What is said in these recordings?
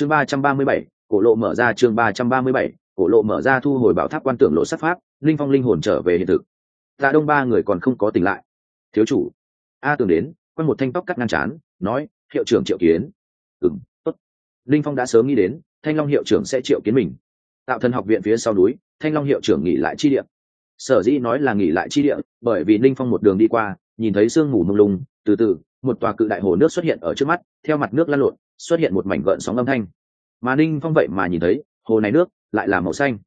chương ba trăm ba mươi bảy, cổ lộ mở ra chương ba trăm ba mươi bảy, cổ lộ mở ra thu hồi bảo tháp quan tưởng lộ sát pháp, linh phong linh hồn trở về hiện thực. Tạ đông ba người còn không có tỉnh lại. Thiếu chủ. A tường đến, quanh một thanh tóc cắt ngăn chán nói, hiệu trưởng triệu kiến. Ừ m tốt. Linh phong đã sớm nghĩ đến, thanh long hiệu trưởng sẽ triệu kiến mình. Tạo thần học viện phía sau núi, thanh long hiệu trưởng nghỉ lại chi địa. Sở dĩ nói là nghỉ lại chi địa, bởi vì linh phong một đường đi qua, nhìn thấy sương mù mông lung, từ từ một tòa cự đại hồ nước xuất hiện ở trước mắt, theo mặt nước lăn lộn, xuất hiện một mảnh gợn sóng âm thanh. Mà ninh phong vậy mà nhìn thấy, hồ này nước lại là màu xanh.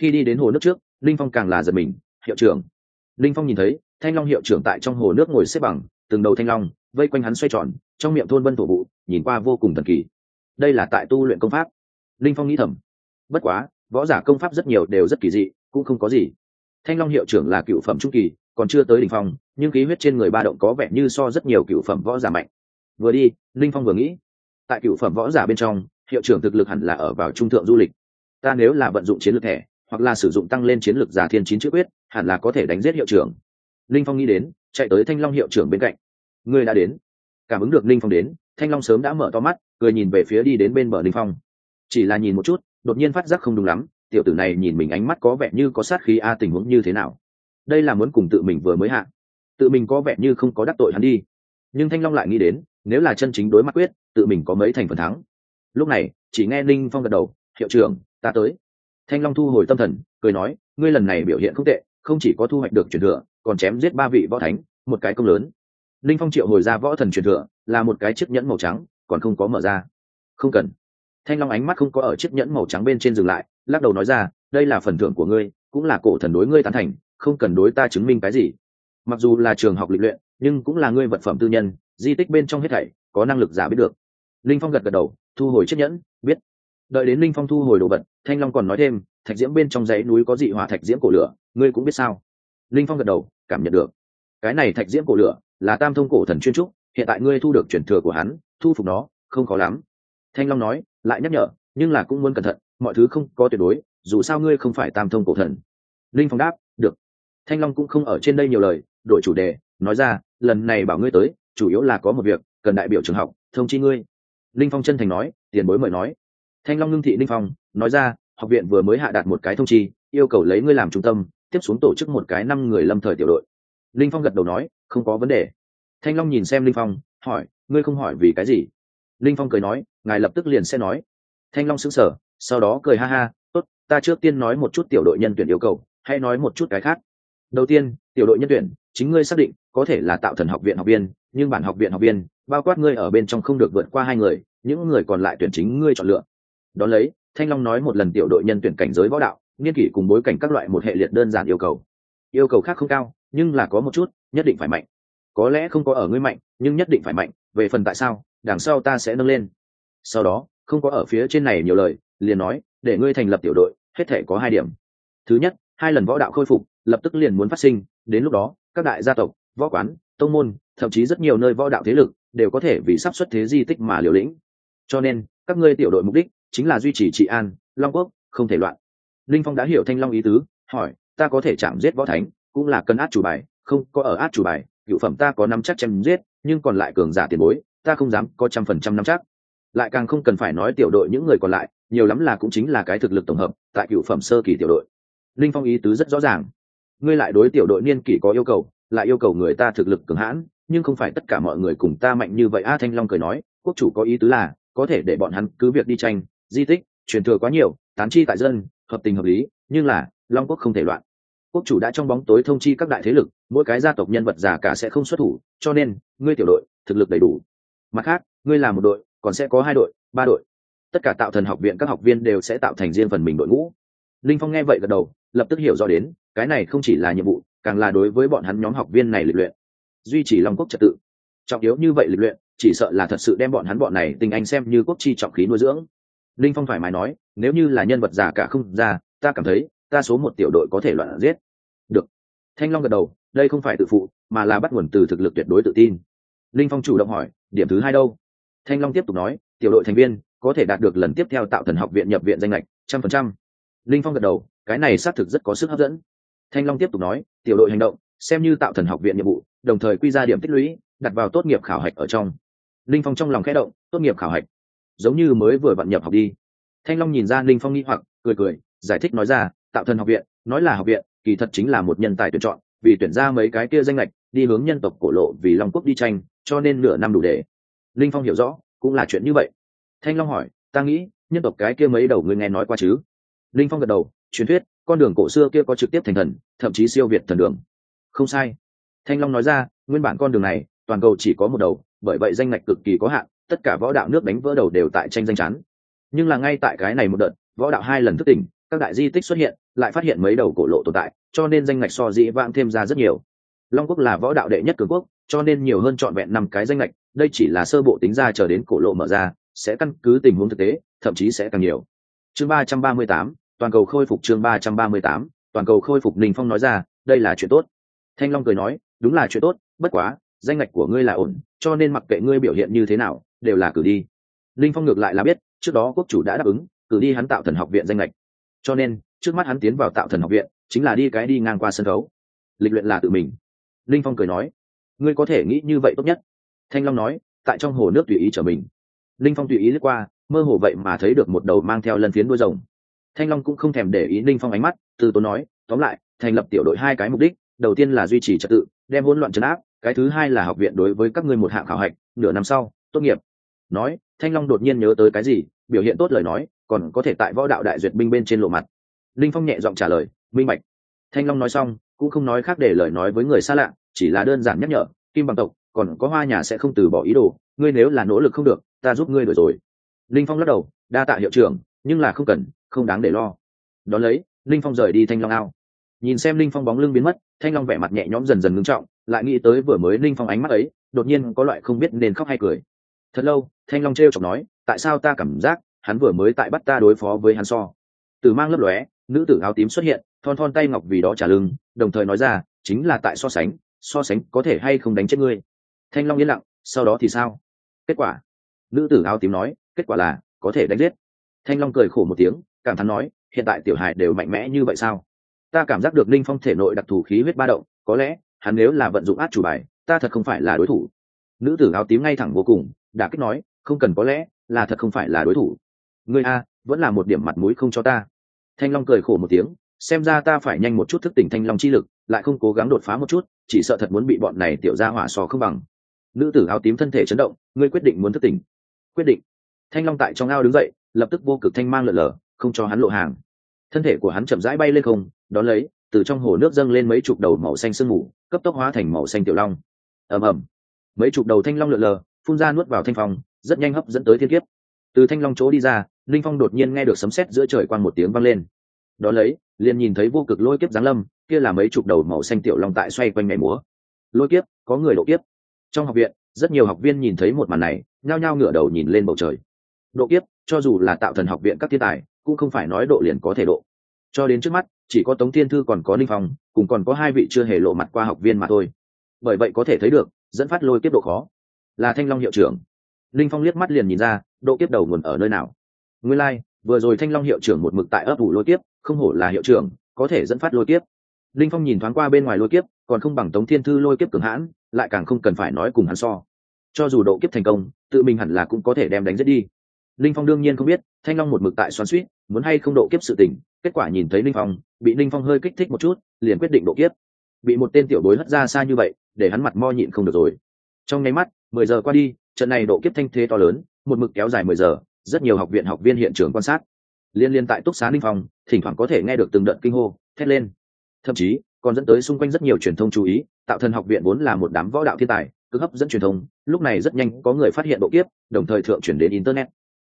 Khi đi đến hồ nước trước, ninh phong càng là giật mình, hiệu trưởng. Ninh phong nhìn thấy, thanh long hiệu trưởng tại trong hồ nước ngồi xếp bằng, từng đầu thanh long vây quanh hắn xoay tròn, trong miệng thôn vân thổ vụ, nhìn qua vô cùng thần kỳ. Đây là tại tu luyện công pháp. Ninh phong nghĩ thầm, bất quá, võ giả công pháp rất nhiều đều rất kỳ dị, cũng không có gì. Thanh long hiệu trưởng là cựu phẩm trung kỳ còn chưa tới đ ỉ n h phong, nhưng khí huyết trên người ba động có vẻ như so rất nhiều cựu phẩm võ giả mạnh. Vừa đi, linh phong vừa nghĩ, tại cựu phẩm võ giả bên trong, hiệu trưởng thực lực hẳn là ở vào trung thượng du lịch. Ta nếu là vận dụng chiến lược thẻ, hoặc là sử dụng tăng lên chiến lược giả thiên chín chữ quyết, hẳn là có thể đánh giết hiệu trưởng. Linh phong nghĩ đến, chạy tới thanh long hiệu trưởng bên cạnh. Ngươi đã đến. Cảm ứng được linh phong đến, thanh long sớm đã mở to mắt, cười nhìn về phía đi đến bên bờ linh phong. Chỉ là nhìn một chút, đột nhiên phát giác không đúng lắm, tiểu tử này nhìn mình ánh mắt có vẻ như có sát khí a tình huống như thế nào đây là muốn cùng tự mình vừa mới hạ. Tự mình có vẻ như không có đắc tội hắn đi. Nhưng thanh long lại nghĩ đến, nếu là chân chính đối mặt quyết, tự mình có mấy thành phần thắng. Lúc này, chỉ nghe ninh phong gật đầu, hiệu trưởng, ta tới. Thanh long thu hồi tâm thần, cười nói, ngươi lần này biểu hiện không tệ, không chỉ có thu hoạch được truyền thừa, còn chém giết ba vị võ thánh, một cái công lớn. Ninh phong triệu hồi ra võ thần truyền thừa, là một cái chiếc nhẫn màu trắng, còn không có mở ra. Không cần. Thanh long ánh mắt không có ở chiếc nhẫn màu trắng bên trên dừng lại, lắc đầu nói ra, đây là phần thưởng của ngươi, cũng là cổ thần đối ngươi tán thành không cần đối ta chứng minh cái gì. Mặc dù là trường học lịch luyện, nhưng cũng là ngươi vật phẩm tư nhân, di tích bên trong hết thảy, có năng lực giả biết được. Linh phong gật gật đầu, thu hồi chiếc nhẫn, biết. Đợi đến linh phong thu hồi đồ vật, thanh long còn nói thêm, thạch diễm bên trong dãy núi có dị hỏa thạch diễm cổ lửa, ngươi cũng biết sao? Linh phong gật đầu, cảm nhận được. Cái này thạch diễm cổ lửa, là tam thông cổ thần chuyên trúc, hiện tại ngươi thu được truyền thừa của hắn, thu phục nó, không khó lắm. Thanh long nói, lại nhắc nhở, nhưng là cũng muốn cẩn thận, mọi thứ không có tuyệt đối, dù sao ngươi không phải tam thông cổ thần. Linh phong đáp, được thanh long cũng không ở trên đây nhiều lời, đổi chủ đề, nói ra, lần này bảo ngươi tới, chủ yếu là có một việc, cần đại biểu trường học, thông chi ngươi. Linh phong chân thành nói, tiền bối mời nói. Thanh long ngưng thị linh phong, nói ra, học viện vừa mới hạ đạt một cái thông chi, yêu cầu lấy ngươi làm trung tâm, tiếp xuống tổ chức một cái năm người lâm thời tiểu đội. Linh phong gật đầu nói, không có vấn đề. Thanh long nhìn xem linh phong, hỏi, ngươi không hỏi vì cái gì? Linh phong cười nói, ngài lập tức liền sẽ nói. Thanh long sững sờ, sau đó cười ha ha, tốt, ta trước tiên nói một chút tiểu đội nhân tuyển yêu cầu, hay nói một chút cái khác đầu tiên, tiểu đội nhân tuyển, chính ngươi xác định, có thể là tạo thần học viện học viên, nhưng bản học viện học viên, bao quát ngươi ở bên trong không được vượt qua hai người, những người còn lại tuyển chính ngươi chọn lựa. Đón lấy, thanh long nói một lần tiểu đội nhân tuyển cảnh giới võ đạo niên kỷ cùng bối cảnh các loại một hệ liệt đơn giản yêu cầu. Yêu cầu khác không cao, nhưng là có một chút, nhất định phải mạnh. Có lẽ không có ở ngươi mạnh, nhưng nhất định phải mạnh, về phần tại sao, đằng sau ta sẽ nâng lên. Sau đó, không có ở phía trên này nhiều lời, liền nói, để ngươi thành lập tiểu đội, hết thể có hai điểm. Thứ nhất, hai lần võ đạo khôi phục lập tức liền muốn phát sinh, đến lúc đó, các đại gia tộc, võ quán, tông môn, thậm chí rất nhiều nơi võ đạo thế lực đều có thể vì sắp xuất thế di tích mà liều lĩnh. Cho nên, các ngươi tiểu đội mục đích chính là duy trì trị an, long quốc, không thể loạn. Linh phong đã hiểu thanh long ý tứ, hỏi, ta có thể chạm giết võ thánh, cũng là cân át chủ bài, không, có ở át chủ bài hiệu phẩm ta có năm chắc chém giết, nhưng còn lại cường giả tiền bối, ta không dám có trăm phần trăm năm chắc. Lại càng không cần phải nói tiểu đội những người còn lại, nhiều lắm là cũng chính là cái thực lực tổng hợp tại cựu phẩm sơ kỳ tiểu đội. Linh phong ý tứ rất rõ ràng ngươi lại đối tiểu đội niên kỷ có yêu cầu, lại yêu cầu người ta thực lực cường hãn, nhưng không phải tất cả mọi người cùng ta mạnh như vậy, a thanh long cười nói, quốc chủ có ý tứ là, có thể để bọn hắn cứ việc đi tranh, di tích, truyền thừa quá nhiều, tán chi tại dân, hợp tình hợp lý, nhưng là, long quốc không thể loạn. Quốc chủ đã trong bóng tối thông chi các đại thế lực, mỗi cái gia tộc nhân vật già cả sẽ không xuất thủ, cho nên, ngươi tiểu đội, thực lực đầy đủ. Mặt khác, ngươi là một đội, còn sẽ có hai đội, ba đội. Tất cả tạo thần học viện các học viên đều sẽ tạo thành riêng phần mình đội ngũ. Linh phong nghe vậy gật đầu, lập tức hiểu rõ đến cái này không chỉ là nhiệm vụ, càng là đối với bọn hắn nhóm học viên này lịch luyện. Duy trì long quốc trật tự. Trọng yếu như vậy lịch luyện, chỉ sợ là thật sự đem bọn hắn bọn này tình anh xem như quốc chi trọng khí nuôi dưỡng. Linh phong thoải mái nói, nếu như là nhân vật giả cả không ra, ta cảm thấy, ta số một tiểu đội có thể loạn giết. Được. Thanh long gật đầu, đây không phải tự phụ, mà là bắt nguồn từ thực lực tuyệt đối tự tin. Linh phong chủ động hỏi, điểm thứ hai đâu? Thanh long tiếp tục nói, tiểu đội thành viên, có thể đạt được lần tiếp theo tạo thần học viện nhập viện danh lệch trăm phần trăm. Linh phong gật đầu, cái này xác thực rất có sức hấp dẫn thanh long tiếp tục nói, tiểu đội hành động, xem như tạo thần học viện nhiệm vụ, đồng thời quy ra điểm tích lũy, đặt vào tốt nghiệp khảo hạch ở trong. Linh phong trong lòng khẽ động, tốt nghiệp khảo hạch? Giống như mới vừa vận nhập học đi. Thanh long nhìn ra linh phong nghi hoặc, cười cười, giải thích nói ra, tạo thần học viện, nói là học viện, kỳ thật chính là một nhân tài tuyển chọn, vì tuyển ra mấy cái kia danh lệch đi hướng nhân tộc cổ lộ vì long quốc đi tranh, cho nên nửa năm đủ để. Linh phong hiểu rõ, cũng là chuyện như vậy. Thanh long hỏi, ta nghĩ, nhân tộc cái kia mấy đầu người nghe nói qua chứ? Linh phong gật đầu, truyền thuyết con đường cổ xưa kia có trực tiếp thành thần, thậm chí siêu việt thần đường. Không sai. Thanh long nói ra, nguyên bản con đường này, toàn cầu chỉ có một đầu, bởi vậy danh ngạch cực kỳ có hạn, tất cả võ đạo nước đánh vỡ đầu đều tại tranh danh chắn. Nhưng là ngay tại cái này một đợt, võ đạo hai lần thức tỉnh, các đại di tích xuất hiện, lại phát hiện mấy đầu cổ lộ tồn tại, cho nên danh ngạch so dĩ vãng thêm ra rất nhiều. Long quốc là võ đạo đệ nhất cường quốc, cho nên nhiều hơn trọn vẹn năm cái danh ngạch, đây chỉ là sơ bộ tính ra chờ đến cổ lộ mở ra, sẽ căn cứ tình huống thực tế, thậm chí sẽ càng nhiều. Chương ba trăm ba mươi tám toàn cầu khôi phục chương ba trăm ba mươi tám, toàn cầu khôi phục ninh phong nói ra, đây là chuyện tốt. Thanh long cười nói, đúng là chuyện tốt, bất quá, danh ngạch của ngươi là ổn, cho nên mặc kệ ngươi biểu hiện như thế nào, đều là cử đi. Linh phong ngược lại là biết, trước đó quốc chủ đã đáp ứng, cử đi hắn tạo thần học viện danh lệch cho nên, trước mắt hắn tiến vào tạo thần học viện, chính là đi cái đi ngang qua sân khấu. Lịch luyện là tự mình. Linh phong cười nói, ngươi có thể nghĩ như vậy tốt nhất. Thanh long nói, tại trong hồ nước tùy ý trở mình. Linh phong tùy ý lướt qua, mơ hồ vậy mà thấy được một đầu mang theo lân phiến đuôi rồng thanh long cũng không thèm để ý linh phong ánh mắt, từ tốn nói, tóm lại, thành lập tiểu đội hai cái mục đích, đầu tiên là duy trì trật tự, đem hỗn loạn trấn áp, cái thứ hai là học viện đối với các ngươi một hạng khảo hạch, nửa năm sau, tốt nghiệp. Nói, thanh long đột nhiên nhớ tới cái gì, biểu hiện tốt lời nói, còn có thể tại võ đạo đại duyệt binh bên trên lộ mặt. Linh phong nhẹ giọng trả lời, minh bạch. Thanh long nói xong, cũng không nói khác để lời nói với người xa lạ, chỉ là đơn giản nhắc nhở, kim bằng tộc, còn có hoa nhà sẽ không từ bỏ ý đồ, ngươi nếu là nỗ lực không được, ta giúp ngươi đổi rồi. Linh phong lắc đầu, đa tạ hiệu trưởng, nhưng là không cần không đáng để lo. Đón lấy, linh phong rời đi thanh long ao. Nhìn xem linh phong bóng lưng biến mất, thanh long vẻ mặt nhẹ nhõm dần dần ngưng trọng, lại nghĩ tới vừa mới linh phong ánh mắt ấy, đột nhiên có loại không biết nên khóc hay cười. Thật lâu, thanh long t r e o chọc nói, tại sao ta cảm giác hắn vừa mới tại bắt ta đối phó với hắn so? Từ mang lấp lóe, nữ tử áo tím xuất hiện, thon thon tay ngọc vì đó trả lưng, đồng thời nói ra, chính là tại so sánh so sánh có thể hay không đánh chết ngươi? Thanh long yên lặng, sau đó thì sao? Kết quả. Nữ tử áo tím nói, kết quả là có thể đánh giết. Thanh long cười khổ một tiếng cảm thán nói, hiện tại tiểu hài đều mạnh mẽ như vậy sao? Ta cảm giác được linh phong thể nội đặc thù khí huyết ba động, có lẽ, hắn nếu là vận dụng át chủ bài, ta thật không phải là đối thủ. Nữ tử áo tím ngay thẳng vô cùng đã kích nói, không cần có lẽ, là thật không phải là đối thủ. Ngươi a, vẫn là một điểm mặt mũi không cho ta. Thanh long cười khổ một tiếng, xem ra ta phải nhanh một chút thức tỉnh thanh long chi lực, lại không cố gắng đột phá một chút, chỉ sợ thật muốn bị bọn này tiểu ra hỏa sò không bằng. Nữ tử áo tím thân thể chấn động, ngươi quyết định muốn thức tỉnh. Quyết định. Thanh long tại trong ao đứng dậy, lập tức vô cực thanh mang lợn lờ không cho hắn lộ hàng. Thân thể của hắn chậm rãi bay lên không, đón lấy, từ trong hồ nước dâng lên mấy chục đầu màu xanh sương mù, cấp tốc hóa thành màu xanh tiểu long. Ầm ầm. Mấy chục đầu thanh long lượn lờ, phun ra nuốt vào thanh phong, rất nhanh hấp dẫn tới thiên kiếp. Từ thanh long chỗ đi ra, linh phong đột nhiên nghe được sấm sét giữa trời quang một tiếng vang lên. Đón lấy, liền nhìn thấy vô cực lôi kiếp giáng lâm, kia là mấy chục đầu màu xanh tiểu long tại xoay quanh ngày múa. Lôi kiếp, có người độ kiếp. Trong học viện, rất nhiều học viên nhìn thấy một màn này, nhao nhao ngửa đầu nhìn lên bầu trời. Độ kiếp, cho dù là tạo thần học viện các thiên tài cũng không phải nói độ liền có thể độ. Cho đến trước mắt chỉ có tống thiên thư còn có linh phong cùng còn có hai vị chưa hề lộ mặt qua học viên mà thôi. Bởi vậy có thể thấy được dẫn phát lôi tiếp độ khó. Là thanh long hiệu trưởng. Linh phong liếc mắt liền nhìn ra độ kiếp đầu nguồn ở nơi nào. Nguyên lai、like, vừa rồi thanh long hiệu trưởng một mực tại ấp ủ lôi kiếp không hổ là hiệu trưởng có thể dẫn phát lôi kiếp. Linh phong nhìn thoáng qua bên ngoài lôi kiếp còn không bằng tống thiên thư lôi kiếp cường hãn lại càng không cần phải nói cùng hắn so. Cho dù độ kiếp thành công tự mình hẳn là cũng có thể đem đánh giết đi linh phong đương nhiên không biết, thanh long một mực tại xoắn suýt muốn hay không độ kiếp sự tình, kết quả nhìn thấy linh phong, bị linh phong hơi kích thích một chút, liền quyết định độ kiếp. Bị một tên tiểu bối hất ra xa như vậy, để hắn mặt mo nhịn không được rồi. Trong nháy mắt, mười giờ qua đi, trận này độ kiếp thanh thế to lớn, một mực kéo dài mười giờ, rất nhiều học viện học viên hiện trường quan sát. Liên liên tại túc xá linh phong, thỉnh thoảng có thể nghe được từng đợt kinh hô, thét lên. Thậm chí, còn dẫn tới xung quanh rất nhiều truyền thông chú ý, tạo thần học viện vốn là một đám võ đạo thiên tài cứ hấp dẫn truyền thông, lúc này rất nhanh có người phát hiện độ kiếp, đồng thời thượng chuyển đến internet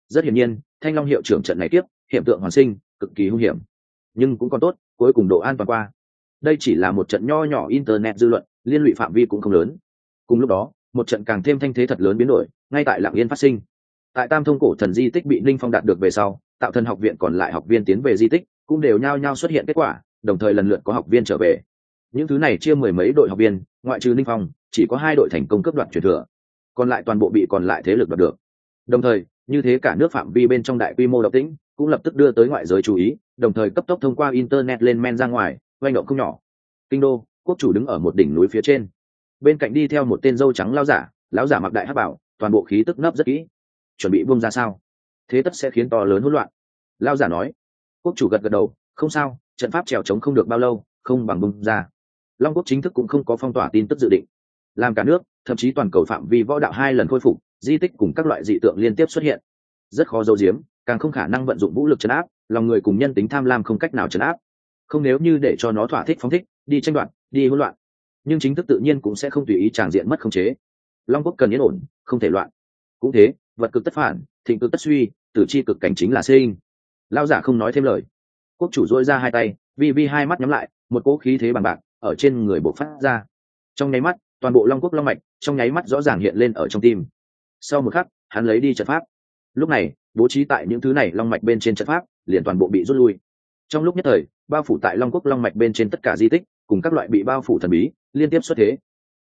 rất hiển nhiên, thanh long hiệu trưởng trận này tiếp hiện tượng hoàn sinh, cực kỳ hung hiểm. Nhưng cũng còn tốt, cuối cùng độ an toàn qua. Đây chỉ là một trận nho nhỏ internet dư luận, liên lụy phạm vi cũng không lớn. Cùng lúc đó, một trận càng thêm thanh thế thật lớn biến đổi, ngay tại lạng yên phát sinh. Tại tam thông cổ thần di tích bị ninh phong đạt được về sau, tạo thần học viện còn lại học viên tiến về di tích, cũng đều nhao nhao xuất hiện kết quả, đồng thời lần lượt có học viên trở về. Những thứ này chia mười mấy đội học viên, ngoại trừ ninh phong, chỉ có hai đội thành công cấp đoạt truyền thừa. Còn lại toàn bộ bị còn lại thế lực đoạt được. Đồng thời như thế cả nước phạm vi bên trong đại quy mô độc tĩnh cũng lập tức đưa tới ngoại giới chú ý, đồng thời cấp tốc thông qua internet lên men ra ngoài oanh động không nhỏ. Kinh đô, quốc chủ đứng ở một đỉnh núi phía trên. Bên cạnh đi theo một tên dâu trắng lao giả, lão giả mặc đại hát bảo, toàn bộ khí tức nấp rất kỹ. Chuẩn bị buông ra sao? Thế tất sẽ khiến to lớn hỗn loạn. Lao giả nói. Quốc chủ gật gật đầu, không sao, trận pháp trèo trống không được bao lâu, không bằng bung ra. Long quốc chính thức cũng không có phong tỏa tin tức dự định. Làm cả nước, thậm chí toàn cầu phạm vi võ đạo hai lần khôi phục di tích cùng các loại dị tượng liên tiếp xuất hiện. Rất khó giấu giếm, càng không khả năng vận dụng vũ lực chấn áp, lòng người cùng nhân tính tham lam không cách nào chấn áp. Không nếu như để cho nó thỏa thích phóng thích, đi tranh đoạt, đi hỗn loạn. Nhưng chính thức tự nhiên cũng sẽ không tùy ý tràng diện mất khống chế. Long quốc cần yên ổn, không thể loạn. Cũng thế, vật cực tất phản, thịnh cực tất suy, tử chi cực cảnh chính là sinh. Lao giả không nói thêm lời. Quốc chủ dôi ra hai tay, vi vi hai mắt nhắm lại, một cỗ khí thế bằng bạc, ở trên người bộ phát ra. Trong nháy mắt, toàn bộ long quốc long mạch, trong nháy mắt rõ ràng hiện lên ở trong tim sau một khắc, hắn lấy đi trận pháp. Lúc này, bố trí tại những thứ này long mạch bên trên trận pháp, liền toàn bộ bị rút lui. Trong lúc nhất thời, bao phủ tại long quốc long mạch bên trên tất cả di tích, cùng các loại bị bao phủ thần bí, liên tiếp xuất thế.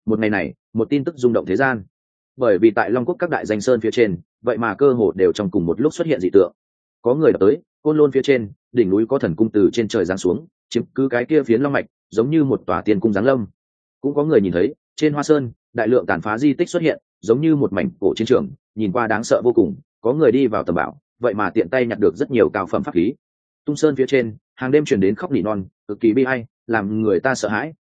Một ngày này, một tin tức rung động thế gian. Bởi vì tại long quốc các đại danh sơn phía trên, vậy mà cơ hồ đều trong cùng một lúc xuất hiện dị tượng. Có người đã tới, côn lôn phía trên, đỉnh núi có thần cung từ trên trời giáng xuống, chiếm cứ cái kia phiến long mạch, giống như một tòa tiền cung giáng lâm. Cũng có người nhìn thấy, trên hoa sơn, đại lượng tàn phá di tích xuất hiện giống như một mảnh cổ chiến trường, nhìn qua đáng sợ vô cùng, có người đi vào tầm bảo, vậy mà tiện tay nhặt được rất nhiều cao phẩm pháp khí. Tung sơn phía trên, hàng đêm chuyển đến khóc nỉ non, cực kỳ bi hay làm người ta sợ hãi.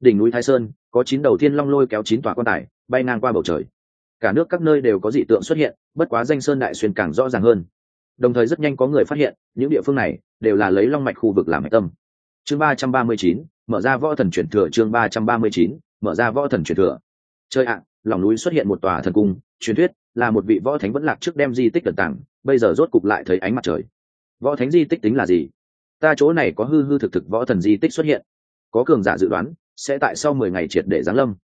Đỉnh núi thái sơn, có chín đầu thiên long lôi kéo chín tòa quan tài, bay ngang qua bầu trời. Cả nước các nơi đều có dị tượng xuất hiện, bất quá danh sơn đại xuyên càng rõ ràng hơn. Đồng thời rất nhanh có người phát hiện, những địa phương này đều là lấy long mạch khu vực làm hạch tâm. Chương ba trăm ba mươi chín, mở ra võ thần chuyển thừa, chương ba trăm ba mươi chín, mở ra võ thần chuyển thừa. Chơi ạ lòng núi xuất hiện một tòa thần cung truyền thuyết là một vị võ thánh vẫn lạc trước đem di tích tận tặng, bây giờ rốt cục lại thấy ánh mặt trời. Võ thánh di tích tính là gì? Ta chỗ này có hư hư thực thực võ thần di tích xuất hiện. Có cường giả dự đoán sẽ tại sau mười ngày triệt để giáng lâm.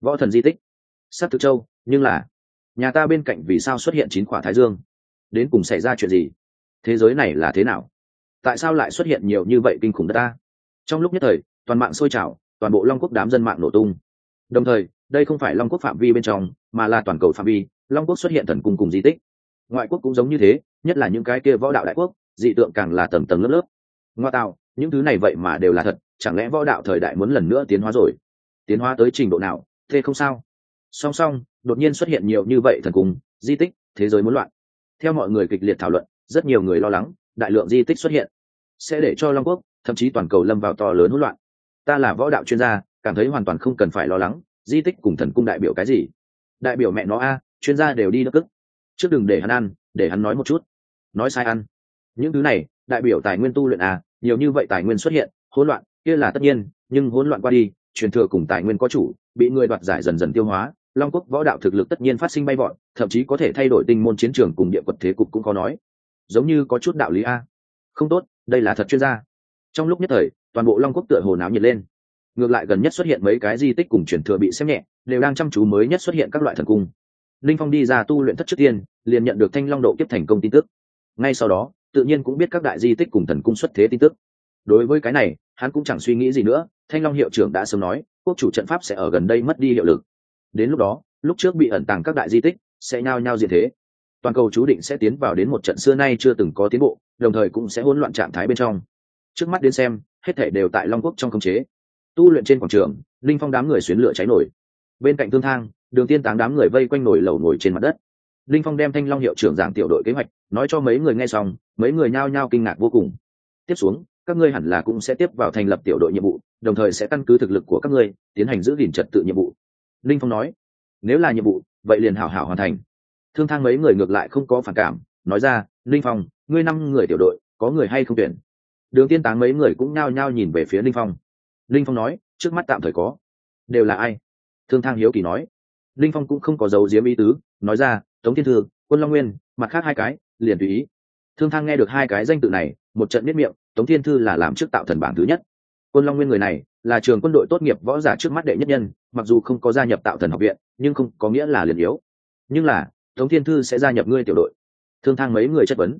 Võ thần di tích? S á thực châu nhưng là nhà ta bên cạnh vì sao xuất hiện chín quả thái dương? Đến cùng xảy ra chuyện gì? Thế giới này là thế nào? Tại sao lại xuất hiện nhiều như vậy kinh khủng đất ta? Trong lúc nhất thời toàn mạng sôi trào toàn bộ long quốc đám dân mạng nổ tung. Đồng thời đây không phải long quốc phạm vi bên trong, mà là toàn cầu phạm vi, long quốc xuất hiện thần cung cùng di tích. Ngoại quốc cũng giống như thế, nhất là những cái kia võ đạo đại quốc, dị tượng càng là tầng tầng lớp lớp. Ngoa tạo, những thứ này vậy mà đều là thật, chẳng lẽ võ đạo thời đại muốn lần nữa tiến hóa rồi? Tiến hóa tới trình độ nào, thế không sao. Song song, đột nhiên xuất hiện nhiều như vậy thần cung, di tích, thế giới muốn loạn. Theo mọi người kịch liệt thảo luận, rất nhiều người lo lắng, đại lượng di tích xuất hiện, sẽ để cho long quốc, thậm chí toàn cầu lâm vào to lớn hỗn loạn. Ta là võ đạo chuyên gia, cảm thấy hoàn toàn không cần phải lo lắng di tích cùng thần cung đại biểu cái gì? Đại biểu mẹ nó a, chuyên gia đều đi nước cức trước đừng để hắn ăn, để hắn nói một chút. Nói sai ăn. Những thứ này, đại biểu tài nguyên tu luyện a nhiều như vậy tài nguyên xuất hiện, hỗn loạn, kia là tất nhiên, nhưng hỗn loạn qua đi, truyền thừa cùng tài nguyên có chủ, bị người đoạt giải dần dần tiêu hóa, long quốc võ đạo thực lực tất nhiên phát sinh bay vọt, thậm chí có thể thay đổi tinh môn chiến trường cùng địa quật thế cục cũng có nói. Giống như có chút đạo lý a. Không tốt, đây là thật chuyên gia. Trong lúc nhất thời, toàn bộ long quốc tựa hồ náo nhiệt lên ngược lại gần nhất xuất hiện mấy cái di tích cùng truyền thừa bị xem nhẹ, đều đang chăm chú mới nhất xuất hiện các loại thần cung. Linh phong đi ra tu luyện thất trước tiên, liền nhận được thanh long độ kiếp thành công tin tức. Ngay sau đó, tự nhiên cũng biết các đại di tích cùng thần cung xuất thế tin tức. Đối với cái này, hắn cũng chẳng suy nghĩ gì nữa, thanh long hiệu trưởng đã sớm nói, quốc chủ trận pháp sẽ ở gần đây mất đi hiệu lực. Đến lúc đó, lúc trước bị ẩn tàng các đại di tích, sẽ nhao nhao diện thế. Toàn cầu chú định sẽ tiến vào đến một trận xưa nay chưa từng có tiến bộ, đồng thời cũng sẽ hỗn loạn trạng thái bên trong. Trước mắt đến xem, hết thể đều tại long quốc trong khống chế tu luyện trên quảng trường, linh phong đám người xuyến lửa cháy nổi. Bên cạnh thương thang, đường tiên táng đám người vây quanh nổi lầu nổi trên mặt đất. Linh phong đem thanh long hiệu trưởng giảng tiểu đội kế hoạch, nói cho mấy người nghe xong, mấy người nhao nhao kinh ngạc vô cùng. Tiếp xuống, các ngươi hẳn là cũng sẽ tiếp vào thành lập tiểu đội nhiệm vụ, đồng thời sẽ căn cứ thực lực của các ngươi, tiến hành giữ gìn trật tự nhiệm vụ. Linh phong nói, nếu là nhiệm vụ, vậy liền hảo hảo hoàn thành. Thương thang mấy người ngược lại không có phản cảm, nói ra, linh phong, ngươi năm người tiểu đội, có người hay không tuyển? Đường tiên táng mấy người cũng nhao nhao nhìn về phía linh phong linh phong nói, trước mắt tạm thời có. Đều là ai? Thương thang hiếu kỳ nói. Linh phong cũng không có dấu diếm ý tứ, nói ra, tống thiên thư, quân long nguyên, mặt khác hai cái, liền tùy ý. Thương thang nghe được hai cái danh tự này, một trận biết miệng, tống thiên thư là làm trước tạo thần bảng thứ nhất. Quân long nguyên người này, là trường quân đội tốt nghiệp võ giả trước mắt đệ nhất nhân, mặc dù không có gia nhập tạo thần học viện, nhưng không có nghĩa là liền yếu. Nhưng là, tống thiên thư sẽ gia nhập ngươi tiểu đội. Thương thang mấy người chất vấn.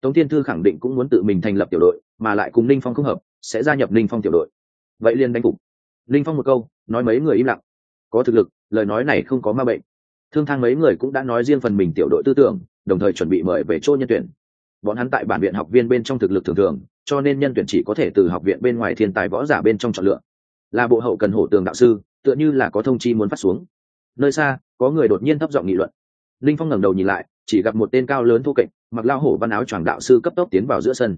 Tống thiên thư khẳng định cũng muốn tự mình thành lập tiểu đội, mà lại cùng ninh phong không hợp, sẽ gia nhập ninh phong tiểu đội vậy liền đánh phục. Linh phong một câu, nói mấy người im lặng. Có thực lực, lời nói này không có ma bệnh. Thương thang mấy người cũng đã nói riêng phần mình tiểu đội tư tưởng, đồng thời chuẩn bị mời về chỗ nhân tuyển. Bọn hắn tại bản viện học viên bên trong thực lực thường thường, cho nên nhân tuyển chỉ có thể từ học viện bên ngoài thiên tài võ giả bên trong chọn lựa. Là bộ hậu cần hổ tường đạo sư, tựa như là có thông chi muốn phát xuống. Nơi xa, có người đột nhiên thấp giọng nghị luận. Linh phong ngẩng đầu nhìn lại, chỉ gặp một tên cao lớn thô kệch, mặc lao hổ văn áo choàng đạo sư cấp tốc tiến vào giữa sân.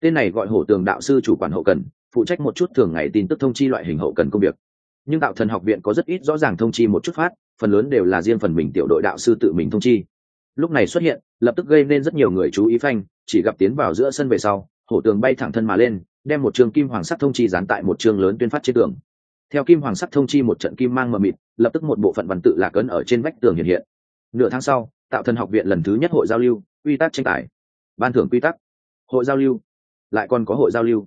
Tên này gọi hổ tường đạo sư chủ quản hậu cần phụ trách một chút thường ngày tin tức thông chi loại hình hậu cần công việc. Nhưng tạo thần học viện có rất ít rõ ràng thông chi một chút phát, phần lớn đều là riêng phần mình tiểu đội đạo sư tự mình thông chi. Lúc này xuất hiện, lập tức gây nên rất nhiều người chú ý phanh, chỉ gặp tiến vào giữa sân về sau, hổ tường bay thẳng thân mà lên, đem một trường kim hoàng sắc thông chi dán tại một trường lớn tuyên phát trên tường. Theo kim hoàng sắc thông chi một trận kim mang mờ mịt, lập tức một bộ phận văn tự lạc ấn ở trên vách tường hiện hiện. Nửa tháng sau tạo thần học viện lần thứ nhất hội giao lưu, quy tắc tranh tài. Ban thưởng quy tắc. Hội giao lưu. Lại còn có hội giao lưu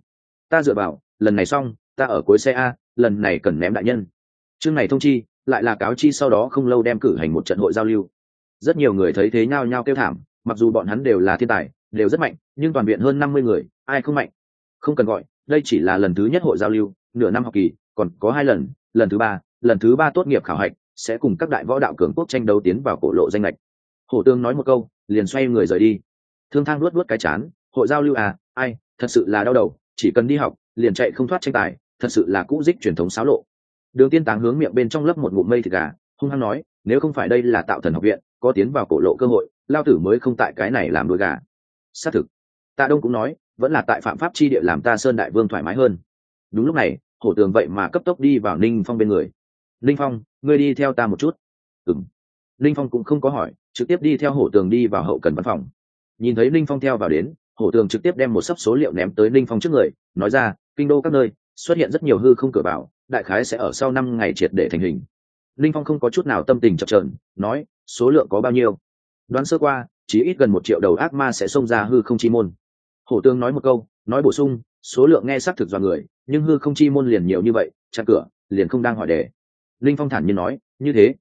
ta dựa vào, lần này xong, ta ở cuối xe a, lần này cần ném đại nhân. Chương này thông chi, lại là cáo chi sau đó không lâu đem cử hành một trận hội giao lưu. Rất nhiều người thấy thế nhao nhao kêu thảm, mặc dù bọn hắn đều là thiên tài, đều rất mạnh, nhưng toàn viện hơn năm mươi người, ai không mạnh? Không cần gọi, đây chỉ là lần thứ nhất hội giao lưu, nửa năm học kỳ, còn có hai lần lần thứ ba, lần thứ ba tốt nghiệp khảo hạch, sẽ cùng các đại võ đạo cường quốc tranh đấu tiến vào cổ lộ danh lệch. Hổ tương nói một câu, liền xoay người rời đi. Thương thang luốt luốt cái chán, hội giao lưu à ai, thật sự là đau đầu chỉ cần đi học, liền chạy không thoát tranh tài, thật sự là cũ dích truyền thống xáo lộ. Đường tiên táng hướng miệng bên trong lớp một ngụm mây thịt gà, hung hăng nói, nếu không phải đây là tạo thần học viện, có tiến vào cổ lộ cơ hội, lao tử mới không tại cái này làm đuôi gà. Xác thực. Tạ đông cũng nói, vẫn là tại phạm pháp chi địa làm ta sơn đại vương thoải mái hơn. Đúng lúc này, hổ tường vậy mà cấp tốc đi vào ninh phong bên người. Ninh phong, ngươi đi theo ta một chút. Ừng ninh phong cũng không có hỏi, trực tiếp đi theo hổ tường đi vào hậu cần văn phòng. Nhìn thấy ninh phong theo vào đến hổ tường trực tiếp đem một sấp số liệu ném tới ninh phong trước người, nói ra, kinh đô các nơi, xuất hiện rất nhiều hư không cửa vào, đại khái sẽ ở sau năm ngày triệt để thành hình. Ninh phong không có chút nào tâm tình chập trờn nói, số lượng có bao nhiêu? Đoán sơ qua, chỉ ít gần một triệu đầu ác ma sẽ xông ra hư không chi môn. Hổ tương nói một câu, nói bổ sung, số lượng nghe xác thực do người, nhưng hư không chi môn liền nhiều như vậy chặt cửa, liền không đang hỏi đề. Linh phong thản nhiên nói, như thế.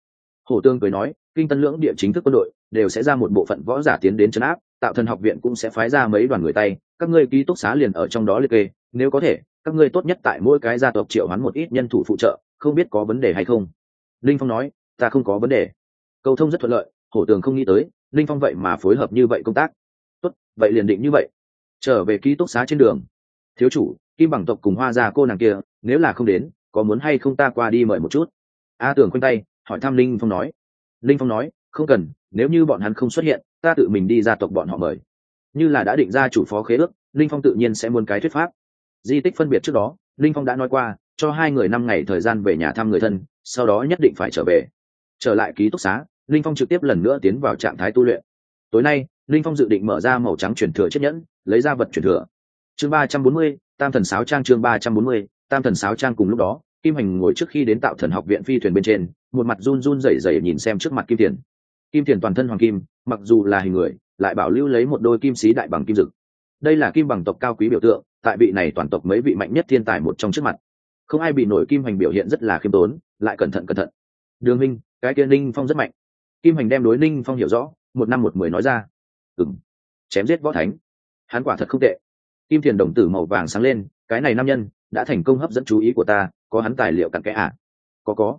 Hổ tương cười nói, kinh tân lưỡng địa chính thức quân đội, đều sẽ ra một bộ phận võ giả tiến đến chấn áp tạo thần học viện cũng sẽ phái ra mấy đoàn người tay, các ngươi ký túc xá liền ở trong đó liệt kê, nếu có thể, các ngươi tốt nhất tại mỗi cái gia tộc triệu hoán một ít nhân thủ phụ trợ, không biết có vấn đề hay không? Linh phong nói, ta không có vấn đề. Cầu thông rất thuận lợi, hổ tường không nghĩ tới, linh phong vậy mà phối hợp như vậy công tác. Tốt, vậy liền định như vậy. Trở về ký túc xá trên đường. Thiếu chủ, kim bằng tộc cùng hoa gia cô nàng kia, nếu là không đến, có muốn hay không ta qua đi mời một chút? A tưởng khoanh tay, hỏi thăm linh phong nói. Linh phong nói, không cần nếu như bọn hắn không xuất hiện, ta tự mình đi ra tộc bọn họ mời. Như là đã định ra chủ phó khế ước, linh phong tự nhiên sẽ muốn cái thuyết pháp. Di tích phân biệt trước đó, linh phong đã nói qua, cho hai người năm ngày thời gian về nhà thăm người thân, sau đó nhất định phải trở về. Trở lại ký túc xá, linh phong trực tiếp lần nữa tiến vào trạng thái tu luyện. Tối nay, linh phong dự định mở ra màu trắng chuyển thừa chiếc nhẫn, lấy ra vật chuyển thừa. Chương ba trăm bốn mươi, tam thần sáo trang chương ba trăm bốn mươi, tam thần sáo trang cùng lúc đó, kim hành ngồi trước khi đến tạo thần học viện phi thuyền bên trên, một mặt run run rẩy rẩy nhìn xem trước mặt kim tiền kim tiền toàn thân hoàng kim, mặc dù là hình người, lại bảo lưu lấy một đôi kim sĩ đại bằng kim dực. Đây là kim bằng tộc cao quý biểu tượng, tại vị này toàn tộc mấy vị mạnh nhất thiên tài một trong trước mặt. Không ai bị nổi kim hành biểu hiện rất là khiêm tốn, lại cẩn thận cẩn thận. Đường minh, cái kia ninh phong rất mạnh. Kim hành đem đối ninh phong hiểu rõ, một năm một mười nói ra. Ừng chém giết võ thánh. Hắn quả thật không tệ. Kim thiền đồng tử màu vàng sáng lên, cái này nam nhân, đã thành công hấp dẫn chú ý của ta, có hắn tài liệu cặn kẽ à? có có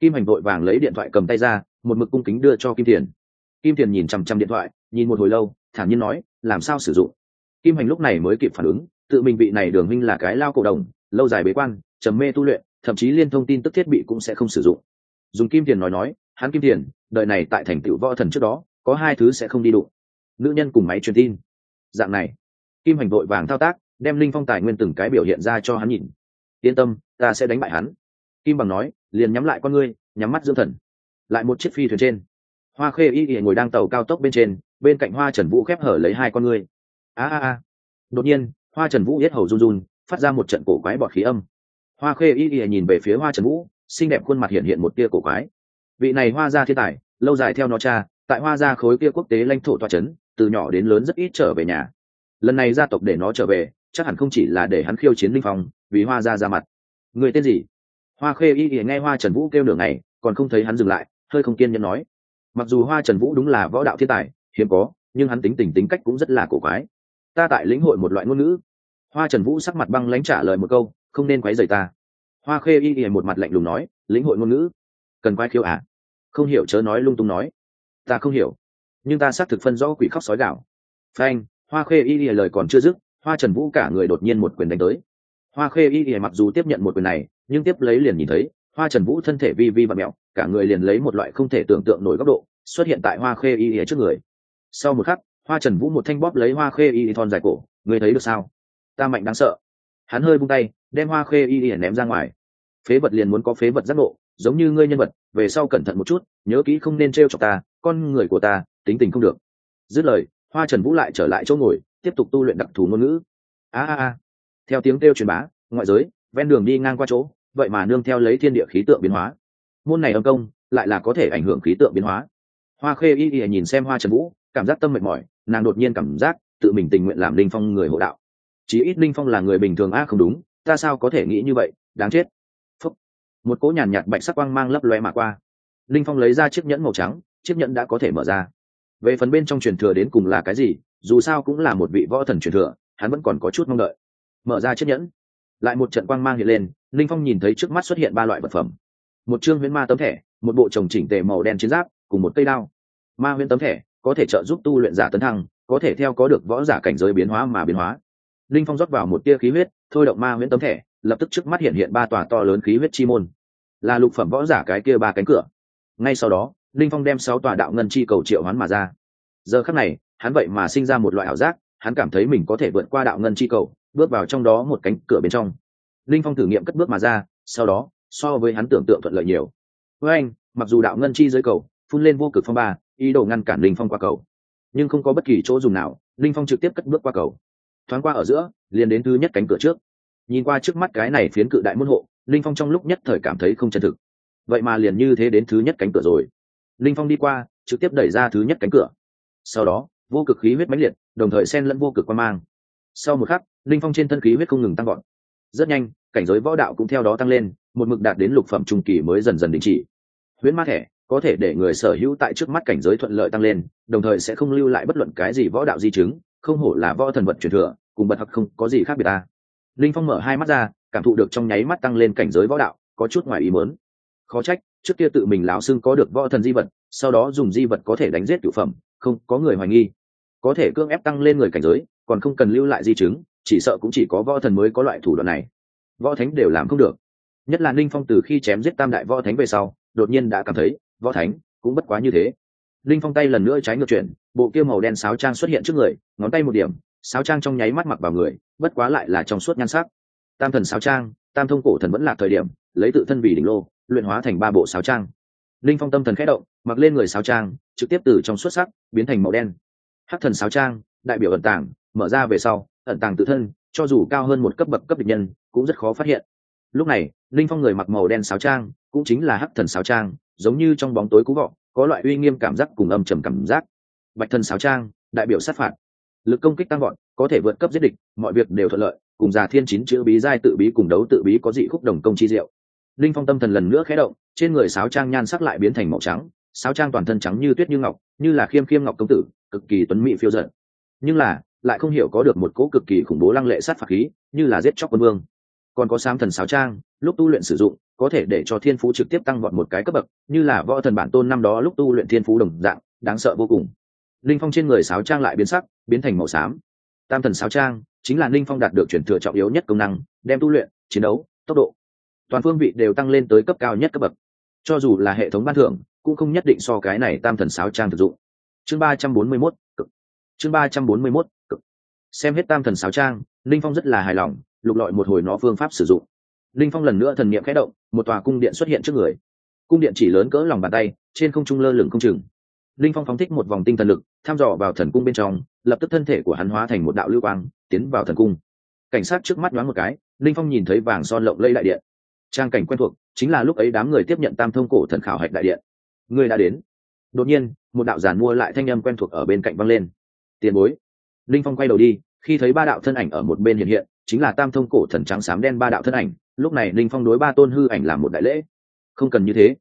kim hành vội vàng lấy điện thoại cầm tay ra, một mực cung kính đưa cho kim thiền. Kim thiền nhìn chằm chằm điện thoại, nhìn một hồi lâu, thản nhiên nói, làm sao sử dụng? Kim hành lúc này mới kịp phản ứng, tự mình vị này đường minh là cái lao cổ đồng, lâu dài bế quan, trầm mê tu luyện, thậm chí liên thông tin tức thiết bị cũng sẽ không sử dụng. Dùng kim tiền nói nói, hắn kim tiền đợi này tại thành tựu võ thần trước đó, có hai thứ sẽ không đi đụng. Nữ nhân cùng máy truyền tin. Dạng này, kim hành vội vàng thao tác, đem linh phong tài nguyên từng cái biểu hiện ra cho hắn nhìn. Yên tâm, ta sẽ đánh bại hắn. Kim bằng nói liền nhắm lại con ngươi nhắm mắt dưỡng thần. Lại một chiếc phi thuyền trên. Hoa khê y ỉa ngồi đang tàu cao tốc bên trên bên cạnh hoa trần vũ khép hở lấy hai con ngươi. A a a. Đột nhiên hoa trần vũ yết hầu run run phát ra một trận cổ quái bọt khí âm. Hoa khê y ỉa nhìn về phía hoa trần vũ xinh đẹp khuôn mặt hiện hiện một tia cổ quái. Vị này hoa gia thiên tài lâu dài theo nó cha tại hoa gia khối kia quốc tế lãnh thổ toa trấn, từ nhỏ đến lớn rất ít trở về nhà. Lần này gia tộc để nó trở về chắc hẳn không chỉ là để hắn khiêu chiến linh phong vì hoa gia ra mặt. Người tên gì? Hoa khê y thì nghe hoa trần vũ kêu đường này, còn không thấy hắn dừng lại hơi không kiên nhẫn nói. Mặc dù hoa trần vũ đúng là võ đạo thiên tài hiếm có nhưng hắn tính tình tính cách cũng rất là cổ quái. Ta tại lĩnh hội một loại ngôn ngữ. Hoa trần vũ sắc mặt băng lãnh trả lời một câu không nên quấy rầy ta. Hoa khê y ỉa một mặt lạnh lùng nói lĩnh hội ngôn ngữ. Cần quái khiêu à? Không hiểu chớ nói lung tung nói. Ta không hiểu nhưng ta xác thực phân rõ quỷ khóc sói gạo. Phanh hoa khê y ỉa lời còn chưa dứt hoa trần vũ cả người đột nhiên một quyền đánh tới. Hoa khê y ỉa mặc dù tiếp nhận một quyền này nhưng tiếp lấy liền nhìn thấy, hoa trần vũ thân thể vi vi và mẹo, cả người liền lấy một loại không thể tưởng tượng nổi góc độ, xuất hiện tại hoa khê y ỉa trước người. Sau một khắc, hoa trần vũ một thanh bóp lấy hoa khê y thon dài cổ, ngươi thấy được sao? Ta mạnh đáng sợ. Hắn hơi bung tay, đem hoa khê y ném ra ngoài. Phế vật liền muốn có phế vật giác ngộ, giống như ngươi nhân vật, về sau cẩn thận một chút, nhớ kỹ không nên t r e o chọc ta, con người của ta, tính tình không được. Dứt lời, hoa trần vũ lại trở lại chỗ ngồi, tiếp tục tu luyện đặc thù ngôn ngữ. A a a. Theo tiếng kêu truyền bá, ngoại giới, ven đường đi ngang qua chỗ vậy mà nương theo lấy thiên địa khí tượng biến hóa. Môn này âm công lại là có thể ảnh hưởng khí tượng biến hóa. Hoa khê y y nhìn xem hoa trần vũ cảm giác tâm mệt mỏi nàng đột nhiên cảm giác tự mình tình nguyện làm linh phong người hộ đạo. Chỉ ít linh phong là người bình thường a không đúng ta sao có thể nghĩ như vậy đáng chết. Phúc. một cỗ nhàn nhạt, bạch sắc quang mang lấp loe mà qua. Linh phong lấy ra chiếc nhẫn màu trắng chiếc nhẫn đã có thể mở ra. Về phần bên trong truyền thừa đến cùng là cái gì dù sao cũng là một vị võ thần truyền thừa hắn vẫn còn có chút mong đợi. Mở ra chiếc nhẫn lại một trận quang mang hiện lên, linh phong nhìn thấy trước mắt xuất hiện ba loại vật phẩm. Một chương huyễn ma tấm thẻ, một bộ trồng chỉnh tề màu đen chiến giáp, cùng một cây đao. Ma huyễn tấm thẻ, có thể trợ giúp tu luyện giả tấn thăng, có thể theo có được võ giả cảnh giới biến hóa mà biến hóa. Linh phong rót vào một tia khí huyết, thôi động ma huyễn tấm thẻ, lập tức trước mắt hiện hiện ba tòa to lớn khí huyết chi môn. Là lục phẩm võ giả cái kia ba cánh cửa. Ngay sau đó, linh phong đem sáu tòa đạo ngân chi cầu triệu hoán mà ra. Giờ khắc này, hắn vậy mà sinh ra một loại ảo giác, hắn cảm thấy mình có thể vượt qua đạo ngân chi cầu bước vào trong đó một cánh cửa bên trong. Linh phong thử nghiệm cất bước mà ra, sau đó, so với hắn tưởng tượng thuận lợi nhiều. Với anh, mặc dù đạo ngân chi dưới cầu, phun lên vô cực phong ba, ý đồ ngăn cản linh phong qua cầu. Nhưng không có bất kỳ chỗ dùng nào, linh phong trực tiếp cất bước qua cầu. Thoáng qua ở giữa, liền đến thứ nhất cánh cửa trước. Nhìn qua trước mắt cái này phiến cự đại môn hộ, linh phong trong lúc nhất thời cảm thấy không chân thực. Vậy mà liền như thế đến thứ nhất cánh cửa rồi. Linh phong đi qua, trực tiếp đẩy ra thứ nhất cánh cửa. Sau đó, vô cực khí huyết mãnh liệt, đồng thời xen lẫn vô cực quan mang. Sau một khắc linh phong trên thân khí huyết không ngừng tăng gọn rất nhanh, cảnh giới võ đạo cũng theo đó tăng lên, một mực đạt đến lục phẩm trung kỳ mới dần dần đình chỉ. Huyễn ma thẻ có thể để người sở hữu tại trước mắt cảnh giới thuận lợi tăng lên, đồng thời sẽ không lưu lại bất luận cái gì võ đạo di chứng, không hổ là võ thần vật truyền thừa, cùng bật học không có gì khác biệt ta. Linh phong mở hai mắt ra, cảm thụ được trong nháy mắt tăng lên cảnh giới võ đạo, có chút ngoài ý mớn khó trách, trước kia tự mình lão xưng có được võ thần di vật, sau đó dùng di vật có thể đánh giết cựu phẩm, không có người hoài nghi. Có thể cưỡng ép tăng lên người cảnh giới, còn không cần lưu lại di chứng chỉ sợ cũng chỉ có võ thần mới có loại thủ đoạn này. Võ thánh đều làm không được. Nhất là ninh phong từ khi chém giết tam đại võ thánh về sau, đột nhiên đã cảm thấy, võ thánh cũng bất quá như thế. Linh phong tay lần nữa trái ngược chuyển, bộ kia màu đen sáo trang xuất hiện trước người, ngón tay một điểm, sáo trang trong nháy mắt mặc vào người, bất quá lại là trong suốt nhan sắc. Tam thần sáo trang, tam thông cổ thần vẫn là thời điểm, lấy tự thân vì đỉnh lô, luyện hóa thành ba bộ sáo trang. Linh phong tâm thần khẽ động, mặc lên người sáo trang, trực tiếp từ trong xuất sắc biến thành màu đen. Hắc thần sáo trang, đại biểu ẩn tàng, mở ra về sau ẩn tàng tự thân, cho dù cao hơn một cấp bậc cấp địch nhân, cũng rất khó phát hiện. Lúc này, linh phong người mặc màu đen sáo trang, cũng chính là hắc thần sáo trang, giống như trong bóng tối cú vọ có loại uy nghiêm cảm giác cùng âm trầm cảm giác. Bạch thần sáo trang, đại biểu sát phạt. Lực công kích tăng gọn có thể vượt cấp giết địch, mọi việc đều thuận lợi, cùng già thiên chín chữ bí giai tự bí cùng đấu tự bí có dị khúc đồng công chi diệu. Linh phong tâm thần lần nữa khé động, trên người sáo trang nhan sắc lại biến thành màu trắng, sáo trang toàn thân trắng như tuyết như ngọc, như là khiêm khiêm ngọc công tử, cực kỳ tuấn mỹ phiêu giận nhưng là lại không hiểu có được một cỗ cực kỳ khủng bố lăng lệ sát phạt khí, như là giết chóc quân vương. Còn có sám thần sáo trang, lúc tu luyện sử dụng, có thể để cho thiên phú trực tiếp tăng vọt một cái cấp bậc, như là võ thần bản tôn năm đó lúc tu luyện thiên phú đồng dạng, đáng sợ vô cùng. Linh phong trên người sáo trang lại biến sắc, biến thành màu xám. Tam thần sáo trang chính là linh phong đạt được chuyển thừa trọng yếu nhất công năng, đem tu luyện, chiến đấu, tốc độ. Toàn phương vị đều tăng lên tới cấp cao nhất cấp bậc. Cho dù là hệ thống ban thưởng, cũng không nhất định so cái này tam thần sáo trang thực dụng. Chương ba trăm bốn mươi mốt chương ba trăm bốn mươi mốt xem hết tam thần sáo trang, linh phong rất là hài lòng, lục lọi một hồi nó phương pháp sử dụng. Linh phong lần nữa thần niệm khẽ động, một tòa cung điện xuất hiện trước người. Cung điện chỉ lớn cỡ lòng bàn tay, trên không trung lơ lửng không chừng. Linh phong phóng thích một vòng tinh thần lực, thăm dò vào thần cung bên trong, lập tức thân thể của hắn hóa thành một đạo lưu quang, tiến vào thần cung. Cảnh sát trước mắt đoán một cái, linh phong nhìn thấy vàng son lộng lây đại điện. Trang cảnh quen thuộc, chính là lúc ấy đám người tiếp nhận tam thông cổ thần khảo hạch đại điện. Người đã đến. Đột nhiên, một đạo giàn mua lại thanh âm quen thuộc ở bên cạnh văng lên. Tiền bối linh phong quay đầu đi, khi thấy ba đạo thân ảnh ở một bên hiện hiện, chính là tam thông cổ thần trắng xám đen ba đạo thân ảnh, lúc này linh phong đối ba tôn hư ảnh làm một đại lễ. Không cần như thế.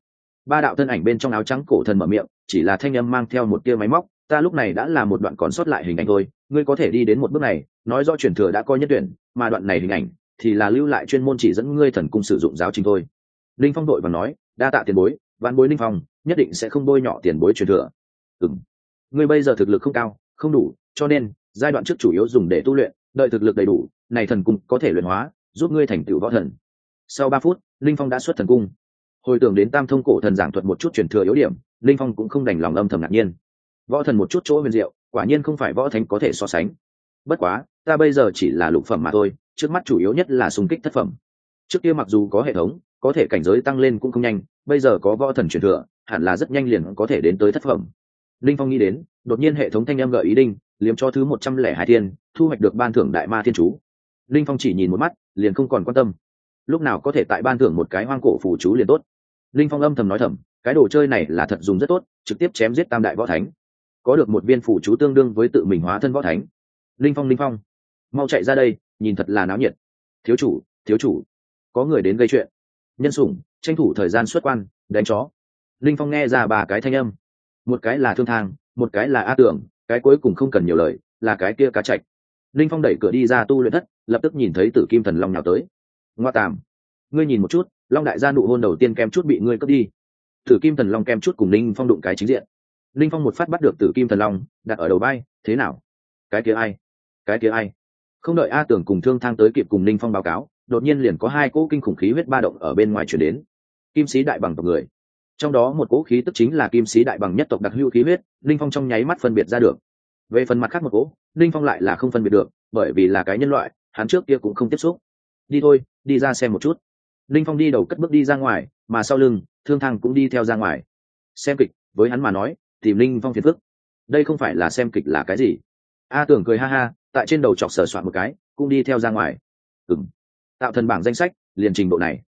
Ba đạo thân ảnh bên trong áo trắng cổ thần mở miệng, chỉ là thanh âm mang theo một tia máy móc, ta lúc này đã là một đoạn còn sót lại hình ảnh thôi, ngươi có thể đi đến một bước này, nói do truyền thừa đã coi nhất tuyển, mà đoạn này hình ảnh thì là lưu lại chuyên môn chỉ dẫn ngươi thần cung sử dụng giáo trình thôi. Linh phong đội và nói, đa tạ tiền bối văn bối linh phong, nhất định sẽ không bôi nhọ tiền bối truyền thừa. Ừ ngươi bây giờ thực lực không cao, không đủ, cho nên giai đoạn trước chủ yếu dùng để tu luyện, đợi thực lực đầy đủ, này thần cung có thể luyện hóa, giúp ngươi thành tựu võ thần. Sau ba phút, linh phong đã xuất thần cung. Hồi tưởng đến tam thông cổ thần giảng thuật một chút truyền thừa yếu điểm, linh phong cũng không đành lòng âm thầm ngạc nhiên. Võ thần một chút chỗ huyền diệu, quả nhiên không phải võ thánh có thể so sánh. Bất quá, ta bây giờ chỉ là lục phẩm mà thôi, trước mắt chủ yếu nhất là xung kích thất phẩm. Trước kia mặc dù có hệ thống, có thể cảnh giới tăng lên cũng không nhanh, bây giờ có võ thần truyền thừa, hẳn là rất nhanh liền có thể đến tới thất phẩm. Linh phong nghĩ đến, đột nhiên hệ thống thanh em gợi ý đinh liếm cho thứ một trăm lẻ hai thiên, thu hoạch được ban thưởng đại ma thiên chú. Linh phong chỉ nhìn một mắt, liền không còn quan tâm. Lúc nào có thể tại ban thưởng một cái hoang cổ phù chú liền tốt. Linh phong âm thầm nói thầm, cái đồ chơi này là thật dùng rất tốt, trực tiếp chém giết tam đại võ thánh. Có được một viên phù chú tương đương với tự mình hóa thân võ thánh. Linh phong linh phong. Mau chạy ra đây, nhìn thật là náo nhiệt. Thiếu chủ thiếu chủ. Có người đến gây chuyện. Nhân sủng, tranh thủ thời gian xuất quan, đánh chó. Linh phong nghe ra ba cái thanh âm. Một cái là thương thang, một cái là a tưởng cái cuối cùng không cần nhiều lời, là cái kia cá chạch. Linh phong đẩy cửa đi ra tu luyện thất, lập tức nhìn thấy tử kim thần long nào tới. Ngoa tàm, ngươi nhìn một chút, long đại gia nụ hôn đầu tiên kem chút bị ngươi cướp đi. Tử kim thần long kem chút cùng linh phong đụng cái chính diện. Linh phong một phát bắt được tử kim thần long, đặt ở đầu bay thế nào? Cái kia ai? Cái kia ai? Không đợi a tưởng cùng thương thang tới kịp cùng linh phong báo cáo, đột nhiên liền có hai cỗ kinh khủng khí huyết ba động ở bên ngoài chuyển đến. Kim sĩ đại bằng tộc người trong đó một cỗ khí tức chính là kim sĩ đại bằng nhất tộc đặc hữu khí huyết, linh phong trong nháy mắt phân biệt ra được. Về phần mặt khác một cỗ, linh phong lại là không phân biệt được, bởi vì là cái nhân loại, hắn trước kia cũng không tiếp xúc. Đi thôi, đi ra xem một chút. Linh phong đi đầu cất bước đi ra ngoài, mà sau lưng, thương thang cũng đi theo ra ngoài. Xem kịch, với hắn mà nói, tìm linh phong phiền phức. Đây không phải là xem kịch là cái gì? A tưởng cười ha ha, tại trên đầu chọc sở soạn một cái, cũng đi theo ra ngoài. Ừng tạo thần bảng danh sách, liền trình độ này.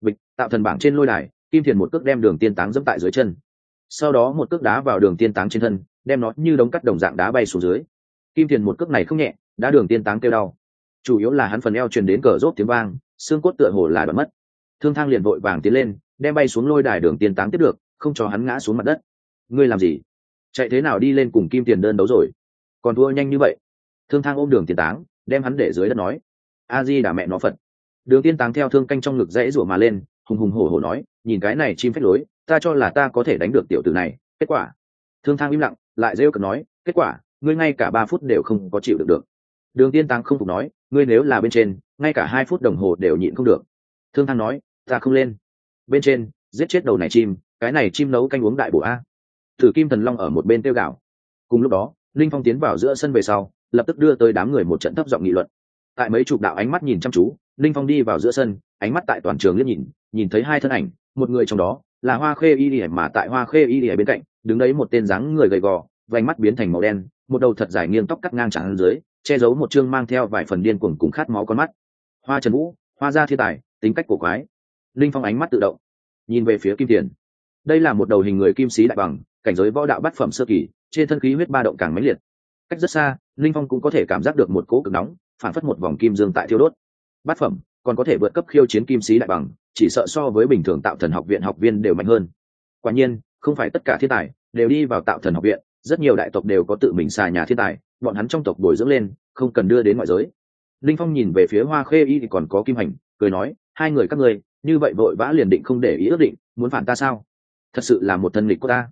Bịch, tạo thần bảng trên lôi đài kim thiền một cước đem đường tiên táng dẫm tại dưới chân. Sau đó một cước đá vào đường tiên táng trên thân, đem nó như đống cắt đồng dạng đá bay xuống dưới. Kim thiền một cước này không nhẹ, đã đường tiên táng kêu đau. Chủ yếu là hắn phần eo truyền đến cờ rốt tiếng vang, xương cốt tựa hồ là đoạn mất. Thương thang liền vội vàng tiến lên, đem bay xuống lôi đài đường tiên táng tiếp được, không cho hắn ngã xuống mặt đất. Ngươi làm gì? Chạy thế nào đi lên cùng kim tiền đơn đấu rồi? Còn thua nhanh như vậy. Thương thang ôm đường tiên táng, đem hắn để dưới đất nói. A di đả mẹ nó phật. Đường tiên táng theo thương canh trong ngực rẽ rủa mà lên hùng hùng hổ hổ nói, nhìn cái này chim phách lối, ta cho là ta có thể đánh được tiểu tử này. Kết quả, thương thang im lặng, lại rêu cực nói, kết quả, ngươi ngay cả ba phút đều không có chịu được được. Đường tiên tăng không phục nói, ngươi nếu là bên trên, ngay cả hai phút đồng hồ đều nhịn không được. Thương thang nói, ta không lên. Bên trên, giết chết đầu này chim, cái này chim nấu canh uống đại bổ a. Thử kim thần long ở một bên tiêu gạo cùng lúc đó, linh phong tiến vào giữa sân về sau, lập tức đưa tới đám người một trận thấp giọng nghị luận. Tại mấy chục đạo ánh mắt nhìn chăm chú, linh phong đi vào giữa sân, ánh mắt tại toàn trường liếc nhìn nhìn thấy hai thân ảnh, một người trong đó là hoa khê y ỉa mà tại hoa khê y ỉa bên cạnh, đứng đấy một tên dáng người gầy gò, vành mắt biến thành màu đen, một đầu thật dài nghiêng tóc cắt ngang trắng dưới, che giấu một chương mang theo vài phần điên cuồng cùng khát máu con mắt. Hoa trần vũ, hoa gia thiên tài, tính cách của quái. Linh phong ánh mắt tự động, nhìn về phía kim tiền. Đây là một đầu hình người kim sĩ đại bằng, cảnh giới võ đạo bát phẩm sơ kỳ, trên thân khí huyết ba động càng mãnh liệt. Cách rất xa, linh phong cũng có thể cảm giác được một cỗ cực nóng, phản phất một vòng kim dương tại thiêu đốt. Bát phẩm còn có thể vượt cấp khiêu chiến kim sĩ đại bằng, chỉ sợ so với bình thường tạo thần học viện học viên đều mạnh hơn. Quả nhiên, không phải tất cả thiên tài đều đi vào tạo thần học viện, rất nhiều đại tộc đều có tự mình xài nhà thiên tài, bọn hắn trong tộc bồi dưỡng lên, không cần đưa đến ngoại giới. Linh phong nhìn về phía hoa khê y thì còn có kim hành, cười nói, hai người các ngươi, như vậy vội vã liền định không để ý ước định, muốn phản ta sao? Thật sự là một thân nghịch của ta.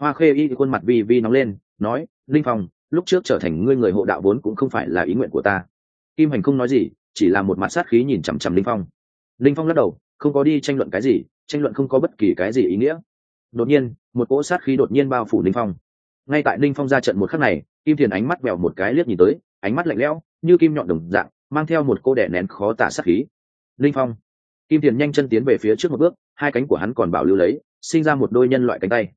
Hoa khê y thì khuôn mặt vi vi nóng lên, nói, linh phong, lúc trước trở thành ngươi người hộ đạo vốn cũng không phải là ý nguyện của ta. Kim hành không nói gì chỉ là một mặt sát khí nhìn chằm chằm linh phong. Linh phong lắc đầu, không có đi tranh luận cái gì, tranh luận không có bất kỳ cái gì ý nghĩa. Đột nhiên, một cỗ sát khí đột nhiên bao phủ linh phong. Ngay tại linh phong ra trận một khắc này, kim thiền ánh mắt vẹo một cái liếc nhìn tới, ánh mắt lạnh lẽo, như kim nhọn đồng dạng, mang theo một cô đẻ nén khó tả sát khí. Linh phong. Kim thiền nhanh chân tiến về phía trước một bước, hai cánh của hắn còn bảo lưu lấy, sinh ra một đôi nhân loại cánh tay.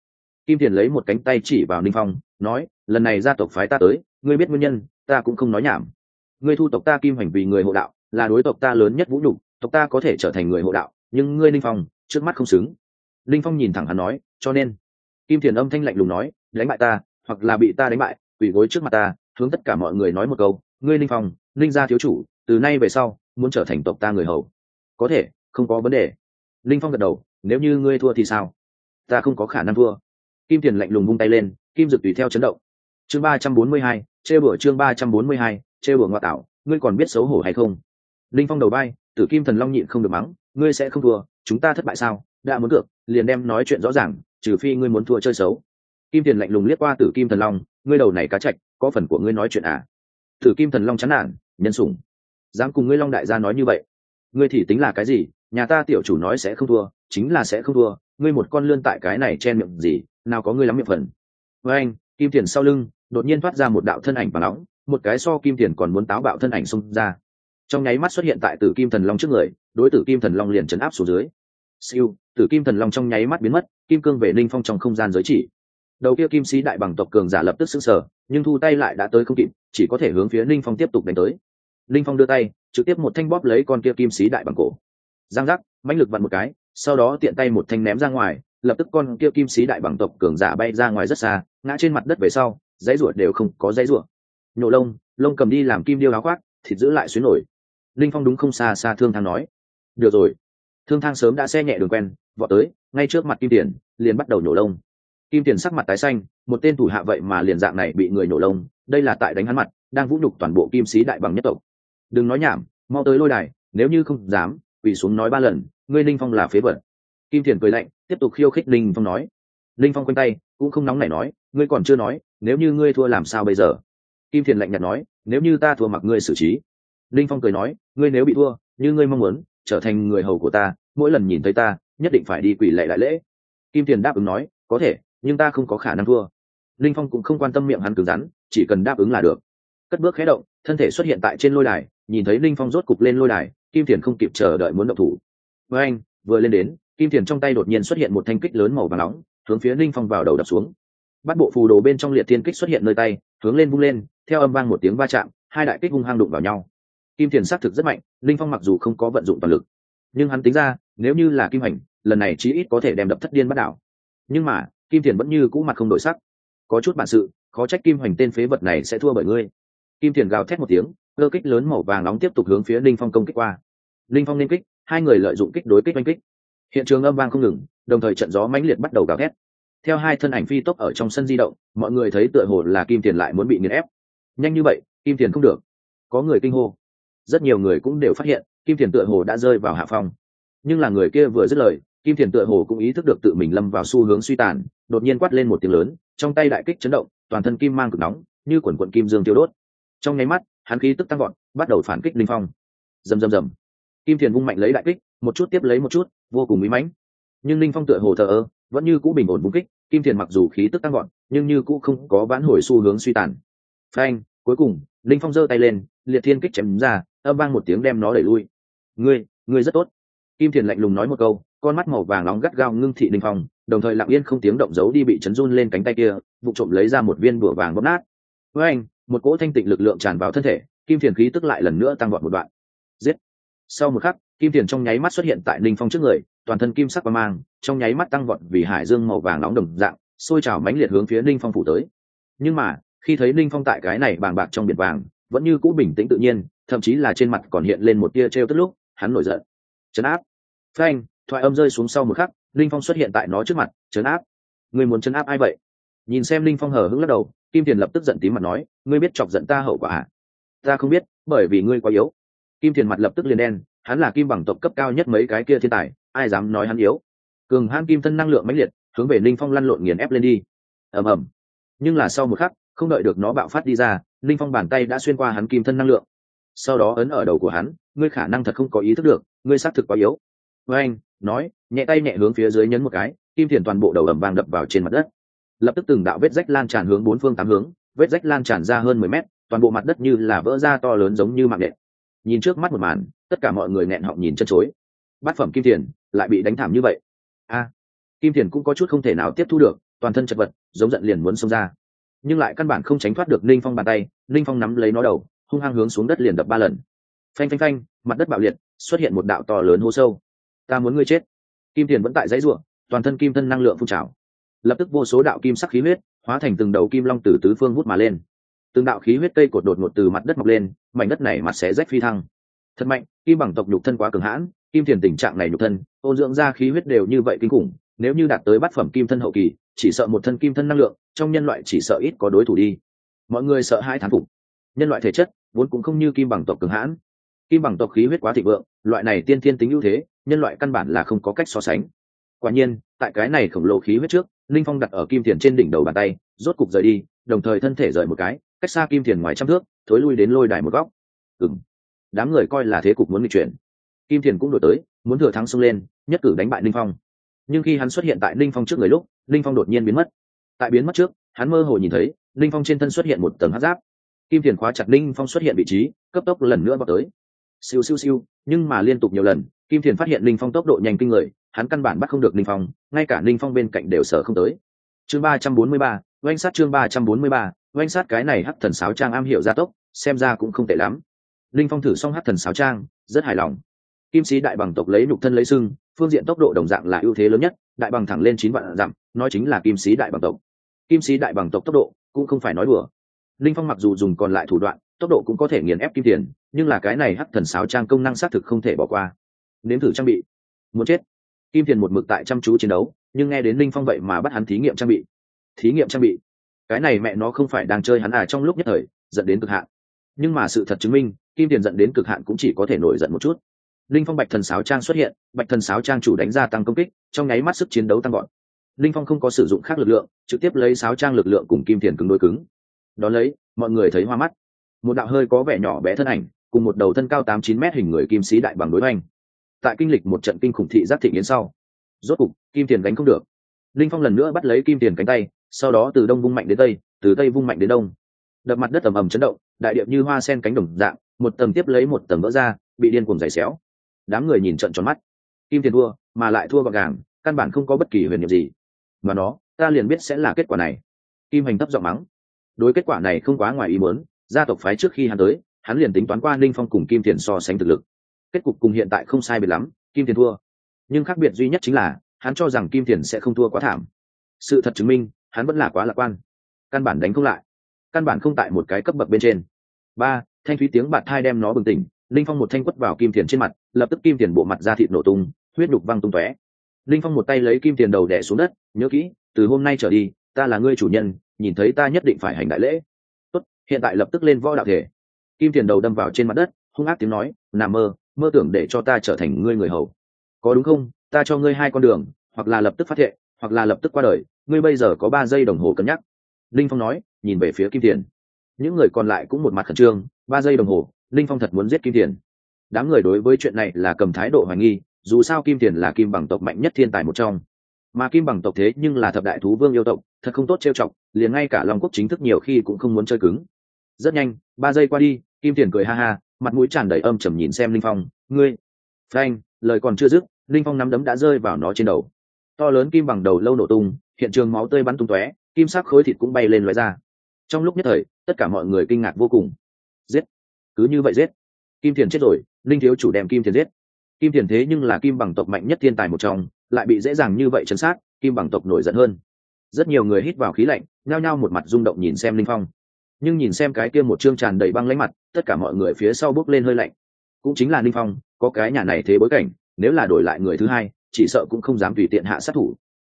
Kim thiền lấy một cánh tay chỉ vào linh phong, nói, lần này gia tộc phái ta tới, ngươi biết nguyên nhân, ta cũng không nói nhảm ngươi thu tộc ta kim hành vì người hộ đạo, là đối tộc ta lớn nhất vũ nhục, tộc ta có thể trở thành người hộ đạo, nhưng ngươi linh phong, trước mắt không xứng. Linh phong nhìn thẳng hắn nói, cho nên. Kim thiền âm thanh lạnh lùng nói, đánh bại ta, hoặc là bị ta đánh bại, quỳ gối trước mặt ta, hướng tất cả mọi người nói một câu, ngươi linh phong, linh gia thiếu chủ, từ nay về sau, muốn trở thành tộc ta người hầu. Có thể, không có vấn đề. Linh phong gật đầu, nếu như ngươi thua thì sao? Ta không có khả năng thua. Kim tiền lạnh lùng vung tay lên, kim dực tùy theo chấn động. Chương ba trăm bốn mươi hai chê bửa chương ba trăm bốn mươi hai chê bửa ngoại tạo, ngươi còn biết xấu hổ hay không? Linh phong đầu bay tử kim thần long nhịn không được mắng, ngươi sẽ không thua, chúng ta thất bại sao? Đã muốn được liền đem nói chuyện rõ ràng, trừ phi ngươi muốn thua chơi xấu. Kim tiền lạnh lùng liếc qua tử kim thần long, ngươi đầu này cá chạch, có phần của ngươi nói chuyện à? Tử kim thần long chán nản, nhân sủng. Dám cùng ngươi long đại gia nói như vậy. Ngươi thì tính là cái gì? Nhà ta tiểu chủ nói sẽ không thua, chính là sẽ không thua. Ngươi một con lươn tại cái này chen miệng gì, nào có ngươi lắm miệng phần. Với anh kim tiền sau lưng, đột nhiên thoát ra một đạo thân ảnh và nóng, một cái so kim tiền còn muốn táo bạo thân ảnh xông ra. Trong nháy mắt xuất hiện tại tử kim thần long trước người, đối tử kim thần long liền chấn áp xuống dưới. Siêu, tử kim thần long trong nháy mắt biến mất, kim cương về ninh phong trong không gian giới chỉ. Đầu kia kim sĩ đại bằng tộc cường giả lập tức xưng sở nhưng thu tay lại đã tới không kịp, chỉ có thể hướng phía ninh phong tiếp tục đánh tới. Ninh phong đưa tay, trực tiếp một thanh bóp lấy con kia kim sĩ đại bằng cổ. Giang giác, mãnh lực vặn một cái, sau đó tiện tay một thanh ném ra ngoài lập tức con kia kim sĩ đại bằng tộc cường giả bay ra ngoài rất xa, ngã trên mặt đất về sau, dãy ruột đều không có dãy ruột nhổ lông lông cầm đi làm kim điêu áo khoác, thịt giữ lại xuyến nổi. Linh phong đúng không xa xa thương thang nói. Được rồi. Thương thang sớm đã xe nhẹ đường quen, vọt tới, ngay trước mặt kim tiền, liền bắt đầu nhổ lông. Kim tiền sắc mặt tái xanh, một tên thủ hạ vậy mà liền dạng này bị người nhổ lông, đây là tại đánh hắn mặt, đang vũ nhục toàn bộ kim sĩ đại bằng nhất tộc. Đừng nói nhảm, mau tới lôi đài, nếu như không dám, quỳ xuống nói ba lần, ngươi linh phong là phế vật. Kim tiền cười lạnh tiếp tục khiêu khích linh phong nói. Linh phong quanh tay, cũng không nóng nảy nói, ngươi còn chưa nói, nếu như ngươi thua làm sao bây giờ? Kim thiền lạnh nhạt nói, nếu như ta thua mặc ngươi xử trí. Linh phong cười nói, ngươi nếu bị thua, như ngươi mong muốn, trở thành người hầu của ta, mỗi lần nhìn thấy ta, nhất định phải đi quỷ lệ đại lễ. Kim thiền đáp ứng nói, có thể, nhưng ta không có khả năng thua. Linh phong cũng không quan tâm miệng hắn cứng rắn, chỉ cần đáp ứng là được. Cất bước khé động, thân thể xuất hiện tại trên lôi đài, nhìn thấy linh phong rốt cục lên lôi đài, kim thiền không kịp chờ đợi muốn động thủ. Với anh vừa lên đến kim thiền trong tay đột nhiên xuất hiện một thanh kích lớn màu và nóng, hướng phía linh phong vào đầu đập xuống. Bắt bộ phù đồ bên trong liệt thiên kích xuất hiện nơi tay, hướng lên vung lên, theo âm vang một tiếng va chạm, hai đại kích hung hăng đụng vào nhau. Kim thiền xác thực rất mạnh linh phong mặc dù không có vận dụng toàn lực, nhưng hắn tính ra, nếu như là kim hành lần này chí ít có thể đem đập thất điên bắt đảo. Nhưng mà, kim thiền vẫn như cũ mặt không đổi sắc. Có chút bản sự, khó trách kim hoành tên phế vật này sẽ thua bởi ngươi. Kim thiền gào thét một tiếng, cơ kích lớn màu vàng nóng tiếp tục hướng phía linh phong công kích qua. Linh phong nên kích, hai người lợi dụng kích đối kích oanh kích hiện trường âm vang không ngừng, đồng thời trận gió mãnh liệt bắt đầu gào thét. Theo hai thân ảnh phi tốc ở trong sân di động, mọi người thấy tựa hồ là kim tiền lại muốn bị nghiền ép. Nhanh như vậy, kim tiền không được. Có người kinh hô. Rất nhiều người cũng đều phát hiện, kim tiền tựa hồ đã rơi vào hạ phong. Nhưng là người kia vừa dứt lời, kim tiền tựa hồ cũng ý thức được tự mình lâm vào xu hướng suy tàn, đột nhiên quát lên một tiếng lớn, trong tay đại kích chấn động, toàn thân kim mang cực nóng, như quần quận kim dương tiêu đốt. Trong nháy mắt, hắn khí tức tăng gọn bắt đầu phản kích linh phong. Rầm rầm rầm. Kim tiền vung mạnh lấy đại kích một chút tiếp lấy một chút, vô cùng mỹ mãnh. Nhưng linh phong tựa hồ thờ ơ, vẫn như cũ bình ổn vung kích, kim thiền mặc dù khí tức tăng gọn nhưng như cũ không có vãn hồi xu hướng suy tàn. Phanh, cuối cùng linh phong giơ tay lên, liệt thiên kích chém ra, âm vang một tiếng đem nó đẩy lui. Ngươi ngươi rất tốt. Kim thiền lạnh lùng nói một câu, con mắt màu vàng nóng gắt gao ngưng thị linh phong, đồng thời lặng yên không tiếng động giấu đi bị chấn run lên cánh tay kia, vụ trộm lấy ra một viên bùa vàng bóp nát. Với anh một cỗ thanh tịnh lực lượng tràn vào thân thể, kim thiền khí tức lại lần nữa tăng gọn một đoạn. Giết! Sau một khắc kim Tiền trong nháy mắt xuất hiện tại linh phong trước người, toàn thân kim sắc và mang, trong nháy mắt tăng vọt vì hải dương màu vàng nóng đồng dạng, sôi trào mãnh liệt hướng phía linh phong phủ tới. Nhưng mà, khi thấy linh phong tại cái này bàng bạc trong biển vàng, vẫn như cũ bình tĩnh tự nhiên, thậm chí là trên mặt còn hiện lên một tia trêu tức lúc, hắn nổi giận. Chấn áp! Phanh, thoại âm rơi xuống sau một khắc linh phong xuất hiện tại nó trước mặt chấn áp! Người muốn chấn áp ai vậy? Nhìn xem linh phong hờ hững lắc đầu, kim tiền lập tức giận tím mặt nói, ngươi biết chọc giận ta hậu quả à? ta không biết, bởi vì ngươi quá yếu. Kim tiền mặt lập tức liền đen hắn là kim bằng tộc cấp cao nhất mấy cái kia thiên tài, ai dám nói hắn yếu? Cường hãn kim thân năng lượng mãnh liệt, hướng về linh phong lăn lộn nghiền ép lên đi. Ầm ầm. Nhưng là sau một khắc, không đợi được nó bạo phát đi ra linh phong bàn tay đã xuyên qua hắn kim thân năng lượng. Sau đó ấn ở đầu của hắn, ngươi khả năng thật không có ý thức được, ngươi xác thực quá yếu. Với anh, nói, nhẹ tay nhẹ hướng phía dưới nhấn một cái, kim thiền toàn bộ đầu ẩm vàng đập vào trên mặt đất. Lập tức từng đạo vết rách lan tràn hướng bốn phương tám hướng, vết rách lan tràn ra hơn mười mét, toàn bộ mặt đất như là vỡ ra to lớn giống như mạng đệm. nhìn trước mắt một màn tất cả mọi người nghẹn họng nhìn chân chối. Bát phẩm kim thiền, lại bị đánh thảm như vậy. A, kim thiền cũng có chút không thể nào tiếp thu được, toàn thân chật vật, giống giận liền muốn xông ra. Nhưng lại căn bản không tránh thoát được ninh phong bàn tay, ninh phong nắm lấy nó đầu, hung hăng hướng xuống đất liền đập ba lần. Phanh phanh phanh, mặt đất bạo liệt, xuất hiện một đạo to lớn hố sâu. Ta muốn ngươi chết. Kim tiền vẫn tại dãy ruộng, toàn thân kim thân năng lượng phun trào. Lập tức vô số đạo kim sắc khí huyết, hóa thành từng đầu kim long từ tứ phương hút mà lên. Từng đạo khí huyết cây cột đột ngột từ mặt đất mọc lên, mảnh đất này mặt xé rách phi thăng thật mạnh, kim bằng tộc nhục thân quá cường hãn, kim thiền tình trạng này nhục thân, ôn dưỡng ra khí huyết đều như vậy kinh khủng, nếu như đạt tới bát phẩm kim thân hậu kỳ, chỉ sợ một thân kim thân năng lượng, trong nhân loại chỉ sợ ít có đối thủ đi. Mọi người sợ hai thán phục. Nhân loại thể chất, vốn cũng không như kim bằng tộc cường hãn. Kim bằng tộc khí huyết quá thịnh vượng, loại này tiên thiên tính ưu thế, nhân loại căn bản là không có cách so sánh. Quả nhiên, tại cái này khổng lồ khí huyết trước, linh phong đặt ở kim thiền trên đỉnh đầu bàn tay, rốt cục rời đi, đồng thời thân thể rời một cái, cách xa kim thiền ngoài trăm thước, thối lui đến lôi đài một góc. Ừng đám người coi là thế cục muốn bị chuyển. Kim Thiền cũng đổi tới, muốn thừa thắng xông lên, nhất cử đánh bại linh phong. Nhưng khi hắn xuất hiện tại linh phong trước người lúc linh phong đột nhiên biến mất. Tại biến mất trước, hắn mơ hồ nhìn thấy linh phong trên thân xuất hiện một tầng hát giáp. Kim thiền khóa chặt linh phong xuất hiện vị trí, cấp tốc lần nữa vào tới. Siêu siêu siêu, nhưng mà liên tục nhiều lần, kim thiền phát hiện linh phong tốc độ nhanh kinh người, hắn căn bản bắt không được linh phong, ngay cả linh phong bên cạnh đều sở không tới. Chương ba trăm bốn mươi ba, oanh sát chương ba trăm bốn mươi ba, oanh sát cái này hắc thần sáo trang am hiểu gia tốc, xem ra cũng không tệ lắm linh phong thử xong hát thần sáo trang, rất hài lòng. Kim sĩ đại bằng tộc lấy nhục thân lấy sưng phương diện tốc độ đồng dạng là ưu thế lớn nhất, đại bằng thẳng lên chín vạn dặm, nói chính là kim sĩ đại bằng tộc. Kim sĩ đại bằng tộc tốc độ cũng không phải nói đùa. Linh phong mặc dù dùng còn lại thủ đoạn, tốc độ cũng có thể nghiền ép kim tiền, nhưng là cái này hắc thần sáo trang công năng xác thực không thể bỏ qua. Nếm thử trang bị. Muốn chết. Kim tiền một mực tại chăm chú chiến đấu, nhưng nghe đến linh phong vậy mà bắt hắn thí nghiệm trang bị. Thí nghiệm trang bị. Cái này mẹ nó không phải đang chơi hắn à trong lúc nhất thời dẫn đến cực hạn nhưng mà sự thật chứng minh, kim tiền dẫn đến cực hạn cũng chỉ có thể nổi giận một chút. Linh phong bạch thần sáo trang xuất hiện, bạch thần sáo trang chủ đánh ra tăng công kích, trong nháy mắt sức chiến đấu tăng gọn linh phong không có sử dụng khác lực lượng, trực tiếp lấy sáo trang lực lượng cùng kim tiền cứng đối cứng. Đ ó lấy, mọi người thấy hoa mắt. Một đạo hơi có vẻ nhỏ bé thân ảnh, cùng một đầu thân cao tám chín mét hình người kim sĩ đại bằng đối oanh tại kinh lịch một trận kinh khủng thị giác thị nghiến sau, rốt cục, kim tiền gánh không được. Linh phong lần nữa bắt lấy kim tiền cánh tay, sau đó từ đông vung mạnh đến tây, từ tây vung mạnh đến đông. Đập mặt đất ầm ầm chấn động đại điệp như hoa sen cánh đồng dạng, một tầng tiếp lấy một tầng vỡ ra, bị điên cuồng giày xéo. Đám người nhìn trận tròn mắt. Kim tiền thua, mà lại thua gọn gàng, căn bản không có bất kỳ huyền nhiệm gì. Mà nó, ta liền biết sẽ là kết quả này. Kim hành thấp giọng mắng. Đối kết quả này không quá ngoài ý muốn, gia tộc phái trước khi hắn tới, hắn liền tính toán qua ninh phong cùng kim tiền so sánh thực lực. Kết cục cùng hiện tại không sai biệt lắm, kim tiền thua. Nhưng khác biệt duy nhất chính là, hắn cho rằng kim tiền sẽ không thua quá thảm. Sự thật chứng minh, hắn vẫn là quá lạc quan. Căn bản đánh không lại. Căn bản không tại một cái cấp bậc bên trên ba, thanh thúy tiếng bạt thai đem nó bừng tỉnh, linh phong một thanh quất vào kim tiền trên mặt, lập tức kim tiền bộ mặt ra thịt nổ tung, huyết đục văng tung tóe. Linh phong một tay lấy kim tiền đầu đẻ xuống đất, nhớ kỹ, từ hôm nay trở đi, ta là ngươi chủ nhân, nhìn thấy ta nhất định phải hành đại lễ. Tốt, hiện tại lập tức lên võ đạo thể. Kim tiền đầu đâm vào trên mặt đất, hung ác tiếng nói nằm mơ mơ tưởng để cho ta trở thành ngươi người hầu. Có đúng không? Ta cho ngươi hai con đường, hoặc là lập tức phát thệ hoặc là lập tức qua đời, ngươi bây giờ có ba giây đồng hồ cân nhắc. Linh phong nói, nhìn về phía kim tiền những người còn lại cũng một mặt khẩn trương, ba giây đồng hồ, linh phong thật muốn giết kim tiền. Đám người đối với chuyện này là cầm thái độ hoài nghi, dù sao kim tiền là kim bằng tộc mạnh nhất thiên tài một trong. Mà kim bằng tộc thế nhưng là thập đại thú vương yêu tộc, thật không tốt trêu chọc, liền ngay cả long quốc chính thức nhiều khi cũng không muốn chơi cứng. Rất nhanh, ba giây qua đi, kim tiền cười ha ha, mặt mũi tràn đầy âm trầm nhìn xem linh phong, ngươi frank lời còn chưa dứt, linh phong nắm đấm đã rơi vào nó trên đầu. To lớn kim bằng đầu lâu nổ tung, hiện trường máu tươi bắn tung tóe, kim sắc khối thịt cũng bay lên loại ra. Trong lúc nhất thời tất cả mọi người kinh ngạc vô cùng. Giết! Cứ như vậy giết! Kim thiền chết rồi, linh thiếu chủ đem kim thiền giết. Kim thiền thế nhưng là kim bằng tộc mạnh nhất thiên tài một trong, lại bị dễ dàng như vậy chấn sát, kim bằng tộc nổi giận hơn. Rất nhiều người hít vào khí lạnh, nhao nhao một mặt rung động nhìn xem linh phong. Nhưng nhìn xem cái kia một chương tràn đầy băng lãnh mặt, tất cả mọi người phía sau bước lên hơi lạnh. Cũng chính là linh phong, có cái nhà này thế bối cảnh, nếu là đổi lại người thứ hai, chỉ sợ cũng không dám tùy tiện hạ sát thủ.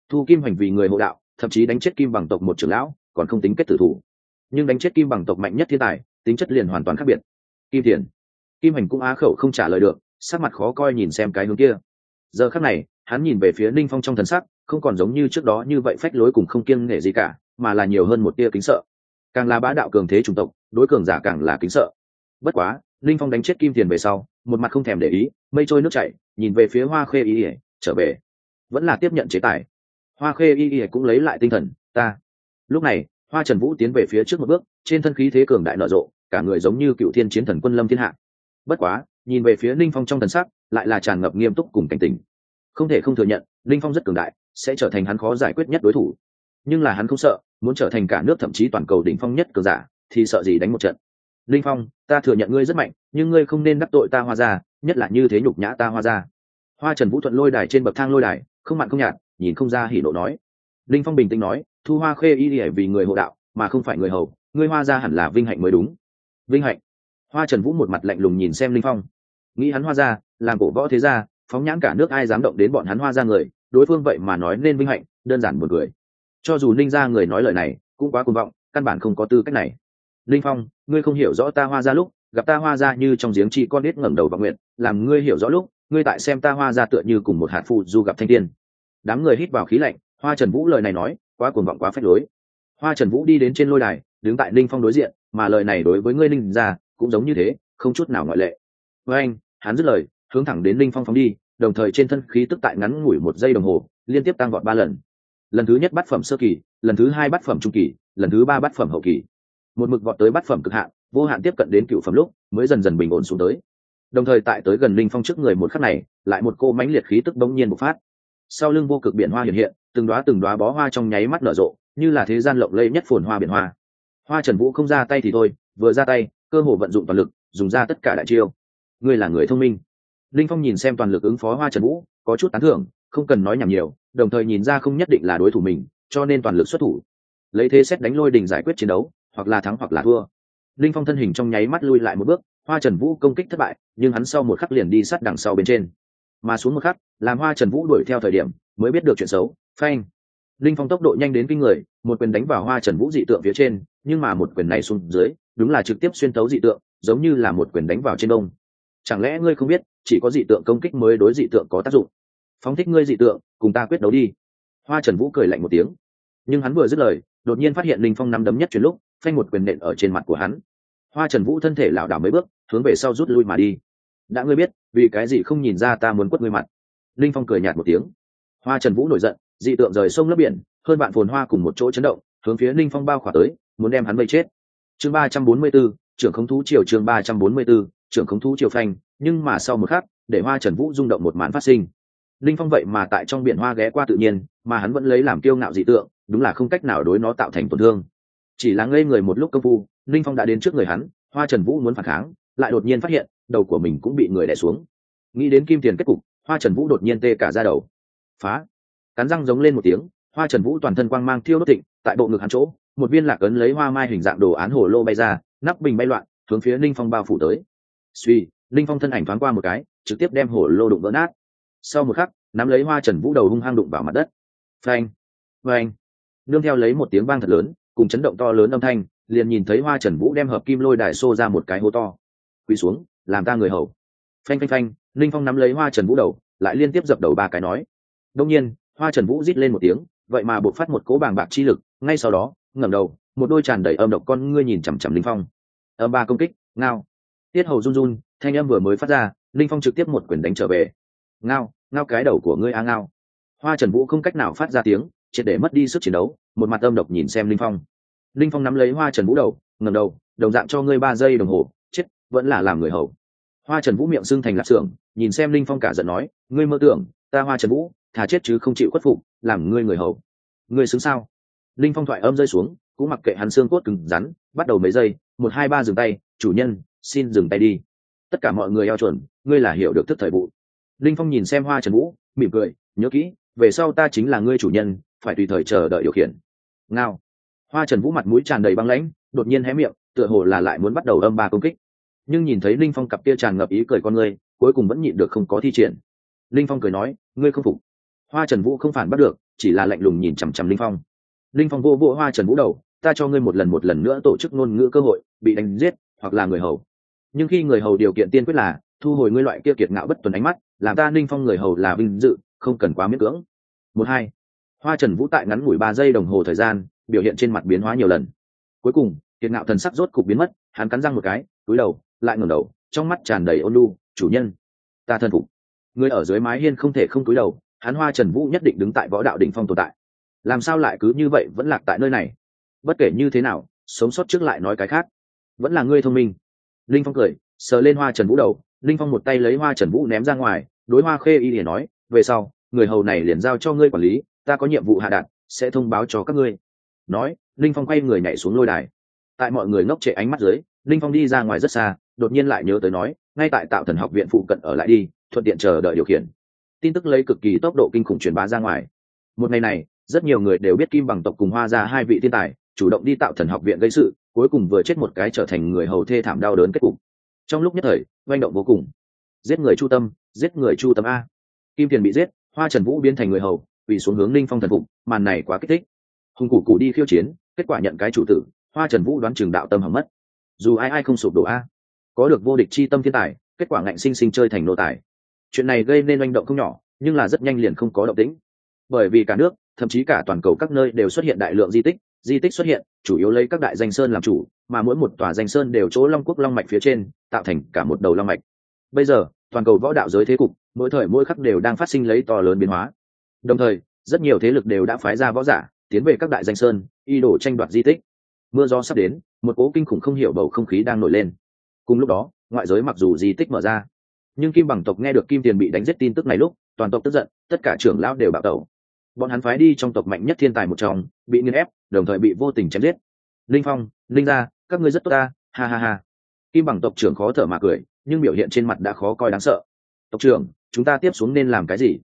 Thu kim hành vì người hộ đạo, thậm chí đánh chết kim bằng tộc một trưởng lão, còn không tính kết tử thủ nhưng đánh chết kim bằng tộc mạnh nhất thiên tài, tính chất liền hoàn toàn khác biệt. Kim thiền. Kim hành cũng á khẩu không trả lời được, sắc mặt khó coi nhìn xem cái hướng kia. Giờ khác này, hắn nhìn về phía ninh phong trong thần sắc, không còn giống như trước đó như vậy phách lối cùng không kiêng nể gì cả, mà là nhiều hơn một tia kính sợ. Càng là bá đạo cường thế chủng tộc, đối cường giả càng là kính sợ. Bất quá, ninh phong đánh chết kim tiền về sau, một mặt không thèm để ý, mây trôi nước chảy, nhìn về phía hoa khê y ỉa trở về. Vẫn là tiếp nhận chế tài. Hoa khê y ỉa cũng lấy lại tinh thần, ta. Lúc này hoa trần vũ tiến về phía trước một bước, trên thân khí thế cường đại nở rộ, cả người giống như cựu thiên chiến thần quân lâm thiên hạ. Bất quá, nhìn về phía ninh phong trong thần sắc, lại là tràn ngập nghiêm túc cùng cảnh tình không thể không thừa nhận, ninh phong rất cường đại, sẽ trở thành hắn khó giải quyết nhất đối thủ. Nhưng là hắn không sợ, muốn trở thành cả nước thậm chí toàn cầu đỉnh phong nhất cường giả, thì sợ gì đánh một trận. Linh phong, ta thừa nhận ngươi rất mạnh, nhưng ngươi không nên đắc tội ta hoa ra nhất là như thế nhục nhã ta hoa ra hoa trần vũ thuận lôi đài trên bậc thang lôi đài, không mặn không nhạt, nhìn không ra hỉ nộ nói. Linh phong bình tĩnh nói thu hoa khê y lìa vì người hộ đạo, mà không phải người hầu. Ngươi hoa ra hẳn là vinh hạnh mới đúng. Vinh hạnh. Hoa trần vũ một mặt lạnh lùng nhìn xem linh phong. Nghĩ hắn hoa ra, làm cổ võ thế gia, phóng nhãn cả nước ai dám động đến bọn hắn hoa ra người, đối phương vậy mà nói nên vinh hạnh, đơn giản một người cho dù Linh ra người nói lời này, cũng quá cuồng vọng, căn bản không có tư cách này. Linh phong, ngươi không hiểu rõ ta hoa ra lúc, gặp ta hoa ra như trong giếng chi con nít ngẩng đầu và nguyện, làm ngươi hiểu rõ lúc, ngươi tại xem ta hoa ra tựa như cùng một hạt phụ du gặp thanh tiên. Đám người hít vào khí lạnh, hoa trần vũ lời này nói quá cuồng vọng quá phép lối. Hoa trần vũ đi đến trên lôi đài, đứng tại linh phong đối diện, mà lời này đối với ngươi linh ra, cũng giống như thế, không chút nào ngoại lệ. Với anh, hắn dứt lời, hướng thẳng đến linh phong phóng đi, đồng thời trên thân khí tức tại ngắn ngủi một giây đồng hồ, liên tiếp tăng vọt ba lần. Lần thứ nhất bắt phẩm sơ kỳ, lần thứ hai bắt phẩm trung kỳ, lần thứ ba bát phẩm hậu kỳ. Một mực vọt tới bát phẩm cực hạn, vô hạn tiếp cận đến cựu phẩm lúc, mới dần dần bình ổn xuống tới. Đồng thời tại tới gần linh phong trước người một khắc này, lại một cô mãnh liệt khí tức bỗng nhiên bộc phát. Sau lưng vô cực biển hoa hiện hiện từng đoá từng đoá bó hoa trong nháy mắt nở rộ, như là thế gian lộng lẫy nhất phồn hoa biển hoa. Hoa trần vũ không ra tay thì thôi, vừa ra tay, cơ hồ vận dụng toàn lực, dùng ra tất cả đại chiêu. Ngươi là người thông minh. Linh phong nhìn xem toàn lực ứng phó hoa trần vũ, có chút tán thưởng, không cần nói nhảm nhiều, đồng thời nhìn ra không nhất định là đối thủ mình, cho nên toàn lực xuất thủ. Lấy thế xét đánh lôi đình giải quyết chiến đấu, hoặc là thắng hoặc là thua. Linh phong thân hình trong nháy mắt lui lại một bước, hoa trần vũ công kích thất bại, nhưng hắn sau một khắc liền đi sát đằng sau bên trên. Mà xuống một khắc, làm hoa trần vũ đuổi theo thời điểm, mới biết được chuyện xấu phanh. Linh phong tốc độ nhanh đến kinh người, một quyền đánh vào hoa trần vũ dị tượng phía trên, nhưng mà một quyền này xuống dưới, đúng là trực tiếp xuyên tấu dị tượng, giống như là một quyền đánh vào trên đông chẳng lẽ ngươi không biết, chỉ có dị tượng công kích mới đối dị tượng có tác dụng? Phóng thích ngươi dị tượng, cùng ta quyết đấu đi. Hoa trần vũ cười lạnh một tiếng. Nhưng hắn vừa dứt lời, đột nhiên phát hiện linh phong nắm đấm nhất chuyển lúc, phanh một quyền nện ở trên mặt của hắn. Hoa trần vũ thân thể lảo đảo mấy bước, hướng về sau rút lui mà đi. Đã ngươi biết, vì cái gì không nhìn ra ta muốn quất ngươi mặt? Linh phong cười nhạt một tiếng. Hoa trần vũ nổi giận dị tượng rời sông lấp biển, hơn bạn phồn hoa cùng một chỗ chấn động, hướng phía linh phong bao khỏa tới, muốn đem hắn vây chết. Chương ba trăm bốn mươi b ố trưởng khống thú triều chương ba trăm bốn mươi b ố trưởng khống thú triều phanh, nhưng mà sau một khắc, để hoa trần vũ rung động một màn phát sinh. Linh phong vậy mà tại trong biển hoa ghé qua tự nhiên, mà hắn vẫn lấy làm kiêu ngạo dị tượng, đúng là không cách nào đối nó tạo thành tổn thương. Chỉ là ngây người một lúc công phu linh phong đã đến trước người hắn, hoa trần vũ muốn phản kháng, lại đột nhiên phát hiện, đầu của mình cũng bị người đẻ xuống. Nghĩ đến kim tiền kết cục, hoa trần vũ đột nhiên tê cả ra đầu. Phá! Cắn răng giống lên một tiếng, hoa trần vũ toàn thân quang mang thiêu đốt thịnh, tại bộ ngực hắn chỗ, một viên lạc ấn lấy hoa mai hình dạng đồ án hồ lô bay ra, nắp bình bay loạn, hướng phía ninh phong bao phủ tới. Suy, ninh phong thân ảnh thoáng qua một cái, trực tiếp đem hồ lô đụng vỡ nát. Sau một khắc, nắm lấy hoa trần vũ đầu hung hăng đụng vào mặt đất. Phanh phanh. Nương theo lấy một tiếng vang thật lớn, cùng chấn động to lớn âm thanh, liền nhìn thấy hoa trần vũ đem hợp kim lôi đài xô ra một cái hố to. Quỳ xuống, làm ta người hầu. Phanh phanh phanh, ninh phong nắm lấy hoa trần vũ đầu, lại liên tiếp dập đầu ba cái nói. Đông nhiên hoa trần vũ rít lên một tiếng, vậy mà buộc phát một cố bàng bạc chi lực, ngay sau đó, ngẩng đầu, một đôi tràn đầy âm độc con ngươi nhìn chằm chằm linh phong. Âm ba công kích, ngao. Tiết hầu run run, thanh âm vừa mới phát ra, linh phong trực tiếp một quyền đánh trở về. Ngao ngao cái đầu của ngươi a ngao. Hoa trần vũ không cách nào phát ra tiếng, triệt để mất đi sức chiến đấu, một mặt âm độc nhìn xem linh phong. Linh phong nắm lấy hoa trần vũ đầu ngầm đầu, đồng dạng cho ngươi ba giây đồng hồ, chết, vẫn là làm người hầu. Hoa trần vũ miệng xưng thành lạp xưởng, nhìn xem linh phong cả giận nói, ngươi mơ tưởng, ta hoa trần vũ thà chết chứ không chịu khuất phục, làm ngươi người hầu. Ngươi xứng sao? Linh phong thoại âm rơi xuống, cũng mặc kệ hắn xương cốt cứng rắn, bắt đầu mấy giây, một, hai, ba, dừng tay, chủ nhân, xin dừng tay đi. Tất cả mọi người eo chuẩn, ngươi là hiểu được thức thời vụ. Linh phong nhìn xem hoa trần vũ, mỉm cười, nhớ kỹ, về sau ta chính là ngươi chủ nhân, phải tùy thời chờ đợi điều khiển. Ngao. Hoa trần vũ mặt mũi tràn đầy băng lãnh, đột nhiên hé miệng, tựa hồ là lại muốn bắt đầu âm ba công kích. Nhưng nhìn thấy linh phong cặp kia tràn ngập ý cười con ngươi cuối cùng vẫn nhịn được không có thi triển. Linh phong cười nói, ngươi không phục hoa trần vũ không phản bắt được, chỉ là lạnh lùng nhìn chằm chằm linh phong. Linh phong vô vô hoa trần vũ đầu, ta cho ngươi một lần một lần nữa tổ chức ngôn ngữ cơ hội, bị đánh giết, hoặc là người hầu. Nhưng khi người hầu điều kiện tiên quyết là, thu hồi ngươi loại kia kiệt ngạo bất tuần ánh mắt, làm ta linh phong người hầu là vinh dự, không cần quá miễn cưỡng. Một hai, hoa trần vũ tại ngắn ngủi ba giây đồng hồ thời gian, biểu hiện trên mặt biến hóa nhiều lần. Cuối cùng, kiệt ngạo thần sắc rốt cục biến mất, hắn cắn răng một cái, túi đầu, lại ngẩng đầu, trong mắt tràn đầy ôn lu chủ nhân, ta thân phục. Người ở dưới mái hiên không thể không túi đầu hắn hoa trần vũ nhất định đứng tại võ đạo đỉnh phong tồn tại. Làm sao lại cứ như vậy vẫn lạc tại nơi này? Bất kể như thế nào, sống sót trước lại nói cái khác. Vẫn là ngươi thông minh. Linh phong cười, sờ lên hoa trần vũ đầu, linh phong một tay lấy hoa trần vũ ném ra ngoài, đối hoa khê y để nói, về sau, người hầu này liền giao cho ngươi quản lý, ta có nhiệm vụ hạ đạt sẽ thông báo cho các ngươi. Nói, linh phong quay người nhảy xuống lôi đài. Tại mọi người ngốc trệ ánh mắt dưới, linh phong đi ra ngoài rất xa, đột nhiên lại nhớ tới nói, ngay tại tạo thần học viện phụ cận ở lại đi, thuận tiện chờ đợi điều khiển tin tức lấy cực kỳ tốc độ kinh khủng truyền bá ra ngoài. Một ngày này, rất nhiều người đều biết kim bằng tộc cùng hoa ra hai vị thiên tài, chủ động đi tạo thần học viện gây sự, cuối cùng vừa chết một cái trở thành người hầu thê thảm đau đớn kết cục. Trong lúc nhất thời manh động vô cùng. Giết người chu tâm, giết người chu tâm a. Kim tiền bị giết, hoa trần vũ biến thành người hầu vì xuống hướng linh phong thần phục, màn này quá kích thích. Hùng Củ Củ đi khiêu chiến, kết quả nhận cái chủ tử, hoa trần vũ đoán trường đạo tâm hỏng mất. Dù ai ai không sụp đổ a. Có được vô địch chi tâm thiên tài, kết quả ngạnh sinh sinh chơi thành nô tài chuyện này gây nên manh động không nhỏ, nhưng là rất nhanh liền không có động tĩnh. Bởi vì cả nước, thậm chí cả toàn cầu các nơi đều xuất hiện đại lượng di tích di tích xuất hiện, chủ yếu lấy các đại danh sơn làm chủ, mà mỗi một tòa danh sơn đều chỗ long quốc long mạch phía trên, tạo thành cả một đầu long mạch. Bây giờ, toàn cầu võ đạo giới thế cục, mỗi thời mỗi khắc đều đang phát sinh lấy to lớn biến hóa. Đồng thời, rất nhiều thế lực đều đã phái ra võ giả, tiến về các đại danh sơn, y đổ tranh đoạt di tích. Mưa gió sắp đến, một cố kinh khủng không hiểu bầu không khí đang nổi lên. Cùng lúc đó, ngoại giới mặc dù di tích mở ra nhưng kim bằng tộc nghe được kim tiền bị đánh giết tin tức này lúc, toàn tộc tức giận, tất cả trưởng lão đều bạo tẩu. Bọn hắn phái đi trong tộc mạnh nhất thiên tài một trong, bị nghiên ép, đồng thời bị vô tình chém giết. Linh phong, linh gia, các ngươi rất tốt ta, ha ha ha. Kim bằng tộc trưởng khó thở mà cười, nhưng biểu hiện trên mặt đã khó coi đáng sợ. Tộc trưởng, chúng ta tiếp xuống nên làm cái gì?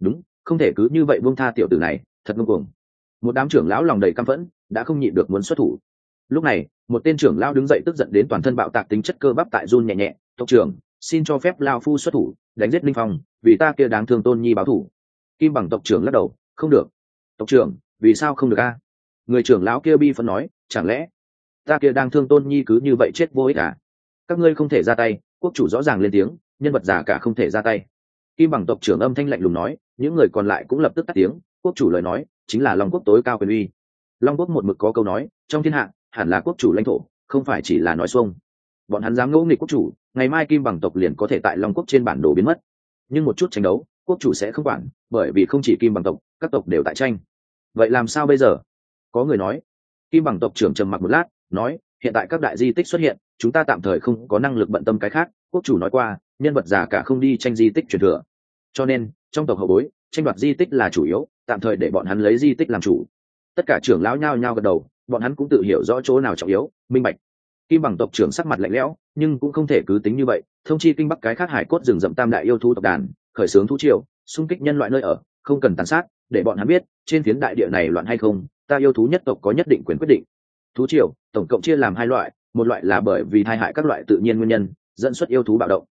Đúng, không thể cứ như vậy buông tha tiểu tử này, thật ngông cuồng. Một đám trưởng lão lòng đầy căm phẫn, đã không nhịn được muốn xuất thủ. Lúc này, một tên trưởng lão đứng dậy tức giận đến toàn thân bạo tạc tính chất cơ bắp tại run nhẹ nhẹ. Tộc trưởng xin cho phép lao phu xuất thủ, đánh giết linh phong, vì ta kia đáng thương tôn nhi báo thủ. Kim bằng tộc trưởng lắc đầu, không được. Tộc trưởng, vì sao không được a? Người trưởng lão kia bi phân nói, chẳng lẽ ta kia đang thương tôn nhi cứ như vậy chết vô ích à? Các ngươi không thể ra tay. Quốc chủ rõ ràng lên tiếng, nhân vật giả cả không thể ra tay. Kim bằng tộc trưởng âm thanh lạnh lùng nói, những người còn lại cũng lập tức tắt tiếng. Quốc chủ lời nói, chính là long quốc tối cao quyền uy. Long quốc một mực có câu nói, trong thiên hạ, hẳn là quốc chủ lãnh thổ, không phải chỉ là nói xuông. Bọn hắn dám ngẫu nghịch quốc chủ ngày mai kim bằng tộc liền có thể tại long quốc trên bản đồ biến mất. Nhưng một chút tranh đấu, quốc chủ sẽ không quản, bởi vì không chỉ kim bằng tộc, các tộc đều tại tranh. Vậy làm sao bây giờ? Có người nói. Kim bằng tộc trưởng trầm mặc một lát, nói, hiện tại các đại di tích xuất hiện, chúng ta tạm thời không có năng lực bận tâm cái khác, quốc chủ nói qua, nhân vật già cả không đi tranh di tích truyền thừa. Cho nên, trong tộc hậu bối, tranh đoạt di tích là chủ yếu, tạm thời để bọn hắn lấy di tích làm chủ. Tất cả trưởng lão nhao nhao gật đầu, bọn hắn cũng tự hiểu rõ chỗ nào trọng yếu, minh bạch kim bằng tộc trưởng sắc mặt lạnh lẽo, nhưng cũng không thể cứ tính như vậy. Thông chi kinh bắc cái khác hải cốt rừng rậm tam đại yêu thú tộc đàn, khởi xướng thú triều, xung kích nhân loại nơi ở, không cần tàn sát, để bọn hắn biết, trên phiến đại địa này loạn hay không, ta yêu thú nhất tộc có nhất định quyền quyết định. Thú triều, tổng cộng chia làm hai loại, một loại là bởi vì thay hại các loại tự nhiên nguyên nhân, dẫn xuất yêu thú bạo động.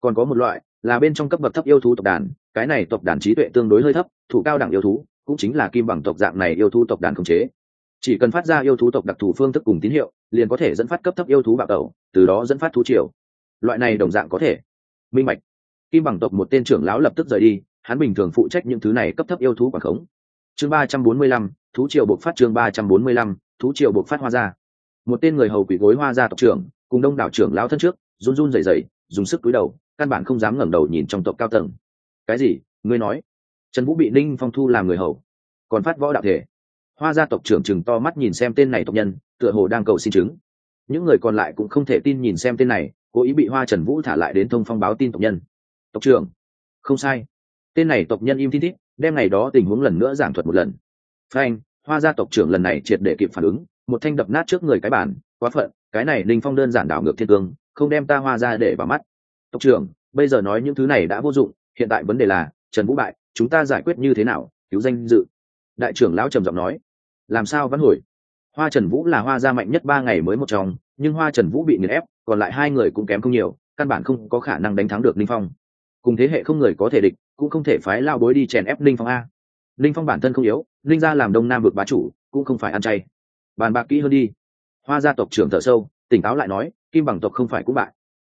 Còn có một loại là bên trong cấp bậc thấp yêu thú tộc đàn, cái này tộc đàn trí tuệ tương đối hơi thấp, thủ cao đẳng yêu thú, cũng chính là kim bằng tộc dạng này yêu thú tộc đàn khống chế chỉ cần phát ra yêu thú tộc đặc thù phương thức cùng tín hiệu, liền có thể dẫn phát cấp thấp yêu thú bạo tẩu, từ đó dẫn phát thú triều. Loại này đồng dạng có thể. Minh mạch kim bằng tộc một tên trưởng lão lập tức rời đi, hắn bình thường phụ trách những thứ này cấp thấp yêu thú quảng khống. Chương ba trăm bốn mươi lăm, thú triều buộc phát chương ba trăm bốn mươi lăm, thú triều buộc phát hoa ra một tên người hầu quỷ gối hoa ra tộc trưởng, cùng đông đảo trưởng lão thân trước, run run rẩy rẩy, dùng sức cúi đầu, căn bản không dám ngẩng đầu nhìn trong tộc cao tầng. Cái gì? Ngươi nói? Trần vũ bị ninh phong thu làm người hầu. Còn phát võ đạo thể hoa gia tộc trưởng chừng to mắt nhìn xem tên này tộc nhân, tựa hồ đang cầu xin chứng. Những người còn lại cũng không thể tin nhìn xem tên này, cố ý bị hoa trần vũ thả lại đến thông phong báo tin tộc nhân. Tộc trưởng, không sai. Tên này tộc nhân im thi thích đem ngày đó tình huống lần nữa giảng thuật một lần. Frank hoa gia tộc trưởng lần này triệt để kịp phản ứng, một thanh đập nát trước người cái bản quá phận, cái này linh phong đơn giản đảo ngược thiên cương, không đem ta hoa ra để vào mắt. Tộc trưởng, bây giờ nói những thứ này đã vô dụng, hiện tại vấn đề là, trần vũ bại, chúng ta giải quyết như thế nào, cứu danh dự. Đại trưởng lão trầm giọng nói làm sao vẫn hồi? Hoa trần vũ là hoa gia mạnh nhất ba ngày mới một trong nhưng hoa trần vũ bị nghiền ép, còn lại hai người cũng kém không nhiều, căn bản không có khả năng đánh thắng được Ninh phong. Cùng thế hệ không người có thể địch, cũng không thể phái lao bối đi chèn ép Ninh phong a. Ninh phong bản thân không yếu, Ninh gia làm đông nam vực bá chủ, cũng không phải ăn chay. Bàn bạc kỹ hơn đi. Hoa gia tộc trưởng thở sâu, tỉnh táo lại nói, kim bằng tộc không phải cũng bại.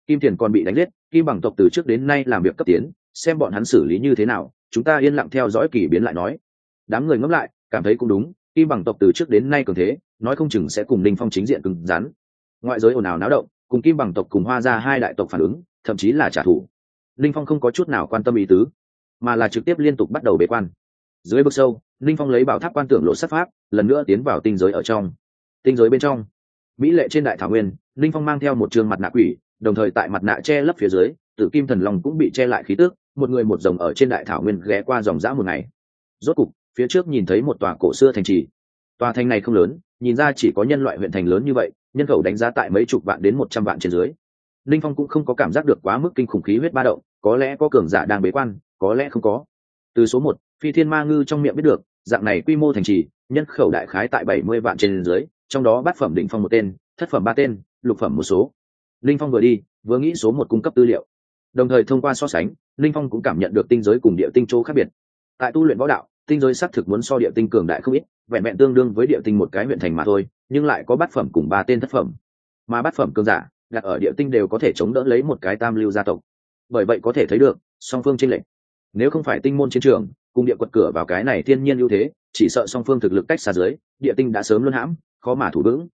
Kim tiền còn bị đánh giết, kim bằng tộc từ trước đến nay làm việc cấp tiến, xem bọn hắn xử lý như thế nào, chúng ta yên lặng theo dõi kỳ biến lại nói. Đám người ngẫm lại, cảm thấy cũng đúng kim bằng tộc từ trước đến nay cường thế, nói không chừng sẽ cùng ninh phong chính diện cứng rắn. Ngoại giới ồn ào náo động, cùng kim bằng tộc cùng hoa ra hai đại tộc phản ứng, thậm chí là trả thù. Ninh phong không có chút nào quan tâm ý tứ, mà là trực tiếp liên tục bắt đầu bế quan. Dưới vực sâu, ninh phong lấy bảo tháp quan tưởng lộ sát pháp, lần nữa tiến vào tinh giới ở trong. Tinh giới bên trong, mỹ lệ trên đại thảo nguyên, ninh phong mang theo một trường mặt nạ quỷ, đồng thời tại mặt nạ che lấp phía dưới, tử kim thần long cũng bị che lại khí tước một người một rồng ở trên đại thảo nguyên ghé qua dòng dã một ngày. Rốt cục phía trước nhìn thấy một tòa cổ xưa thành trì. Tòa thành này không lớn, nhìn ra chỉ có nhân loại huyện thành lớn như vậy, nhân khẩu đánh giá tại mấy chục vạn đến một trăm vạn trên dưới. Linh phong cũng không có cảm giác được quá mức kinh khủng khí huyết ba động, có lẽ có cường giả đang bế quan, có lẽ không có. Từ số một, phi thiên ma ngư trong miệng biết được, dạng này quy mô thành trì, nhân khẩu đại khái tại bảy mươi vạn trên dưới, trong đó bát phẩm định phong một tên, thất phẩm ba tên, lục phẩm một số. Linh phong vừa đi, vừa nghĩ số một cung cấp tư liệu. Đồng thời thông qua so sánh, linh phong cũng cảm nhận được tinh giới cùng địa tinh chỗ khác biệt. Tại tu luyện võ đạo tinh giới xác thực muốn so địa tinh cường đại không ít, vẹn vẹn tương đương với địa tinh một cái huyện thành mà thôi, nhưng lại có bát phẩm cùng ba tên thất phẩm. Mà bát phẩm cường giả, đặt ở địa tinh đều có thể chống đỡ lấy một cái tam lưu gia tộc. Bởi vậy có thể thấy được, song phương tranh lệch. Nếu không phải tinh môn chiến trường, cùng địa quật cửa vào cái này thiên nhiên ưu thế, chỉ sợ song phương thực lực cách xa dưới, địa tinh đã sớm luân hãm, khó mà thủ vững.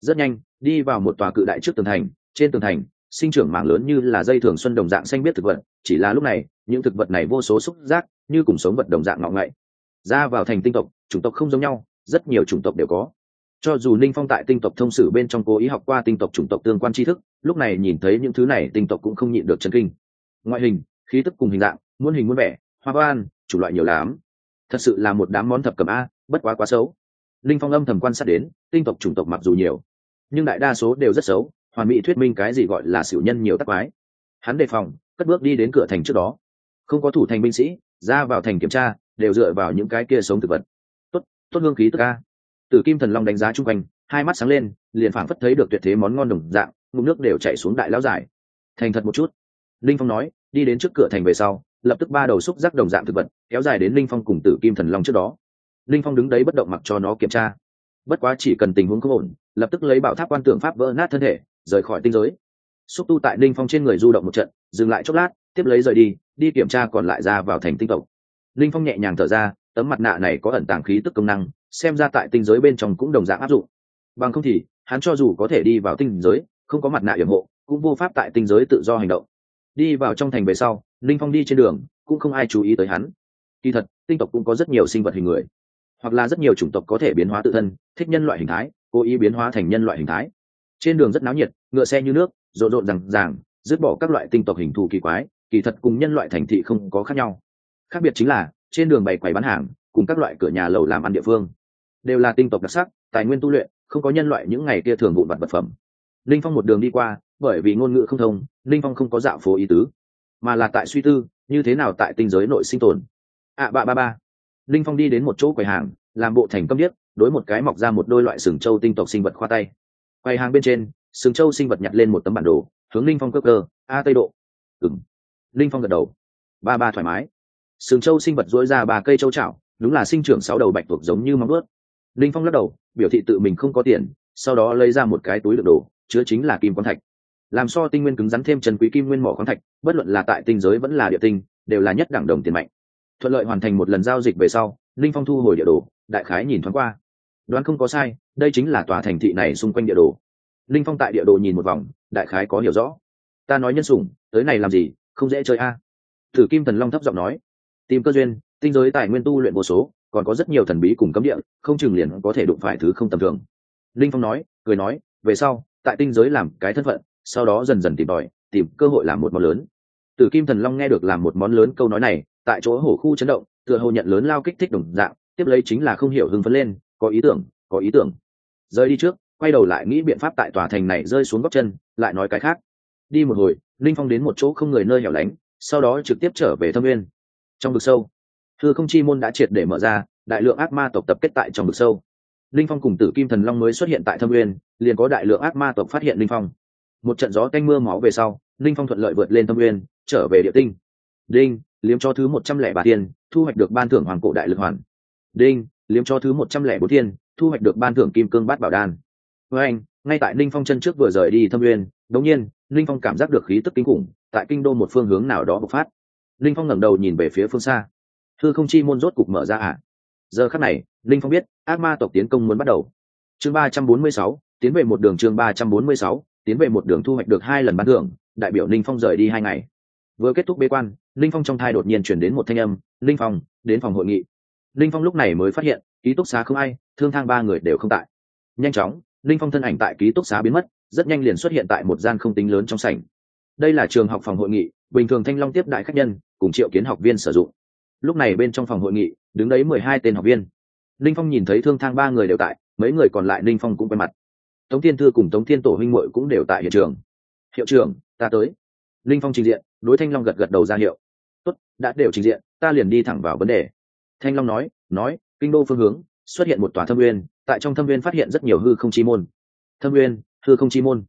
Rất nhanh, đi vào một tòa cự đại trước tường thành, trên tường thành, sinh trưởng mảng lớn như là dây thường xuân đồng dạng xanh biết thực vật, chỉ là lúc này, những thực vật này vô số xúc giác, như cùng sống vật đồng dạng ngọ ngậy ra vào thành tinh tộc, chủng tộc không giống nhau, rất nhiều chủng tộc đều có. Cho dù ninh phong tại tinh tộc thông sử bên trong cố ý học qua tinh tộc chủng tộc tương quan tri thức, lúc này nhìn thấy những thứ này, tinh tộc cũng không nhịn được chân kinh. Ngoại hình, khí tức cùng hình dạng, muôn hình muôn vẻ, hoa ban chủ loại nhiều lắm. Thật sự là một đám món thập cầm a, bất quá quá xấu. Linh phong âm thầm quan sát đến, tinh tộc chủng tộc mặc dù nhiều, nhưng đại đa số đều rất xấu, hoàn mỹ thuyết minh cái gì gọi là xỉu nhân nhiều tắc mái hắn đề phòng, cất bước đi đến cửa thành trước đó. Không có thủ thành binh sĩ, ra vào thành kiểm tra đều dựa vào những cái kia sống thực vật. Tốt tốt hương khí tức ca. Tử kim thần long đánh giá chung quanh, hai mắt sáng lên, liền phảng phất thấy được tuyệt thế món ngon đồng dạng, ngụm nước đều chảy xuống đại lão dài thành thật một chút. Linh phong nói, đi đến trước cửa thành về sau, lập tức ba đầu xúc rắc đồng dạng thực vật, kéo dài đến linh phong cùng tử kim thần long trước đó. Linh phong đứng đấy bất động mặc cho nó kiểm tra. Bất quá chỉ cần tình huống không ổn, lập tức lấy bảo tháp quan tượng pháp vỡ nát thân thể, rời khỏi tinh giới. Xúc tu tại linh phong trên người du động một trận, dừng lại chốc lát, tiếp lấy rời đi đi kiểm tra còn lại ra vào thành tinh tộc linh phong nhẹ nhàng thở ra, tấm mặt nạ này có ẩn tàng khí tức công năng, xem ra tại tinh giới bên trong cũng đồng dạng áp dụng. Bằng không thì, hắn cho dù có thể đi vào tinh giới, không có mặt nạ yểm hộ, cũng vô pháp tại tinh giới tự do hành động. Đi vào trong thành về sau, linh phong đi trên đường, cũng không ai chú ý tới hắn. Kỳ thật, tinh tộc cũng có rất nhiều sinh vật hình người, hoặc là rất nhiều chủng tộc có thể biến hóa tự thân, thích nhân loại hình thái, cố ý biến hóa thành nhân loại hình thái. Trên đường rất náo nhiệt, ngựa xe như nước, rộn rộn rằng ràng, dứt bỏ các loại tinh tộc hình thù kỳ quái, kỳ thật cùng nhân loại thành thị không có khác nhau khác biệt chính là, trên đường bày quầy bán hàng, cùng các loại cửa nhà lầu làm ăn địa phương, đều là tinh tộc đặc sắc, tài nguyên tu luyện, không có nhân loại những ngày kia thường vụn vặt vật phẩm. Linh phong một đường đi qua, bởi vì ngôn ngữ không thông, linh phong không có dạo phố ý tứ, mà là tại suy tư, như thế nào tại tinh giới nội sinh tồn. Ạ ba ba ba. Linh phong đi đến một chỗ quầy hàng, làm bộ thành công nhất, đối một cái mọc ra một đôi loại sừng châu tinh tộc sinh vật khoa tay. Quầy hàng bên trên, sừng châu sinh vật nhặt lên một tấm bản đồ, hướng linh phong cơ cơ, a tây độ. Ừng linh phong gật đầu. Ba ba thoải mái sừng châu sinh vật dỗi ra ba cây châu chảo, đúng là sinh trưởng sáu đầu bạch tuộc giống như móng ướt linh phong lắc đầu, biểu thị tự mình không có tiền, sau đó lấy ra một cái túi đựng đồ, chứa chính là kim quan thạch. Làm so tinh nguyên cứng rắn thêm trần quý kim nguyên mỏ khoáng thạch, bất luận là tại tinh giới vẫn là địa tinh, đều là nhất đẳng đồng tiền mạnh. Thuận lợi hoàn thành một lần giao dịch về sau, linh phong thu hồi địa đồ, đại khái nhìn thoáng qua. Đoán không có sai, đây chính là tòa thành thị này xung quanh địa đồ. Linh phong tại địa đồ nhìn một vòng, đại khái có hiểu rõ. Ta nói nhân sủng, tới này làm gì, không dễ chơi a. À. thử kim thần long thấp giọng nói tìm cơ duyên, tinh giới tài nguyên tu luyện vô số, còn có rất nhiều thần bí cùng cấm địa, không chừng liền có thể đụng phải thứ không tầm thường. Linh phong nói, cười nói, về sau, tại tinh giới làm cái thân phận, sau đó dần dần tìm tòi, tìm cơ hội làm một món lớn. Tử kim thần long nghe được làm một món lớn câu nói này, tại chỗ hổ khu chấn động, tựa hồ nhận lớn lao kích thích đồng dạng, tiếp lấy chính là không hiểu hưng phấn lên, có ý tưởng, có ý tưởng. Rơi đi trước, quay đầu lại nghĩ biện pháp tại tòa thành này rơi xuống góc chân, lại nói cái khác. Đi một hồi, linh phong đến một chỗ không người nơi hẻo lánh, sau đó trực tiếp trở về thâm nguyên trong vực sâu. Thư không chi môn đã triệt để mở ra, đại lượng ác ma tộc tập kết tại trong vực sâu. Linh phong cùng tử kim thần long mới xuất hiện tại thâm nguyên, liền có đại lượng ác ma tộc phát hiện linh phong. Một trận gió canh mưa máu về sau, linh phong thuận lợi vượt lên thâm nguyên, trở về địa tinh. Đinh, liếm cho thứ một trăm lẻ ba tiền thu hoạch được ban thưởng hoàng cổ đại lực hoàn. Đinh, liếm cho thứ một trăm lẻ bốn tiền thu hoạch được ban thưởng kim cương bát bảo đan. Với anh, ngay tại linh phong chân trước vừa rời đi thâm nguyên đống nhiên, linh phong cảm giác được khí tức kinh khủng, tại kinh đô một phương hướng nào đó bộc phát linh phong ngẩng đầu nhìn về phía phương xa. Thư không chi môn rốt cục mở ra ạ à? giờ khắc này, linh phong biết, ác ma tộc tiến công muốn bắt đầu. Chương ba trăm bốn mươi sáu, tiến về một đường chương ba trăm bốn mươi sáu, tiến về một đường thu hoạch được hai lần bán thưởng, đại biểu linh phong rời đi hai ngày. Vừa kết thúc bế quan, linh phong trong thai đột nhiên chuyển đến một thanh âm, linh phong, đến phòng hội nghị. Linh phong lúc này mới phát hiện, ký túc xá không ai, thương thang ba người đều không tại. Nhanh chóng, linh phong thân ảnh tại ký túc xá biến mất, rất nhanh liền xuất hiện tại một gian không tính lớn trong sảnh. Đây là trường học phòng hội nghị bình thường thanh long tiếp đại khách nhân, cùng triệu kiến học viên sử dụng. Lúc này bên trong phòng hội nghị, đứng đấy mười hai tên học viên. Linh phong nhìn thấy thương thang ba người đều tại, mấy người còn lại linh phong cũng quay mặt. Tống thiên thư cùng tống thiên tổ huynh muội cũng đều tại hiện trường. Hiệu trưởng, ta tới. Linh phong trình diện, đối thanh long gật gật đầu ra hiệu. Tốt, đã đều trình diện, ta liền đi thẳng vào vấn đề. Thanh long nói nói, kinh đô phương hướng, xuất hiện một tòa thâm uyên tại trong thâm uyên phát hiện rất nhiều hư không chi môn. Thâm uyên hư không chi môn?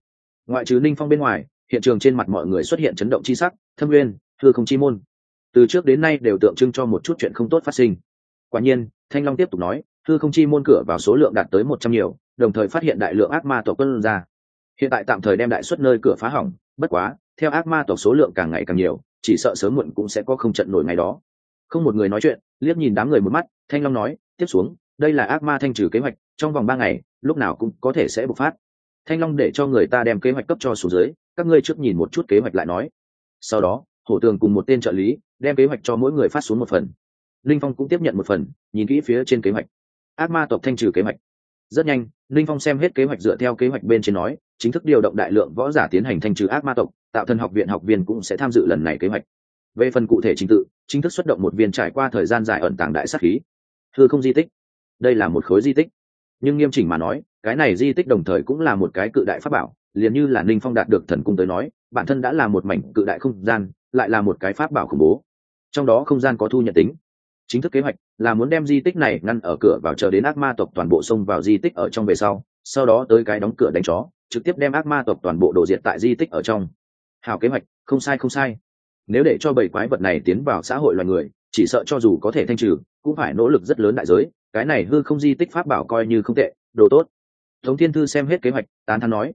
Ngoại trừ linh phong bên ngoài, hiện trường trên mặt mọi người xuất hiện chấn động chi sắc thâm uyên thưa không chi môn. Từ trước đến nay đều tượng trưng cho một chút chuyện không tốt phát sinh. Quả nhiên, thanh long tiếp tục nói thưa không chi môn cửa vào số lượng đạt tới một trăm nhiều, đồng thời phát hiện đại lượng ác ma tộc quân ra. Hiện tại tạm thời đem đại xuất nơi cửa phá hỏng, bất quá, theo ác ma tộc số lượng càng ngày càng nhiều, chỉ sợ sớm muộn cũng sẽ có không trận nổi ngày đó. Không một người nói chuyện, liếc nhìn đám người một mắt, thanh long nói, tiếp xuống, đây là ác ma thanh trừ kế hoạch, trong vòng ba ngày, lúc nào cũng có thể sẽ bộc phát. Thanh long để cho người ta đem kế hoạch cấp cho số dưới, các ngươi trước nhìn một chút kế hoạch lại nói sau đó hổ tường cùng một tên trợ lý đem kế hoạch cho mỗi người phát xuống một phần. Linh phong cũng tiếp nhận một phần, nhìn kỹ phía trên kế hoạch. Ác ma tộc thanh trừ kế hoạch. Rất nhanh, linh phong xem hết kế hoạch dựa theo kế hoạch bên trên nói, chính thức điều động đại lượng võ giả tiến hành thanh trừ ác ma tộc, tạo thân học viện học viên cũng sẽ tham dự lần này kế hoạch. Về phần cụ thể trình tự, chính thức xuất động một viên trải qua thời gian dài ẩn tàng đại sát khí. Thư không di tích. Đây là một khối di tích. Nhưng nghiêm chỉnh mà nói, cái này di tích đồng thời cũng là một cái cự đại pháp bảo, liền như là ninh phong đạt được thần cung tới nói bản thân đã là một mảnh cự đại không gian, lại là một cái pháp bảo khủng bố. Trong đó không gian có thu nhận tính. Chính thức kế hoạch là muốn đem di tích này ngăn ở cửa vào chờ đến ác ma tộc toàn bộ xông vào di tích ở trong về sau sau đó tới cái đóng cửa đánh chó, trực tiếp đem ác ma tộc toàn bộ đổ diệt tại di tích ở trong. Hào kế hoạch, không sai không sai. Nếu để cho bảy quái vật này tiến vào xã hội loài người, chỉ sợ cho dù có thể thanh trừ, cũng phải nỗ lực rất lớn đại giới, cái này hư không di tích pháp bảo coi như không tệ, đồ tốt. Tống thiên thư xem hết kế hoạch, tán thán nói.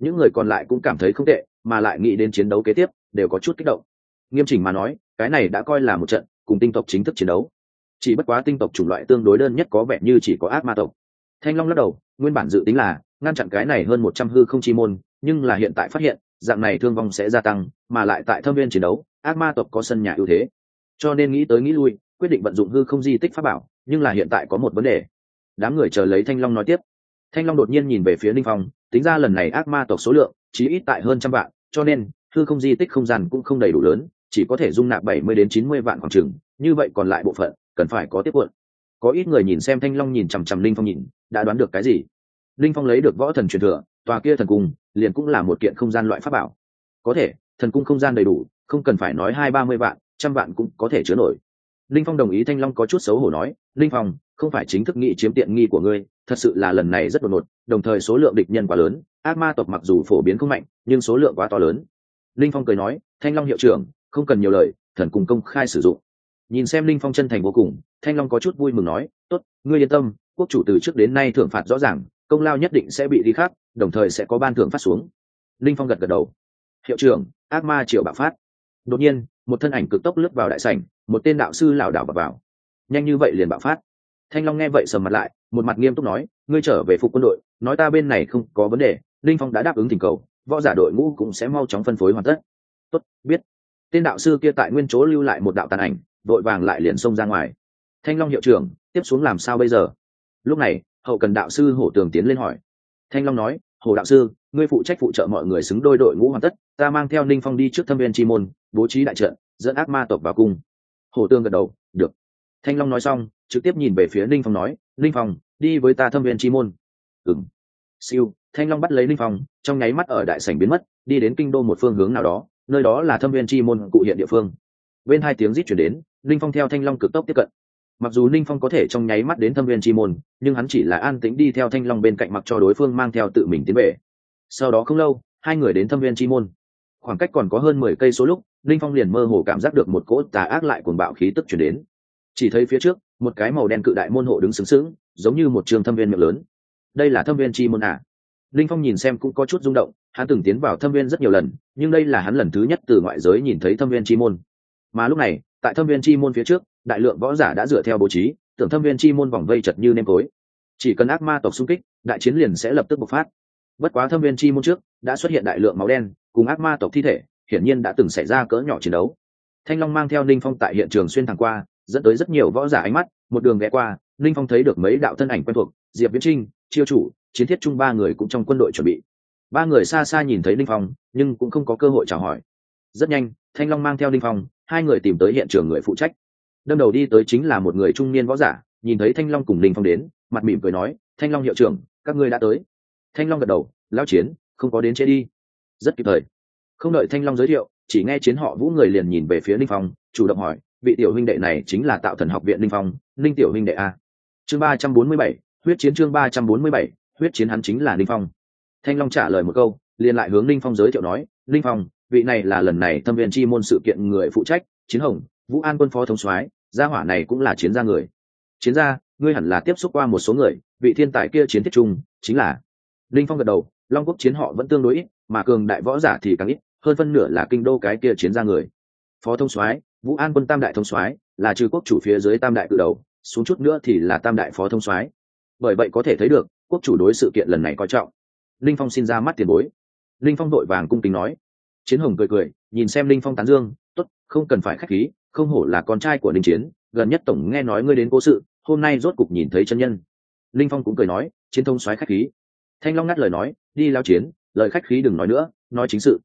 Những người còn lại cũng cảm thấy không tệ mà lại nghĩ đến chiến đấu kế tiếp, đều có chút kích động. Nghiêm chỉnh mà nói, cái này đã coi là một trận cùng tinh tộc chính thức chiến đấu. Chỉ bất quá tinh tộc chủng loại tương đối đơn nhất có vẻ như chỉ có ác ma tộc. Thanh long lắc đầu, nguyên bản dự tính là ngăn chặn cái này hơn một trăm hư không chi môn, nhưng là hiện tại phát hiện, dạng này thương vong sẽ gia tăng, mà lại tại thâm viên chiến đấu, ác ma tộc có sân nhà ưu thế. Cho nên nghĩ tới nghĩ lui, quyết định vận dụng hư không di tích pháp bảo, nhưng là hiện tại có một vấn đề. Đám người chờ lấy thanh long nói tiếp. Thanh long đột nhiên nhìn về phía ninh phong tính ra lần này ác ma tộc số lượng chỉ ít tại hơn trăm vạn, cho nên thư không di tích không gian cũng không đầy đủ lớn, chỉ có thể dung nạp bảy mươi đến chín mươi vạn khoảng trừng như vậy còn lại bộ phận, cần phải có tiếp quận. Có ít người nhìn xem thanh long nhìn chằm chằm linh phong nhìn, đã đoán được cái gì? Linh phong lấy được võ thần truyền thừa, tòa kia thần cung, liền cũng là một kiện không gian loại pháp bảo. Có thể, thần cung không gian đầy đủ, không cần phải nói hai ba mươi vạn, trăm vạn cũng có thể chứa nổi. Linh phong đồng ý thanh long có chút xấu hổ nói, linh phong, không phải chính thức nghị chiếm tiện nghi của ngươi thật sự là lần này rất đột ngột đồng thời số lượng địch nhân quá lớn ác ma tộc mặc dù phổ biến không mạnh nhưng số lượng quá to lớn. Linh phong cười nói thanh long hiệu trưởng không cần nhiều lời thần cùng công khai sử dụng. Nhìn xem linh phong chân thành vô cùng thanh long có chút vui mừng nói tốt ngươi yên tâm quốc chủ từ trước đến nay thưởng phạt rõ ràng công lao nhất định sẽ bị đi khác đồng thời sẽ có ban thưởng phát xuống. Linh phong gật gật đầu. Hiệu trưởng ác ma triệu bạo phát. Đột nhiên một thân ảnh cực tốc lướt vào đại sảnh một tên đạo sư lảo đảo vào, vào. Nhanh như vậy liền bạo phát. Thanh long nghe vậy sầm mặt lại một mặt nghiêm túc nói, ngươi trở về phục quân đội, nói ta bên này không có vấn đề, linh phong đã đáp ứng thỉnh cầu, võ giả đội ngũ cũng sẽ mau chóng phân phối hoàn tất. Tốt, biết. Tên đạo sư kia tại nguyên chỗ lưu lại một đạo tàn ảnh, vội vàng lại liền xông ra ngoài. Thanh long hiệu trưởng, tiếp xuống làm sao bây giờ? Lúc này, hậu cần đạo sư hổ tường tiến lên hỏi. Thanh long nói hồ đạo sư, ngươi phụ trách phụ trợ mọi người xứng đôi đội ngũ hoàn tất, ta mang theo ninh phong đi trước thâm viên chi môn, bố trí đại trận, dẫn ác ma tộc vào cung. Hồ tường gật đầu, được thanh long nói xong, trực tiếp nhìn về phía ninh phong nói, ninh phong, đi với ta thâm viên chi môn. Ừng siêu. Thanh long bắt lấy ninh phong, trong nháy mắt ở đại sảnh biến mất, đi đến kinh đô một phương hướng nào đó, nơi đó là thâm viên chi môn cụ hiện địa phương. Bên hai tiếng rít chuyển đến, ninh phong theo thanh long cực tốc tiếp cận. Mặc dù ninh phong có thể trong nháy mắt đến thâm viên chi môn, nhưng hắn chỉ là an tĩnh đi theo thanh long bên cạnh mặc cho đối phương mang theo tự mình tiến về. Sau đó không lâu, hai người đến thâm viên chi môn. Khoảng cách còn có hơn mười cây số lúc, ninh phong liền mơ hồ cảm giác được một cỗ tà ác lại cuồng bạo khí tức chuyển đến chỉ thấy phía trước, một cái màu đen cự đại môn hộ đứng sướng sướng giống như một trường thâm viên miệng lớn. Đây là thâm viên chi môn à. linh phong nhìn xem cũng có chút rung động, hắn từng tiến vào thâm viên rất nhiều lần, nhưng đây là hắn lần thứ nhất từ ngoại giới nhìn thấy thâm viên chi môn. Mà lúc này, tại thâm viên chi môn phía trước, đại lượng võ giả đã dựa theo bố trí, tưởng thâm viên chi môn vòng vây chật như nêm tối. Chỉ cần ác ma tộc xung kích, đại chiến liền sẽ lập tức bộc phát. Bất quá thâm viên chi môn trước, đã xuất hiện đại lượng máu đen, cùng ác ma tộc thi thể, hiển nhiên đã từng xảy ra cỡ nhỏ chiến đấu. Thanh long mang theo ninh phong tại hiện trường xuyên thẳng qua dẫn tới rất nhiều võ giả ánh mắt, một đường ghé qua, linh phong thấy được mấy đạo thân ảnh quen thuộc, diệp viễn trinh, chiêu chủ, chiến thiết chung ba người cũng trong quân đội chuẩn bị. Ba người xa xa nhìn thấy linh phong, nhưng cũng không có cơ hội chào hỏi. Rất nhanh, thanh long mang theo linh phong, hai người tìm tới hiện trường người phụ trách. Đâm đầu đi tới chính là một người trung niên võ giả, nhìn thấy thanh long cùng linh phong đến, mặt mỉm cười nói, thanh long hiệu trưởng, các ngươi đã tới. Thanh long gật đầu lao chiến, không có đến chế đi. Rất kịp thời. Không đợi thanh long giới thiệu, chỉ nghe chiến họ vũ người liền nhìn về phía linh phong, chủ động hỏi vị tiểu huynh đệ này chính là tạo thần học viện ninh phong, ninh tiểu huynh đệ a. Chương ba trăm bốn mươi bảy, huyết chiến chương ba trăm bốn mươi bảy, huyết chiến hắn chính là ninh phong. Thanh long trả lời một câu, liền lại hướng ninh phong giới thiệu nói, ninh phong, vị này là lần này thâm viên chi môn sự kiện người phụ trách, chiến hồng, vũ an quân phó thống soái, gia hỏa này cũng là chiến gia người. Chiến gia, ngươi hẳn là tiếp xúc qua một số người, vị thiên tài kia chiến thiết trung, chính là linh phong gật đầu, long quốc chiến họ vẫn tương đối ít, mà cường đại võ giả thì càng ít, hơn phân nửa là kinh đô cái kia chiến gia người. Phó thông soái vũ an quân tam đại thông soái, là trừ quốc chủ phía dưới tam đại cự đầu, xuống chút nữa thì là tam đại phó thông soái. Bởi vậy có thể thấy được, quốc chủ đối sự kiện lần này coi trọng. Linh phong xin ra mắt tiền bối. Linh phong đội vàng cung kính nói. Chiến hồng cười cười, nhìn xem linh phong tán dương, tốt, không cần phải khách khí, không hổ là con trai của linh chiến, gần nhất tổng nghe nói ngươi đến cố sự, hôm nay rốt cục nhìn thấy chân nhân. Linh phong cũng cười nói, chiến thông soái khách khí. Thanh long ngắt lời nói, đi lao chiến, lời khách khí đừng nói nữa, nói chính sự.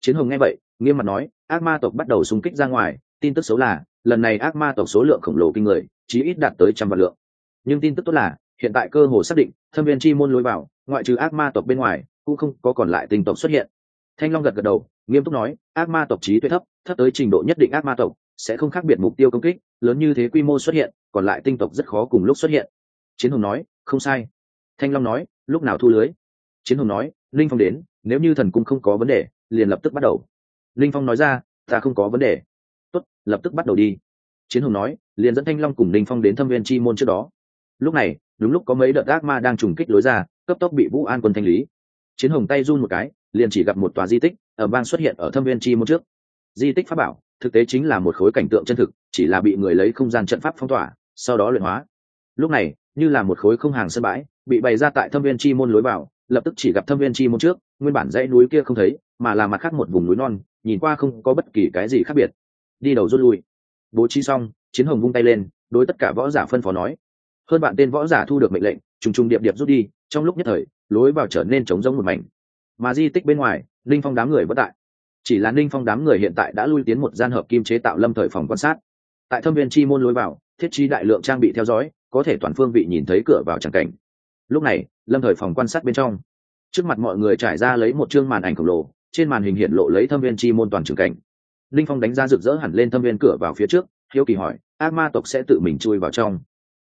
Chiến hồng nghe vậy, nghiêm mặt nói, ác ma tộc bắt đầu xung kích ra ngoài tin tức xấu là, lần này ác ma tộc số lượng khổng lồ kinh người, chí ít đạt tới trăm vạn lượng. Nhưng tin tức tốt là, hiện tại cơ hồ xác định, thâm viên chi môn lối vào, ngoại trừ ác ma tộc bên ngoài, cũng không có còn lại tinh tộc xuất hiện. Thanh long gật gật đầu, nghiêm túc nói, ác ma tộc trí tuệ thấp thấp tới trình độ nhất định ác ma tộc, sẽ không khác biệt mục tiêu công kích, lớn như thế quy mô xuất hiện, còn lại tinh tộc rất khó cùng lúc xuất hiện. Chiến hùng nói, không sai. Thanh long nói, lúc nào thu lưới? Chiến hùng nói, linh phong đến, nếu như thần cung không có vấn đề, liền lập tức bắt đầu. Linh phong nói ra, ta không có vấn đề tốt, lập tức bắt đầu đi. Chiến hùng nói, liền dẫn thanh long cùng linh phong đến thâm viên chi môn trước đó. Lúc này, đúng lúc có mấy đợt ác ma đang trùng kích lối ra, cấp tốc bị vũ an quân thanh lý. Chiến hồng tay run một cái, liền chỉ gặp một tòa di tích ở bang xuất hiện ở thâm viên chi môn trước. Di tích pháp bảo, thực tế chính là một khối cảnh tượng chân thực, chỉ là bị người lấy không gian trận pháp phong tỏa, sau đó luyện hóa. Lúc này, như là một khối không hàng sân bãi, bị bày ra tại thâm viên chi môn lối vào, lập tức chỉ gặp thâm viên chi môn trước, nguyên bản dãy núi kia không thấy, mà là mặt khác một vùng núi non, nhìn qua không có bất kỳ cái gì khác biệt đi đầu rút lui. Bố trí xong, chiến hồng vung tay lên, đối tất cả võ giả phân phó nói. Hơn bạn tên võ giả thu được mệnh lệnh, trùng trùng điệp điệp rút đi, trong lúc nhất thời, lối vào trở nên trống rỗng một mảnh. Mà di tích bên ngoài linh phong đám người bất tại. Chỉ là ninh phong đám người hiện tại đã lui tiến một gian hợp kim chế tạo lâm thời phòng quan sát. Tại thâm viên chi môn lối vào, thiết trí đại lượng trang bị theo dõi, có thể toàn phương vị nhìn thấy cửa vào tràng cảnh. Lúc này, lâm thời phòng quan sát bên trong. Trước mặt mọi người trải ra lấy một chương màn ảnh khổng lồ, trên màn hình hiện lộ lấy thâm viên chi môn toàn trường cảnh linh phong đánh ra rực rỡ hẳn lên thâm viên cửa vào phía trước, hiếu kỳ hỏi, ác ma tộc sẽ tự mình chui vào trong?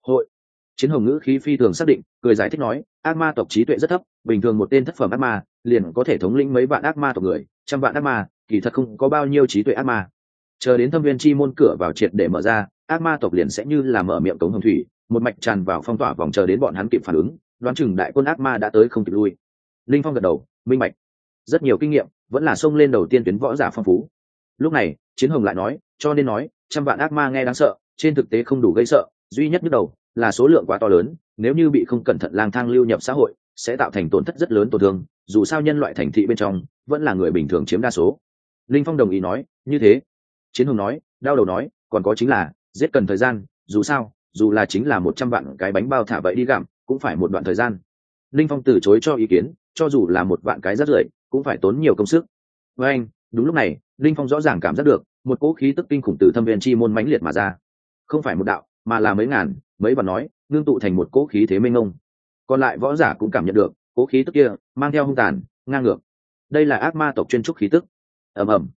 Hội. Chiến hồng ngữ khí phi thường xác định, cười giải thích nói, ác ma tộc trí tuệ rất thấp, bình thường một tên thất phẩm ác ma, liền có thể thống lĩnh mấy vạn ác ma tộc người, trăm vạn ác ma, kỳ thật không có bao nhiêu trí tuệ ác ma. Chờ đến thâm viên chi môn cửa vào triệt để mở ra, ác ma tộc liền sẽ như là mở miệng cống hồng thủy, một mạch tràn vào phong tỏa vòng chờ đến bọn hắn kịp phản ứng, đoán chừng đại quân ác ma đã tới không kịp lui. Linh phong gật đầu, minh mạch rất nhiều kinh nghiệm, vẫn là xông lên đầu tiên tuyến võ giả phong phú lúc này, chiến hồng lại nói, cho nên nói, trăm vạn ác ma nghe đáng sợ, trên thực tế không đủ gây sợ, duy nhất nhức đầu là số lượng quá to lớn, nếu như bị không cẩn thận lang thang lưu nhập xã hội, sẽ tạo thành tổn thất rất lớn tổn thương, dù sao nhân loại thành thị bên trong vẫn là người bình thường chiếm đa số. Linh phong đồng ý nói, như thế. Chiến hồng nói, đau đầu nói, còn có chính là, giết cần thời gian, dù sao, dù là chính là một trăm vạn cái bánh bao thả vậy đi gặm, cũng phải một đoạn thời gian. Linh phong từ chối cho ý kiến, cho dù là một vạn cái rất rưỡi cũng phải tốn nhiều công sức. Với anh, đúng lúc này linh phong rõ ràng cảm giác được, một cỗ khí tức kinh khủng từ thâm viên chi môn mãnh liệt mà ra. Không phải một đạo, mà là mấy ngàn, mấy bạn nói, ngưng tụ thành một cỗ khí thế mênh mông. Còn lại võ giả cũng cảm nhận được, cỗ khí tức kia mang theo hung tàn, ngang ngược. Đây là ác ma tộc chuyên trúc khí tức. Ầm ầm.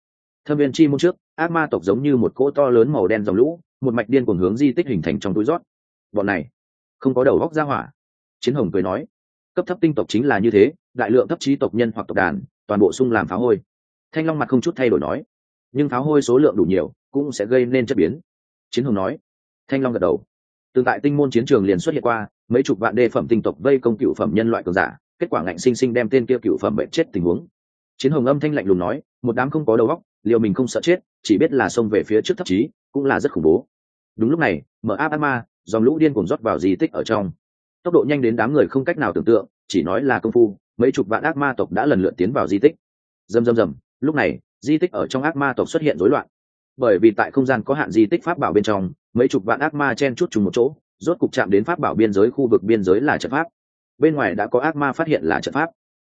Thâm viên chi môn trước, ác ma tộc giống như một cỗ to lớn màu đen dòng lũ, một mạch điên cuồng hướng di tích hình thành trong túi rót. Bọn này, không có đầu góc ra hỏa. Chiến hồng cười nói, cấp thấp tinh tộc chính là như thế, đại lượng thấp trí tộc nhân hoặc tộc đàn, toàn bộ sung làm pháo hôi thanh long mặt không chút thay đổi nói, nhưng pháo hôi số lượng đủ nhiều, cũng sẽ gây nên chất biến. Chiến hồng nói, thanh long gật đầu. Tương tại tinh môn chiến trường liền xuất hiện qua, mấy chục vạn đề phẩm tinh tộc vây công cựu phẩm nhân loại cường giả, kết quả ngạnh sinh sinh đem tên kia cựu phẩm bệnh chết tình huống. Chiến hồng âm thanh lạnh lùng nói, một đám không có đầu óc, liệu mình không sợ chết, chỉ biết là xông về phía trước thấp chí, cũng là rất khủng bố. Đúng lúc này, mở áp ác ma, dòng lũ điên cuồng rót vào di tích ở trong. Tốc độ nhanh đến đám người không cách nào tưởng tượng, chỉ nói là công phu, mấy chục vạn ác ma tộc đã lần lượt tiến vào di tích. Dầm dầm dầm lúc này, di tích ở trong ác ma tộc xuất hiện rối loạn. Bởi vì tại không gian có hạn di tích pháp bảo bên trong, mấy chục vạn ác ma chen chút trùng một chỗ, rốt cục chạm đến pháp bảo biên giới, khu vực biên giới là trận pháp. Bên ngoài đã có ác ma phát hiện là trận pháp.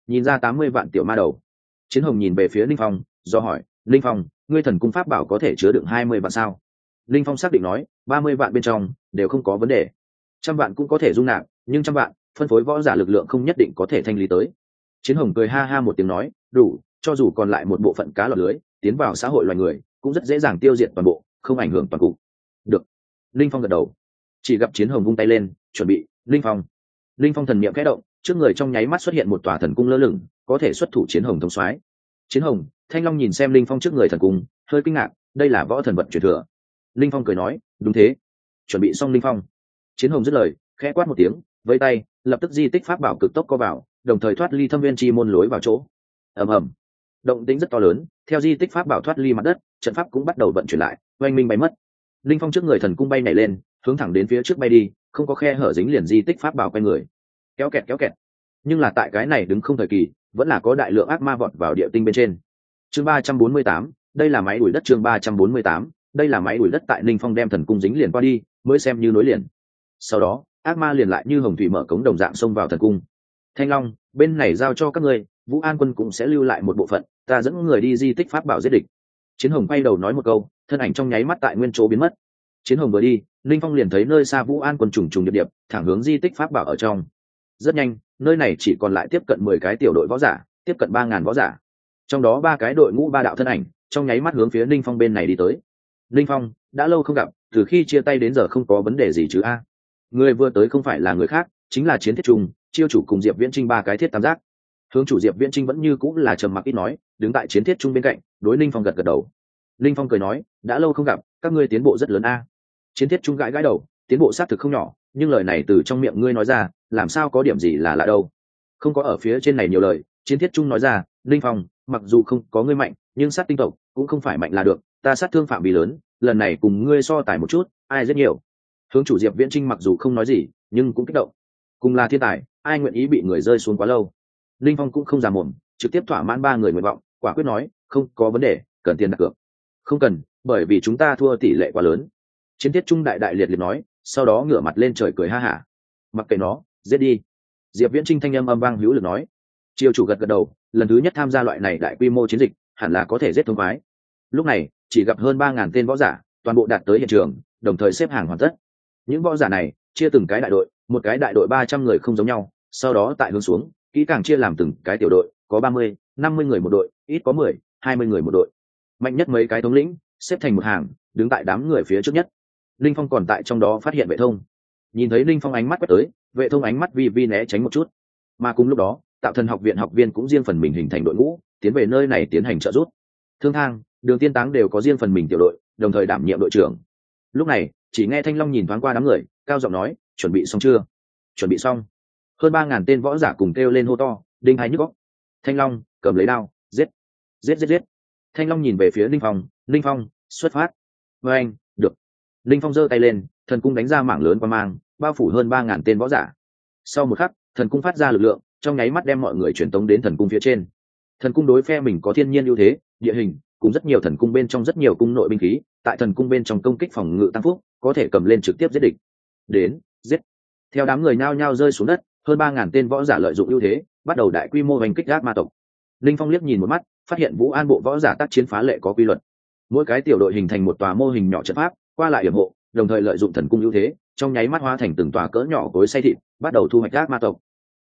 Nhìn ra tám mươi vạn tiểu ma đầu. Chiến hồng nhìn về phía linh phong, do hỏi, linh phong, ngươi thần cung pháp bảo có thể chứa đựng hai mươi vạn sao? Linh phong xác định nói, ba mươi vạn bên trong, đều không có vấn đề. Trăm vạn cũng có thể dung nạp, nhưng trăm vạn, phân phối võ giả lực lượng không nhất định có thể thanh lý tới. Chiến hồng cười ha ha một tiếng nói, đủ cho dù còn lại một bộ phận cá lọt lưới, tiến vào xã hội loài người, cũng rất dễ dàng tiêu diệt toàn bộ, không ảnh hưởng toàn cục. Được. Linh phong gật đầu. Chỉ gặp chiến hồng vung tay lên, chuẩn bị, linh phong. Linh phong thần niệm kẽ động, trước người trong nháy mắt xuất hiện một tòa thần cung lơ lửng, có thể xuất thủ chiến hồng thông soái. Chiến hồng, thanh long nhìn xem linh phong trước người thần cung, hơi kinh ngạc, đây là võ thần vật truyền thừa. Linh phong cười nói, đúng thế. Chuẩn bị xong linh phong. Chiến hồng dứt lời, khẽ quát một tiếng vây tay, lập tức di tích pháp bảo cực tốc co vào, đồng thời thoát ly thâm viên chi môn lối vào chỗ. Ầm ầm động tính rất to lớn, theo di tích pháp bảo thoát ly mặt đất, trận pháp cũng bắt đầu vận chuyển lại, oanh minh bay mất. Linh phong trước người thần cung bay nhảy lên, hướng thẳng đến phía trước bay đi, không có khe hở dính liền di tích pháp bảo quay người. Kéo kẹt kéo kẹt. Nhưng là tại cái này đứng không thời kỳ, vẫn là có đại lượng ác ma vọt vào địa tinh bên trên. Chương ba trăm bốn mươi tám, đây là máy đuổi đất chương ba trăm bốn mươi tám, đây là máy đuổi đất tại ninh phong đem thần cung dính liền qua đi, mới xem như nối liền. Sau đó, ác ma liền lại như hồng thủy mở cống đồng dạng xông vào thần cung thanh long, bên này giao cho các ngươi, vũ an quân cũng sẽ lưu lại một bộ phận, ta dẫn người đi di tích pháp bảo giết địch. Chiến hồng quay đầu nói một câu, thân ảnh trong nháy mắt tại nguyên chỗ biến mất. Chiến hồng vừa đi, linh phong liền thấy nơi xa vũ an quân trùng trùng điệp điệp, thẳng hướng di tích pháp bảo ở trong. Rất nhanh, nơi này chỉ còn lại tiếp cận mười cái tiểu đội võ giả, tiếp cận ba ngàn võ giả. Trong đó ba cái đội ngũ ba đạo thân ảnh, trong nháy mắt hướng phía linh phong bên này đi tới. Linh phong, đã lâu không gặp, từ khi chia tay đến giờ không có vấn đề gì chứ a. Người vừa tới không phải là người khác chính là chiến thiết trung, chiêu chủ cùng diệp viễn trinh ba cái thiết tam giác. Hướng chủ diệp viễn trinh vẫn như cũng là trầm mặc ít nói, đứng tại chiến thiết trung bên cạnh, đối ninh phong gật gật đầu. Ninh phong cười nói, đã lâu không gặp, các ngươi tiến bộ rất lớn a. Chiến thiết trung gãi gãi đầu, tiến bộ xác thực không nhỏ, nhưng lời này từ trong miệng ngươi nói ra, làm sao có điểm gì là lạ đâu. Không có ở phía trên này nhiều lời, chiến thiết trung nói ra, ninh phong, mặc dù không có ngươi mạnh, nhưng sát tinh tộc cũng không phải mạnh là được, ta sát thương phạm vi lớn, lần này cùng ngươi so tài một chút, ai rất nhiều. Hướng chủ diệp viễn trinh mặc dù không nói gì, nhưng cũng kích động cùng là thiên tài, ai nguyện ý bị người rơi xuống quá lâu? Linh phong cũng không già mồm, trực tiếp thỏa mãn ba người nguyện vọng, quả quyết nói, không có vấn đề, cần tiền đặt cược. Không cần, bởi vì chúng ta thua tỷ lệ quá lớn. Chiến tiết trung đại đại liệt liệt nói, sau đó ngửa mặt lên trời cười ha hả. Mặc kệ nó, giết đi. Diệp viễn trinh thanh âm âm vang hữu lực nói. Triều chủ gật gật đầu, lần thứ nhất tham gia loại này đại quy mô chiến dịch, hẳn là có thể giết thông khoái. Lúc này, chỉ gặp hơn ba ngàn tên võ giả, toàn bộ đạt tới hiện trường, đồng thời xếp hàng hoàn tất. Những võ giả này, chia từng cái đại đội một cái đại đội ba trăm người không giống nhau, sau đó tại hướng xuống, kỹ càng chia làm từng cái tiểu đội, có ba mươi, năm mươi người một đội, ít có mười, hai mươi người một đội. Mạnh nhất mấy cái thống lĩnh, xếp thành một hàng, đứng tại đám người phía trước nhất. Linh phong còn tại trong đó phát hiện vệ thông. Nhìn thấy linh phong ánh mắt quét tới, vệ thông ánh mắt vi vi né tránh một chút. Mà cùng lúc đó, tạo thần học viện học viên cũng riêng phần mình hình thành đội ngũ, tiến về nơi này tiến hành trợ giúp. Thương thang, đường tiên táng đều có riêng phần mình tiểu đội, đồng thời đảm nhiệm đội trưởng. Lúc này, chỉ nghe thanh long nhìn thoáng qua đám người, cao giọng nói chuẩn bị xong chưa? Chuẩn bị xong. Hơn ba ngàn tên võ giả cùng kêu lên hô to, đinh hai nhức góc thanh long, cầm lấy đao, giết giết giết giết. Thanh long nhìn về phía linh phong linh phong, xuất phát. Vê anh, được. Linh phong giơ tay lên, thần cung đánh ra mảng lớn qua mang, bao phủ hơn ba ngàn tên võ giả. Sau một khắc, thần cung phát ra lực lượng, trong nháy mắt đem mọi người truyền tống đến thần cung phía trên. Thần cung đối phe mình có thiên nhiên ưu thế, địa hình, cùng rất nhiều thần cung bên trong rất nhiều cung nội binh khí, tại thần cung bên trong công kích phòng ngự tăng phúc, có thể cầm lên trực tiếp giết địch. Đến giết. Theo đám người nao nhao rơi xuống đất, hơn ba ngàn tên võ giả lợi dụng ưu thế, bắt đầu đại quy mô hành kích gác ma tộc. Linh phong liếc nhìn một mắt, phát hiện vũ an bộ võ giả tác chiến phá lệ có quy luật. Mỗi cái tiểu đội hình thành một tòa mô hình nhỏ trận pháp, qua lại hiểm hộ, đồng thời lợi dụng thần cung ưu thế, trong nháy mắt hóa thành từng tòa cỡ nhỏ cối say thịt, bắt đầu thu hoạch gác ma tộc.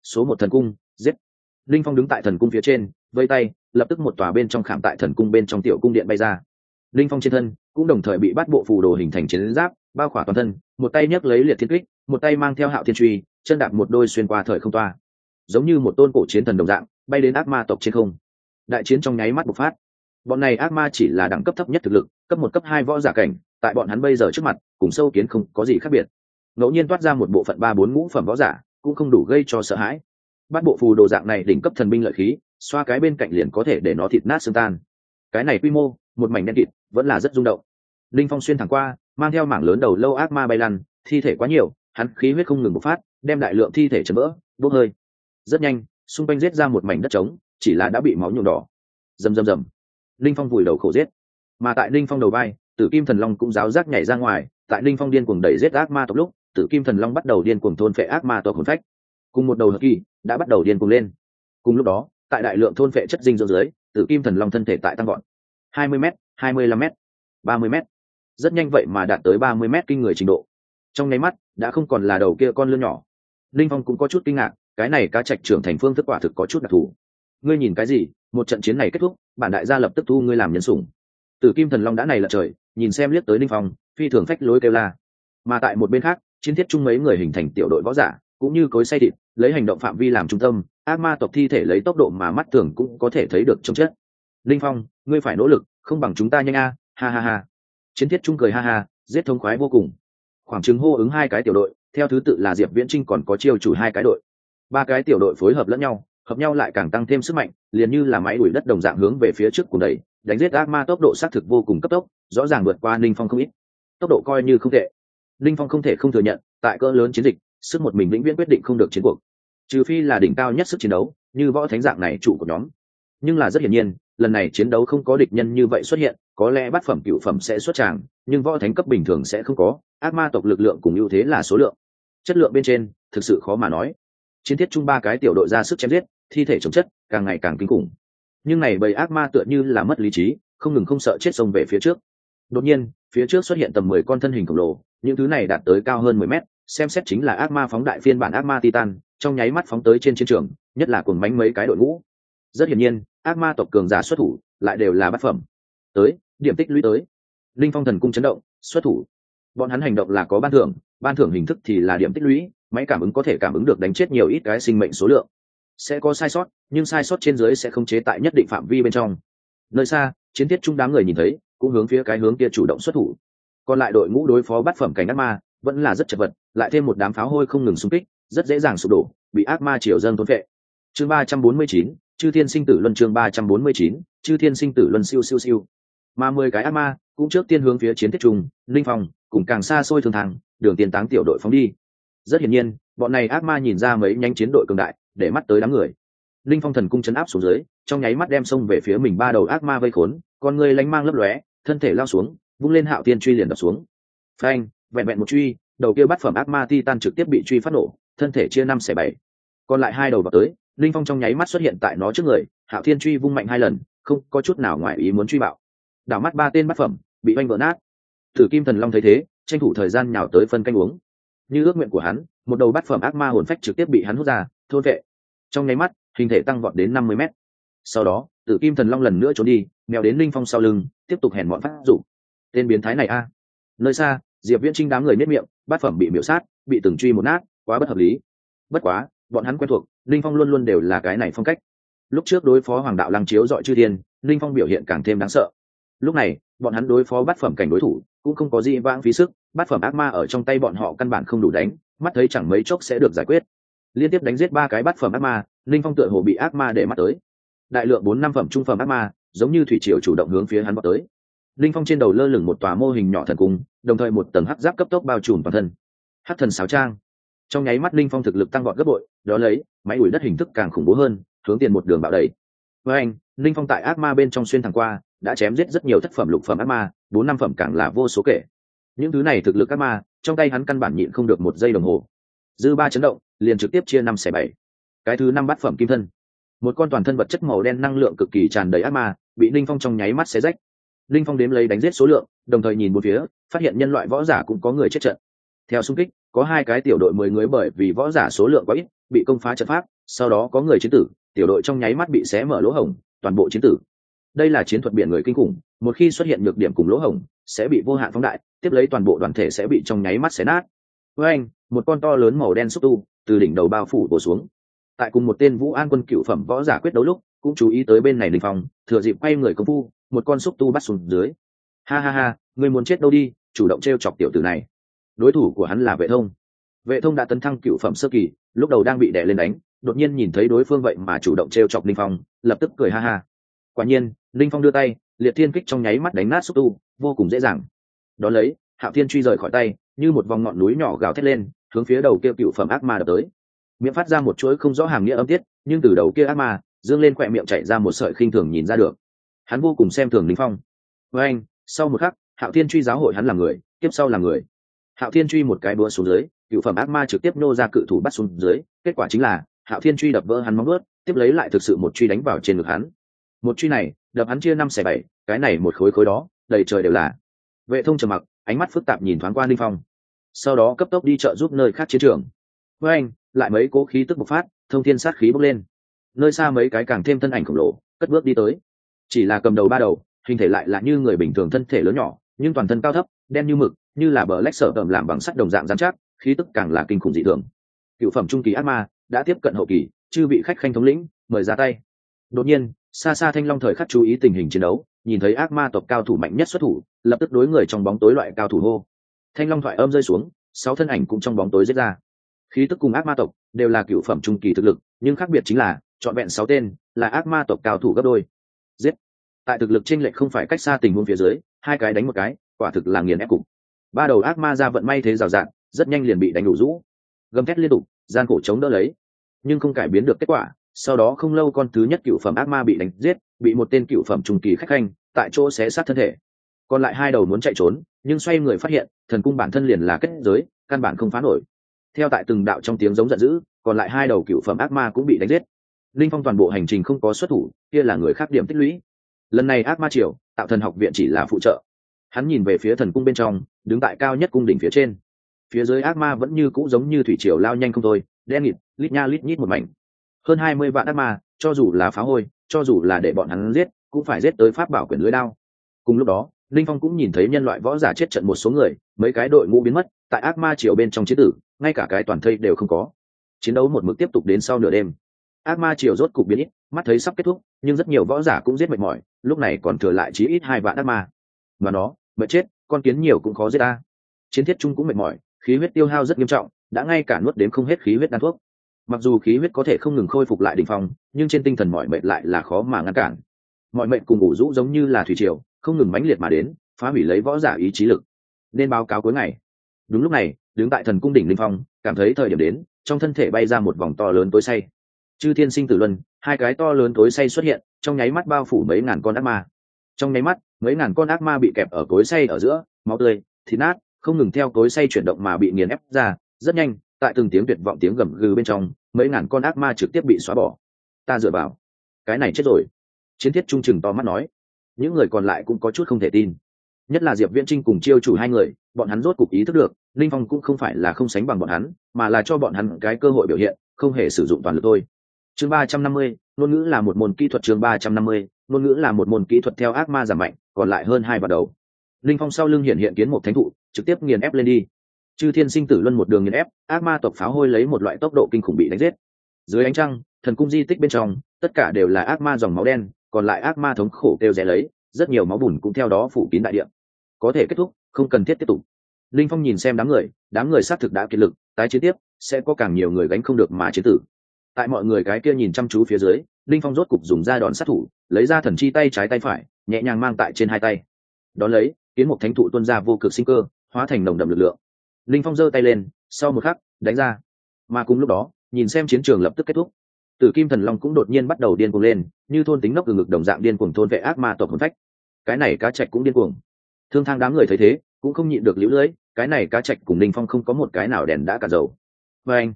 Số một thần cung, giết. Linh phong đứng tại thần cung phía trên, vây tay, lập tức một tòa bên trong khảm tại thần cung bên trong tiểu cung điện bay ra. Linh phong trên thân cũng đồng thời bị bắt bộ phù đồ hình thành chiến giáp, bao khỏa toàn thân, một tay nhấc lấy liệt thiên kích một tay mang theo hạo thiên truy, chân đạp một đôi xuyên qua thời không toa. Giống như một tôn cổ chiến thần đồng dạng, bay đến ác ma tộc trên không. Đại chiến trong nháy mắt bộc phát. Bọn này ác ma chỉ là đẳng cấp thấp nhất thực lực, cấp một, cấp hai võ giả cảnh, tại bọn hắn bây giờ trước mặt, cùng sâu kiến không có gì khác biệt. Ngẫu nhiên toát ra một bộ phận ba bốn ngũ phẩm võ giả, cũng không đủ gây cho sợ hãi. Bắt bộ phù đồ dạng này đỉnh cấp thần binh lợi khí, xoa cái bên cạnh liền có thể để nó thịt nát xương tan. Cái này quy mô, một mảnh đen kịt, vẫn là rất rung động. Linh phong xuyên thẳng qua, mang theo mảng lớn đầu lâu ác ma bay lăn, thi thể quá nhiều hắn khí huyết không ngừng bộc phát, đem đại lượng thi thể chấn vỡ, bốc hơi. Rất nhanh, xung quanh giết ra một mảnh đất trống, chỉ là đã bị máu nhuộm đỏ. Rầm rầm rầm. Linh phong vùi đầu khổ giết. Mà tại linh phong đầu vai, tử kim thần long cũng giáo giác nhảy ra ngoài, tại linh phong điên cuồng đẩy giết ác ma tộc lúc, tử kim thần long bắt đầu điên cuồng thôn phệ ác ma tộc hồn phách. Cùng một đầu hợp kỳ, đã bắt đầu điên cuồng lên. Cùng lúc đó, tại đại lượng thôn phệ chất dinh dưỡng dưới, tử kim thần long thân thể tại tăng gọn 20 m 25 m 30 m rất nhanh vậy mà đạt tới 30 m kinh người trình độ trong nháy mắt, đã không còn là đầu kia con lươn nhỏ. Linh phong cũng có chút kinh ngạc, cái này cá trạch trưởng thành phương thức quả thực có chút đặc thù. Ngươi nhìn cái gì? Một trận chiến này kết thúc, bản đại gia lập tức thu ngươi làm nhân sủng. Tử kim thần long đã này lật trời, nhìn xem liếc tới linh phong, phi thường phách lối kêu la. Mà tại một bên khác, chiến thiết chung mấy người hình thành tiểu đội võ giả, cũng như cối say thịt, lấy hành động phạm vi làm trung tâm, ác ma tộc thi thể lấy tốc độ mà mắt thường cũng có thể thấy được trong chất linh phong, ngươi phải nỗ lực, không bằng chúng ta nhanh a, ha ha ha. Chiến thiết trung cười ha ha, giết thông khoái vô cùng khoảng chừng hô ứng hai cái tiểu đội, theo thứ tự là diệp viễn trinh còn có chiêu chủ hai cái đội. Ba cái tiểu đội phối hợp lẫn nhau, hợp nhau lại càng tăng thêm sức mạnh, liền như là máy đuổi đất đồng dạng hướng về phía trước cùng đẩy, đánh giết ác ma tốc độ xác thực vô cùng cấp tốc, rõ ràng vượt qua ninh phong không ít. Tốc độ coi như không tệ. Ninh phong không thể không thừa nhận, tại cỡ lớn chiến dịch, sức một mình vĩnh viễn quyết định không được chiến cuộc. Trừ phi là đỉnh cao nhất sức chiến đấu, như võ thánh dạng này chủ của nhóm. Nhưng là rất hiển nhiên, lần này chiến đấu không có địch nhân như vậy xuất hiện có lẽ bát phẩm cựu phẩm sẽ xuất tràng, nhưng võ thánh cấp bình thường sẽ không có, ác ma tộc lực lượng cùng ưu thế là số lượng. Chất lượng bên trên, thực sự khó mà nói. Chiến thiết chung ba cái tiểu đội ra sức chém giết, thi thể chống chất, càng ngày càng kinh khủng. Nhưng này bầy ác ma tựa như là mất lý trí, không ngừng không sợ chết sông về phía trước. Đột nhiên, phía trước xuất hiện tầm mười con thân hình khổng lồ, những thứ này đạt tới cao hơn mười mét, xem xét chính là ác ma phóng đại phiên bản ác ma titan, trong nháy mắt phóng tới trên chiến trường, nhất là cùng bánh mấy cái đội ngũ. Rất hiển nhiên, ác ma tộc cường giả xuất thủ, lại đều là bát phẩm tới, điểm tích lũy tới. Linh phong thần cung chấn động, xuất thủ. Bọn hắn hành động là có ban thưởng ban thưởng hình thức thì là điểm tích lũy, máy cảm ứng có thể cảm ứng được đánh chết nhiều ít cái sinh mệnh số lượng. Sẽ có sai sót, nhưng sai sót trên dưới sẽ không chế tại nhất định phạm vi bên trong. Nơi xa, chiến tiết chung đám người nhìn thấy, cũng hướng phía cái hướng kia chủ động xuất thủ. Còn lại đội ngũ đối phó bắt phẩm cảnh ác ma, vẫn là rất chật vật, lại thêm một đám pháo hôi không ngừng xung kích, rất dễ dàng sụp đổ, bị ác ma triều dâng thôn vệ. Chương ba trăm bốn mươi chín, chư thiên sinh tử luân chương ba trăm bốn mươi chín, chư thiên sinh tử luân siêu siêu siêu mà mười cái ác ma cũng trước tiên hướng phía chiến thiết trung, linh phong, cùng càng xa xôi thường thẳng đường tiền táng tiểu đội phóng đi. Rất hiển nhiên, bọn này ác ma nhìn ra mấy nhánh chiến đội cường đại, để mắt tới đám người. Linh phong thần cung chấn áp xuống dưới, trong nháy mắt đem xông về phía mình ba đầu ác ma vây khốn, con người lánh mang lấp lóe, thân thể lao xuống, vung lên hạo tiên truy liền đập xuống. Phanh, vẹn vẹn một truy, đầu kia bắt phẩm ác ma ti tan trực tiếp bị truy phát nổ, thân thể chia năm xẻ bảy. Còn lại hai đầu vào tới, linh phong trong nháy mắt xuất hiện tại nó trước người, hạo thiên truy vung mạnh hai lần, không có chút nào ngoài ý muốn truy bạo đảo mắt ba tên bát phẩm, bị oanh vỡ nát. Thử kim thần long thấy thế, tranh thủ thời gian nhào tới phân canh uống. Như ước nguyện của hắn, một đầu bát phẩm ác ma hồn phách trực tiếp bị hắn hút ra, thôn vệ. Trong nháy mắt, hình thể tăng vọt đến năm mươi mét. Sau đó, tử kim thần long lần nữa trốn đi, mèo đến linh phong sau lưng, tiếp tục hèn bọn phát dụng tên biến thái này a. Nơi xa, diệp viễn trinh đám người nếp miệng, bát phẩm bị miễu sát, bị từng truy một nát, quá bất hợp lý. Bất quá, bọn hắn quen thuộc, linh phong luôn luôn đều là cái này phong cách. Lúc trước đối phó hoàng đạo lăng chiếu dọi chư thiên, linh phong biểu hiện càng thêm đáng sợ lúc này, bọn hắn đối phó bát phẩm cảnh đối thủ, cũng không có gì vãng phí sức, bát phẩm ác ma ở trong tay bọn họ căn bản không đủ đánh, mắt thấy chẳng mấy chốc sẽ được giải quyết. Liên tiếp đánh giết ba cái bát phẩm ác ma, linh phong tựa hồ bị ác ma để mắt tới. Đại lượng bốn năm phẩm trung phẩm ác ma, giống như thủy triều chủ động hướng phía hắn vào tới. Linh phong trên đầu lơ lửng một tòa mô hình nhỏ thần cung, đồng thời một tầng hắc giáp cấp tốc bao trùm toàn thân. Hắc thần sáo trang. Trong nháy mắt linh phong thực lực tăng gọn gấp bội, đó lấy, máy ủi đất hình thức càng khủng bố hơn, hướng tiền một đường bạo đầy. Với anh, linh phong tại ác ma bên trong xuyên thẳng qua đã chém giết rất nhiều thất phẩm lục phẩm ác ma, bốn năm phẩm càng là vô số kể. Những thứ này thực lực ác ma, trong tay hắn căn bản nhịn không được một giây đồng hồ. Dư ba chấn động, liền trực tiếp chia năm xẻ bảy. Cái thứ năm bát phẩm kim thân. Một con toàn thân vật chất màu đen năng lượng cực kỳ tràn đầy ác ma, bị linh phong trong nháy mắt xé rách. Linh phong đếm lấy đánh giết số lượng, đồng thời nhìn một phía, phát hiện nhân loại võ giả cũng có người chết trận. Theo xung kích, có hai cái tiểu đội mười người bởi vì võ giả số lượng quá ít, bị công phá trận pháp, sau đó có người chiến tử, tiểu đội trong nháy mắt bị xé mở lỗ hổng, toàn bộ chiến tử đây là chiến thuật biển người kinh khủng, một khi xuất hiện nhược điểm cùng lỗ hổng, sẽ bị vô hạn phóng đại, tiếp lấy toàn bộ đoàn thể sẽ bị trong nháy mắt xé nát. Với anh, một con to lớn màu đen xúc tu, từ đỉnh đầu bao phủ bổ xuống. Tại cùng một tên vũ an quân cựu phẩm võ giả quyết đấu lúc, cũng chú ý tới bên này đình phòng, thừa dịp quay người công phu, một con xúc tu bắt xuống dưới. Ha ha ha, người muốn chết đâu đi, chủ động t r e o chọc tiểu tử này. Đối thủ của hắn là vệ thông. Vệ thông đã tấn thăng cựu phẩm sơ kỳ, lúc đầu đang bị đè lên đánh, đột nhiên nhìn thấy đối phương vậy mà chủ động t r e o chọc linh phong lập tức cười ha ha quả nhiên, linh phong đưa tay, liệt thiên kích trong nháy mắt đánh nát xúc tu, vô cùng dễ dàng. Đ ó lấy, hạo thiên truy rời khỏi tay, như một vòng ngọn núi nhỏ gào thét lên, hướng phía đầu kia cựu phẩm ác ma đập tới. Miệng phát ra một chuỗi không rõ hàm nghĩa âm tiết, nhưng từ đầu kia ác ma, dương lên khỏe miệng chạy ra một sợi khinh thường nhìn ra được. Hắn vô cùng xem thường linh phong. Với anh, sau một khắc, hạo thiên truy giáo hội hắn là người, tiếp sau là người. Hạo thiên truy một cái búa xuống dưới, cựu phẩm ác ma trực tiếp nô ra cự thủ bắt xuống dưới, kết quả chính là, hạo thiên truy đập vỡ hắn móng ướt tiếp lấy lại thực sự một truy đánh vào trên ngực hắn một truy này, đập hắn chia năm xẻ bảy, cái này một khối khối đó, đầy trời đều là. Vệ thông trầm mặc, ánh mắt phức tạp nhìn thoáng qua linh phong. Sau đó cấp tốc đi chợ giúp nơi khác chiến trường. Với anh, lại mấy cố khí tức bộc phát, thông thiên sát khí bốc lên. Nơi xa mấy cái càng thêm thân ảnh khổng lồ, cất bước đi tới. Chỉ là cầm đầu ba đầu, hình thể lại là như người bình thường thân thể lớn nhỏ, nhưng toàn thân cao thấp, đen như mực, như là bờ lách sở tầm làm bằng sắt đồng dạng giám chắc, khí tức càng là kinh khủng dị thường. Cựu phẩm trung kỳ ác ma, đã tiếp cận hậu kỳ, chư vị khách khanh thống lĩnh, mời ra tay. Đột nhiên xa xa thanh long thời khắc chú ý tình hình chiến đấu, nhìn thấy ác ma tộc cao thủ mạnh nhất xuất thủ, lập tức đối người trong bóng tối loại cao thủ hô. Thanh long thoại âm rơi xuống, sáu thân ảnh cũng trong bóng tối giết ra. Khí tức cùng ác ma tộc đều là cựu phẩm trung kỳ thực lực, nhưng khác biệt chính là chọn vẹn sáu tên là ác ma tộc cao thủ gấp đôi. Giết! Tại thực lực chênh lệch không phải cách xa tình huống phía dưới, hai cái đánh một cái, quả thực là nghiền ép cục. Ba đầu ác ma ra vận may thế rào rạt, rất nhanh liền bị đánh đủ rũ. Gầm thét liên tục, gian khổ chống đỡ lấy. Nhưng không cải biến được kết quả sau đó không lâu con thứ nhất cựu phẩm ác ma bị đánh giết, bị một tên cựu phẩm trùng kỳ khách khanh, tại chỗ xé sát thân thể. Còn lại hai đầu muốn chạy trốn, nhưng xoay người phát hiện, thần cung bản thân liền là kết giới, căn bản không phá nổi. Theo tại từng đạo trong tiếng giống giận dữ, còn lại hai đầu cựu phẩm ác ma cũng bị đánh giết. Linh phong toàn bộ hành trình không có xuất thủ, kia là người khác điểm tích lũy. Lần này ác ma triều, tạo thần học viện chỉ là phụ trợ. Hắn nhìn về phía thần cung bên trong, đứng tại cao nhất cung đỉnh phía trên. Phía dưới ác ma vẫn như cũ giống như thủy triều lao nhanh không thôi, đen nghịt, lít nha lít nhít một mảnh hơn hai mươi vạn ác ma, cho dù là phá hôi, cho dù là để bọn hắn giết, cũng phải giết tới pháp bảo quyền lưới đao. Cùng lúc đó, linh phong cũng nhìn thấy nhân loại võ giả chết trận một số người, mấy cái đội ngũ biến mất, tại ác ma triều bên trong chiến tử, ngay cả cái toàn thây đều không có. Chiến đấu một mực tiếp tục đến sau nửa đêm. Ác ma triều rốt cục biến ít, mắt thấy sắp kết thúc, nhưng rất nhiều võ giả cũng giết mệt mỏi, lúc này còn thừa lại chí ít hai vạn ác ma. Mà nó, mệt chết, con kiến nhiều cũng khó giết ta. Chiến thiết trung cũng mệt mỏi, khí huyết tiêu hao rất nghiêm trọng, đã ngay cả nuốt đến không hết khí huyết đan thuốc mặc dù khí huyết có thể không ngừng khôi phục lại đỉnh phong, nhưng trên tinh thần mọi mệnh lại là khó mà ngăn cản. Mọi mệnh cùng ngủ rũ giống như là thủy triều, không ngừng mãnh liệt mà đến, phá hủy lấy võ giả ý chí lực. Nên báo cáo cuối ngày. Đúng lúc này, đứng tại thần cung đỉnh linh phong, cảm thấy thời điểm đến, trong thân thể bay ra một vòng to lớn tối say. Chư thiên sinh tử luân, hai cái to lớn tối say xuất hiện, trong nháy mắt bao phủ mấy ngàn con ác ma. Trong nháy mắt, mấy ngàn con ác ma bị kẹp ở cối say ở giữa, máu tươi, thịt nát, không ngừng theo cối say chuyển động mà bị nghiền ép ra, rất nhanh tại từng tiếng tuyệt vọng tiếng gầm gừ bên trong, mấy ngàn con ác ma trực tiếp bị xóa bỏ. Ta dựa vào. Cái này chết rồi. Chiến thiết trung chừng to mắt nói. Những người còn lại cũng có chút không thể tin. Nhất là diệp viễn trinh cùng chiêu chủ hai người, bọn hắn rốt cục ý thức được, linh phong cũng không phải là không sánh bằng bọn hắn, mà là cho bọn hắn cái cơ hội biểu hiện, không hề sử dụng toàn lực thôi. Chương ba trăm năm mươi, ngôn ngữ là một môn kỹ thuật chương ba trăm năm mươi, ngôn ngữ là một môn kỹ thuật theo ác ma giảm mạnh, còn lại hơn hai vào đầu. Linh phong sau lưng hiện hiện kiến một thánh thụ, trực tiếp nghiền ép lên đi chư thiên sinh tử luân một đường nghiền ép, ác ma tộc pháo hôi lấy một loại tốc độ kinh khủng bị đánh giết. Dưới ánh trăng, thần cung di tích bên trong, tất cả đều là ác ma dòng máu đen, còn lại ác ma thống khổ kêu rẽ lấy, rất nhiều máu bùn cũng theo đó phủ kín đại địa. Có thể kết thúc, không cần thiết tiếp tục. Linh phong nhìn xem đám người đám người xác thực đã kiệt lực, tái chiến tiếp, sẽ có càng nhiều người gánh không được mà chiến tử. Tại mọi người cái kia nhìn chăm chú phía dưới, linh phong rốt cục dùng ra đòn sát thủ, lấy ra thần chi tay trái tay phải, nhẹ nhàng mang tại trên hai tay. Đón lấy, kiến một thánh thụ tuân ra vô cực sinh cơ, hóa thành nồng đậm lực lượng linh phong giơ tay lên, sau một khắc, đánh ra. Mà cùng lúc đó, nhìn xem chiến trường lập tức kết thúc, tử kim thần long cũng đột nhiên bắt đầu điên cuồng lên, như thôn tính nóc từ ngực đồng dạng điên cuồng thôn vệ ác ma tộc hồn phách. Cái này cá trạch cũng điên cuồng. Thương thang đám người thấy thế, cũng không nhịn được lũ lưỡi cái này cá trạch cùng linh phong không có một cái nào đèn đã cả dầu. Và anh,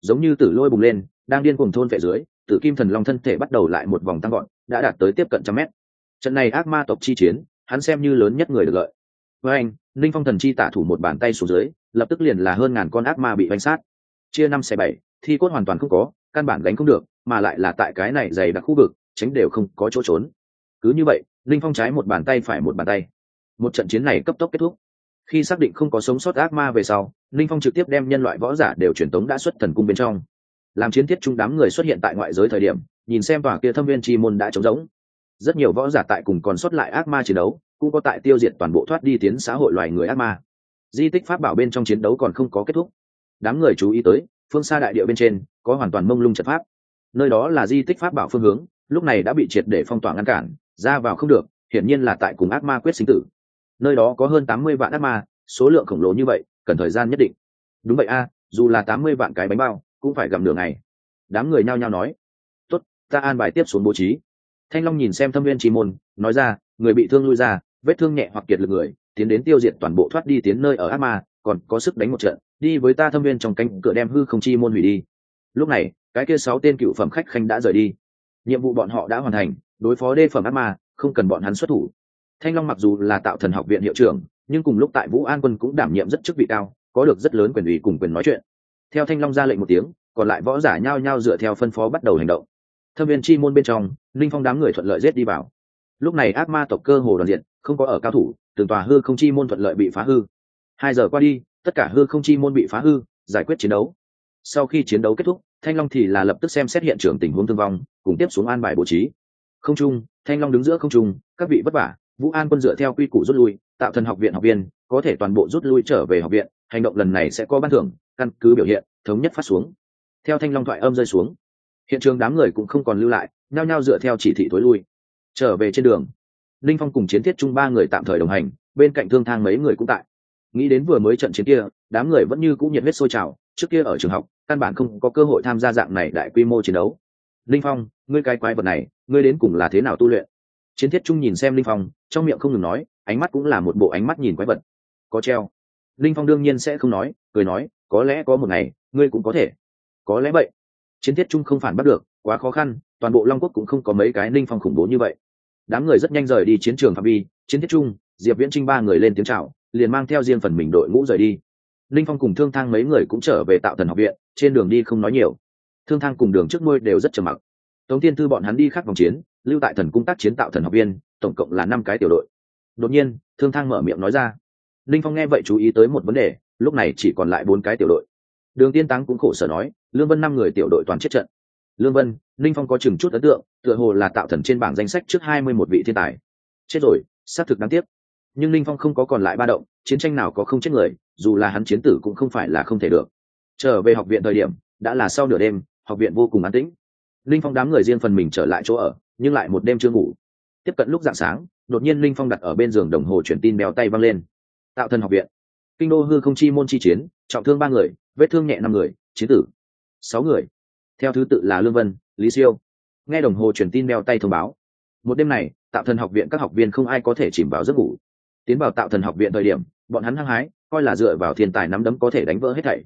giống như tử lôi bùng lên, đang điên cuồng thôn vệ dưới, tử kim thần long thân thể bắt đầu lại một vòng tăng gọn đã đạt tới tiếp cận trăm mét. Trận này ác ma tộc chi chiến, hắn xem như lớn nhất người được lợi với anh linh phong thần chi tả thủ một bàn tay xuống dưới, lập tức liền là hơn ngàn con ác ma bị bánh sát. Chia năm xẻ bảy, thi cốt hoàn toàn không có, căn bản đánh không được, mà lại là tại cái này dày đặc khu vực, tránh đều không có chỗ trốn. Cứ như vậy linh phong trái một bàn tay phải một bàn tay. Một trận chiến này cấp tốc kết thúc. Khi xác định không có sống sót ác ma về sau linh phong trực tiếp đem nhân loại võ giả đều truyền tống đã xuất thần cung bên trong. Làm chiến thiết trung đám người xuất hiện tại ngoại giới thời điểm, nhìn xem tòa kia thâm viên chi môn đã trống rỗng. Rất nhiều võ giả tại cùng còn xuất lại ác ma chiến đấu cũng có tại tiêu diệt toàn bộ thoát đi tiến xã hội loài người ác ma. Di tích pháp bảo bên trong chiến đấu còn không có kết thúc. Đám người chú ý tới, phương xa đại địa bên trên, có hoàn toàn mông lung trận pháp. Nơi đó là di tích pháp bảo phương hướng, lúc này đã bị triệt để phong tỏa ngăn cản, ra vào không được, hiển nhiên là tại cùng ác ma quyết sinh tử. Nơi đó có hơn tám mươi vạn ác ma, số lượng khổng lồ như vậy, cần thời gian nhất định. Đúng vậy a, dù là tám mươi vạn cái bánh bao, cũng phải gặm đường này đám người nhao nhao nói, tốt, ta an bài tiếp xuống bố trí. Thanh long nhìn xem thâm viên trí môn, nói ra người bị thương lui ra, vết thương nhẹ hoặc kiệt lực người, tiến đến tiêu diệt toàn bộ thoát đi tiến nơi ở ác ma, còn có sức đánh một trận, đi với ta thâm viên trong cánh cửa đem hư không chi môn hủy đi. Lúc này, cái kia sáu tên cựu phẩm khách khanh đã rời đi. Nhiệm vụ bọn họ đã hoàn thành, đối phó đê phẩm ác ma, không cần bọn hắn xuất thủ. Thanh long mặc dù là tạo thần học viện hiệu trưởng, nhưng cùng lúc tại vũ an quân cũng đảm nhiệm rất chức vị cao, có được rất lớn quyền ủy cùng quyền nói chuyện. Theo thanh long ra lệnh một tiếng, còn lại võ giả nhao nhao dựa theo phân phó bắt đầu hành động. Thâm viên chi môn bên trong, linh phong đám người thuận lợi rết đi vào lúc này ác ma tộc cơ hồ đoàn diện, không có ở cao thủ, từng tòa hư không chi môn thuận lợi bị phá hư. Hai giờ qua đi, tất cả hư không chi môn bị phá hư, giải quyết chiến đấu. Sau khi chiến đấu kết thúc, thanh long thì là lập tức xem xét hiện trường tình huống thương vong, cùng tiếp xuống an bài bố trí. Không trung, thanh long đứng giữa không trung, các vị vất vả, vũ an quân dựa theo quy củ rút lui, tạo thần học viện học viên, có thể toàn bộ rút lui trở về học viện, hành động lần này sẽ có ban thưởng, căn cứ biểu hiện, thống nhất phát xuống. Theo thanh long thoại âm rơi xuống, hiện trường đám người cũng không còn lưu lại, nhao nhao dựa theo chỉ thị tối lui trở về trên đường. Linh phong cùng chiến thiết chung ba người tạm thời đồng hành, bên cạnh thương thang mấy người cũng tại. Nghĩ đến vừa mới trận chiến kia, đám người vẫn như cũng nhiệt huyết sôi trào, trước kia ở trường học, căn bản không có cơ hội tham gia dạng này đại quy mô chiến đấu. Linh phong, ngươi cái quái vật này, ngươi đến cùng là thế nào tu luyện? Chiến thiết trung nhìn xem linh phong, trong miệng không ngừng nói, ánh mắt cũng là một bộ ánh mắt nhìn quái vật. Có treo. Linh phong đương nhiên sẽ không nói, cười nói, có lẽ có một ngày, ngươi cũng có thể. Có lẽ vậy. Chiến thiết trung không phản bắt được, quá khó khăn, toàn bộ long quốc cũng không có mấy cái linh phong khủng bố như vậy đám người rất nhanh rời đi chiến trường phạm vi, chiến thiết trung diệp viễn trinh ba người lên tiếng chào, liền mang theo riêng phần mình đội ngũ rời đi. Linh phong cùng thương thang mấy người cũng trở về tạo thần học viện, trên đường đi không nói nhiều. Thương thang cùng đường trước môi đều rất trầm mặc. Tống tiên thư bọn hắn đi khác vòng chiến, lưu tại thần cung tác chiến tạo thần học viên, tổng cộng là năm cái tiểu đội. Đột nhiên, thương thang mở miệng nói ra. Linh phong nghe vậy chú ý tới một vấn đề, lúc này chỉ còn lại bốn cái tiểu đội. Đường tiên táng cũng khổ sở nói, lương vân năm người tiểu đội toàn chết trận lương vân linh phong có chừng chút ấn tượng, tựa hồ là tạo thần trên bảng danh sách trước hai mươi một vị thiên tài. Chết rồi, xác thực đáng tiếc. Nhưng linh phong không có còn lại ba động, chiến tranh nào có không chết người, dù là hắn chiến tử cũng không phải là không thể được. Trở về học viện thời điểm, đã là sau nửa đêm, học viện vô cùng an tĩnh. Linh phong đám người riêng phần mình trở lại chỗ ở, nhưng lại một đêm chưa ngủ. Tiếp cận lúc dạng sáng, đột nhiên linh phong đặt ở bên giường đồng hồ chuyển tin béo tay văng lên. Tạo thần học viện. Kinh đô hư không chi môn chi chiến, trọng thương ba người, vết thương nhẹ năm người, chiến tử sáu người theo thứ tự là lương vân, lý siêu. Nghe đồng hồ truyền tin đeo tay thông báo. Một đêm này tạo thần học viện các học viên không ai có thể chìm vào giấc ngủ. Tiến vào tạo thần học viện thời điểm, bọn hắn hăng hái, coi là dựa vào thiên tài nắm đấm có thể đánh vỡ hết thảy.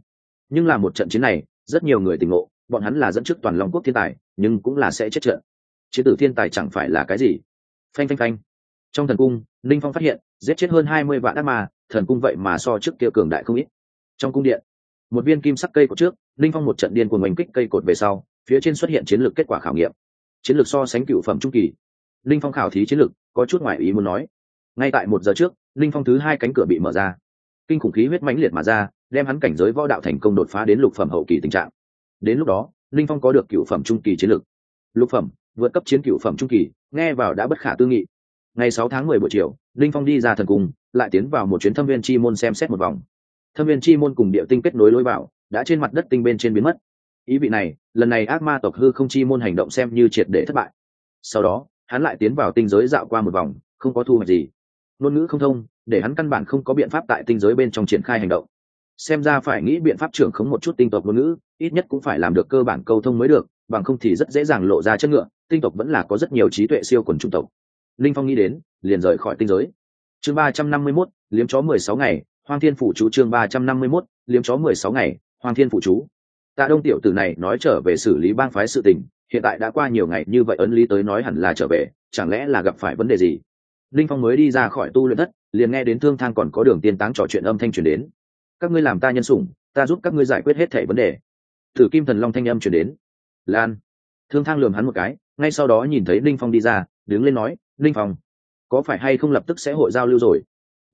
Nhưng là một trận chiến này, rất nhiều người tỉnh ngộ, bọn hắn là dẫn trước toàn long quốc thiên tài, nhưng cũng là sẽ chết trận. Chế tử thiên tài chẳng phải là cái gì? Phanh phanh phanh. Trong thần cung linh phong phát hiện, giết chết hơn hai mươi vạn ác ma, thần cung vậy mà so trước kia cường đại không ít. Trong cung điện một viên kim sắc cây cột trước, linh phong một trận điên cuồng oanh kích cây cột về sau, phía trên xuất hiện chiến lược kết quả khảo nghiệm. Chiến lược so sánh cựu phẩm trung kỳ. Linh phong khảo thí chiến lược, có chút ngoại ý muốn nói. Ngay tại một giờ trước, linh phong thứ hai cánh cửa bị mở ra. Kinh khủng khí huyết mãnh liệt mà ra, đem hắn cảnh giới võ đạo thành công đột phá đến lục phẩm hậu kỳ tình trạng. Đến lúc đó, linh phong có được cựu phẩm trung kỳ chiến lược. Lục phẩm, vượt cấp chiến cựu phẩm trung kỳ, nghe vào đã bất khả tư nghị. Ngày sáu tháng mười buổi chiều, linh phong đi ra thần cung, lại tiến vào một chuyến thâm viên chi môn xem xét một vòng thâm viên chi môn cùng địa tinh kết nối lối vào, đã trên mặt đất tinh bên trên biến mất. Ý vị này, lần này ác ma tộc hư không chi môn hành động xem như triệt để thất bại. Sau đó, hắn lại tiến vào tinh giới dạo qua một vòng, không có thu hoạch gì. Ngôn ngữ không thông, để hắn căn bản không có biện pháp tại tinh giới bên trong triển khai hành động. Xem ra phải nghĩ biện pháp trưởng khống một chút tinh tộc ngôn ngữ, ít nhất cũng phải làm được cơ bản câu thông mới được, bằng không thì rất dễ dàng lộ ra chất ngựa, tinh tộc vẫn là có rất nhiều trí tuệ siêu quần trung tộc. Linh phong nghĩ đến, liền rời khỏi tinh giới. Chương ba trăm năm mươi mốt, liếm chó mười sáu ngày hoang thiên phủ chú chương ba trăm năm mươi mốt, liếm chó mười sáu ngày, hoang thiên phủ chú. Tạ đông tiểu tử này nói trở về xử lý bang phái sự tình, hiện tại đã qua nhiều ngày như vậy ấn lý tới nói hẳn là trở về, chẳng lẽ là gặp phải vấn đề gì? Linh phong mới đi ra khỏi tu luyện thất, liền nghe đến thương thang còn có đường tiên táng trò chuyện âm thanh truyền đến. Các ngươi làm ta nhân sủng, ta giúp các ngươi giải quyết hết thảy vấn đề. Thử kim thần long thanh âm truyền đến. Lan. Thương thang lườm hắn một cái, ngay sau đó nhìn thấy linh phong đi ra, đứng lên nói, linh phong, có phải hay không lập tức sẽ hội giao lưu rồi?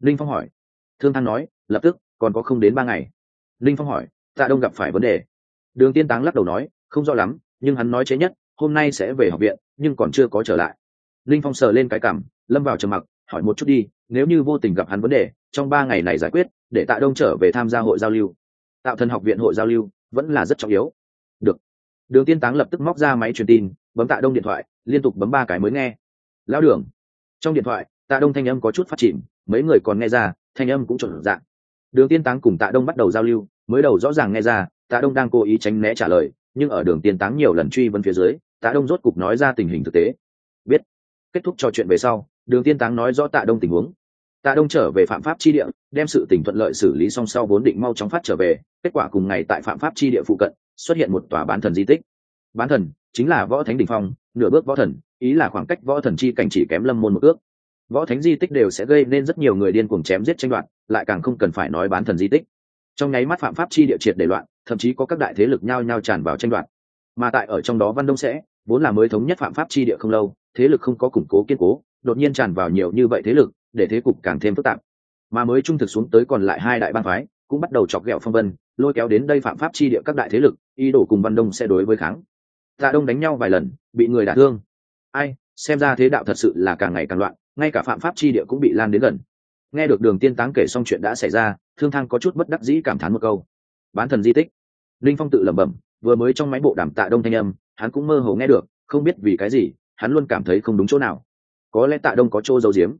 Linh phong hỏi thương thang nói, lập tức, còn có không đến ba ngày. Linh phong hỏi, tạ đông gặp phải vấn đề. Đường tiên táng lắc đầu nói, không rõ lắm, nhưng hắn nói chế nhất, hôm nay sẽ về học viện, nhưng còn chưa có trở lại. Linh phong sờ lên cái cảm, lâm vào trầm mặc, hỏi một chút đi, nếu như vô tình gặp hắn vấn đề, trong ba ngày này giải quyết, để tạ đông trở về tham gia hội giao lưu. Tạo thần học viện hội giao lưu, vẫn là rất trọng yếu. Được. Đường tiên táng lập tức móc ra máy truyền tin, bấm tạ đông điện thoại, liên tục bấm ba cái mới nghe. Lão đường. Trong điện thoại, tạ đông thanh âm có chút phát chìm, mấy người còn nghe ra thanh âm cũng chuẩn dạng. Đường tiên táng cùng tạ đông bắt đầu giao lưu, mới đầu rõ ràng nghe ra, tạ đông đang cố ý tránh né trả lời, nhưng ở đường tiên táng nhiều lần truy vấn phía dưới, tạ đông rốt cục nói ra tình hình thực tế. Biết. Kết thúc trò chuyện về sau, đường tiên táng nói rõ tạ đông tình huống. Tạ đông trở về phạm pháp chi địa, đem sự tình thuận lợi xử lý song sau vốn định mau chóng phát trở về, kết quả cùng ngày tại phạm pháp chi địa phụ cận, xuất hiện một tòa bán thần di tích. Bán thần chính là võ thánh đình phong, nửa bước võ thần, ý là khoảng cách võ thần chi cảnh chỉ kém lâm môn một ước võ thánh di tích đều sẽ gây nên rất nhiều người điên cuồng chém giết tranh đoạt, lại càng không cần phải nói bán thần di tích. Trong nháy mắt phạm pháp chi địa triệt để loạn, thậm chí có các đại thế lực nhao nhao tràn vào tranh đoạt. Mà tại ở trong đó văn đông sẽ, vốn là mới thống nhất phạm pháp chi địa không lâu, thế lực không có củng cố kiên cố, đột nhiên tràn vào nhiều như vậy thế lực, để thế cục càng thêm phức tạp. Mà mới trung thực xuống tới còn lại hai đại bang phái, cũng bắt đầu chọc ghẹo phong vân, lôi kéo đến đây phạm pháp chi địa các đại thế lực y đổ cùng văn đông sẽ đối với kháng. Tạ đông đánh nhau vài lần, bị người đả thương. Ai, xem ra thế đạo thật sự là càng ngày càng loạn ngay cả phạm pháp chi địa cũng bị lan đến gần. Nghe được đường tiên táng kể xong chuyện đã xảy ra, thương thang có chút bất đắc dĩ cảm thán một câu. Bán thần di tích. Linh phong tự lẩm bẩm, vừa mới trong máy bộ đàm tạ đông thanh âm, hắn cũng mơ hồ nghe được, không biết vì cái gì, hắn luôn cảm thấy không đúng chỗ nào. Có lẽ tạ đông có chỗ giấu giếm.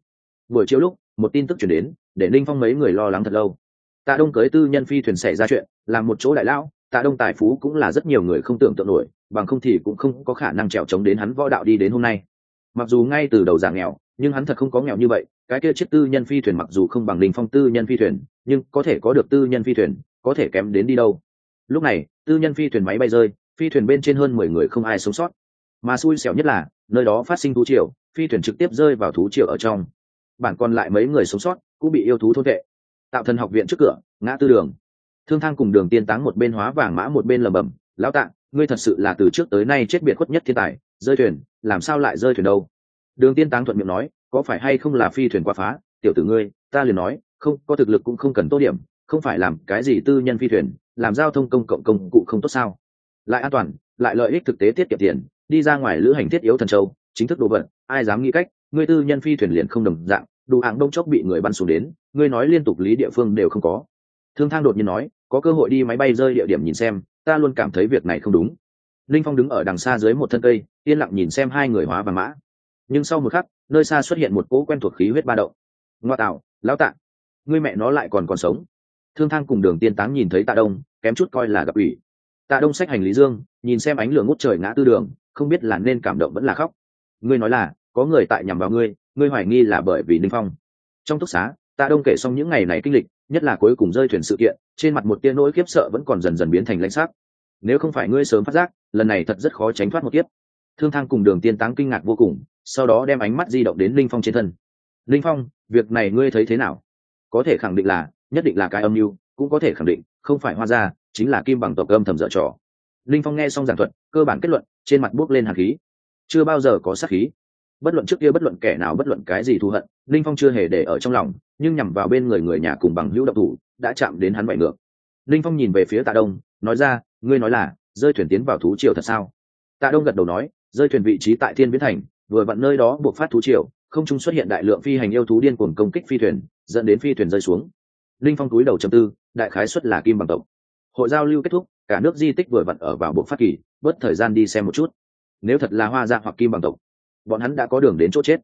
Buổi chiều lúc, một tin tức chuyển đến, để linh phong mấy người lo lắng thật lâu. Tạ đông cưới tư nhân phi thuyền xảy ra chuyện làm một chỗ đại lão, tạ đông tài phú cũng là rất nhiều người không tưởng tượng nổi, bằng không thì cũng không có khả năng trèo trống đến hắn võ đạo đi đến hôm nay. Mặc dù ngay từ đầu giảng nghèo nhưng hắn thật không có nghèo như vậy, cái kia chiếc tư nhân phi thuyền mặc dù không bằng linh phong tư nhân phi thuyền, nhưng có thể có được tư nhân phi thuyền, có thể kém đến đi đâu. Lúc này, tư nhân phi thuyền máy bay rơi, phi thuyền bên trên hơn mười người không ai sống sót. Mà xui xẻo nhất là, nơi đó phát sinh thú triều, phi thuyền trực tiếp rơi vào thú triều ở trong. Bản còn lại mấy người sống sót cũng bị yêu thú thôn vệ. Tạo thần học viện trước cửa, ngã tư đường. Thương thang cùng đường tiên táng một bên hóa vàng mã một bên lầm bầm lão tạng ngươi thật sự là từ trước tới nay chết biệt khuất nhất thiên tài, rơi thuyền, làm sao lại rơi thuyền đâu? Đường tiên táng thuận miệng nói, có phải hay không là phi thuyền quá phá? Tiểu tử ngươi, ta liền nói, không, có thực lực cũng không cần tô điểm, không phải làm cái gì tư nhân phi thuyền, làm giao thông công cộng công cụ không tốt sao? Lại an toàn, lại lợi ích thực tế tiết kiệm tiền, đi ra ngoài lữ hành thiết yếu thần châu, chính thức đồ vật, ai dám nghĩ cách, ngươi tư nhân phi thuyền liền không đồng dạng, đủ hạng đông chốc bị người bắn xuống đến, ngươi nói liên tục lý địa phương đều không có. Thương thang đột nhiên nói, có cơ hội đi máy bay rơi địa điểm nhìn xem, ta luôn cảm thấy việc này không đúng. Linh phong đứng ở đằng xa dưới một thân cây, yên lặng nhìn xem hai người hóa và mã nhưng sau một khắc, nơi xa xuất hiện một cỗ quen thuộc khí huyết ba động. Ngoa tạo, lão tạ, ngươi mẹ nó lại còn còn sống. Thương thang cùng đường tiên táng nhìn thấy tạ đông, kém chút coi là gặp ủy. Tạ đông sách hành lý dương, nhìn xem ánh lửa ngút trời ngã tư đường, không biết là nên cảm động vẫn là khóc. Ngươi nói là, có người tại nhằm vào ngươi ngươi hoài nghi là bởi vì ninh phong. Trong túc xá, tạ đông kể xong những ngày này kinh lịch, nhất là cuối cùng rơi thuyền sự kiện, trên mặt một tia nỗi khiếp sợ vẫn còn dần dần biến thành lãnh sắc. Nếu không phải ngươi sớm phát giác, lần này thật rất khó tránh thoát một kiếp thương thang cùng đường tiên táng kinh ngạc vô cùng, sau đó đem ánh mắt di động đến linh phong trên thân. Linh phong, việc này ngươi thấy thế nào? Có thể khẳng định là, nhất định là cái âm mưu, cũng có thể khẳng định, không phải hoa gia, chính là kim bằng tộc âm thầm dở trò. Linh phong nghe xong giảng thuật, cơ bản kết luận, trên mặt buốc lên hạt khí. Chưa bao giờ có sát khí. Bất luận trước kia bất luận kẻ nào bất luận cái gì thù hận, linh phong chưa hề để ở trong lòng, nhưng nhằm vào bên người người nhà cùng bằng hữu độc thủ, đã chạm đến hắn bại ngược. Linh phong nhìn về phía tạ đông, nói ra, ngươi nói là, rơi thuyền tiến vào thú triều thật sao? Tạ đông gật đầu nói rơi thuyền vị trí tại thiên viễn thành, vừa vặn nơi đó buộc phát thú triều, không trung xuất hiện đại lượng phi hành yêu thú điên cuồng công kích phi thuyền, dẫn đến phi thuyền rơi xuống. Linh phong túi đầu chầm tư, đại khái xuất là kim bằng tộc. Hội giao lưu kết thúc, cả nước di tích vừa vặn ở vào buộc phát kỳ, bớt thời gian đi xem một chút. Nếu thật là hoa gia hoặc kim bằng tộc, bọn hắn đã có đường đến chỗ chết.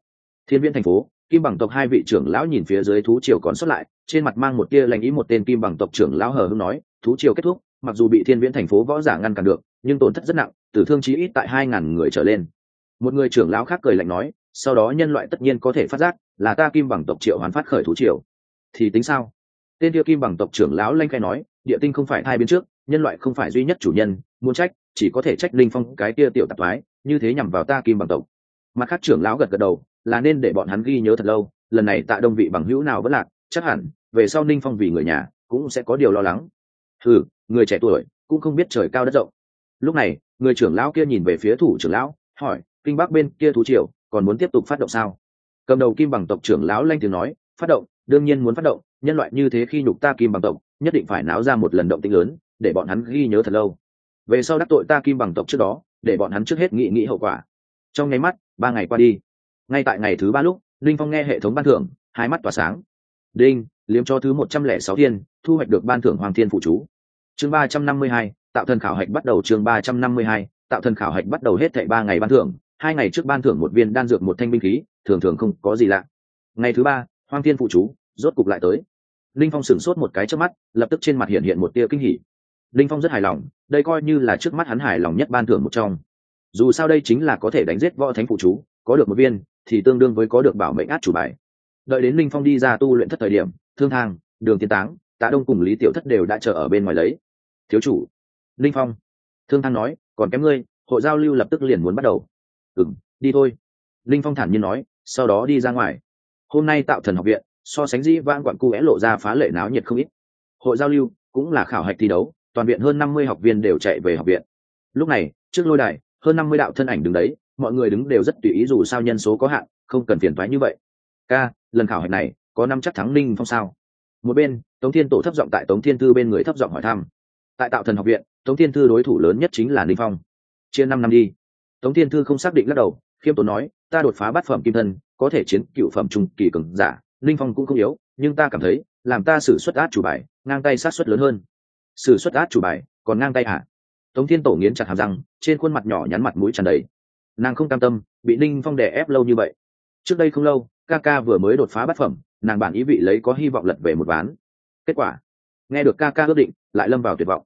Thiên viễn thành phố, kim bằng tộc hai vị trưởng lão nhìn phía dưới thú triều còn xuất lại, trên mặt mang một tia lành ý một tên kim bằng tộc trưởng lão hờ hưng nói, thú triều kết thúc, mặc dù bị thiên viễn thành phố võ giả ngăn cản được, nhưng tổn thất rất nặng tử thương chí ít tại hai ngàn người trở lên. Một người trưởng lão khác cười lạnh nói, sau đó nhân loại tất nhiên có thể phát giác, là ta kim bằng tộc triệu hoán phát khởi thú triều. Thì tính sao? Tên địa kim bằng tộc trưởng lão lanh khai nói, địa tinh không phải thai biến trước, nhân loại không phải duy nhất chủ nhân, muốn trách, chỉ có thể trách linh phong cái tia tiểu tạp thoái như thế nhằm vào ta kim bằng tộc. Mặt khác trưởng lão gật gật đầu, là nên để bọn hắn ghi nhớ thật lâu, lần này tạ đông vị bằng hữu nào vẫn lạc, chắc hẳn, về sau ninh phong vì người nhà, cũng sẽ có điều lo lắng. Ừ người trẻ tuổi, cũng không biết trời cao đất rộng. Lúc này người trưởng lão kia nhìn về phía thủ trưởng lão, hỏi, kinh bắc bên kia thú triều, còn muốn tiếp tục phát động sao? Cầm đầu kim bằng tộc trưởng lão lanh tiếng nói, phát động, đương nhiên muốn phát động, nhân loại như thế khi nhục ta kim bằng tộc, nhất định phải náo ra một lần động tĩnh lớn, để bọn hắn ghi nhớ thật lâu. Về sau đắc tội ta kim bằng tộc trước đó, để bọn hắn trước hết nghĩ nghĩ hậu quả. Trong nháy mắt, ba ngày qua đi. Ngay tại ngày thứ ba lúc, linh phong nghe hệ thống ban thưởng, hai mắt tỏa sáng. Đinh, liếm cho thứ một trăm lẻ sáu thiên thu hoạch được ban thưởng hoàng thiên phụ chú. Chương ba trăm năm mươi hai tạo thần khảo hạch bắt đầu chương ba trăm năm mươi hai, tạo thần khảo hạch bắt đầu hết thảy ba ngày ban thưởng, hai ngày trước ban thưởng một viên đan dược một thanh binh khí, thường thường không có gì lạ. Ngày thứ ba, Hoang thiên phụ chú, rốt cục lại tới. Linh phong sửng sốt một cái trước mắt, lập tức trên mặt hiện hiện một tia kinh hỉ. Linh phong rất hài lòng, đây coi như là trước mắt hắn hài lòng nhất ban thưởng một trong. Dù sao đây chính là có thể đánh giết võ thánh phụ chú, có được một viên, thì tương đương với có được bảo mệnh át chủ bài. Đợi đến linh phong đi ra tu luyện thất thời điểm, thương thang, đường tiến táng, tạ đông cùng lý tiểu thất đều đã chờ ở bên ngoài lấy. Thiếu chủ linh phong. Thương thang nói, còn kém ngươi, hội giao lưu lập tức liền muốn bắt đầu. Ừ đi thôi. Linh phong thản nhiên nói, sau đó đi ra ngoài. Hôm nay tạo thần học viện, so sánh dĩ vãn quặn cu vẽ lộ ra phá lệ náo nhiệt không ít. Hội giao lưu cũng là khảo hạch thi đấu, toàn viện hơn năm mươi học viên đều chạy về học viện. Lúc này, trước lôi đài, hơn năm mươi đạo thân ảnh đứng đấy, mọi người đứng đều rất tùy ý dù sao nhân số có hạn, không cần phiền thoái như vậy. Ca, lần khảo hạch này có năm chắc thắng Linh phong sao? Một bên, tống thiên tổ thấp giọng tại tống thiên thư bên người thấp giọng hỏi thăm. Tại tạo thần học viện tống thiên thư đối thủ lớn nhất chính là ninh phong. Chia năm năm đi. Tống thiên thư không xác định lắc đầu, khiêm tốn nói, ta đột phá bát phẩm kim thân, có thể chiến cựu phẩm trung kỳ cường giả, ninh phong cũng không yếu, nhưng ta cảm thấy, làm ta xử suất át chủ bài, ngang tay sát suất lớn hơn. Xử suất át chủ bài, còn ngang tay hả? Tống thiên tổ nghiến chặt hàm răng, trên khuôn mặt nhỏ nhắn mặt mũi tràn đầy. Nàng không cam tâm, bị ninh phong đè ép lâu như vậy. Trước đây không lâu, ca ca vừa mới đột phá bát phẩm, nàng bản ý vị lấy có hy vọng lật về một ván. Kết quả, nghe được ca ca ước định, lại lâm vào tuyệt vọng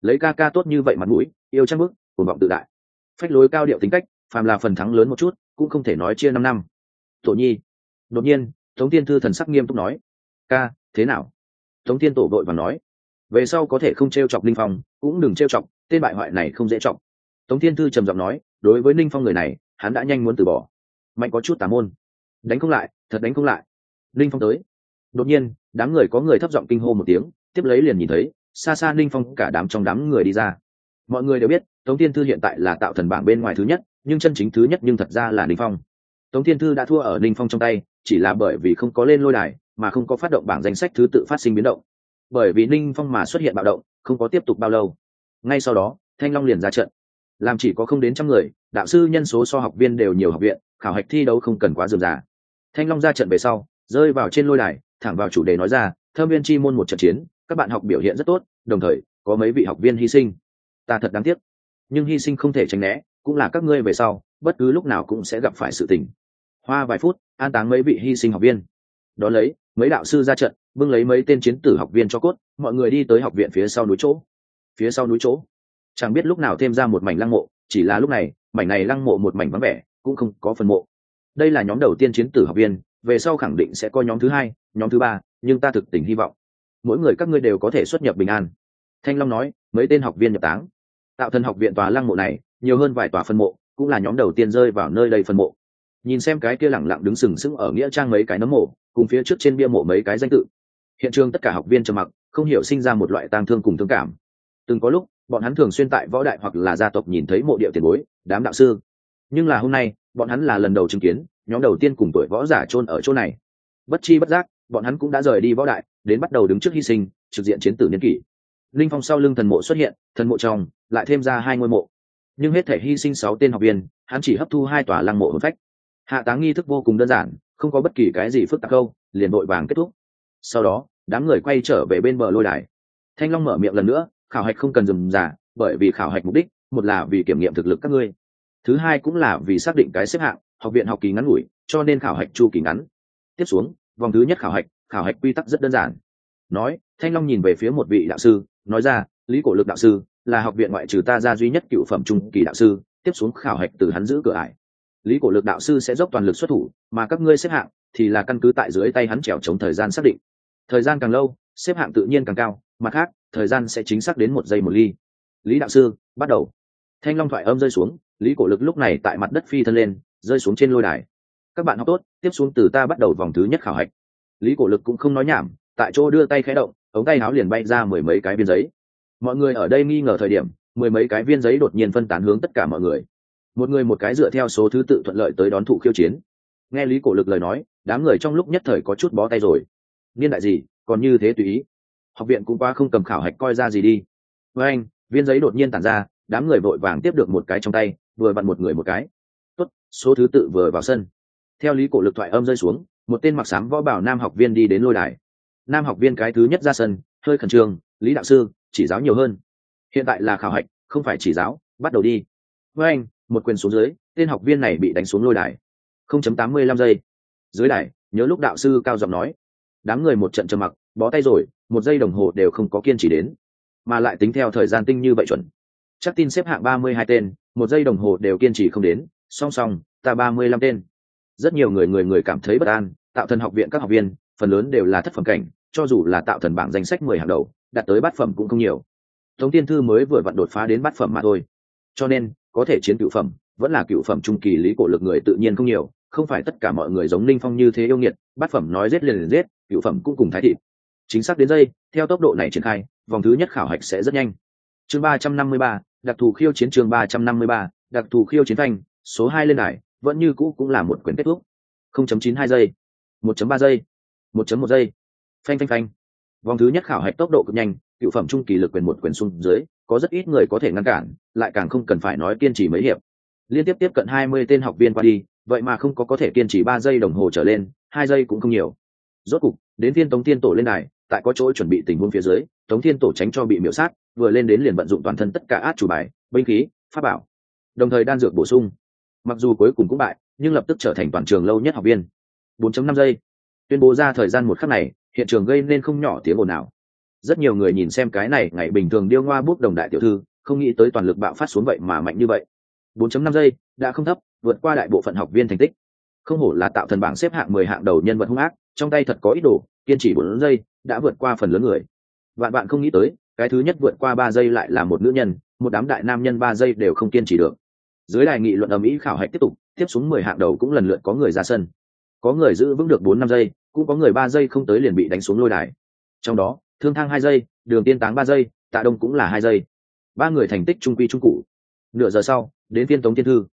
lấy ca ca tốt như vậy mặt mũi, yêu trang bức cuồng vọng tự đại. Phách lối cao điệu tính cách, phàm là phần thắng lớn một chút, cũng không thể nói chia năm năm. Tổ nhi. Đột nhiên, tống tiên thư thần sắc nghiêm túc nói. Ca, thế nào? Tống tiên tổ vội và nói. Về sau có thể không t r e o chọc ninh phong, cũng đừng t r e o chọc, tên bại hoại này không dễ chọc. Tống tiên thư trầm giọng nói, đối với ninh phong người này, hắn đã nhanh muốn từ bỏ. Mạnh có chút tà môn. Đánh không lại, thật đánh không lại. Ninh phong tới. Đột nhiên, đám người có người thấp giọng kinh hô một tiếng, tiếp lấy liền nhìn thấy xa xa ninh phong cả đám trong đám người đi ra. Mọi người đều biết, tống thiên thư hiện tại là tạo thần bảng bên ngoài thứ nhất, nhưng chân chính thứ nhất nhưng thật ra là ninh phong. Tống thiên thư đã thua ở ninh phong trong tay, chỉ là bởi vì không có lên lôi đài, mà không có phát động bảng danh sách thứ tự phát sinh biến động. Bởi vì ninh phong mà xuất hiện bạo động, không có tiếp tục bao lâu. Ngay sau đó, thanh long liền ra trận. Làm chỉ có không đến trăm người, đạo sư nhân số so học viên đều nhiều học viện, khảo hạch thi đấu không cần quá dườm già. Thanh long ra trận về sau, rơi vào trên lôi đài, thẳng vào chủ đề nói ra, thâm viên chi môn một trận chiến các bạn học biểu hiện rất tốt, đồng thời, có mấy vị học viên hy sinh. Ta thật đáng tiếc. Nhưng hy sinh không thể tránh né, cũng là các ngươi về sau, bất cứ lúc nào cũng sẽ gặp phải sự tình. Hoa vài phút, an táng mấy vị hy sinh học viên. Đ ó lấy, mấy đạo sư ra trận, bưng lấy mấy tên chiến tử học viên cho cốt, mọi người đi tới học viện phía sau núi chỗ. Phía sau núi chỗ. Chẳng biết lúc nào thêm ra một mảnh lăng mộ, chỉ là lúc này, mảnh này lăng mộ một mảnh vắng vẻ, cũng không có phần mộ. Đây là nhóm đầu tiên chiến tử học viên, về sau khẳng định sẽ có nhóm thứ hai, nhóm thứ ba, nhưng ta thực tình hy vọng mỗi người các ngươi đều có thể xuất nhập bình an. Thanh long nói, mấy tên học viên nhập táng. Tạo thần học viện tòa lăng mộ này, nhiều hơn vài tòa phân mộ, cũng là nhóm đầu tiên rơi vào nơi đây phân mộ. Nhìn xem cái kia lẳng lặng đứng sừng sững ở nghĩa trang mấy cái nấm mộ, cùng phía trước trên bia mộ mấy cái danh tự. Hiện trường tất cả học viên trầm mặc, không hiểu sinh ra một loại tang thương cùng thương cảm. Từng có lúc, bọn hắn thường xuyên tại võ đại hoặc là gia tộc nhìn thấy mộ địa tiền bối, đám đạo sư. Nhưng là hôm nay, bọn hắn là lần đầu chứng kiến, nhóm đầu tiên cùng tuổi võ giả chôn ở chỗ này. Bất chi bất giác, bọn hắn cũng đã rời đi võ đại đến bắt đầu đứng trước hy sinh, trực diện chiến tử niên kỷ. Linh phong sau lưng thần mộ xuất hiện, thần mộ trong, lại thêm ra hai ngôi mộ. Nhưng hết thể hy sinh sáu tên học viên, hắn chỉ hấp thu hai tòa lăng mộ hồn phách. Hạ táng nghi thức vô cùng đơn giản, không có bất kỳ cái gì phức tạp câu liền vội vàng kết thúc. Sau đó, đám người quay trở về bên bờ lôi đài. Thanh long mở miệng lần nữa, khảo hạch không cần dừng giả, bởi vì khảo hạch mục đích, một là vì kiểm nghiệm thực lực các ngươi. Thứ hai cũng là vì xác định cái xếp hạng, học viện học kỳ ngắn ngủi, cho nên khảo hạch chu kỳ ngắn. Tiếp xuống, vòng thứ nhất khảo hạch khảo hạch quy tắc rất đơn giản. Nói, thanh long nhìn về phía một vị đạo sư, nói ra, lý cổ lực đạo sư, là học viện ngoại trừ ta ra duy nhất cựu phẩm trung kỳ đạo sư, tiếp xuống khảo hạch từ hắn giữ cửa ải. Lý cổ lực đạo sư sẽ dốc toàn lực xuất thủ, mà các ngươi xếp hạng thì là căn cứ tại dưới tay hắn trèo chống thời gian xác định. Thời gian càng lâu, xếp hạng tự nhiên càng cao, mặt khác, thời gian sẽ chính xác đến một giây một ly. Lý đạo sư, bắt đầu. Thanh long thoại âm rơi xuống, lý cổ lực lúc này tại mặt đất phi thân lên, rơi xuống trên lôi đài. Các bạn học tốt, tiếp xuống từ ta bắt đầu vòng thứ nhất khảo hạch lý cổ lực cũng không nói nhảm, tại chỗ đưa tay khẽ động, ống tay áo liền bay ra mười mấy cái viên giấy. Mọi người ở đây nghi ngờ thời điểm, mười mấy cái viên giấy đột nhiên phân tán hướng tất cả mọi người. Một người một cái dựa theo số thứ tự thuận lợi tới đón thủ khiêu chiến. Nghe lý cổ lực lời nói, đám người trong lúc nhất thời có chút bó tay rồi. Niên đại gì, còn như thế tùy ý. Học viện cũng qua không cầm khảo hạch coi ra gì đi. Với anh, viên giấy đột nhiên tản ra, đám người vội vàng tiếp được một cái trong tay, vừa vặn một người một cái. Tốt, số thứ tự vừa vào sân. Theo lý cổ lực thoại âm rơi xuống một tên mặc sám võ bảo nam học viên đi đến lôi đài. Nam học viên cái thứ nhất ra sân, hơi khẩn trương, lý đạo sư, chỉ giáo nhiều hơn. Hiện tại là khảo hạch, không phải chỉ giáo, bắt đầu đi. Với anh, một quyền xuống dưới, tên học viên này bị đánh xuống lôi đài. không chấm tám mươi lăm giây. Dưới đài, nhớ lúc đạo sư cao giọng nói, đám người một trận trầm mặc, bó tay rồi, một giây đồng hồ đều không có kiên trì đến. Mà lại tính theo thời gian tinh như vậy chuẩn. Chắc tin xếp hạng ba mươi hai tên, một giây đồng hồ đều kiên trì không đến. Song song, ta ba mươi lăm tên. Rất nhiều người người người cảm thấy bất an tạo thần học viện các học viên, phần lớn đều là thất phẩm cảnh, cho dù là tạo thần bảng danh sách mười hàng đầu, đạt tới bát phẩm cũng không nhiều. Tống tiên thư mới vừa vặn đột phá đến bát phẩm mà thôi. Cho nên, có thể chiến cựu phẩm, vẫn là cựu phẩm trung kỳ lý cổ lực người tự nhiên không nhiều, không phải tất cả mọi người giống Linh phong như thế yêu nghiệt, bát phẩm nói giết liền liền giết, cựu phẩm cũng cùng thái thị. Chính xác đến đây, theo tốc độ này triển khai, vòng thứ nhất khảo hạch sẽ rất nhanh. Chương ba trăm năm mươi ba, đặc thù khiêu chiến trường ba trăm năm mươi ba, đặc thù khiêu chiến thanh số hai lên đài, vẫn như cũ cũng là một quyển kết thúc. không chấm chín hai giây một chấm ba giây, một chấm một giây. Phanh phanh phanh. Vòng thứ nhất khảo hạch tốc độ cực nhanh, cựu phẩm trung kỳ lực quyền một quyền xuống dưới, có rất ít người có thể ngăn cản, lại càng không cần phải nói kiên trì mấy hiệp. Liên tiếp tiếp cận hai mươi tên học viên qua đi, vậy mà không có có thể kiên trì ba giây đồng hồ trở lên, hai giây cũng không nhiều. Rốt cục, đến thiên tống tiên tổ lên đài, tại có chỗ chuẩn bị tình huống phía dưới, tống thiên tổ tránh cho bị miễu sát, vừa lên đến liền vận dụng toàn thân tất cả át chủ bài, binh khí, pháp bảo. Đồng thời đan dược bổ sung. Mặc dù cuối cùng cũng bại, nhưng lập tức trở thành toàn trường lâu nhất học viên. 4.5 giây. Tuyên bố ra thời gian một khắc này, hiện trường gây nên không nhỏ tiếng ồn ào. Rất nhiều người nhìn xem cái này, ngày bình thường điêu ngoa bút đồng đại tiểu thư, không nghĩ tới toàn lực bạo phát xuống vậy mà mạnh như vậy. 4.5 giây, đã không thấp, vượt qua đại bộ phận học viên thành tích. Không hổ là tạo thần bảng xếp hạng mười hạng đầu nhân vật hung ác, trong tay thật có ít đồ, kiên trì bốn giây, đã vượt qua phần lớn người. Vạn bạn không nghĩ tới, cái thứ nhất vượt qua ba giây lại là một nữ nhân, một đám đại nam nhân ba giây đều không kiên trì được. Dưới đài nghị luận ở mỹ khảo hạch tiếp tục, tiếp xuống mười hạng đầu cũng lần lượt có người ra sân có người giữ vững được bốn năm giây, cũng có người ba giây không tới liền bị đánh xuống lôi đài. Trong đó, thương thang hai giây, đường tiên táng ba giây, tạ đông cũng là hai giây. Ba người thành tích trung quy trung cụ. Nửa giờ sau, đến phiên tống thiên thư.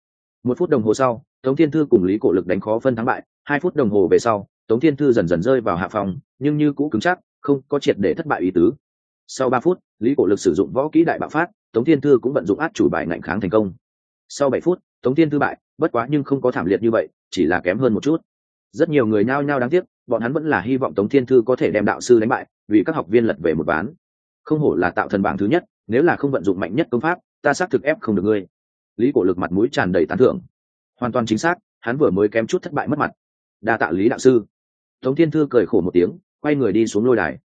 Một phút đồng hồ sau, tống thiên thư cùng lý cổ lực đánh khó phân thắng bại. Hai phút đồng hồ về sau, tống thiên thư dần dần rơi vào hạ phòng, nhưng như cũ cứng chắc, không có triệt để thất bại ý tứ. Sau ba phút, lý cổ lực sử dụng võ kỹ đại bạo phát, tống thiên thư cũng vận dụng át chủ bài ngạnh kháng thành công. Sau bảy phút, tống thiên thư bại, bất quá nhưng không có thảm liệt như vậy, chỉ là kém hơn một chút rất nhiều người nhao nhao đáng tiếc, bọn hắn vẫn là hy vọng tống thiên thư có thể đem đạo sư đánh bại, vì các học viên lật về một ván. Không hổ là tạo thần bảng thứ nhất, nếu là không vận dụng mạnh nhất công pháp, ta xác thực ép không được ngươi. Lý cổ lực mặt mũi tràn đầy tán thưởng. Hoàn toàn chính xác, hắn vừa mới kém chút thất bại mất mặt. Đa tạ lý đạo sư. Tống thiên thư cười khổ một tiếng, quay người đi xuống lôi đài.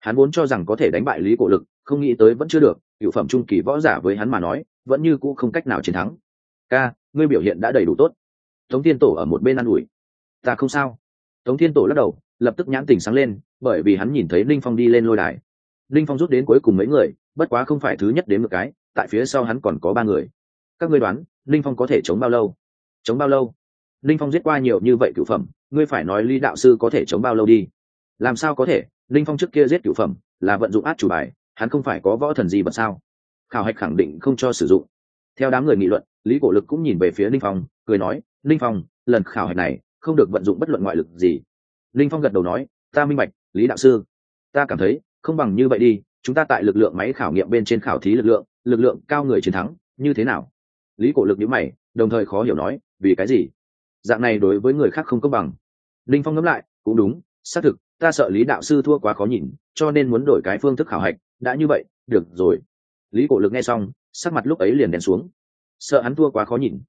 Hắn vốn cho rằng có thể đánh bại lý cổ lực, không nghĩ tới vẫn chưa được, cựu phẩm trung kỳ võ giả với hắn mà nói, vẫn như cũ không cách nào chiến thắng. Ca, ngươi biểu hiện đã đầy đủ tốt. Tống thiên tổ ở một bên ă n ủi ta không sao. Tống thiên tổ lắc đầu, lập tức nhãn tình sáng lên, bởi vì hắn nhìn thấy linh phong đi lên lôi đài. Linh phong rút đến cuối cùng mấy người, bất quá không phải thứ nhất đến một cái, tại phía sau hắn còn có ba người. Các ngươi đoán, linh phong có thể chống bao lâu? Chống bao lâu? Linh phong giết qua nhiều như vậy cựu phẩm, ngươi phải nói lý đạo sư có thể chống bao lâu đi? Làm sao có thể? Linh phong trước kia giết cựu phẩm, là vận dụng át chủ bài, hắn không phải có võ thần gì bật sao? Khảo hạch khẳng định không cho sử dụng. Theo đám người nghị luận, lý cổ lực cũng nhìn về phía linh phong, cười nói, linh phong, lần khảo hạch này không được vận dụng bất luận ngoại lực gì. Linh phong gật đầu nói, ta minh bạch, lý đạo sư. Ta cảm thấy, không bằng như vậy đi, chúng ta tại lực lượng máy khảo nghiệm bên trên khảo thí lực lượng lực lượng cao người chiến thắng, như thế nào? Lý cổ lực nhíu mày, đồng thời khó hiểu nói, vì cái gì? Dạng này đối với người khác không công bằng. Linh phong ngẫm lại, cũng đúng, xác thực, ta sợ lý đạo sư thua quá khó nhìn, cho nên muốn đổi cái phương thức khảo hạch, đã như vậy, được rồi. Lý cổ lực nghe xong, sắc mặt lúc ấy liền đèn xuống. Sợ hắn thua quá khó nhìn.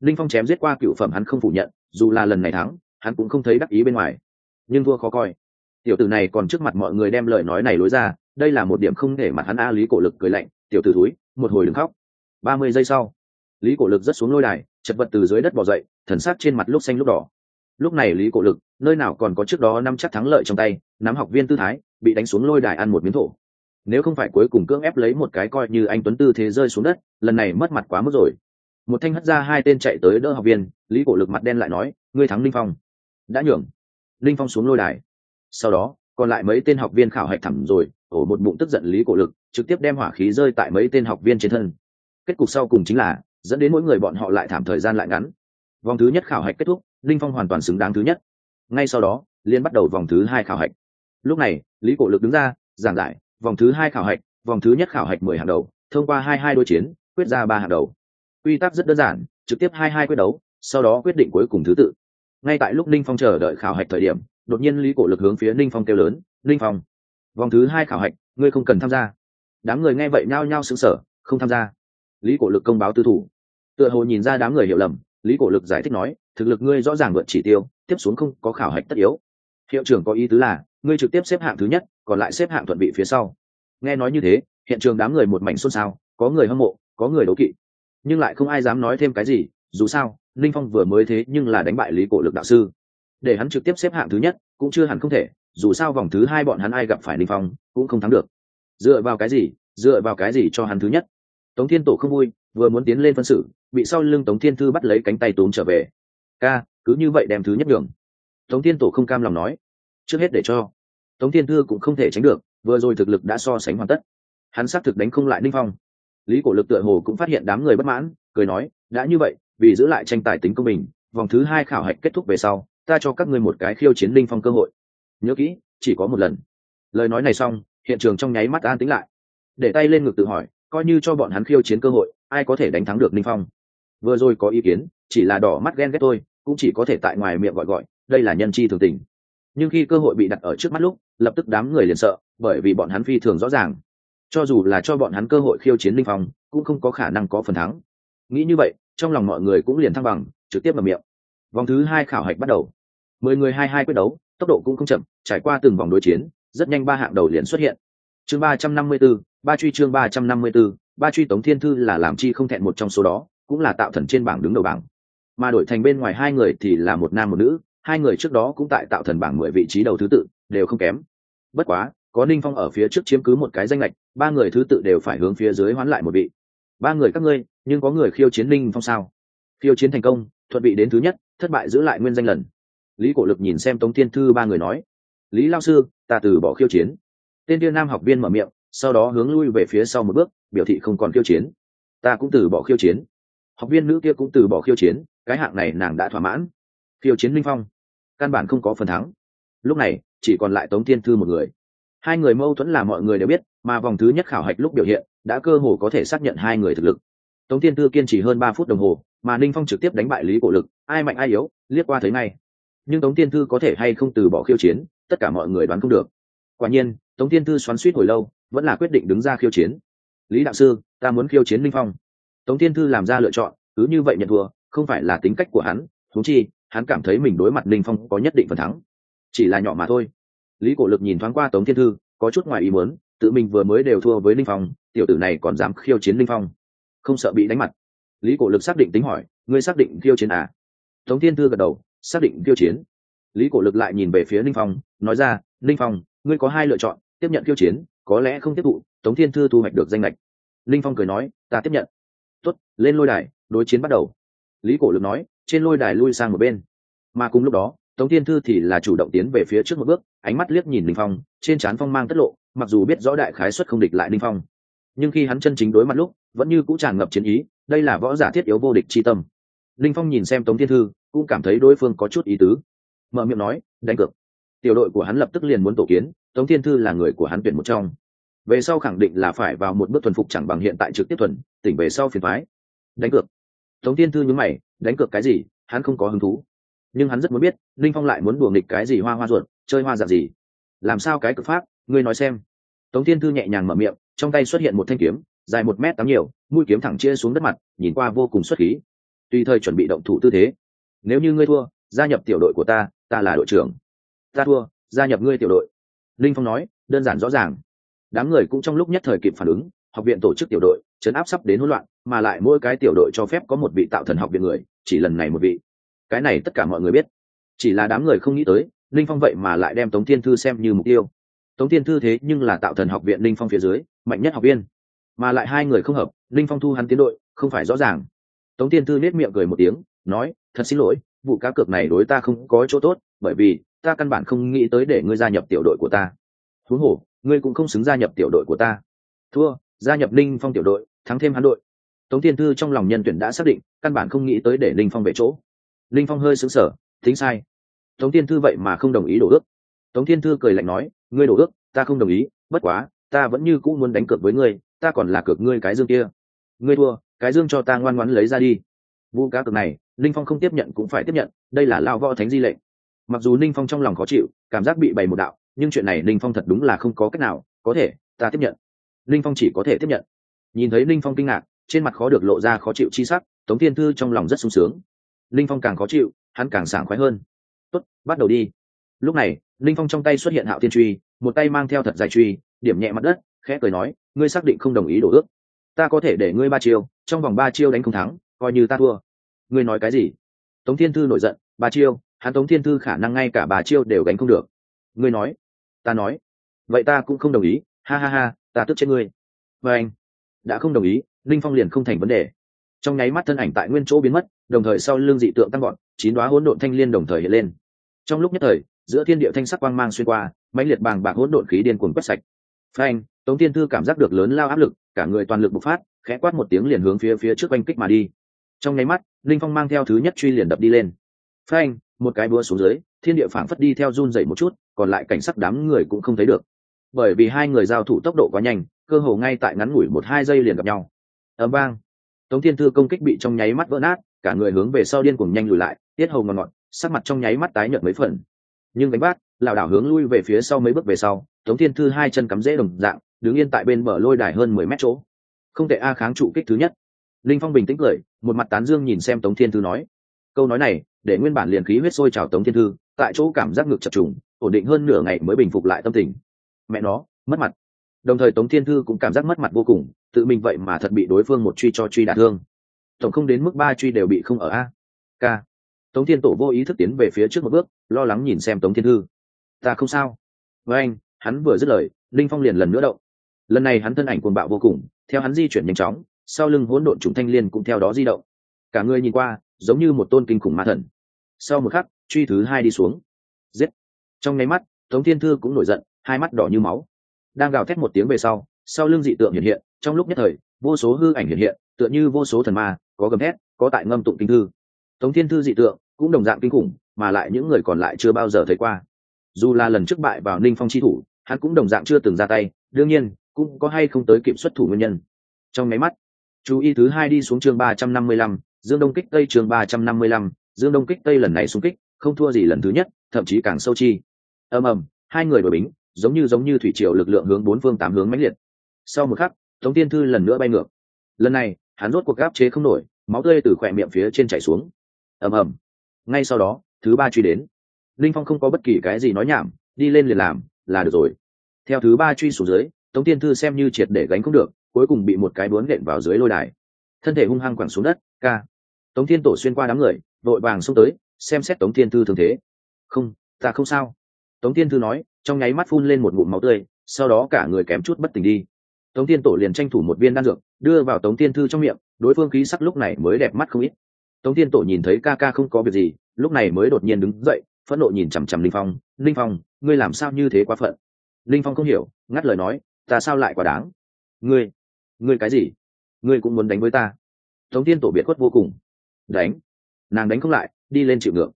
Linh phong chém giết qua cựu phẩm hắn không phủ nhận dù là lần này thắng, hắn cũng không thấy đắc ý bên ngoài. Nhưng thua khó coi. Tiểu tử này còn trước mặt mọi người đem lời nói này lối ra, đây là một điểm không để mặt hắn a lý cổ lực cười lạnh, tiểu tử thúi, một hồi đừng khóc. Ba mươi giây sau, lý cổ lực rất xuống lôi đài, chật vật từ dưới đất bỏ dậy, thần sát trên mặt lúc xanh lúc đỏ. Lúc này lý cổ lực, nơi nào còn có trước đó năm chắc thắng lợi trong tay, nắm học viên tư thái, bị đánh xuống lôi đài ăn một miếng thổ. Nếu không phải cuối cùng cưỡng ép lấy một cái coi như anh tuấn tư thế rơi xuống đất, lần này mất mặt quá mức rồi một thanh hất ra hai tên chạy tới đỡ học viên, lý cổ lực mặt đen lại nói, ngươi thắng linh phong. Đã nhường. Linh phong xuống lôi đài. Sau đó, còn lại mấy tên học viên khảo hạch thẳng rồi, ổ một bụng tức giận lý cổ lực, trực tiếp đem hỏa khí rơi tại mấy tên học viên trên thân. Kết cục sau cùng chính là, dẫn đến mỗi người bọn họ lại thảm thời gian lại ngắn. Vòng thứ nhất khảo hạch kết thúc, linh phong hoàn toàn xứng đáng thứ nhất. Ngay sau đó liên bắt đầu vòng thứ hai khảo hạch. Lúc này, lý cổ lực đứng ra, giảng giải, vòng thứ hai khảo hạch, vòng thứ nhất khảo hạch mười hàng đầu, thông qua hai hai đôi chiến, quyết ra ba hàng đầu quy tắc rất đơn giản, trực tiếp hai hai quyết đấu, sau đó quyết định cuối cùng thứ tự. Ngay tại lúc ninh phong chờ đợi khảo hạch thời điểm, đột nhiên lý cổ lực hướng phía ninh phong kêu lớn, ninh phong, vòng thứ hai khảo hạch, ngươi không cần tham gia. Đám người nghe vậy nhao nhao xứng sở không tham gia. Lý cổ lực công báo tư thủ. Tựa hồ nhìn ra đám người hiểu lầm, lý cổ lực giải thích nói, thực lực ngươi rõ ràng vượt chỉ tiêu, tiếp xuống không có khảo hạch tất yếu. Hiệu trưởng có ý tứ là, ngươi trực tiếp xếp hạng thứ nhất, còn lại xếp hạng thuận bị phía sau. Nghe nói như thế, hiện trường đám người một mảnh xôn xao, có người hâm mộ, có người đấu kỵ nhưng lại không ai dám nói thêm cái gì, dù sao linh phong vừa mới thế nhưng là đánh bại lý cổ lực đạo sư. Để hắn trực tiếp xếp hạng thứ nhất, cũng chưa hẳn không thể, dù sao vòng thứ hai bọn hắn ai gặp phải linh phong, cũng không thắng được. Dựa vào cái gì, dựa vào cái gì cho hắn thứ nhất? Tống thiên tổ không vui, vừa muốn tiến lên phân xử, bị sau lưng tống thiên thư bắt lấy cánh tay tốn trở về. Ca, cứ như vậy đem thứ nhất đường tống thiên tổ không cam lòng nói. Trước hết để cho. Tống thiên thư cũng không thể tránh được, vừa rồi thực lực đã so sánh hoàn tất. Hắn xác thực đánh không lại ninh phong lý cổ lực tựa hồ cũng phát hiện đám người bất mãn, cười nói, đã như vậy, vì giữ lại tranh tài tính công bình, vòng thứ hai khảo hạch kết thúc về sau, ta cho các ngươi một cái khiêu chiến linh phong cơ hội. Nhớ kỹ, chỉ có một lần. Lời nói này xong, hiện trường trong nháy mắt an tính lại. Để tay lên ngực tự hỏi, coi như cho bọn hắn khiêu chiến cơ hội, ai có thể đánh thắng được linh phong? Vừa rồi có ý kiến, chỉ là đỏ mắt ghen ghét tôi cũng chỉ có thể tại ngoài miệng gọi gọi, đây là nhân chi thường tình. Nhưng khi cơ hội bị đặt ở trước mắt lúc, lập tức đám người liền sợ, bởi vì bọn hắn phi thường rõ ràng cho dù là cho bọn hắn cơ hội khiêu chiến linh phong, cũng không có khả năng có phần thắng. Nghĩ như vậy, trong lòng mọi người cũng liền thăng bằng, trực tiếp vào miệng. Vòng thứ hai khảo hạch bắt đầu. Mười người hai hai quyết đấu, tốc độ cũng không chậm, trải qua từng vòng đối chiến, rất nhanh ba hạng đầu liền xuất hiện. Chương ba trăm năm mươi b ố ba truy chương ba trăm năm mươi b ố ba truy tống thiên thư là làm chi không thẹn một trong số đó, cũng là tạo thần trên bảng đứng đầu bảng. Mà đổi thành bên ngoài hai người thì là một nam một nữ, hai người trước đó cũng tại tạo thần bảng mười vị trí đầu thứ tự, đều không kém. Bất quá có ninh phong ở phía trước chiếm cứ một cái danh lệch, ba người thứ tự đều phải hướng phía dưới hoán lại một vị. Ba người các ngươi, nhưng có người khiêu chiến ninh phong sao? Khiêu chiến thành công, thuận vị đến thứ nhất, thất bại giữ lại nguyên danh lần. Lý cổ lực nhìn xem tống thiên thư ba người nói, lý lao sư, ta từ bỏ khiêu chiến. Tên tiên nam học viên mở miệng, sau đó hướng lui về phía sau một bước, biểu thị không còn khiêu chiến. Ta cũng từ bỏ khiêu chiến. Học viên nữ kia cũng từ bỏ khiêu chiến, cái hạng này nàng đã thỏa mãn. Khiêu chiến linh phong, căn bản không có phần thắng. Lúc này, chỉ còn lại tống thiên thư một người hai người mâu thuẫn là mọi người đều biết, mà vòng thứ nhất khảo hạch lúc biểu hiện, đã cơ hồ có thể xác nhận hai người thực lực. Tống tiên thư kiên trì hơn ba phút đồng hồ, mà ninh phong trực tiếp đánh bại lý cổ lực, ai mạnh ai yếu, liếc qua thấy ngay. Nhưng tống tiên thư có thể hay không từ bỏ khiêu chiến, tất cả mọi người đoán không được. Quả nhiên, tống tiên thư xoắn suýt hồi lâu, vẫn là quyết định đứng ra khiêu chiến. Lý đạo sư, ta muốn khiêu chiến ninh phong. Tống tiên thư làm ra lựa chọn, cứ như vậy nhận thua, không phải là tính cách của hắn. Thú chi, hắn cảm thấy mình đối mặt ninh phong có nhất định phần thắng. Chỉ là nhỏ mà thôi lý cổ lực nhìn thoáng qua tống thiên thư, có chút ngoài ý muốn, tự mình vừa mới đều thua với Linh phong, tiểu tử này còn dám khiêu chiến Linh phong. Không sợ bị đánh mặt. Lý cổ lực xác định tính hỏi, ngươi xác định khiêu chiến à? Tống thiên thư gật đầu, xác định khiêu chiến. Lý cổ lực lại nhìn về phía Linh phong, nói ra, Linh phong, ngươi có hai lựa chọn, tiếp nhận khiêu chiến, có lẽ không tiếp thụ, tống thiên thư thu hoạch được danh lệch Linh phong cười nói, ta tiếp nhận. Tuất lên lôi đài, đối chiến bắt đầu. Lý cổ lực nói, trên lôi đài lui sang một bên. Mà cùng lúc đó tống thiên thư thì là chủ động tiến về phía trước một bước, ánh mắt liếc nhìn Linh phong, trên trán phong mang tất lộ, mặc dù biết rõ đại khái xuất không địch lại Linh phong. Nhưng khi hắn chân chính đối mặt lúc, vẫn như cũng tràn ngập chiến ý, đây là võ giả thiết yếu vô địch chi tâm. Linh phong nhìn xem tống thiên thư, cũng cảm thấy đối phương có chút ý tứ. Mở miệng nói, đánh cược. Tiểu đội của hắn lập tức liền muốn tổ kiến, tống thiên thư là người của hắn tuyển một trong. Về sau khẳng định là phải vào một bước thuần phục chẳng bằng hiện tại trực tiếp thuần, tỉnh về sau phiền thoái đánh cược. Tống thiên thư nhớ mày, đánh cược cái gì? Hắn không có hứng thú nhưng hắn rất muốn biết, ninh phong lại muốn đùa nghịch cái gì hoa hoa ruột, chơi hoa dạng gì. Làm sao cái cực pháp, ngươi nói xem. Tống thiên thư nhẹ nhàng mở miệng, trong tay xuất hiện một thanh kiếm, dài một mét tám nhiều, mũi kiếm thẳng chia xuống đất mặt, nhìn qua vô cùng xuất khí. Tùy thời chuẩn bị động thủ tư thế. Nếu như ngươi thua, gia nhập tiểu đội của ta ta là đội trưởng. Ta thua, gia nhập ngươi tiểu đội. Linh phong nói, đơn giản rõ ràng. Đám người cũng trong lúc nhất thời kịp phản ứng, học viện tổ chức tiểu đội chấn áp sắp đến hỗn loạn, mà lại mỗi cái tiểu đội cho phép có một vị tạo thần học viện người, chỉ lần này một vị cái này tất cả mọi người biết. Chỉ là đám người không nghĩ tới, linh phong vậy mà lại đem tống thiên thư xem như mục tiêu. Tống thiên thư thế nhưng là tạo thần học viện linh phong phía dưới, mạnh nhất học viên. Mà lại hai người không hợp, linh phong thu hắn tiến đội, không phải rõ ràng. Tống thiên thư nết miệng cười một tiếng, nói, thật xin lỗi, vụ cá cược này đối ta không có chỗ tốt, bởi vì ta căn bản không nghĩ tới để ngươi gia nhập tiểu đội của ta. Thú hổ, ngươi cũng không xứng gia nhập tiểu đội của ta. Thua, gia nhập linh phong tiểu đội, thắng thêm hắn đội. Tống thiên thư trong lòng nhân tuyển đã xác định, căn bản không nghĩ tới để linh phong về chỗ linh phong hơi sững sờ, tính sai. Tống thiên thư vậy mà không đồng ý đổ ước. Tống thiên thư cười lạnh nói ngươi đổ ước ta không đồng ý bất quá ta vẫn như cũ muốn đánh cược với ngươi ta còn là cược ngươi cái dương kia. Ngươi thua cái dương cho ta ngoan ngoãn lấy ra đi. Vụ cá cược này linh phong không tiếp nhận cũng phải tiếp nhận đây là lao võ thánh di lệnh. Mặc dù Linh phong trong lòng khó chịu cảm giác bị bày một đạo nhưng chuyện này Linh phong thật đúng là không có cách nào có thể ta tiếp nhận. Linh phong chỉ có thể tiếp nhận. Nhìn thấy Linh phong kinh ngạc trên mặt khó được lộ ra khó chịu chi sắc tống thiên thư trong lòng rất sung sướng. Linh phong càng khó chịu, hắn càng sảng khoái hơn. Tốt, bắt đầu đi. Lúc này, Linh phong trong tay xuất hiện hạo thiên truy, một tay mang theo thật dài truy, điểm nhẹ mặt đất, khẽ cười nói, ngươi xác định không đồng ý đổ ước. Ta có thể để ngươi ba chiêu, trong vòng ba chiêu đánh không thắng, coi như ta thua. Ngươi nói cái gì? Tống thiên thư nổi giận, ba chiêu, hắn tống thiên thư khả năng ngay cả ba chiêu đều gánh không được. Ngươi nói. Ta nói. Vậy ta cũng không đồng ý. Ha ha ha, ta tức chết ngươi. Và anh. Đã không đồng ý, linh phong liền không thành vấn đề. Trong nháy mắt thân ảnh tại nguyên chỗ biến mất đồng thời sau lưng dị tượng tăng gọn chín đoá hỗn độn thanh liên đồng thời hiện lên. Trong lúc nhất thời, giữa thiên địa thanh sắc quang mang xuyên qua, mãnh liệt bàng bạc hỗn độn khí điên cuồng quét sạch. Phanh, tống thiên thư cảm giác được lớn lao áp lực, cả người toàn lực bộc phát, khẽ quát một tiếng liền hướng phía phía trước oanh kích mà đi. Trong nháy mắt, linh phong mang theo thứ nhất truy liền đập đi lên. Phanh, một cái búa xuống dưới, thiên địa phảng phất đi theo run dậy một chút, còn lại cảnh sắc đám người cũng không thấy được. Bởi vì hai người giao thủ tốc độ quá nhanh, cơ hồ ngay tại ngắn ngủi một hai giây liền gặp nhau. Ấm vang. Tống thiên thư công kích bị trong nháy mắt vỡ nát cả người hướng về sau điên cuồng nhanh lùi lại, tiết hầu ngọt ngọt, sắc mặt trong nháy mắt tái nhợt mấy phần. Nhưng đánh bát lảo đảo hướng lui về phía sau mấy bước về sau, tống thiên thư hai chân cắm rễ đồng dạng, đứng yên tại bên bờ lôi đài hơn mười mét chỗ. Không thể a kháng trụ kích thứ nhất. Linh phong bình tĩnh cười, một mặt tán dương nhìn xem tống thiên thư nói. Câu nói này, để nguyên bản liền khí huyết sôi trào tống thiên thư, tại chỗ cảm giác ngực chập trùng, ổn định hơn nửa ngày mới bình phục lại tâm tình. Mẹ nó, mất mặt. Đồng thời tống thiên thư cũng cảm giác mất mặt vô cùng, tự mình vậy mà thật bị đối phương một truy cho truy đả thương tổng không đến mức ba truy đều bị không ở a. K tống thiên tổ vô ý thức tiến về phía trước một bước, lo lắng nhìn xem tống thiên thư. Ta không sao. Với anh, hắn vừa dứt lời, linh phong liền lần nữa động. Lần này hắn thân ảnh cuồng bạo vô cùng, theo hắn di chuyển nhanh chóng, sau lưng hỗn độn trùng thanh liên cũng theo đó di động. Cả người nhìn qua, giống như một tôn kinh khủng ma thần. Sau một khắc, truy thứ hai đi xuống. Giết. Trong nháy mắt, tống thiên thư cũng nổi giận, hai mắt đỏ như máu. Đang gào thét một tiếng về sau sau lưng dị tượng hiện hiện, trong lúc nhất thời, vô số hư ảnh hiện hiện, tựa như vô số thần ma có gầm thét, có tại ngâm tụng kinh thư. Tống thiên thư dị tượng cũng đồng dạng kinh khủng, mà lại những người còn lại chưa bao giờ thấy qua. Dù là lần trước bại vào ninh phong chi thủ, hắn cũng đồng dạng chưa từng ra tay, đương nhiên, cũng có hay không tới kiểm xuất thủ nguyên nhân. Trong máy mắt, chú ý thứ hai đi xuống chương ba trăm năm mươi lăm, dương đông kích tây chương ba trăm năm mươi lăm, dương đông kích tây lần này xung kích, không thua gì lần thứ nhất, thậm chí càng sâu chi. Ầm ầm, hai người đổi bính, giống như giống như thủy triều lực lượng hướng bốn phương tám hướng mãnh liệt. Sau một khắc, tống tiên thư lần nữa bay ngược. Lần này hắn rốt cuộc gáp chế không nổi, máu tươi từ khỏe miệng phía trên chảy xuống. Ầm ầm. Ngay sau đó, thứ ba truy đến. Linh phong không có bất kỳ cái gì nói nhảm, đi lên liền làm, là được rồi. Theo thứ ba truy xuống dưới, tống tiên thư xem như triệt để gánh không được, cuối cùng bị một cái bướn nện vào dưới lôi đài. Thân thể hung hăng quẳng xuống đất, ca. Tống tiên tổ xuyên qua đám người, vội vàng xông tới, xem xét tống tiên thư thường thế. Không, ta không sao. Tống tiên thư nói, trong nháy mắt phun lên một ngụm máu tươi, sau đó cả người kém chút bất tỉnh đi tống tiên tổ liền tranh thủ một viên đan dược, đưa vào tống tiên thư trong miệng, đối phương khí sắc lúc này mới đẹp mắt không ít. Tống tiên tổ nhìn thấy ca ca không có việc gì, lúc này mới đột nhiên đứng dậy, phẫn nộ nhìn chằm chằm linh phong linh phong, ngươi làm sao như thế quá phận? Linh phong không hiểu, ngắt lời nói, ta sao lại quá đáng? Ngươi ngươi cái gì? Ngươi cũng muốn đánh với ta? Tống tiên tổ biệt khuất vô cùng. Đánh? Nàng đánh không lại, đi lên chịu ngược.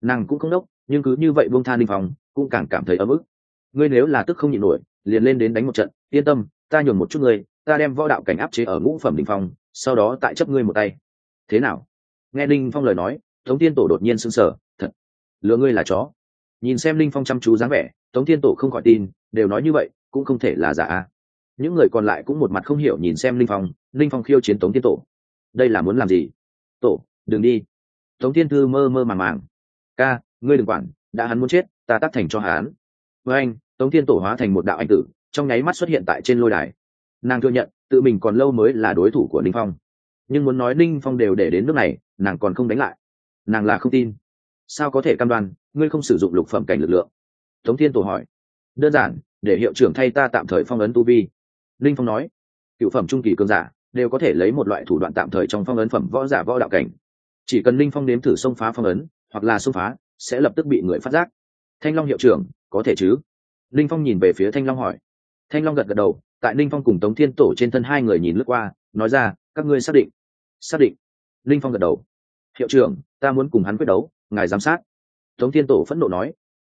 Nàng cũng không đốc, nhưng cứ như vậy buông tha linh phong, cũng càng cảm thấy ấm ức. Ngươi nếu là tức không nhịn nổi, liền lên đến đánh một trận, yên tâm ta nhường một chút ngươi, ta đem võ đạo cảnh áp chế ở ngũ phẩm đình phong, sau đó tại chấp ngươi một tay. Thế nào? Nghe linh phong lời nói, tống tiên tổ đột nhiên sững sờ, thật, lừa ngươi là chó. Nhìn xem linh phong chăm chú dáng vẻ, tống tiên tổ không khỏi tin, đều nói như vậy, cũng không thể là giả. Những người còn lại cũng một mặt không hiểu nhìn xem linh phong linh phong khiêu chiến tống tiên tổ. Đây là muốn làm gì? Tổ, đừng đi. Tống tiên thư mơ mơ màng màng. Ca, ngươi đừng quản, đã hắn muốn chết, ta tác thành cho hắn. Với anh, tống tiên tổ hóa thành một đạo anh tử trong nháy mắt xuất hiện tại trên lôi đài. Nàng thừa nhận, tự mình còn lâu mới là đối thủ của linh phong. Nhưng muốn nói linh phong đều để đến nước này, nàng còn không đánh lại. Nàng là không tin. Sao có thể cam đoan, ngươi không sử dụng lục phẩm cảnh lực lượng? Tống thiên tổ hỏi. Đơn giản, để hiệu trưởng thay ta tạm thời phong ấn tu vi. Linh phong nói. Cựu phẩm trung kỳ cường giả, đều có thể lấy một loại thủ đoạn tạm thời trong phong ấn phẩm võ giả võ đạo cảnh. Chỉ cần linh phong nếm thử xông phá phong ấn, hoặc là xông phá, sẽ lập tức bị người phát giác. Thanh long hiệu trưởng, có thể chứ? Linh phong nhìn về phía thanh long hỏi thanh long gật gật đầu, tại linh phong cùng tống thiên tổ trên thân hai người nhìn lướt qua, nói ra, các ngươi xác định. Xác định. Linh phong gật đầu. Hiệu trưởng, ta muốn cùng hắn quyết đấu, ngài giám sát. Tống thiên tổ phẫn nộ nói.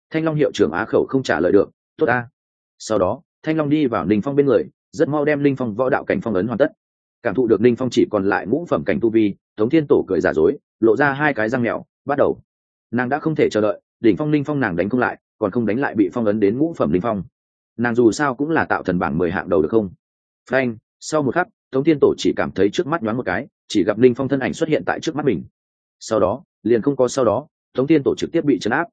Thanh long hiệu trưởng á khẩu không trả lời được, tốt ta. Sau đó, thanh long đi vào ninh phong bên người, rất mau đem ninh phong võ đạo cảnh phong ấn hoàn tất. Cảm thụ được ninh phong chỉ còn lại ngũ phẩm cảnh tu vi, tống thiên tổ cười giả dối, lộ ra hai cái răng mèo, bắt đầu. Nàng đã không thể chờ đợi, đỉnh phong ninh phong nàng đánh không lại, còn không đánh lại bị phong ấn đến ngũ phẩm ninh phong nàng dù sao cũng là tạo thần bảng mười hạng đầu được không? Frank sau một khắc tống tiên tổ chỉ cảm thấy trước mắt nhoáng một cái chỉ gặp linh phong thân ảnh xuất hiện tại trước mắt mình. Sau đó liền không có sau đó tống tiên tổ trực tiếp bị chấn áp.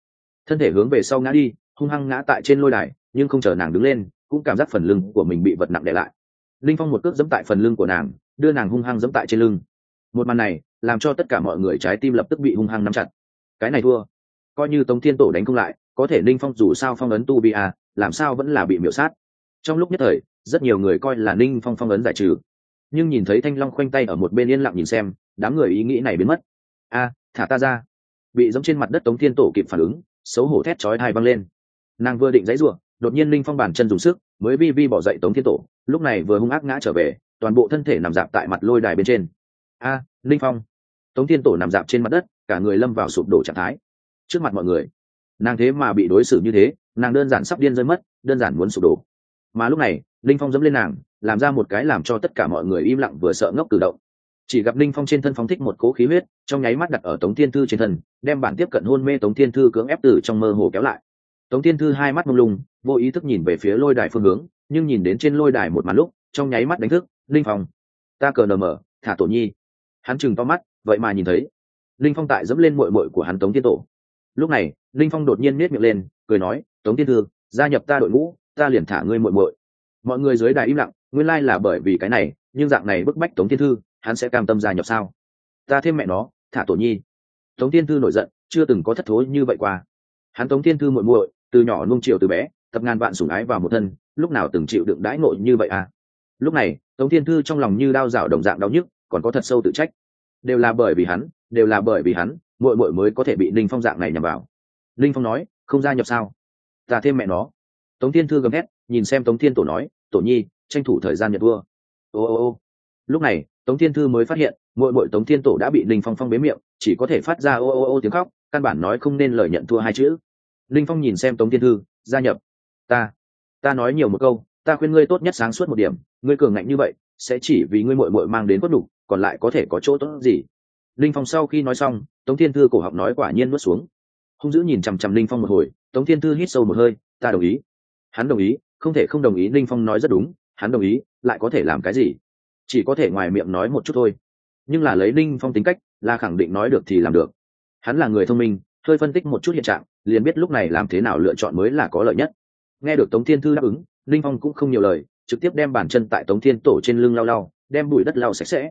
Thân thể hướng về sau ngã đi hung hăng ngã tại trên lôi đài nhưng không chờ nàng đứng lên cũng cảm giác phần lưng của mình bị vật nặng để lại. Linh phong một cước dẫm tại phần lưng của nàng đưa nàng hung hăng dẫm tại trên lưng. Một màn này làm cho tất cả mọi người trái tim lập tức bị hung hăng nắm chặt. Cái này thua. Coi như tống thiên tổ đánh không lại có thể linh phong dù sao phong ấn tu bi à, làm sao vẫn là bị miểu sát. Trong lúc nhất thời rất nhiều người coi là ninh phong phong ấn giải trừ. Nhưng nhìn thấy thanh long khoanh tay ở một bên yên lặng nhìn xem đám người ý nghĩ này biến mất. A thả ta ra. Bị giống trên mặt đất tống thiên tổ kịp phản ứng xấu hổ thét chói hai văng lên. Nàng vừa định dãy ruộng đột nhiên linh phong bàn chân dùng sức mới vi vi bỏ dậy tống thiên tổ lúc này vừa hung ác ngã trở về toàn bộ thân thể nằm dạp tại mặt lôi đài bên trên. A à, linh phong. Tống thiên tổ nằm dạp trên mặt đất cả người lâm vào sụp đổ trạng thái. Trước mặt mọi người nàng thế mà bị đối xử như thế nàng đơn giản sắp điên rơi mất, đơn giản muốn sụp đổ. Mà lúc này, linh phong dẫm lên nàng, làm ra một cái làm cho tất cả mọi người im lặng vừa sợ ngốc cử động. Chỉ gặp linh phong trên thân phóng thích một cỗ khí huyết, trong nháy mắt đặt ở tống thiên thư trên thân, đem bản tiếp cận hôn mê tống thiên thư cưỡng ép từ trong mơ hồ kéo lại. Tống thiên thư hai mắt mông lung, vô ý thức nhìn về phía lôi đài phương hướng, nhưng nhìn đến trên lôi đài một màn lúc, trong nháy mắt đánh thức, linh phong, ta cờ nờ mở, thả tổ nhi. Hắn chừng to mắt, vậy mà nhìn thấy. Linh phong tại dẫm lên mội mội của hắn tống thiên tổ. Lúc này, linh phong đột nhiên nết miệng lên, cười nói tống thiên thư, gia nhập ta đội ngũ, ta liền thả ngươi muội muội. mọi người dưới đài im lặng, nguyên lai là bởi vì cái này, nhưng dạng này bức bách tống thiên thư, hắn sẽ cam tâm gia nhập sao? Ta thêm mẹ nó, thả tổ nhi. Tống thiên thư nổi giận, chưa từng có thất thối như vậy qua. Hắn tống thiên thư muội muội, từ nhỏ nung chiều từ bé, tập ngàn vạn sủng ái vào một thân, lúc nào từng chịu đựng đãi ngộ như vậy à? Lúc này, tống thiên thư trong lòng như đau rảo đồng dạng đau nhức, còn có thật sâu tự trách. Đều là bởi vì hắn, đều là bởi vì hắn, muội muội mới có thể bị ninh phong dạng này nhằm vào. Ninh phong nói, không gia nhập sao? Ta thêm mẹ nó. Tống thiên thư gầm hét nhìn xem tống thiên tổ nói, tổ nhi, tranh thủ thời gian nhận vua. Ô ô ô. Lúc này, tống thiên thư mới phát hiện, muội muội tống thiên tổ đã bị linh phong phong bế miệng, chỉ có thể phát ra ô ô ô tiếng khóc, căn bản nói không nên lời nhận thua hai chữ. Linh phong nhìn xem tống thiên thư, gia nhập, ta ta nói nhiều một câu, ta khuyên ngươi tốt nhất sáng suốt một điểm, ngươi cường ngạnh như vậy, sẽ chỉ vì ngươi muội muội mang đến bất đủ, còn lại có thể có chỗ tốt gì? Linh phong sau khi nói xong, tống thiên thư cổ họng nói quả nhiên nuốt xuống hung dữ nhìn chằm chằm linh phong một hồi, tống thiên thư hít sâu một hơi, ta đồng ý. Hắn đồng ý, không thể không đồng ý linh phong nói rất đúng, hắn đồng ý, lại có thể làm cái gì? Chỉ có thể ngoài miệng nói một chút thôi. Nhưng là lấy linh phong tính cách, là khẳng định nói được thì làm được. Hắn là người thông minh, hơi phân tích một chút hiện trạng, liền biết lúc này làm thế nào lựa chọn mới là có lợi nhất. Nghe được tống thiên thư đáp ứng linh phong cũng không nhiều lời, trực tiếp đem bàn chân tại tống thiên tổ trên lưng lau lau, đem bụi đất lau sạch sẽ.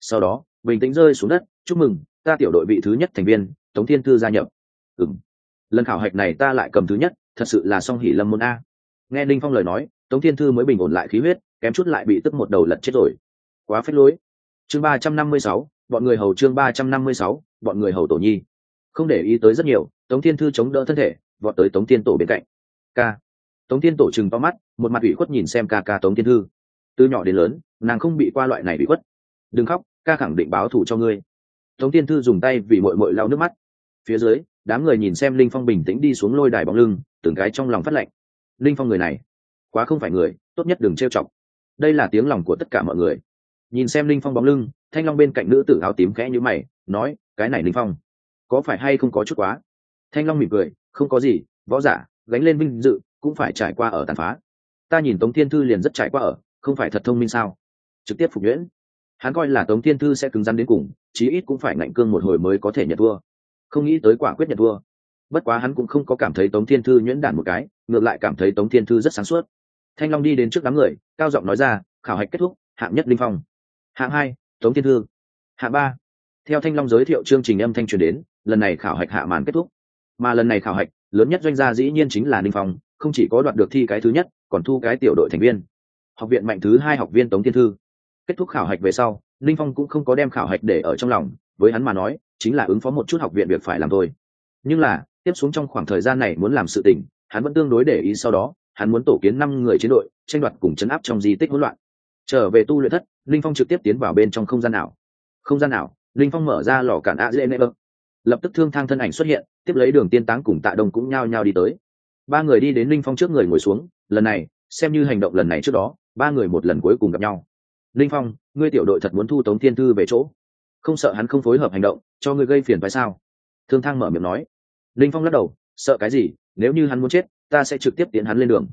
Sau đó, bình tĩnh rơi xuống đất, chúc mừng, ta tiểu đội vị thứ nhất thành viên, tống thiên thư gia nhập ừ m lần khảo hạch này ta lại cầm thứ nhất, thật sự là song hỉ lâm môn a. Nghe ninh phong lời nói, tống thiên thư mới bình ổn lại khí huyết, kém chút lại bị tức một đầu lật chết rồi. Quá phết lối. Chương ba trăm năm mươi sáu, bọn người hầu chương ba trăm năm mươi sáu, bọn người hầu tổ nhi. Không để ý tới rất nhiều, tống thiên thư chống đỡ thân thể, vọt tới tống thiên tổ bên cạnh. K tống thiên tổ chừng to mắt, một mặt ủy khuất nhìn xem ca ca tống thiên thư. Từ nhỏ đến lớn, nàng không bị qua loại này bị khuất. Đừng khóc, ca khẳng định báo thù cho ngươi. Tống thiên thư dùng tay vì mội mội lau nước mắt. Phía dưới đám người nhìn xem linh phong bình tĩnh đi xuống lôi đài bóng lưng, từng cái trong lòng phát lệnh. Linh phong người này, quá không phải người, tốt nhất đừng trêu chọc. Đây là tiếng lòng của tất cả mọi người. Nhìn xem linh phong bóng lưng, thanh long bên cạnh nữ tử áo tím khẽ như mày, nói, cái này linh phong, có phải hay không có chút quá? Thanh long mỉm cười, không có gì, võ giả, gánh lên vinh dự, cũng phải trải qua ở tàn phá. Ta nhìn tống thiên thư liền rất trải qua ở, không phải thật thông minh sao? Trực tiếp phục nhuyễn. Hắn coi là tống thiên thư sẽ cứng rắn đến cùng, chí ít cũng phải ngạnh cương một hồi mới có thể nhận thua không nghĩ tới quả quyết nhận thua. Bất quá hắn cũng không có cảm thấy tống thiên thư nhuyễn đản một cái, ngược lại cảm thấy tống thiên thư rất sáng suốt. Thanh long đi đến trước đám người, cao giọng nói ra, khảo hạch kết thúc, hạng nhất linh phong. Hạng hai, tống thiên thư. Hạng ba. Theo thanh long giới thiệu chương trình âm thanh truyền đến, lần này khảo hạch hạ màn kết thúc. Mà lần này khảo hạch, lớn nhất doanh gia dĩ nhiên chính là ninh phong, không chỉ có đoạt được thi cái thứ nhất, còn thu cái tiểu đội thành viên. Học viện mạnh thứ hai học viên tống thiên thư. Kết thúc khảo hạch về sau ninh phong cũng không có đem khảo hạch để ở trong lòng, với hắn mà nói chính là ứng phó một chút học viện việc phải làm thôi. Nhưng là, tiếp xuống trong khoảng thời gian này muốn làm sự tình, hắn vẫn tương đối để ý sau đó, hắn muốn tổ kiến năm người chiến đội, tranh đoạt cùng chấn áp trong di tích hỗn loạn. Trở về tu luyện thất, linh phong trực tiếp tiến vào bên trong không gian nào. Không gian nào? Linh phong mở ra lò cản a dễ nê lập tức thương thang thân ảnh xuất hiện, tiếp lấy đường tiên táng cùng tạ đông cũng nhao nhao đi tới. Ba người đi đến linh phong trước người ngồi xuống, lần này, xem như hành động lần này trước đó, ba người một lần cuối cùng gặp nhau. Linh phong, ngươi tiểu đội thật muốn thu tống thiên thư về chỗ. Không sợ hắn không phối hợp hành động cho ngươi gây phiền phải sao? Thương thang mở miệng nói. Linh phong lắc đầu, sợ cái gì? Nếu như hắn muốn chết, ta sẽ trực tiếp tiến hắn lên đường.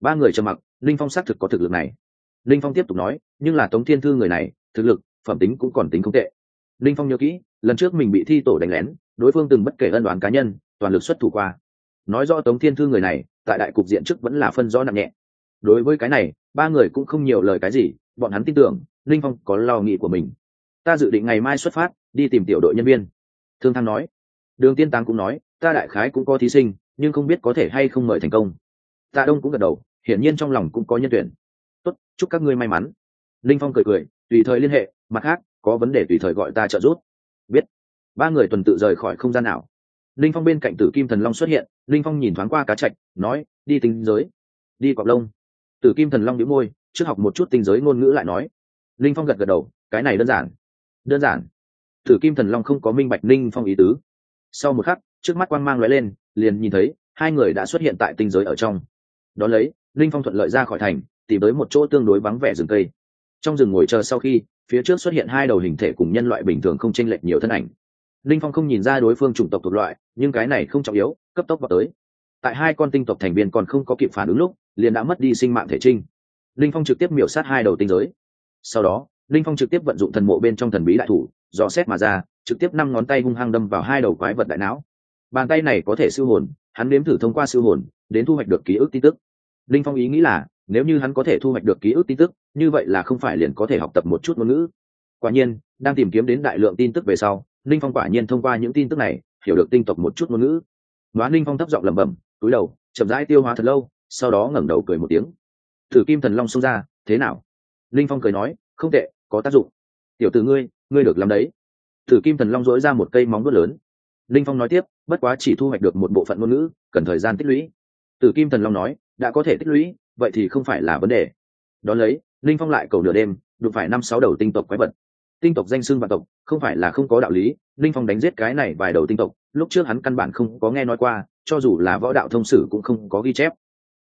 Ba người trầm mặc, linh phong xác thực có thực lực này. Linh phong tiếp tục nói, nhưng là tống thiên thư người này, thực lực, phẩm tính cũng còn tính không tệ. Linh phong nhớ kỹ, lần trước mình bị thi tổ đánh lén, đối phương từng bất kể ân đoán cá nhân, toàn lực xuất thủ qua. Nói rõ tống thiên thư người này, tại đại cục diện trước vẫn là phân rõ nặng nhẹ. Đối với cái này, ba người cũng không nhiều lời cái gì, bọn hắn tin tưởng, linh phong có lo nghĩ của mình. Ta dự định ngày mai xuất phát đi tìm tiểu đội nhân viên. Thương thăng nói. Đường tiên táng cũng nói, ta đại khái cũng có thí sinh, nhưng không biết có thể hay không mời thành công. Tạ đông cũng gật đầu, hiển nhiên trong lòng cũng có nhân tuyển. Tốt, chúc các ngươi may mắn. Linh phong cười cười, tùy thời liên hệ, mặt khác, có vấn đề tùy thời gọi ta trợ giúp. Biết. Ba người tuần tự rời khỏi không gian nào. Linh phong bên cạnh tử kim thần long xuất hiện, linh phong nhìn thoáng qua cá trạch nói, đi tinh giới. Đi cọc lông. Tử kim thần long đĩu môi, trước học một chút tinh giới ngôn ngữ lại nói. Linh phong gật gật đầu, cái này đơn giản. Đơn giản? Thử kim thần long không có minh bạch ninh phong ý tứ. Sau một khắc, trước mắt quang mang lóe lên, liền nhìn thấy, hai người đã xuất hiện tại tinh giới ở trong. Đón lấy, ninh phong thuận lợi ra khỏi thành, tìm tới một chỗ tương đối vắng vẻ rừng cây. Trong rừng ngồi chờ sau khi, phía trước xuất hiện hai đầu hình thể cùng nhân loại bình thường không chênh lệch nhiều thân ảnh. Ninh phong không nhìn ra đối phương chủng tộc thuộc loại, nhưng cái này không trọng yếu, cấp tốc vào tới. Tại hai con tinh tộc thành viên còn không có kịp phản ứng lúc, liền đã mất đi sinh mạng thể trinh. Linh phong trực tiếp miểu sát hai đầu tinh giới. Sau đó linh phong trực tiếp vận dụng thần mộ bên trong thần bí đại thủ dò xét mà ra, trực tiếp năm ngón tay hung hăng đâm vào hai đầu quái vật đại não. Bàn tay này có thể siêu hồn, hắn nếm thử thông qua siêu hồn, đến thu hoạch được ký ức tin tức. Linh phong ý nghĩ là, nếu như hắn có thể thu hoạch được ký ức tin tức, như vậy là không phải liền có thể học tập một chút ngôn ngữ. Quả nhiên, đang tìm kiếm đến đại lượng tin tức về sau, linh phong quả nhiên thông qua những tin tức này, hiểu được tinh tộc một chút ngôn ngữ. Nói linh phong thấp giọng lẩm bẩm, túi đầu, chậm rãi tiêu hóa thật lâu, sau đó ngẩng đầu cười một tiếng. Thử kim thần long xông ra, thế nào? Linh phong cười nói, không tệ, có tác dụng. Tiểu t ử ngươi ngươi được làm đấy. Thử kim thần long dỗi ra một cây móng vuốt lớn. Linh phong nói tiếp, bất quá chỉ thu hoạch được một bộ phận ngôn ngữ, cần thời gian tích lũy. Tử kim thần long nói, đã có thể tích lũy, vậy thì không phải là vấn đề. Đón lấy, linh phong lại cầu nửa đêm, đụng phải năm sáu đầu tinh tộc quái vật. Tinh tộc danh xưng vạn tộc, không phải là không có đạo lý, linh phong đánh giết cái này vài đầu tinh tộc, lúc trước hắn căn bản không có nghe nói qua, cho dù là võ đạo thông sử cũng không có ghi chép.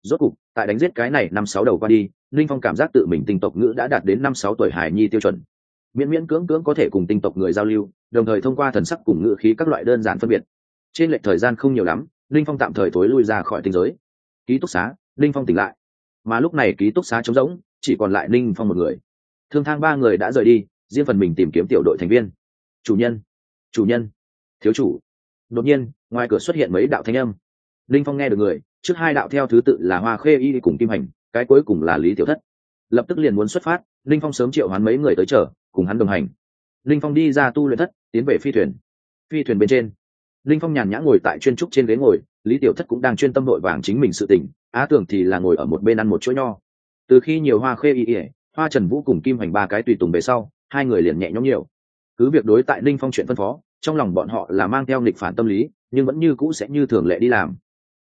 Rốt cục, tại đánh giết cái này năm sáu đầu qua đi, linh phong cảm giác tự mình tinh tộc ngữ đã đạt đến năm sáu tuổi hải nhi tiêu chuẩn miễn miễn cưỡng cưỡng có thể cùng tinh tộc người giao lưu, đồng thời thông qua thần sắc cùng ngựa khí các loại đơn giản phân biệt. Trên lệch thời gian không nhiều lắm, linh phong tạm thời thối lui ra khỏi tinh giới. Ký túc xá, linh phong tỉnh lại. Mà lúc này ký túc xá trống rỗng, chỉ còn lại linh phong một người. Thương thang ba người đã rời đi, riêng phần mình tìm kiếm tiểu đội thành viên. Chủ nhân chủ nhân, thiếu chủ. Đột nhiên, ngoài cửa xuất hiện mấy đạo thanh âm. Linh phong nghe được người, trước hai đạo theo thứ tự là hoa khê y cùng kim hành, cái cuối cùng là lý tiểu thất. Lập tức liền muốn xuất phát, linh phong sớm triệu hoán mấy người tới chờ cùng hắn đồng hành. Linh phong đi ra tu luyện thất, tiến về phi thuyền. Phi thuyền bên trên, linh phong nhàn nhã ngồi tại chuyên trúc trên ghế ngồi, lý tiểu thất cũng đang chuyên tâm nội vàng chính mình sự tỉnh á tưởng thì là ngồi ở một bên ăn một chuỗi nho. Từ khi nhiều hoa khê y ỉa hoa trần vũ cùng kim hành ba cái tùy tùng về sau, hai người liền nhẹ nhõm nhiều. Cứ việc đối tại linh phong chuyện phân phó, trong lòng bọn họ là mang theo nghịch phản tâm lý, nhưng vẫn như cũ sẽ như thường lệ đi làm.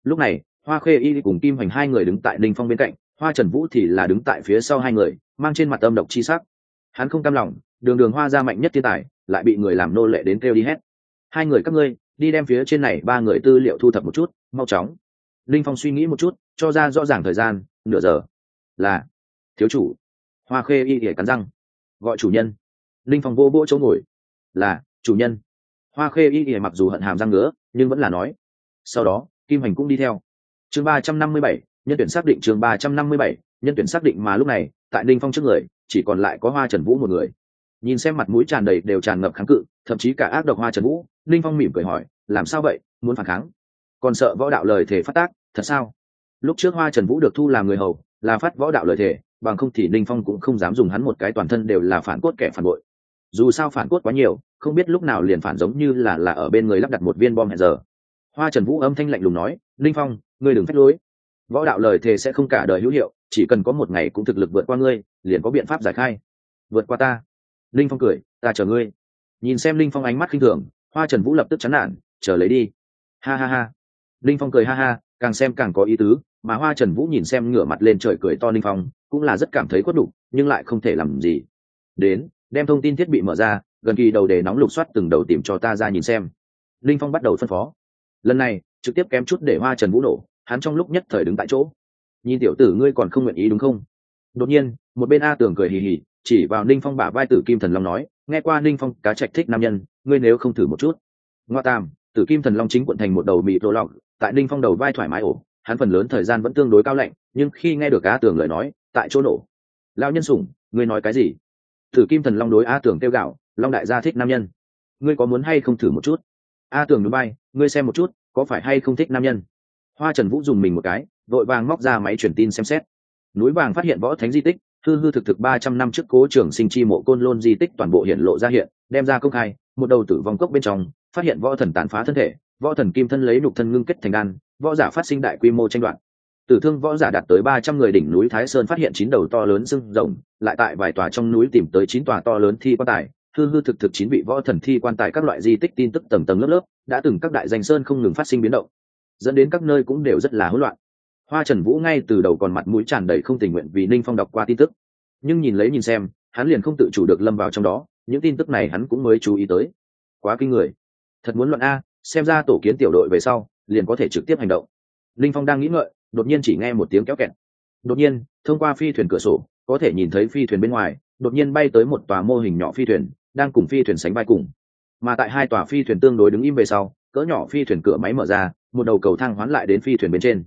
Lúc này, hoa khê y cùng kim hành hai người đứng tại linh phong bên cạnh, hoa trần vũ thì là đứng tại phía sau hai người, mang trên mặt âm độc chi sắc hắn không cam lòng, đường đường hoa ra mạnh nhất thiên tài, lại bị người làm nô lệ đến kêu đi hết. Hai người các ngươi, đi đem phía trên này ba người tư liệu thu thập một chút, mau chóng. Linh phong suy nghĩ một chút, cho ra rõ ràng thời gian, nửa giờ. Là, thiếu chủ. Hoa khê y để cắn răng. Gọi chủ nhân. Linh phong vô vỗ chỗ ngồi. Là, chủ nhân. Hoa khê y để mặc dù hận hàm răng ngứa, nhưng vẫn là nói. Sau đó, kim hành cũng đi theo. Chương ba trăm năm mươi bảy, nhân tuyển xác định chương ba trăm năm mươi bảy, nhân tuyển xác định mà lúc này, tại linh phong trước người chỉ còn lại có hoa trần vũ một người. Nhìn xem mặt mũi tràn đầy đều tràn ngập kháng cự, thậm chí cả ác độc hoa trần vũ linh phong mỉm cười hỏi, làm sao vậy? Muốn phản kháng? Còn sợ võ đạo lời thể phát tác, thật sao? Lúc trước hoa trần vũ được thu làm người hầu, là phát võ đạo lời thể bằng không thì linh phong cũng không dám dùng hắn một cái toàn thân đều là phản cốt kẻ phản bội. Dù sao phản cốt quá nhiều, không biết lúc nào liền phản giống như là là ở bên người lắp đặt một viên bom hẹn giờ. Hoa trần vũ âm thanh lạnh lùng nói linh phong, ngươi đừng phép lối. Võ đạo lời thề sẽ không cả đời hữu hiệu, chỉ cần có một ngày cũng thực lực vượt qua ngươi liền có biện pháp giải khai. Vượt qua ta. Linh phong cười, ta chờ ngươi. Nhìn xem linh phong ánh mắt khinh thường, hoa trần vũ lập tức chán nản, chờ lấy đi. Ha ha ha. Linh phong cười ha ha, càng xem càng có ý tứ, mà hoa trần vũ nhìn xem ngửa mặt lên trời cười to linh phong, cũng là rất cảm thấy khuất đục nhưng lại không thể làm gì. Đến, đem thông tin thiết bị mở ra, gần kỳ đầu để nóng lục soát từng đầu tìm cho ta ra nhìn xem. Linh phong bắt đầu phân phó. Lần này, trực tiếp kém chút để hoa trần vũ nổ, hắn trong lúc nhất thời đứng tại chỗ. Nhìn tiểu tử ngươi còn không nguyện ý đúng không? Đột nhiên, một bên a tưởng cười hì hì, chỉ vào ninh phong bả vai tử kim thần long nói, nghe qua ninh phong, cá trạch thích nam nhân, ngươi nếu không thử một chút. Ngoa tam, tử kim thần long chính quận thành một đầu bị đổ lọc tại ninh phong đầu vai thoải mái ổ, hắn phần lớn thời gian vẫn tương đối cao lạnh, nhưng khi nghe được a tưởng lời nói, tại chỗ nổ. Lao nhân sủng, ngươi nói cái gì? Tử kim thần long đối a tưởng kêu gạo long đại gia thích nam nhân. Ngươi có muốn hay không thử một chút? A tưởng núi bay ngươi xem một chút, có phải hay không thích nam nhân? Hoa trần vũ dùng mình một cái, vội vàng móc ra máy truyền tin xem xét núi vàng phát hiện võ thánh di tích, hư hư thực thực ba trăm năm trước cố trưởng sinh chi mộ côn lôn di tích toàn bộ hiện lộ ra hiện, đem ra công khai, một đầu tử vong cốc bên trong, phát hiện võ thần tàn phá thân thể, võ thần kim thân lấy nục thân ngưng kết thành đan, võ giả phát sinh đại quy mô tranh đoạt. Tử thương võ giả đạt tới ba trăm người đỉnh núi thái sơn phát hiện chín đầu to lớn sưng rồng, lại tại vài tòa trong núi tìm tới chín tòa to lớn thi quan tài, hư hư thực thực chín vị võ thần thi quan tài các loại di tích tin tức tầng tầng lớp lớp, đã từng các đại danh sơn không ngừng phát sinh biến động, dẫn đến các nơi cũng đều rất là hỗn loạn hoa trần vũ ngay từ đầu còn mặt mũi tràn đầy không tình nguyện vì ninh phong đọc qua tin tức. Nhưng nhìn lấy nhìn xem, hắn liền không tự chủ được lâm vào trong đó, những tin tức này hắn cũng mới chú ý tới. Quá kinh người. Thật muốn luận a, xem ra tổ kiến tiểu đội về sau, liền có thể trực tiếp hành động. Linh phong đang nghĩ ngợi, đột nhiên chỉ nghe một tiếng kéo kẹt. Đột nhiên, thông qua phi thuyền cửa sổ, có thể nhìn thấy phi thuyền bên ngoài, đột nhiên bay tới một tòa mô hình nhỏ phi thuyền, đang cùng phi thuyền sánh vai cùng. Mà tại hai tòa phi thuyền tương đối đứng im về sau, cỡ nhỏ phi thuyền cửa máy mở ra, một đầu cầu thang hoán lại đến phi thuyền bên trên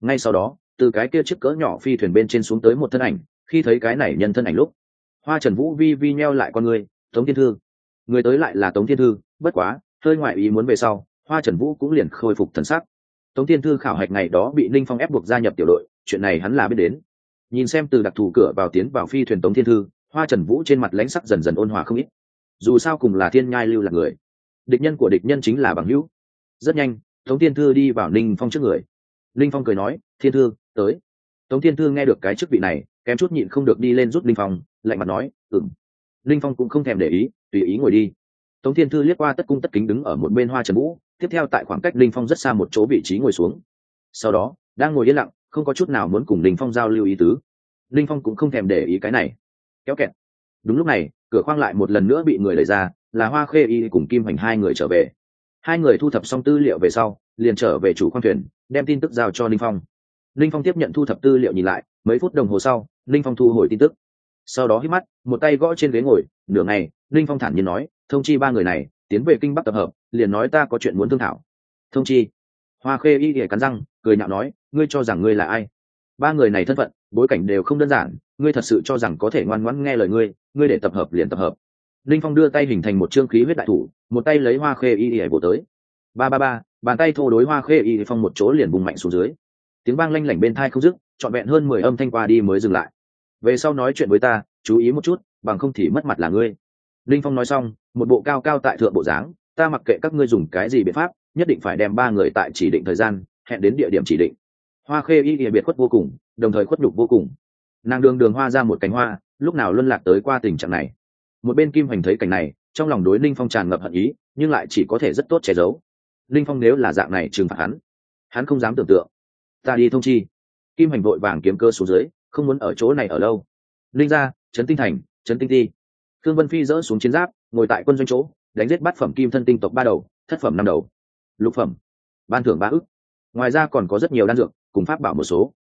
ngay sau đó, từ cái kia chiếc cỡ nhỏ phi thuyền bên trên xuống tới một thân ảnh, khi thấy cái này nhân thân ảnh lúc, hoa trần vũ vi vi neo lại con người, tống thiên thư, người tới lại là tống thiên thư, bất quá, hơi ngoại ý muốn về sau, hoa trần vũ cũng liền khôi phục thần sắc. Tống thiên thư khảo hạch ngày đó bị ninh phong ép buộc gia nhập tiểu đội, chuyện này hắn là biết đến. Nhìn xem từ đặc thù cửa vào tiến vào phi thuyền tống thiên thư, hoa trần vũ trên mặt lãnh sắc dần dần ôn hòa không ít. Dù sao cùng là thiên nhai lưu là người, địch nhân của địch nhân chính là bằng hữu. Rất nhanh, tống thiên thư đi vào ninh phong trước người. Linh phong cười nói, thiên thư, tới. Tống thiên thư nghe được cái chức vị này, kém chút nhịn không được đi lên rút linh phong, lạnh mặt nói ừng linh phong cũng không thèm để ý, tùy ý ngồi đi. Tống thiên thư liếc qua tất cung tất kính đứng ở một bên hoa trần vũ, tiếp theo tại khoảng cách linh phong rất xa một chỗ vị trí ngồi xuống. Sau đó, đang ngồi yên lặng, không có chút nào muốn cùng linh phong giao lưu ý tứ. Linh phong cũng không thèm để ý cái này. Kéo kẹt. Đúng lúc này, cửa khoang lại một lần nữa bị người đẩy ra, là hoa khê y cùng kim hành hai người trở về. Hai người thu thập xong tư liệu về sau, liền trở về chủ khoang thuyền đem tin tức giao cho linh phong. Linh phong tiếp nhận thu thập tư liệu nhìn lại, mấy phút đồng hồ sau, linh phong thu hồi tin tức. Sau đó hít mắt, một tay gõ trên ghế ngồi, nửa ngày, linh phong thản nhiên nói, thông chi ba người này, tiến về kinh bắc tập hợp, liền nói ta có chuyện muốn thương thảo. Thông chi? Hoa khê y ghẻ cắn răng, cười nhạo nói, ngươi cho rằng ngươi là ai? Ba người này thân phận, bối cảnh đều không đơn giản, ngươi thật sự cho rằng có thể ngoan ngoãn nghe lời ngươi ngươi để tập hợp liền tập hợp. Linh phong đưa tay hình thành một trương khí huyết đại thủ, một tay lấy hoa khê y ghẻ bổ tới. Ba ba ba bàn tay thô đối hoa khê y phong một chỗ liền bùng mạnh xuống dưới. Tiếng vang lanh lảnh bên thai không dứt, trọn vẹn hơn mười âm thanh qua đi mới dừng lại. Về sau nói chuyện với ta, chú ý một chút, bằng không thì mất mặt là ngươi. Linh phong nói xong, một bộ cao cao tại thượng bộ dáng, ta mặc kệ các ngươi dùng cái gì biện pháp, nhất định phải đem ba người tại chỉ định thời gian, hẹn đến địa điểm chỉ định. Hoa khê y địa biệt khuất vô cùng, đồng thời khuất nhục vô cùng. Nàng đường đường hoa ra một cánh hoa, lúc nào luân lạc tới qua tình trạng này. Một bên kim hoành thấy cảnh này, trong lòng đối linh phong tràn ngập hận ý, nhưng lại chỉ có thể rất tốt che giấu linh phong nếu là dạng này trừng phạt hắn hắn không dám tưởng tượng. Ta đi thông chi. Kim hành vội vàng kiếm cơ xuống dưới, không muốn ở chỗ này ở lâu. Linh ra trấn tinh thành, trấn tinh ti. Thương vân phi dỡ xuống chiến giáp, ngồi tại quân doanh chỗ, đánh giết bát phẩm kim thân tinh tộc ba đầu, thất phẩm năm đầu. Lục phẩm, ban thưởng ba ức. Ngoài ra còn có rất nhiều đan dược, cùng pháp bảo một số.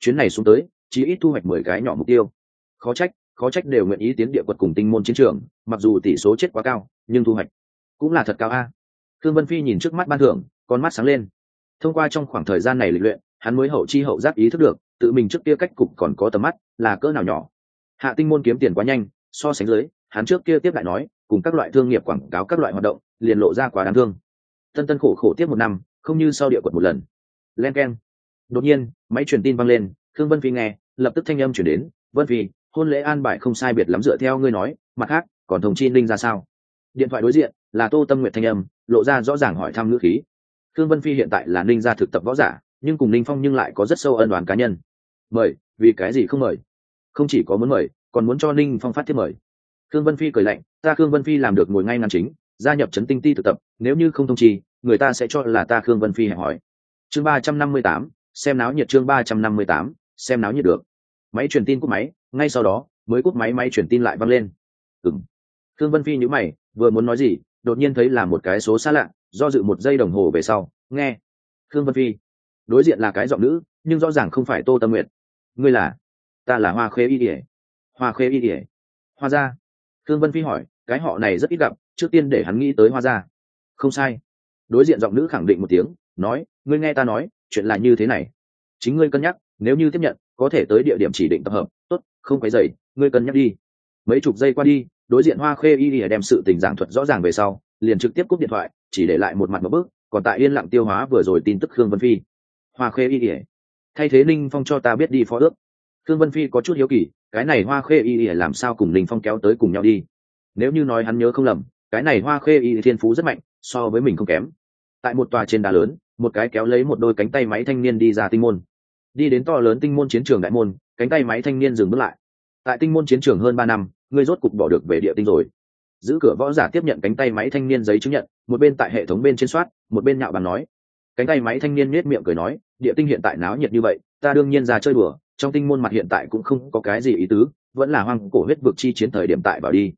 Chuyến này xuống tới chỉ ít thu hoạch mười cái nhỏ mục tiêu. Khó trách khó trách đều nguyện ý tiến địa quật cùng tinh môn chiến trường, mặc dù tỷ số chết quá cao, nhưng thu hoạch cũng là thật cao a thương vân phi nhìn trước mắt ban thưởng, con mắt sáng lên. Thông qua trong khoảng thời gian này lịch luyện, hắn mới hậu chi hậu giác ý thức được, tự mình trước kia cách cục còn có tầm mắt, là cỡ nào nhỏ. Hạ tinh môn kiếm tiền quá nhanh, so sánh dưới, hắn trước kia tiếp lại nói, cùng các loại thương nghiệp quảng cáo các loại hoạt động, liền lộ ra quá đáng thương. Tân tân khổ khổ tiếp một năm, không như sau địa quật một lần. Len k e n đột nhiên, máy truyền tin văng lên thương vân phi nghe, lập tức thanh âm chuyển đến, vân phi, hôn lễ an bài không sai biệt lắm dựa theo ngươi nói, mặt khác, còn thông chi ninh ra sao? Điện thoại đối diện, là tô tâm nguyện thanh âm lộ ra rõ ràng hỏi thăm ngữ khí. Khương vân phi hiện tại là ninh gia thực tập võ giả, nhưng cùng ninh phong nhưng lại có rất sâu ân đoàn cá nhân. Mời, vì cái gì không mời? Không chỉ có muốn mời, còn muốn cho ninh phong phát thiết mời. Khương vân phi cười lạnh, ta khương vân phi làm được ngồi ngay ngăn chính, gia nhập trấn tinh ti thực tập, nếu như không thông chi người ta sẽ cho là ta khương vân phi hẹn hỏi chương ba trăm năm mươi tám, xem náo nhiệt chương ba trăm năm mươi tám, xem náo nhiệt được. Máy truyền tin cúp máy, ngay sau đó, mới cúp máy máy truyền tin lại văng lên. Ừng khương vân phi nhữ mày, vừa muốn nói gì đột nhiên thấy là một cái số xa lạ, do dự một giây đồng hồ về sau, nghe, khương vân phi. Đối diện là cái giọng nữ, nhưng rõ ràng không phải tô tâm nguyện ngươi là? Ta là hoa khê y ỉa hoa khê y ỉa hoa gia. Khương vân phi hỏi, cái họ này rất ít gặp, trước tiên để hắn nghĩ tới hoa gia. Không sai. Đối diện giọng nữ khẳng định một tiếng, nói, ngươi nghe ta nói, chuyện là như thế này. Chính ngươi cân nhắc, nếu như tiếp nhận, có thể tới địa điểm chỉ định tập hợp. Tốt, không phải dậy ngươi cân nhắc đi. Mấy chục giây qua đi đối diện hoa khê y đem sự tình giảng thuật rõ ràng về sau, liền trực tiếp cúp điện thoại, chỉ để lại một mặt một bước, còn tại yên lặng tiêu hóa vừa rồi tin tức khương vân phi. Hoa khê y thay thế ninh phong cho ta biết đi phó ước. Khương vân phi có chút hiếu kỳ, cái này hoa khê y làm sao cùng ninh phong kéo tới cùng nhau đi? Nếu như nói hắn nhớ không lầm, cái này hoa khê y thiên phú rất mạnh, so với mình không kém. Tại một tòa trên đá lớn, một cái kéo lấy một đôi cánh tay máy thanh niên đi ra tinh môn. Đi đến to lớn tinh môn chiến trường đại môn, cánh tay máy thanh niên dừng bước lại tại tinh môn chiến trường hơn ba năm ngươi rốt cục bỏ được về địa tinh rồi. Giữ cửa võ giả tiếp nhận cánh tay máy thanh niên giấy chứng nhận một bên tại hệ thống bên trên soát một bên nhạo bằng nói. Cánh tay máy thanh niên nết miệng cười nói địa tinh hiện tại náo nhiệt như vậy ta đương nhiên ra chơi bừa, trong tinh môn mặt hiện tại cũng không có cái gì ý tứ vẫn là hoang cổ huyết vực chi chiến thời điểm tại vào đi.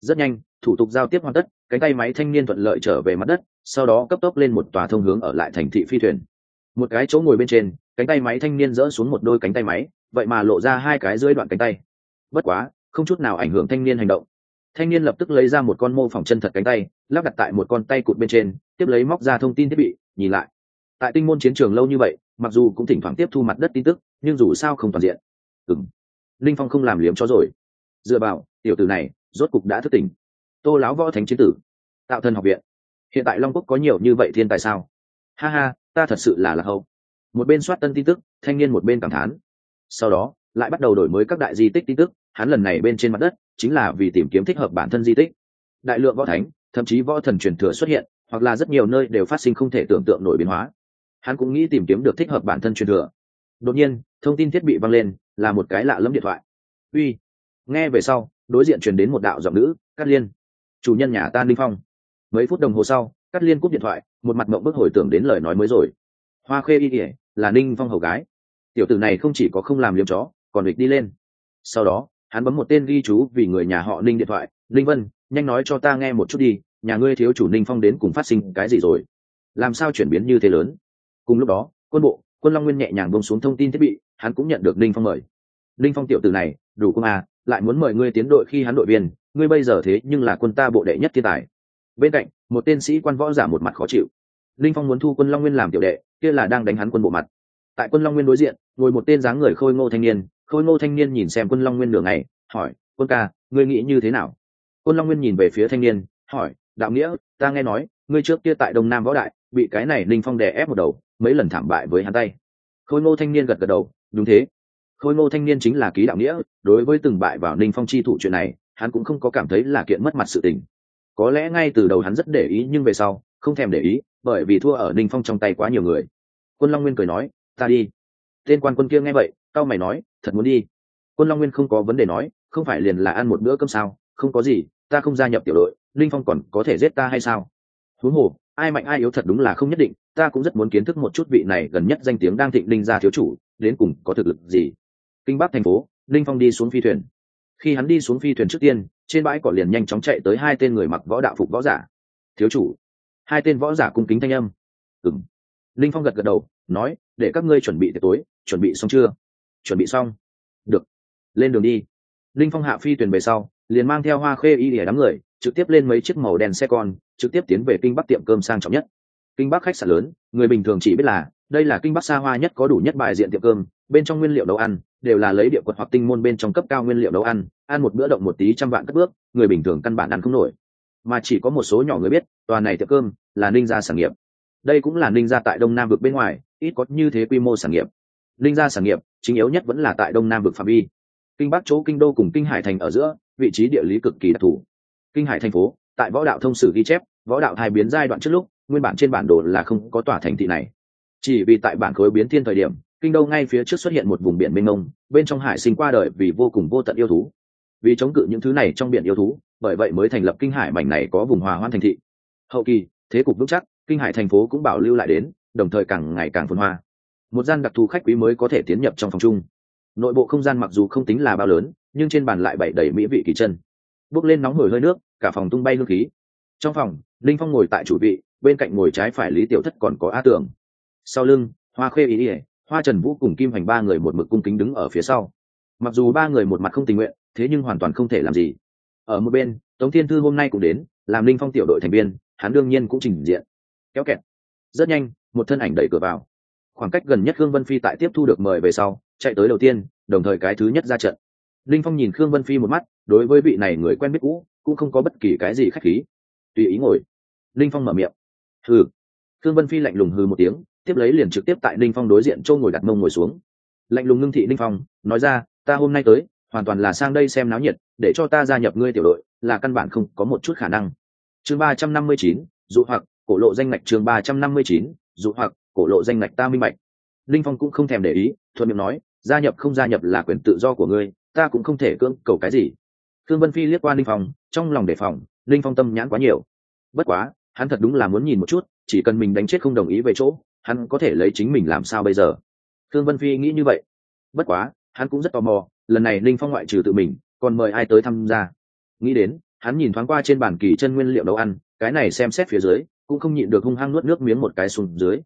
Rất nhanh thủ tục giao tiếp hoàn tất cánh tay máy thanh niên thuận lợi trở về mặt đất sau đó cấp tốc lên một tòa thông hướng ở lại thành thị phi thuyền. Một cái chỗ ngồi bên trên cánh tay máy thanh niên dỡ xuống một đôi cánh tay máy vậy mà lộ ra hai cái dưới đoạn cánh tay bất quá, không chút nào ảnh hưởng thanh niên hành động. Thanh niên lập tức lấy ra một con mô phỏng chân thật cánh tay, lắp đặt tại một con tay cụt bên trên, tiếp lấy móc ra thông tin thiết bị, nhìn lại. Tại tinh môn chiến trường lâu như vậy, mặc dù cũng thỉnh thoảng tiếp thu mặt đất tin tức, nhưng dù sao không toàn diện. Ừng linh phong không làm liếm cho rồi. Dựa vào, tiểu tử này, rốt cục đã thức tỉnh. Tô láo võ thánh chiến tử, tạo thân học viện. Hiện tại long quốc có nhiều như vậy thiên tài sao? Ha ha, ta thật sự là lạc hậu. Một bên soát tân tin tức, thanh niên một bên cảm thán. Sau đó, lại bắt đầu đổi mới các đại di tích tin tức hắn lần này bên trên mặt đất chính là vì tìm kiếm thích hợp bản thân di tích. Đại lượng võ thánh, thậm chí võ thần truyền thừa xuất hiện, hoặc là rất nhiều nơi đều phát sinh không thể tưởng tượng nổi biến hóa. Hắn cũng nghĩ tìm kiếm được thích hợp bản thân truyền thừa. Đột nhiên, thông tin thiết bị văng lên, là một cái lạ lẫm điện thoại. Uy, nghe về sau, đối diện truyền đến một đạo giọng nữ, cát liên, chủ nhân nhà ta ninh phong. Mấy phút đồng hồ sau, cát liên cúp điện thoại, một mặt mộng bức hồi tưởng đến lời nói mới rồi. Hoa khê y ỉa là ninh phong hầu gái. Tiểu tử này không chỉ có không làm liếm chó, còn địch đi lên. Sau đó hắn bấm một tên ghi chú vì người nhà họ ninh điện thoại, ninh vân, nhanh nói cho ta nghe một chút đi, nhà ngươi thiếu chủ ninh phong đến cùng phát sinh cái gì rồi? Làm sao chuyển biến như thế lớn? Cùng lúc đó, quân bộ, quân long nguyên nhẹ nhàng bông xuống thông tin thiết bị, hắn cũng nhận được ninh phong mời. Ninh phong tiểu tử này, đủ công à lại muốn mời ngươi tiến đội khi hắn đội viên, ngươi bây giờ thế nhưng là quân ta bộ đệ nhất thiên tài. Bên cạnh, một tên sĩ quan võ giả một mặt khó chịu. Ninh phong muốn thu quân long nguyên làm tiểu đệ, kia là đang đánh hắn quân bộ mặt. Tại quân long nguyên đối diện, ngồi một tên dáng người khôi ngô thanh niên khôi ngô thanh niên nhìn xem quân long nguyên đường này hỏi, quân ca, ngươi nghĩ như thế nào? Quân long nguyên nhìn về phía thanh niên, hỏi, đạo nghĩa, ta nghe nói, ngươi trước kia tại đông nam võ đại, bị cái này ninh phong đè ép một đầu, mấy lần thảm bại với hắn tay. Khôi ngô thanh niên gật gật đầu, đúng thế. Khôi ngô thanh niên chính là ký đạo nghĩa, đối với từng bại vào ninh phong chi thủ chuyện này, hắn cũng không có cảm thấy là kiện mất mặt sự tình. Có lẽ ngay từ đầu hắn rất để ý, nhưng về sau, không thèm để ý, bởi vì thua ở ninh phong trong tay quá nhiều người. Quân long nguyên cười nói, ta đi. Tên quan quân kia nghe vậy tao mày nói, thật muốn đi? Quân long nguyên không có vấn đề nói, không phải liền là ăn một bữa cơm sao? Không có gì, ta không gia nhập tiểu đội, linh phong còn có thể giết ta hay sao? Huống hồ, ai mạnh ai yếu thật đúng là không nhất định, ta cũng rất muốn kiến thức một chút vị này gần nhất danh tiếng đang thịnh linh gia thiếu chủ, đến cùng có thực lực gì. Kinh bắc thành phố, linh phong đi xuống phi thuyền. Khi hắn đi xuống phi thuyền trước tiên, trên bãi cỏ liền nhanh chóng chạy tới hai tên người mặc võ đạo phục võ giả. Thiếu chủ. Hai tên võ giả cung kính thanh âm. Ừng linh phong gật gật đầu, nói, để các ngươi chuẩn bị tiệc tối, chuẩn bị xong chưa? Chuẩn bị xong. Được. Lên đường đi. Linh phong hạ phi tuyển về sau, liền mang theo hoa khê y để đám người, trực tiếp lên mấy chiếc màu đen xe con, trực tiếp tiến về kinh bắc tiệm cơm sang trọng nhất. Kinh bắc khách sạn lớn, người bình thường chỉ biết là, đây là kinh bắc xa hoa nhất có đủ nhất bài diện tiệm cơm, bên trong nguyên liệu nấu ăn, đều là lấy địa quật hoặc tinh môn bên trong cấp cao nguyên liệu nấu ăn ăn một bữa động một tí trăm vạn cất bước, người bình thường căn bản ăn không nổi. Mà chỉ có một số nhỏ người biết, tòa này tiệm cơm là ninh gia sản nghiệp. Đây cũng là ninh gia tại đông nam vực bên ngoài, ít có như thế quy mô sản nghiệp linh gia sản nghiệp, chính yếu nhất vẫn là tại đông nam vực phạm vi. Kinh bắc chỗ kinh đô cùng kinh hải thành ở giữa, vị trí địa lý cực kỳ đặc thù. Kinh hải thành phố, tại võ đạo thông sử ghi chép, võ đạo hai biến giai đoạn trước lúc, nguyên bản trên bản đồ là không có tòa thành thị này. Chỉ vì tại bản khối biến thiên thời điểm, kinh đô ngay phía trước xuất hiện một vùng biển mênh mông, bên trong hải sinh qua đời vì vô cùng vô tận yêu thú. Vì chống cự những thứ này trong biển yêu thú, bởi vậy mới thành lập kinh hải mảnh này có vùng hòa hoan thành thị. Hậu kỳ, thế cục vững chắc, kinh hải thành phố cũng bảo lưu lại đến, đồng thời càng ngày càng phồn hoa một gian đặc thù khách quý mới có thể tiến nhập trong phòng chung. Nội bộ không gian mặc dù không tính là bao lớn, nhưng trên bàn lại bày đầy mỹ vị kỳ chân. Bước lên nóng hổi hơi nước, cả phòng tung bay hương khí. Trong phòng, linh phong ngồi tại chủ vị, bên cạnh ngồi trái phải lý tiểu thất còn có a tưởng sau lưng, hoa khê ý ỉa hoa trần vũ cùng kim Hoành ba người một mực cung kính đứng ở phía sau. Mặc dù ba người một mặt không tình nguyện, thế nhưng hoàn toàn không thể làm gì. Ở một bên, tống thiên thư hôm nay cũng đến, làm linh phong tiểu đội thành viên, hắn đương nhiên cũng trình diện. Kéo kẹt. Rất nhanh, một thân ảnh đẩy cửa vào khoảng cách gần nhất khương vân phi tại tiếp thu được mời về sau, chạy tới đầu tiên, đồng thời cái thứ nhất ra trận. Linh phong nhìn khương vân phi một mắt, đối với vị này người quen biết cũ, cũng không có bất kỳ cái gì khách khí. Tùy ý ngồi. Linh phong mở miệng. Hừ. Khương vân phi lạnh lùng hừ một tiếng, tiếp lấy liền trực tiếp tại linh phong đối diện châu ngồi đặt mông ngồi xuống. Lạnh lùng ngưng thị linh phong, nói ra, ta hôm nay tới, hoàn toàn là sang đây xem náo nhiệt, để cho ta gia nhập ngươi tiểu đội, là căn bản không có một chút khả năng. Chương ba trăm năm mươi chín, dụ hoặc, cổ lộ danh ngạch chương ba trăm năm mươi chín, dụ hoặc cổ lộ danh ngạch ta minh bạch. Linh phong cũng không thèm để ý, thuận miệng nói, gia nhập không gia nhập là quyền tự do của ngươi, ta cũng không thể cưỡng cầu cái gì. Thương vân phi liếc qua linh phong, trong lòng đề phòng, linh phong tâm nhãn quá nhiều. Bất quá, hắn thật đúng là muốn nhìn một chút, chỉ cần mình đánh chết không đồng ý về chỗ, hắn có thể lấy chính mình làm sao bây giờ? Thương vân phi nghĩ như vậy. Bất quá, hắn cũng rất tò mò, lần này linh phong ngoại trừ tự mình, còn mời ai tới tham gia? Nghĩ đến, hắn nhìn thoáng qua trên bản kỳ chân nguyên liệu nấu ăn, cái này xem xét phía dưới, cũng không nhịn được hung hăng nuốt nước miếng một cái xuống dưới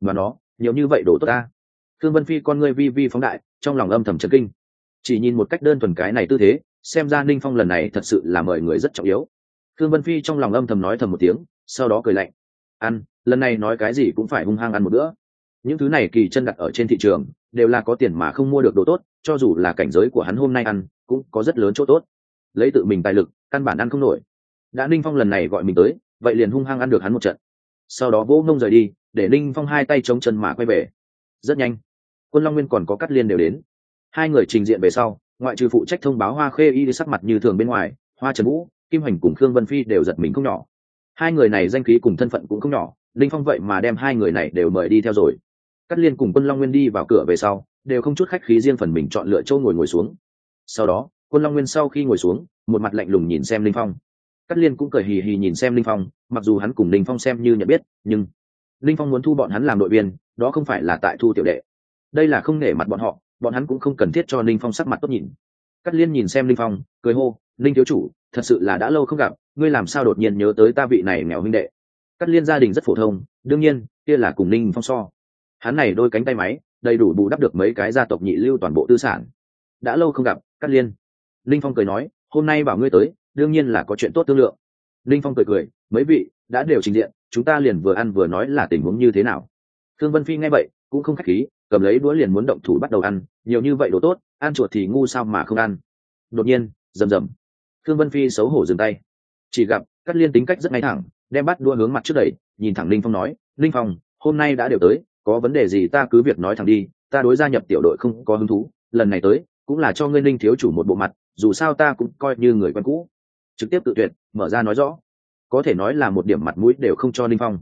và nó, nhiều như vậy đổ tốt ta. Thương vân phi con ngươi vi vi phóng đại, trong lòng âm thầm chấn kinh. Chỉ nhìn một cách đơn thuần cái này tư thế, xem ra ninh phong lần này thật sự là mời người rất trọng yếu. Thương vân phi trong lòng âm thầm nói thầm một tiếng, sau đó cười lạnh. Ăn, lần này nói cái gì cũng phải hung hăng ăn một bữa. Những thứ này kỳ chân đặt ở trên thị trường, đều là có tiền mà không mua được đồ tốt, cho dù là cảnh giới của hắn hôm nay ăn, cũng có rất lớn chỗ tốt. Lấy tự mình tài lực, căn bản ăn không nổi. Đã ninh phong lần này gọi mình tới, vậy liền hung hăng ăn được hắn một trận. Sau đó vỗ ngông rời đi để ninh phong hai tay chống chân mà quay về. Rất nhanh, quân long nguyên còn có cắt liên đều đến. Hai người trình diện về sau, ngoại trừ phụ trách thông báo hoa khê y sắc mặt như thường bên ngoài, hoa trần vũ, kim hành cùng khương vân phi đều giật mình không nhỏ. Hai người này danh khí cùng thân phận cũng không nhỏ linh phong vậy mà đem hai người này đều mời đi theo rồi. Cắt liên cùng quân long nguyên đi vào cửa về sau, đều không chút khách khí riêng phần mình chọn lựa châu ngồi ngồi xuống. Sau đó, quân long nguyên sau khi ngồi xuống, một mặt lạnh lùng nhìn xem linh phong. Cát liên cũng cười hì hì nhìn xem linh phong, mặc dù hắn cùng linh phong xem như nhận biết, nhưng linh phong muốn thu bọn hắn làm đội viên, đó không phải là tại thu tiểu đệ. Đây là không nể mặt bọn họ, bọn hắn cũng không cần thiết cho linh phong sắc mặt tốt nhìn. Cát liên nhìn xem linh phong, cười hô, linh thiếu chủ, thật sự là đã lâu không gặp, ngươi làm sao đột nhiên nhớ tới ta vị này nghèo huynh đệ? Cát liên gia đình rất phổ thông, đương nhiên, kia là cùng linh phong so. Hắn này đôi cánh tay máy, đầy đủ bù đắp được mấy cái gia tộc nhị lưu toàn bộ tư sản. Đã lâu không gặp, cát liên. Linh phong cười nói, hôm nay bảo ngươi tới, đương nhiên là có chuyện tốt tương lượng. Linh phong cười cười mấy vị đã đều trình diện, chúng ta liền vừa ăn vừa nói là tình huống như thế nào. Thương vân phi nghe vậy, cũng không khách khí, cầm lấy đũa liền muốn động thủ bắt đầu ăn, nhiều như vậy đồ tốt, ăn chuột thì ngu sao mà không ăn. Đột nhiên, rầm rầm. Thương vân phi xấu hổ dừng tay. Chỉ gặp cát liên tính cách rất ngay thẳng, đem bắt đua hướng mặt trước đẩy, nhìn thẳng linh phong nói, linh phong, hôm nay đã đều tới, có vấn đề gì ta cứ việc nói thẳng đi, ta đối gia nhập tiểu đội không có hứng thú, lần này tới, cũng là cho ngươi linh thiếu chủ một bộ mặt, dù sao ta cũng coi như người quen cũ. Trực tiếp tự tuyệt, mở ra nói rõ có thể nói là một điểm mặt mũi đều không cho linh phong.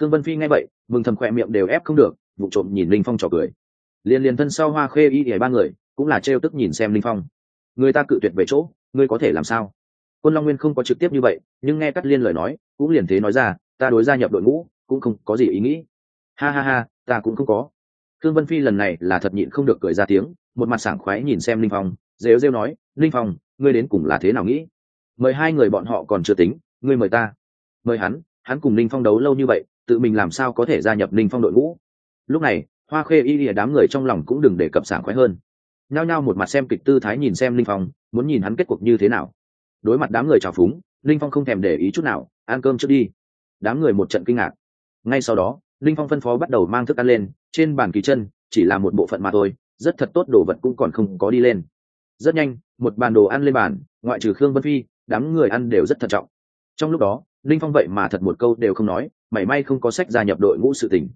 Thương vân phi nghe vậy, mừng thầm khỏe miệng đều ép không được, vụ trộm nhìn linh phong trò cười. Liền liền thân sau hoa khê y ỉa ba người, cũng là trêu tức nhìn xem linh phong. Người ta cự tuyệt về chỗ, ngươi có thể làm sao? Quân long nguyên không có trực tiếp như vậy, nhưng nghe cắt liên lời nói, cũng liền thế nói ra, ta đối gia nhập đội ngũ, cũng không có gì ý nghĩ. Ha ha ha, ta cũng không có. Thương vân phi lần này là thật nhịn không được cười ra tiếng, một mặt sảng khoái nhìn xem linh phong, rêu rêu nói linh phong, ngươi đến cùng là thế nào nghĩ? Mời hai người bọn họ còn chưa tính ngươi mời ta. Mời hắn hắn cùng Ninh phong đấu lâu như vậy, tự mình làm sao có thể gia nhập Ninh phong đội ngũ? Lúc này, hoa khê y lìa đám người trong lòng cũng đừng để cập sảng khoái hơn. Nhao nhao một mặt xem kịch tư thái nhìn xem Ninh phong, muốn nhìn hắn kết cuộc như thế nào. Đối mặt đám người trào phúng, Ninh phong không thèm để ý chút nào, ăn cơm trước đi. Đám người một trận kinh ngạc. Ngay sau đó, Ninh phong phân phó bắt đầu mang thức ăn lên, trên bàn kỳ chân, chỉ là một bộ phận mà thôi, rất thật tốt đồ vật cũng còn không có đi lên. Rất nhanh, một bàn đồ ăn lên bàn, ngoại trừ khương vân phi, đám người ăn đều rất thận trọng trong lúc đó, linh phong vậy mà thật một câu đều không nói, mảy may không có sách gia nhập đội ngũ sự tình.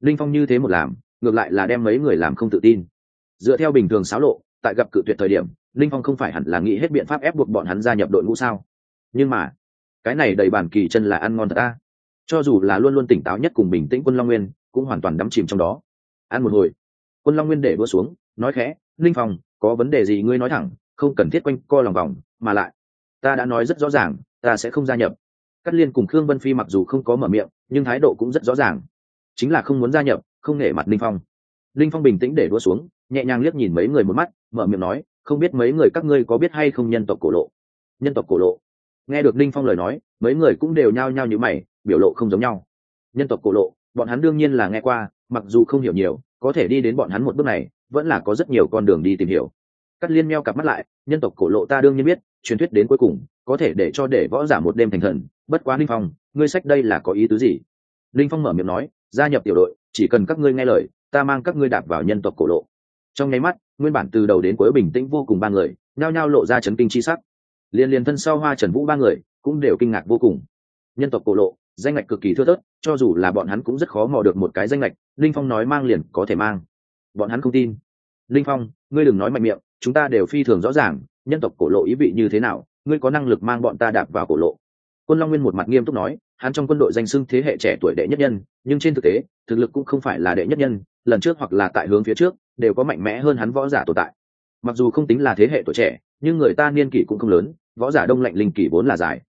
Linh phong như thế một làm, ngược lại là đem mấy người làm không tự tin. Dựa theo bình thường xáo lộ, tại gặp cự tuyệt thời điểm, linh phong không phải hẳn là nghĩ hết biện pháp ép buộc bọn hắn gia nhập đội ngũ sao? Nhưng mà, cái này đầy bản kỳ chân là ăn ngon thật ta. Cho dù là luôn luôn tỉnh táo nhất cùng bình tĩnh quân long nguyên, cũng hoàn toàn đắm chìm trong đó. Ăn một hồi, quân long nguyên để đua xuống, nói khẽ, linh phong, có vấn đề gì ngươi nói thẳng, không cần thiết quanh co lòng vòng, mà lại, ta đã nói rất rõ ràng ta sẽ không gia nhập. Cát liên cùng khương vân phi mặc dù không có mở miệng, nhưng thái độ cũng rất rõ ràng. Chính là không muốn gia nhập, không nể mặt linh phong. Linh phong bình tĩnh để đua xuống, nhẹ nhàng liếc nhìn mấy người một mắt, mở miệng nói, không biết mấy người các ngươi có biết hay không nhân tộc cổ lộ? Nhân tộc cổ lộ. Nghe được linh phong lời nói, mấy người cũng đều nhao nhao như mày, biểu lộ không giống nhau. Nhân tộc cổ lộ, bọn hắn đương nhiên là nghe qua, mặc dù không hiểu nhiều, có thể đi đến bọn hắn một bước này, vẫn là có rất nhiều con đường đi tìm hiểu. Cắt liên meo cặp mắt lại, nhân tộc cổ lộ ta đương nhiên biết, truyền thuyết đến cuối cùng có thể để cho để võ giả một đêm thành thần, bất quá linh phong, ngươi sách đây là có ý tứ gì? Linh phong mở miệng nói, gia nhập tiểu đội, chỉ cần các ngươi nghe lời, ta mang các ngươi đạp vào nhân tộc cổ lộ. Trong nháy mắt, nguyên bản từ đầu đến cuối bình tĩnh vô cùng ba người, nhao nhao lộ ra chấn kinh chi sắc. Liên liên thân sau hoa trần vũ ba người, cũng đều kinh ngạc vô cùng. Nhân tộc cổ lộ, danh ngạch cực kỳ thưa thớt, cho dù là bọn hắn cũng rất khó mò được một cái danh ngạch, linh phong nói mang liền có thể mang. Bọn hắn không tin. Linh phong, ngươi đừng nói mạnh miệng, chúng ta đều phi thường rõ ràng, nhân tộc cổ lộ ý vị như thế nào ngươi có năng lực mang bọn ta đạp vào cổ lộ. Quân long nguyên một mặt nghiêm túc nói, hắn trong quân đội danh xưng thế hệ trẻ tuổi đệ nhất nhân, nhưng trên thực tế, thực lực cũng không phải là đệ nhất nhân, lần trước hoặc là tại hướng phía trước, đều có mạnh mẽ hơn hắn võ giả tồn tại. Mặc dù không tính là thế hệ tuổi trẻ, nhưng người ta niên kỷ cũng không lớn, võ giả đông lạnh linh kỷ vốn là dài.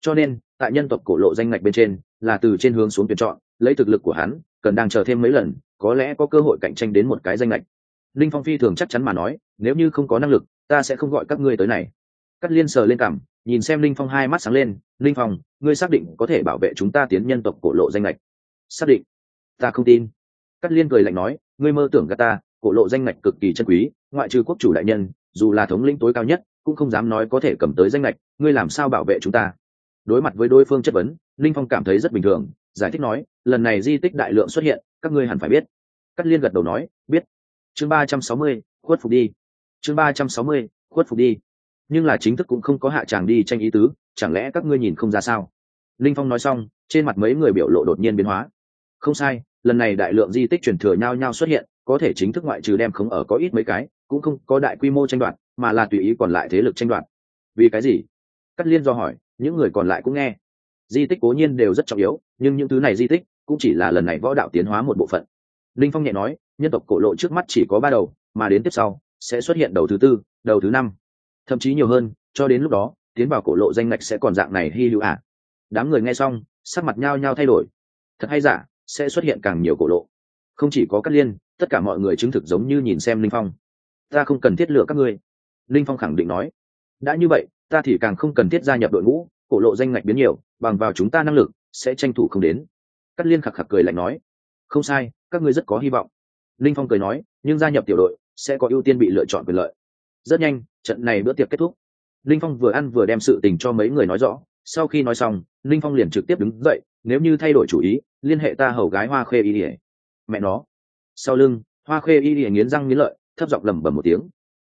Cho nên, tại nhân tộc cổ lộ danh ngạch bên trên, là từ trên hướng xuống tuyển chọn, lấy thực lực của hắn, cần đang chờ thêm mấy lần, có lẽ có cơ hội cạnh tranh đến một cái danh lệch linh phong phi thường chắc chắn mà nói, nếu như không có năng lực, ta sẽ không gọi các ngươi tới này cắt liên sờ lên cảm, nhìn xem linh phong hai mắt sáng lên, linh phong, ngươi xác định có thể bảo vệ chúng ta tiến nhân tộc cổ lộ danh lệch xác định. Ta không tin. Cắt liên cười lạnh nói, ngươi mơ tưởng gà ta, cổ lộ danh lệch cực kỳ chân quý, ngoại trừ quốc chủ đại nhân, dù là thống lĩnh tối cao nhất, cũng không dám nói có thể cầm tới danh lệch ngươi làm sao bảo vệ chúng ta? Đối mặt với đối phương chất vấn, linh phong cảm thấy rất bình thường, giải thích nói, lần này di tích đại lượng xuất hiện, các ngươi hẳn phải biết. Cắt liên gật đầu nói, biết. Chương ba trăm sáu mươi, khuất phục đi. Chương ba trăm sáu mươi, khuất phục đi nhưng là chính thức cũng không có hạ tràng đi tranh ý tứ, chẳng lẽ các ngươi nhìn không ra sao? Linh phong nói xong, trên mặt mấy người biểu lộ đột nhiên biến hóa. Không sai, lần này đại lượng di tích truyền thừa nhau nhau xuất hiện, có thể chính thức ngoại trừ đem không ở có ít mấy cái, cũng không có đại quy mô tranh đoạt, mà là tùy ý còn lại thế lực tranh đoạt. Vì cái gì? Cắt liên do hỏi, những người còn lại cũng nghe. Di tích cố nhiên đều rất trọng yếu, nhưng những thứ này di tích cũng chỉ là lần này võ đạo tiến hóa một bộ phận. Linh phong nhẹ nói, nhân tộc cổ lộ trước mắt chỉ có ba đầu, mà đến tiếp sau sẽ xuất hiện đầu thứ tư, đầu thứ năm thậm chí nhiều hơn, cho đến lúc đó, tiến vào cổ lộ danh ngạch sẽ còn dạng này hy hữu à. đám người nghe xong, sắc mặt nhao nhao thay đổi. Thật hay giả, sẽ xuất hiện càng nhiều cổ lộ. Không chỉ có cát liên, tất cả mọi người chứng thực giống như nhìn xem linh phong. Ta không cần thiết lựa các ngươi. Linh phong khẳng định nói. Đã như vậy, ta thì càng không cần thiết gia nhập đội ngũ, cổ lộ danh ngạch biến nhiều, bằng vào chúng ta năng lực, sẽ tranh thủ không đến. Cát liên khạc khạc cười lạnh nói. Không sai, các ngươi rất có hy vọng. Linh phong cười nói, nhưng gia nhập tiểu đội, sẽ có ưu tiên bị lựa chọn quyền lợi. Rất nhanh trận này bữa tiệc kết thúc. Linh phong vừa ăn vừa đem sự tình cho mấy người nói rõ. Sau khi nói xong, linh phong liền trực tiếp đứng dậy, nếu như thay đổi chủ ý, liên hệ ta hầu gái hoa khê y ỉa mẹ nó. Sau lưng, hoa khê y ỉa nghiến răng nghiến lợi, thấp giọng lẩm bẩm một tiếng.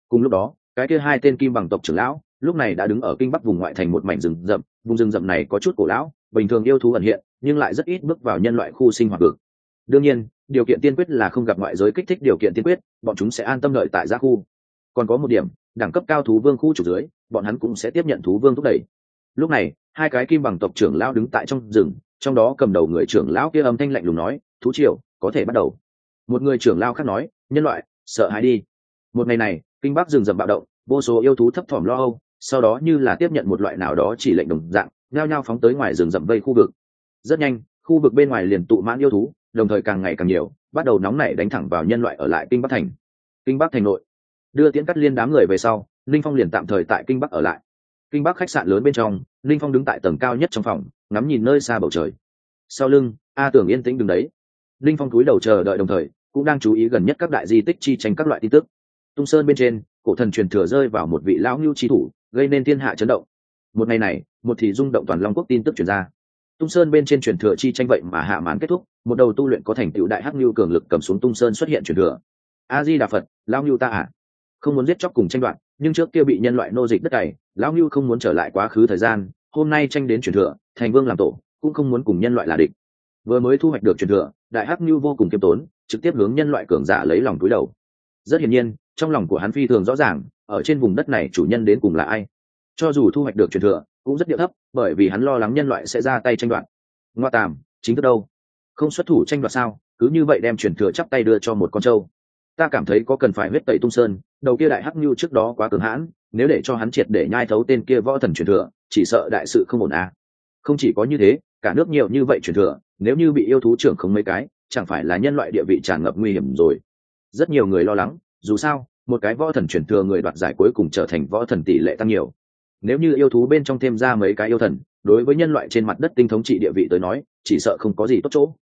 Cùng lúc đó, cái kia hai tên kim bằng tộc trưởng lão, lúc này đã đứng ở kinh bắc vùng ngoại thành một mảnh rừng rậm. Vùng rừng rậm này có chút cổ lão, bình thường yêu thú ẩn hiện, nhưng lại rất ít bước vào nhân loại khu sinh hoạt vực. Đương nhiên, điều kiện tiên quyết là không gặp ngoại giới kích thích điều kiện tiên quyết, bọn chúng sẽ an tâm lợi tại gia khu. Còn có một điểm đẳng cấp cao thú vương khu chủ dưới, bọn hắn cũng sẽ tiếp nhận thú vương thúc đẩy. Lúc này, hai cái kim bằng tộc trưởng lão đứng tại trong rừng, trong đó cầm đầu người trưởng lão kia âm thanh lạnh lùng nói, thú triều, có thể bắt đầu. Một người trưởng lão khác nói, nhân loại, sợ hãi đi. Một ngày này, kinh bắc rừng rậm bạo động, vô số yêu thú thấp thỏm lo âu, sau đó như là tiếp nhận một loại nào đó chỉ lệnh đồng dạng, nhao nhao phóng tới ngoài rừng rậm vây khu vực. Rất nhanh, khu vực bên ngoài liền tụ mãn yêu thú, đồng thời càng ngày càng nhiều, bắt đầu nóng nảy đánh thẳng vào nhân loại ở lại kinh bắc thành. Kinh bắc thành nội đưa tiễn cắt liên đám người về sau linh phong liền tạm thời tại kinh bắc ở lại. Kinh bắc khách sạn lớn bên trong linh phong đứng tại tầng cao nhất trong phòng, ngắm nhìn nơi xa bầu trời. Sau lưng, a tưởng yên tĩnh đứng đấy. Linh phong cúi đầu chờ đợi đồng thời, cũng đang chú ý gần nhất các đại di tích chi tranh các loại tin tức. Tung sơn bên trên, cổ thần truyền thừa rơi vào một vị lão ngưu trí thủ, gây nên thiên hạ chấn động. Một ngày này, một thì rung động toàn long quốc tin tức truyền ra. Tung sơn bên trên truyền thừa chi tranh vậy mà hạ màn kết thúc, một đầu tu luyện có thành tựu đại hắc ngưu cường lực cầm xuống tung sơn xuất hiện truyền thừa. A di đà phật, lão ngưu ta à? Không muốn giết chóc cùng tranh đoạt, nhưng trước kia bị nhân loại nô dịch đất cày, lão ngưu không muốn trở lại quá khứ thời gian, hôm nay tranh đến truyền thừa, thành vương làm tổ, cũng không muốn cùng nhân loại là địch. Vừa mới thu hoạch được truyền thừa, đại hắc ngưu vô cùng kiêm tốn, trực tiếp hướng nhân loại cường giả lấy lòng túi đầu. Rất hiển nhiên, trong lòng của hắn phi thường rõ ràng, ở trên vùng đất này chủ nhân đến cùng là ai. Cho dù thu hoạch được truyền thừa, cũng rất địa thấp, bởi vì hắn lo lắng nhân loại sẽ ra tay tranh đoạt. Ngoa tàm, chính thức đâu? Không xuất thủ tranh đoạt sao? Cứ như vậy đem truyền thừa chắp tay đưa cho một con trâu. Ta cảm thấy có cần phải huyết tẩy tung sơn đầu kia đại hắc nhu trước đó quá cường hãn, nếu để cho hắn triệt để nhai thấu tên kia võ thần truyền thừa, chỉ sợ đại sự không ổn à. Không chỉ có như thế, cả nước nhiều như vậy truyền thừa, nếu như bị yêu thú trưởng không mấy cái, chẳng phải là nhân loại địa vị tràn ngập nguy hiểm rồi. Rất nhiều người lo lắng, dù sao, một cái võ thần truyền thừa người đoạt giải cuối cùng trở thành võ thần tỷ lệ tăng nhiều. Nếu như yêu thú bên trong thêm ra mấy cái yêu thần, đối với nhân loại trên mặt đất tinh thống trị địa vị tới nói, chỉ sợ không có gì tốt chỗ.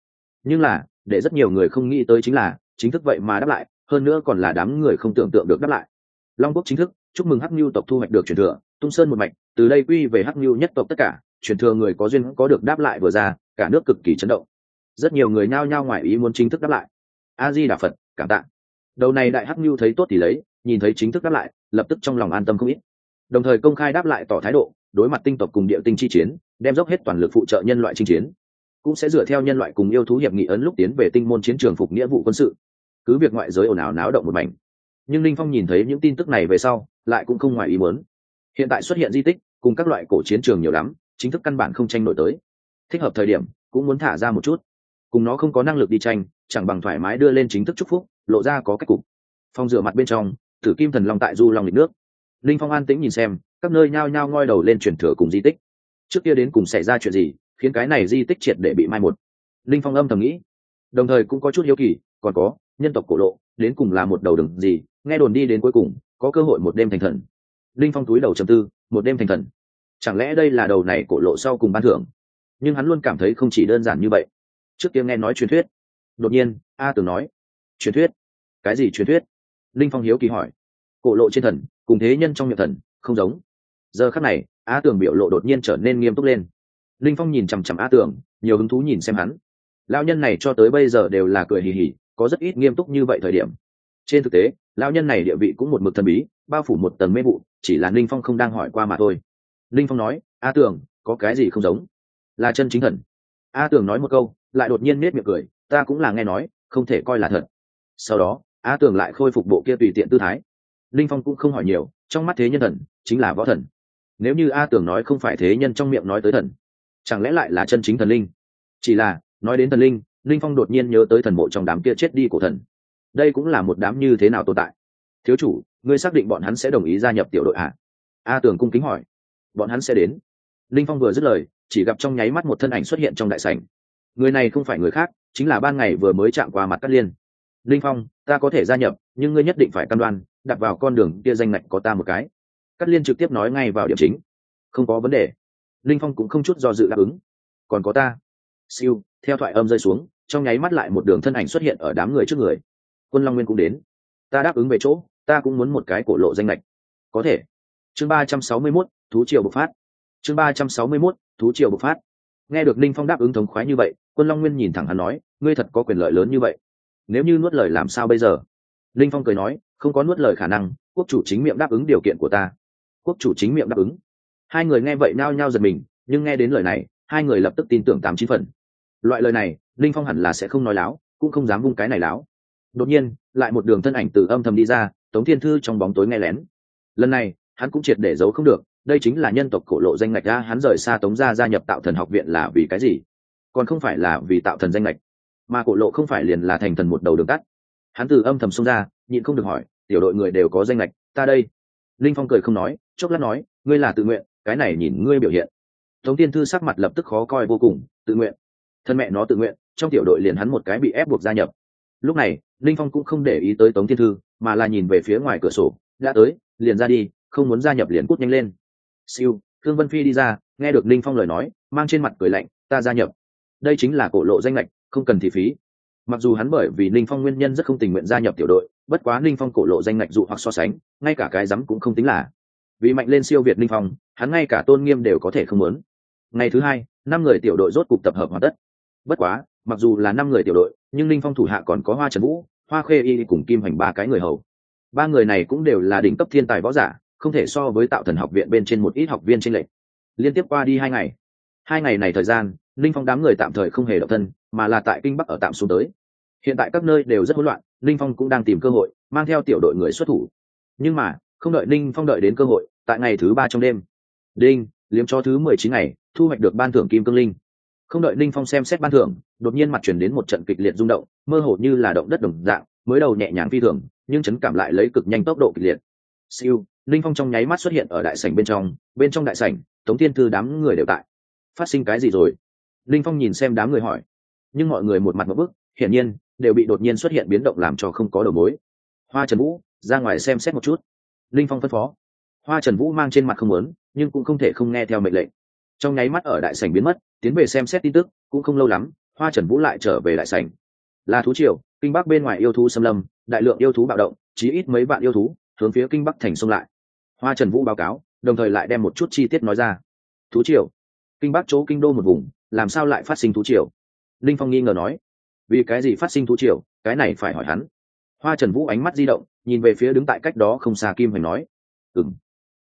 Nhưng là, để rất nhiều người không nghĩ tới chính là, chính thức vậy mà đáp lại hơn nữa còn là đám người không tưởng tượng được đáp lại. Long quốc chính thức, chúc mừng hắc nhu tộc thu hoạch được truyền thừa, tung sơn một mạch, từ đây quy về hắc nhu nhất tộc tất cả, truyền thừa người có duyên có được đáp lại vừa ra, cả nước cực kỳ chấn động. Rất nhiều người nhao nhao ngoài ý muốn chính thức đáp lại. A di đà phật, cảm tạ. Đầu này đại hắc nhu thấy tốt thì lấy, nhìn thấy chính thức đáp lại, lập tức trong lòng an tâm không ít. Đồng thời công khai đáp lại tỏ thái độ, đối mặt tinh tộc cùng địa tinh chi chiến, đem dốc hết toàn lực phụ trợ nhân loại chinh chiến. Cũng sẽ dựa theo nhân loại cùng yêu thú hiệp nghị ấn lúc tiến về tinh môn chiến trường phục nghĩa vụ quân sự cứ việc ngoại giới ồn ào náo động một mảnh, nhưng linh phong nhìn thấy những tin tức này về sau, lại cũng không ngoài ý muốn. Hiện tại xuất hiện di tích, cùng các loại cổ chiến trường nhiều lắm, chính thức căn bản không tranh nổi tới. Thích hợp thời điểm, cũng muốn thả ra một chút. Cùng nó không có năng lực đi tranh, chẳng bằng thoải mái đưa lên chính thức chúc phúc, lộ ra có cách cục. Phong rửa mặt bên trong, tử kim thần long tại du long lịch nước. Linh phong an tĩnh nhìn xem, các nơi nhao nhao ngoi đầu lên truyền thừa cùng di tích. Trước kia đến cùng xảy ra chuyện gì, khiến cái này di tích triệt để bị mai một. Linh phong âm thầm nghĩ. Đồng thời cũng có chút hiếu kỳ, còn có nhân tộc cổ lộ, đến cùng là một đầu đường gì, nghe đồn đi đến cuối cùng, có cơ hội một đêm thành thần. Linh phong túi đầu chầm tư, một đêm thành thần. Chẳng lẽ đây là đầu này cổ lộ sau cùng ban thưởng? Nhưng hắn luôn cảm thấy không chỉ đơn giản như vậy. Trước kia nghe nói truyền thuyết. Đột nhiên, a tưởng nói, truyền thuyết? Cái gì truyền thuyết? Linh phong hiếu kỳ hỏi. Cổ lộ trên thần, cùng thế nhân trong miệng thần, không giống. Giờ khắc này, a tưởng biểu lộ đột nhiên trở nên nghiêm túc lên. Linh phong nhìn chằm chằm a tưởng nhiều hứng thú nhìn xem hắn. Lao nhân này cho tới bây giờ đều là cười hì hì có rất ít nghiêm túc như vậy thời điểm. Trên thực tế, lão nhân này địa vị cũng một mực thần bí, bao phủ một tầng mê vụ, chỉ là linh phong không đang hỏi qua mà thôi. Linh phong nói, a tưởng có cái gì không giống? Là chân chính thần. A tưởng nói một câu, lại đột nhiên nết miệng cười, ta cũng là nghe nói, không thể coi là thật. Sau đó, a tưởng lại khôi phục bộ kia tùy tiện tư thái. Linh phong cũng không hỏi nhiều, trong mắt thế nhân thần, chính là võ thần. Nếu như a tưởng nói không phải thế nhân trong miệng nói tới thần, chẳng lẽ lại là chân chính thần linh? Chỉ là, nói đến thần linh linh phong đột nhiên nhớ tới thần mộ trong đám kia chết đi cổ thần. Đây cũng là một đám như thế nào tồn tại? Thiếu chủ, ngươi xác định bọn hắn sẽ đồng ý gia nhập tiểu đội ạ a tường cung kính hỏi. Bọn hắn sẽ đến. Linh phong vừa dứt lời, chỉ gặp trong nháy mắt một thân ảnh xuất hiện trong đại sảnh. Người này không phải người khác, chính là ban ngày vừa mới chạm qua mặt cát liên. Linh phong, ta có thể gia nhập, nhưng ngươi nhất định phải căn đoan, đặt vào con đường kia danh ngạch có ta một cái. Cát liên trực tiếp nói ngay vào điểm chính. Không có vấn đề. Linh phong cũng không chút do dự đáp ứng. Còn có ta. Siêu, theo thoại âm rơi xuống trong nháy mắt lại một đường thân ảnh xuất hiện ở đám người trước người. Quân long nguyên cũng đến. Ta đáp ứng về chỗ, ta cũng muốn một cái cổ lộ danh lệch. Có thể. Chương ba trăm sáu mươi mốt, thú triều bộc phát. Chương ba trăm sáu mươi mốt, thú triều bộc phát. Nghe được ninh phong đáp ứng thống khoái như vậy, quân long nguyên nhìn thẳng hắn nói, ngươi thật có quyền lợi lớn như vậy. Nếu như nuốt lời làm sao bây giờ? Ninh phong cười nói, không có nuốt lời khả năng, quốc chủ chính miệng đáp ứng điều kiện của ta. Quốc chủ chính miệng đáp ứng. Hai người nghe vậy nao nhao giật mình, nhưng nghe đến lời này, hai người lập tức tin tưởng tám chín phần. Loại lời này linh phong hẳn là sẽ không nói láo, cũng không dám vung cái này láo. Đột nhiên, lại một đường thân ảnh từ âm thầm đi ra, tống thiên thư trong bóng tối nghe lén. Lần này, hắn cũng triệt để giấu không được, đây chính là nhân tộc cổ lộ danh ngạch ra hắn rời xa tống gia gia nhập tạo thần học viện là vì cái gì? Còn không phải là vì tạo thần danh ngạch, mà cổ lộ không phải liền là thành thần một đầu đường tắt. Hắn từ âm thầm xông ra, nhịn không được hỏi, tiểu đội người đều có danh ngạch, ta đây? Linh phong cười không nói, chốc lát nói, ngươi là tự nguyện, cái này nhìn ngươi biểu hiện. Tống tiên thư sắc mặt lập tức khó coi vô cùng, tự nguyện thân mẹ nó tự nguyện, trong tiểu đội liền hắn một cái bị ép buộc gia nhập. Lúc này, linh phong cũng không để ý tới tống thiên thư, mà là nhìn về phía ngoài cửa sổ, đã tới, liền ra đi, không muốn gia nhập liền cút nhanh lên. Siêu thương vân phi đi ra, nghe được linh phong lời nói, mang trên mặt cười lạnh, ta gia nhập. Đây chính là cổ lộ danh lệch, không cần thị phí. Mặc dù hắn bởi vì ninh phong nguyên nhân rất không tình nguyện gia nhập tiểu đội, bất quá ninh phong cổ lộ danh lệch dụ hoặc so sánh, ngay cả cái rắm cũng không tính là. Vì mạnh lên siêu việt ninh phong, hắn ngay cả tôn nghiêm đều có thể không muốn. Ngày thứ hai, năm người tiểu đội rốt cục tập hợp hoàn tất bất quá, mặc dù là năm người tiểu đội, nhưng ninh phong thủ hạ còn có hoa trần vũ, hoa khê y cùng kim hành ba cái người hầu. Ba người này cũng đều là đỉnh cấp thiên tài võ giả, không thể so với tạo thần học viện bên trên một ít học viên trên lệ liên tiếp qua đi hai ngày. Hai ngày này thời gian ninh phong đám người tạm thời không hề độc thân, mà là tại kinh bắc ở tạm xuống tới. Hiện tại các nơi đều rất hỗn loạn ninh phong cũng đang tìm cơ hội, mang theo tiểu đội người xuất thủ. Nhưng mà, không đợi ninh phong đợi đến cơ hội, tại ngày thứ ba trong đêm, đinh, liếm cho thứ mười chín ngày, thu hoạch được ban thưởng kim cương linh không đợi ninh phong xem xét ban thưởng, đột nhiên mặt chuyển đến một trận kịch liệt rung động, mơ hồ như là động đất đồng dạng, mới đầu nhẹ nhàng phi thường, nhưng chấn cảm lại lấy cực nhanh tốc độ kịch liệt. Siêu, ninh phong trong nháy mắt xuất hiện ở đại sảnh bên trong bên trong đại sảnh, tống tiên thư đám người đều tại. Phát sinh cái gì rồi? Ninh phong nhìn xem đám người hỏi. Nhưng mọi người một mặt một bức, hiển nhiên, đều bị đột nhiên xuất hiện biến động làm cho không có đầu mối. Hoa trần vũ, ra ngoài xem xét một chút. Linh phong phân phó. Hoa trần vũ mang trên mặt không lớn nhưng cũng không thể không nghe theo mệnh lệnh. Trong nháy mắt ở đại sảnh biến mất tiến về xem xét tin tức, cũng không lâu lắm, hoa trần vũ lại trở về đại sảnh. Là thú triều, kinh bắc bên ngoài yêu thú xâm lâm, đại lượng yêu thú bạo động, chí ít mấy vạn yêu thú, hướng phía kinh bắc thành xông lại. Hoa trần vũ báo cáo, đồng thời lại đem một chút chi tiết nói ra. Thú triều. Kinh bắc chỗ kinh đô một vùng, làm sao lại phát sinh thú triều? Linh phong nghi ngờ nói. Vì cái gì phát sinh thú triều? Cái này phải hỏi hắn. Hoa trần vũ ánh mắt di động, nhìn về phía đứng tại cách đó không xa kim hoành nói. Ừng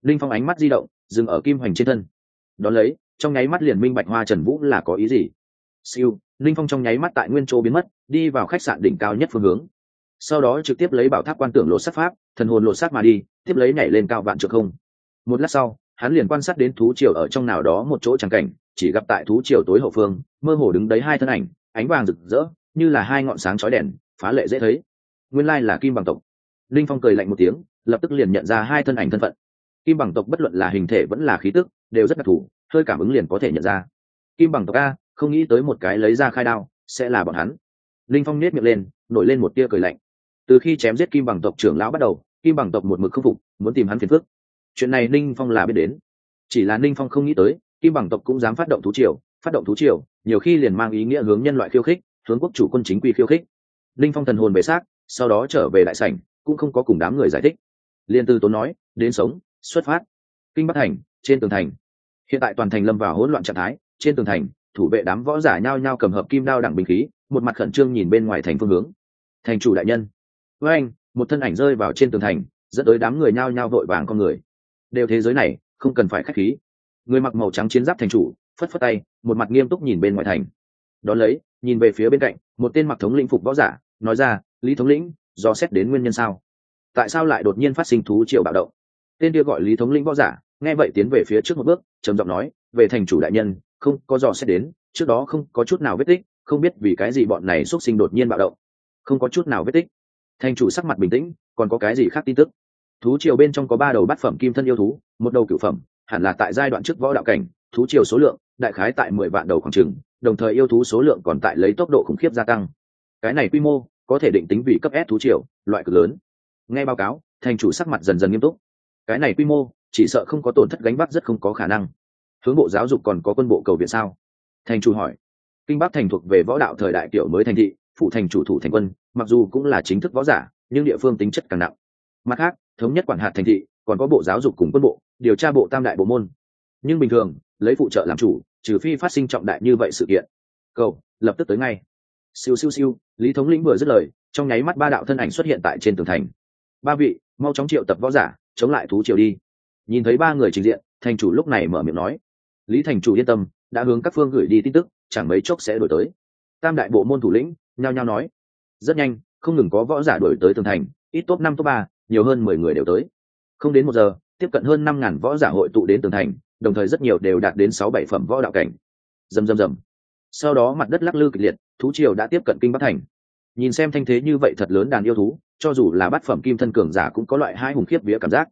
linh phong ánh mắt di động, dừng ở kim hoành trên thân. Đón lấy trong nháy mắt liền minh bạch hoa trần vũ là có ý gì. Siêu, linh phong trong nháy mắt tại nguyên chỗ biến mất, đi vào khách sạn đỉnh cao nhất phương hướng. Sau đó trực tiếp lấy bảo tháp quan tưởng lộ sát pháp, thần hồn lộ sát mà đi, tiếp lấy nhảy lên cao vạn trượng không. Một lát sau, hắn liền quan sát đến thú triều ở trong nào đó một chỗ tràng cảnh, chỉ gặp tại thú triều tối hậu phương, mơ hồ đứng đấy hai thân ảnh, ánh vàng rực rỡ, như là hai ngọn sáng chói đèn, phá lệ dễ thấy. Nguyên lai là kim bằng tộc. Linh phong cười lạnh một tiếng, lập tức liền nhận ra hai thân ảnh thân phận. Kim bằng tộc bất luận là hình thể vẫn là khí tức, đều rất đặc thù hơi cảm ứng liền có thể nhận ra. Kim bằng tộc a, không nghĩ tới một cái lấy ra khai đao, sẽ là bọn hắn. Linh phong nết miệng lên, nổi lên một tia cười lạnh. Từ khi chém giết kim bằng tộc trưởng lão bắt đầu, kim bằng tộc một mực khâm phục, muốn tìm hắn phiền phức. Chuyện này ninh phong là biết đến. Chỉ là ninh phong không nghĩ tới, kim bằng tộc cũng dám phát động thú triều, phát động thú triều, nhiều khi liền mang ý nghĩa hướng nhân loại khiêu khích, hướng quốc chủ quân chính quy khiêu khích. Ninh phong thần hồn về xác, sau đó trở về đại sảnh, cũng không có cùng đám người giải thích. Liên tư tốn nói, đến sống, xuất phát. Kinh bắc thành, trên tường thành hiện tại toàn thành lâm vào hỗn loạn trạng thái, trên tường thành, thủ vệ đám võ giả nhao nhao cầm hợp kim đao đẳng bình khí, một mặt khẩn trương nhìn bên ngoài thành phương hướng. Thành chủ đại nhân. Với anh, một thân ảnh rơi vào trên tường thành, dẫn tới đám người nhao nhao vội vàng con người. Đều thế giới này, không cần phải khách khí. Người mặc màu trắng chiến giáp thành chủ, phất phất tay, một mặt nghiêm túc nhìn bên ngoài thành. Đón lấy, nhìn về phía bên cạnh, một tên mặc thống lĩnh phục võ giả, nói ra, lý thống lĩnh, do xét đến nguyên nhân sao? Tại sao lại đột nhiên phát sinh thú triệu bạo động? Tên kia gọi lý thống lĩnh võ giả, nghe vậy tiến về phía trước một bước trầm giọng nói, về thành chủ đại nhân, không có dò xét đến, trước đó không có chút nào vết tích, không biết vì cái gì bọn này xuất sinh đột nhiên bạo động. Không có chút nào vết tích. Thành chủ sắc mặt bình tĩnh, còn có cái gì khác tin tức? Thú triều bên trong có ba đầu bát phẩm kim thân yêu thú, một đầu cửu phẩm, hẳn là tại giai đoạn trước võ đạo cảnh, thú triều số lượng, đại khái tại mười vạn đầu khoảng trừng đồng thời yêu thú số lượng còn tại lấy tốc độ khủng khiếp gia tăng. Cái này quy mô, có thể định tính vì cấp S thú triều, loại cực lớn. Nghe báo cáo, thành chủ sắc mặt dần dần nghiêm túc. Cái này quy mô chỉ sợ không có tổn thất gánh vác rất không có khả năng. Hướng bộ giáo dục còn có quân bộ cầu viện sao? Thành chủ hỏi. Kinh bắc thành thuộc về võ đạo thời đại kiểu mới thành thị phụ thành chủ thủ thành quân, mặc dù cũng là chính thức võ giả, nhưng địa phương tính chất càng nặng. Mặt khác, thống nhất quản hạt thành thị, còn có bộ giáo dục cùng quân bộ, điều tra bộ tam đại bộ môn. Nhưng bình thường, lấy phụ trợ làm chủ, trừ phi phát sinh trọng đại như vậy sự kiện. Cầu, lập tức tới ngay. Siêu siêu siêu, lý thống lĩnh vừa dứt lời, trong nháy mắt ba đạo thân ảnh xuất hiện tại trên tường thành. Ba vị, mau chóng triệu tập võ giả, chống lại thú triều đi nhìn thấy ba người trình diện, thành chủ lúc này mở miệng nói. Lý thành chủ yên tâm, đã hướng các phương gửi đi tin tức, chẳng mấy chốc sẽ đổi tới. Tam đại bộ môn thủ lĩnh, nhao nhao nói. Rất nhanh, không ngừng có võ giả đổi tới tường thành, ít top năm, top ba, nhiều hơn mười người đều tới. Không đến một giờ, tiếp cận hơn năm ngàn võ giả hội tụ đến tường thành, đồng thời rất nhiều đều đạt đến sáu bảy phẩm võ đạo cảnh. Rầm rầm rầm. Sau đó mặt đất lắc lư kịch liệt, thú triều đã tiếp cận kinh bắc thành. Nhìn xem thanh thế như vậy thật lớn đàn yêu thú, cho dù là bát phẩm kim thân cường giả cũng có loại hai hùng khiếp vía cảm giác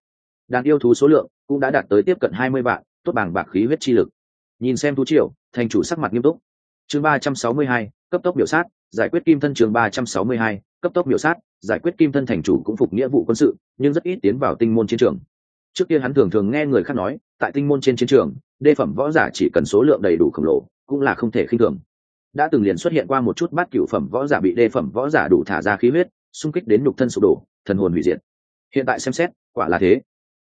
đàn yêu thú số lượng cũng đã đạt tới tiếp cận hai mươi vạn, tốt bảng bạc khí huyết chi lực. Nhìn xem thú triều, thành chủ sắc mặt nghiêm túc. Chương ba trăm sáu mươi hai, cấp tốc biểu sát, giải quyết kim thân chương ba trăm sáu mươi hai, cấp tốc biểu sát, giải quyết kim thân thành chủ cũng phục nghĩa vụ quân sự, nhưng rất ít tiến vào tinh môn chiến trường. Trước kia hắn thường thường nghe người khác nói, tại tinh môn trên chiến trường, đê phẩm võ giả chỉ cần số lượng đầy đủ khổng lồ, cũng là không thể khinh thường. Đã từng liền xuất hiện qua một chút bát cựu phẩm võ giả bị đê phẩm võ giả đủ thả ra khí huyết, xung kích đến nhục thân sụp đổ, thần hồn hủy diệt. Hiện tại xem xét, quả là thế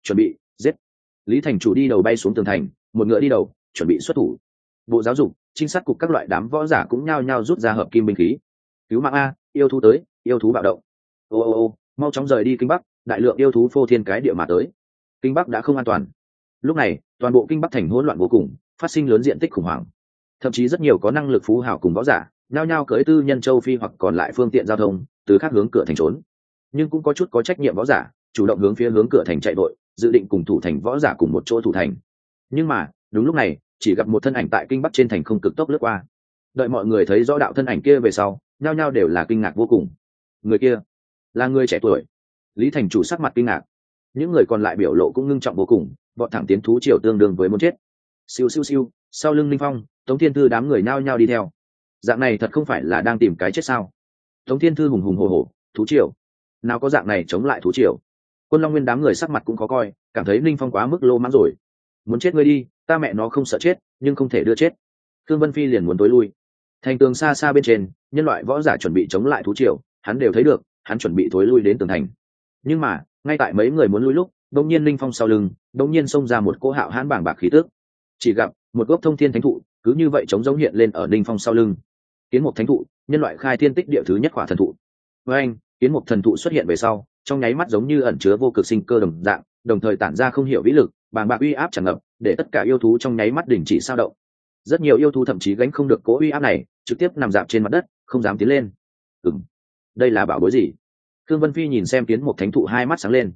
chuẩn bị, giết. Lý thành chủ đi đầu bay xuống tường thành, một ngựa đi đầu, chuẩn bị xuất thủ. Bộ giáo dục, trinh sát cục các loại đám võ giả cũng nhao nhao rút ra hợp kim binh khí. Cứu mạng a, yêu thú tới, yêu thú bạo động. Ô ô ô, mau chóng rời đi kinh bắc, đại lượng yêu thú phô thiên cái địa mà tới. Kinh bắc đã không an toàn. Lúc này, toàn bộ kinh bắc thành hỗn loạn vô cùng, phát sinh lớn diện tích khủng hoảng. Thậm chí rất nhiều có năng lực phú hảo cùng võ giả, nhao nhao cưới tư nhân châu phi hoặc còn lại phương tiện giao thông, từ khác hướng cửa thành trốn. Nhưng cũng có chút có trách nhiệm võ giả, chủ động hướng phía hướng cửa thành chạy vội dự định cùng thủ thành võ giả cùng một chỗ thủ thành. Nhưng mà, đúng lúc này, chỉ gặp một thân ảnh tại kinh bắc trên thành không cực tốc lướt qua. Đợi mọi người thấy rõ đạo thân ảnh kia về sau, nhao nhao đều là kinh ngạc vô cùng. Người kia, là người trẻ tuổi. Lý thành chủ sắc mặt kinh ngạc. Những người còn lại biểu lộ cũng ngưng trọng vô cùng, bọn thẳng tiến thú triều tương đương với muốn chết. Siêu siêu siêu, sau lưng linh phong, tống thiên thư đám người nhao nhao đi theo. Dạng này thật không phải là đang tìm cái chết sao? Tống thiên thư hùng hùng hồ hồ thú triều. Nào có dạng này chống lại thú triều? Quân long nguyên đám người sắc mặt cũng khó coi, cảm thấy linh phong quá mức lô mãng rồi. Muốn chết ngươi đi, ta mẹ nó không sợ chết, nhưng không thể đưa chết. Thương vân phi liền muốn tối lui. Thành tường xa xa bên trên, nhân loại võ giả chuẩn bị chống lại thú triều, hắn đều thấy được, hắn chuẩn bị thối lui đến tường thành. Nhưng mà, ngay tại mấy người muốn lui lúc đông nhiên linh phong sau lưng đông nhiên xông ra một cỗ hạo hãn bảng bạc khí tước chỉ gặp, một gốc thông thiên thánh thụ, cứ như vậy chống giống hiện lên ở linh phong sau lưng. Kiến một thánh thụ, nhân loại khai thiên tích địa thứ nhất khỏa thần thụ. Với anh kiến một thần thụ xuất hiện về sau trong nháy mắt giống như ẩn chứa vô cực sinh cơ đồng dạng, đồng thời tản ra không hiểu vĩ lực, bàng bạc uy áp tràn ngập, để tất cả yêu thú trong nháy mắt đình chỉ sao động. Rất nhiều yêu thú thậm chí gánh không được cố uy áp này, trực tiếp nằm dạp trên mặt đất, không dám tiến lên. Ừ đây là bảo bối gì? Thương vân phi nhìn xem kiến một thánh thụ hai mắt sáng lên.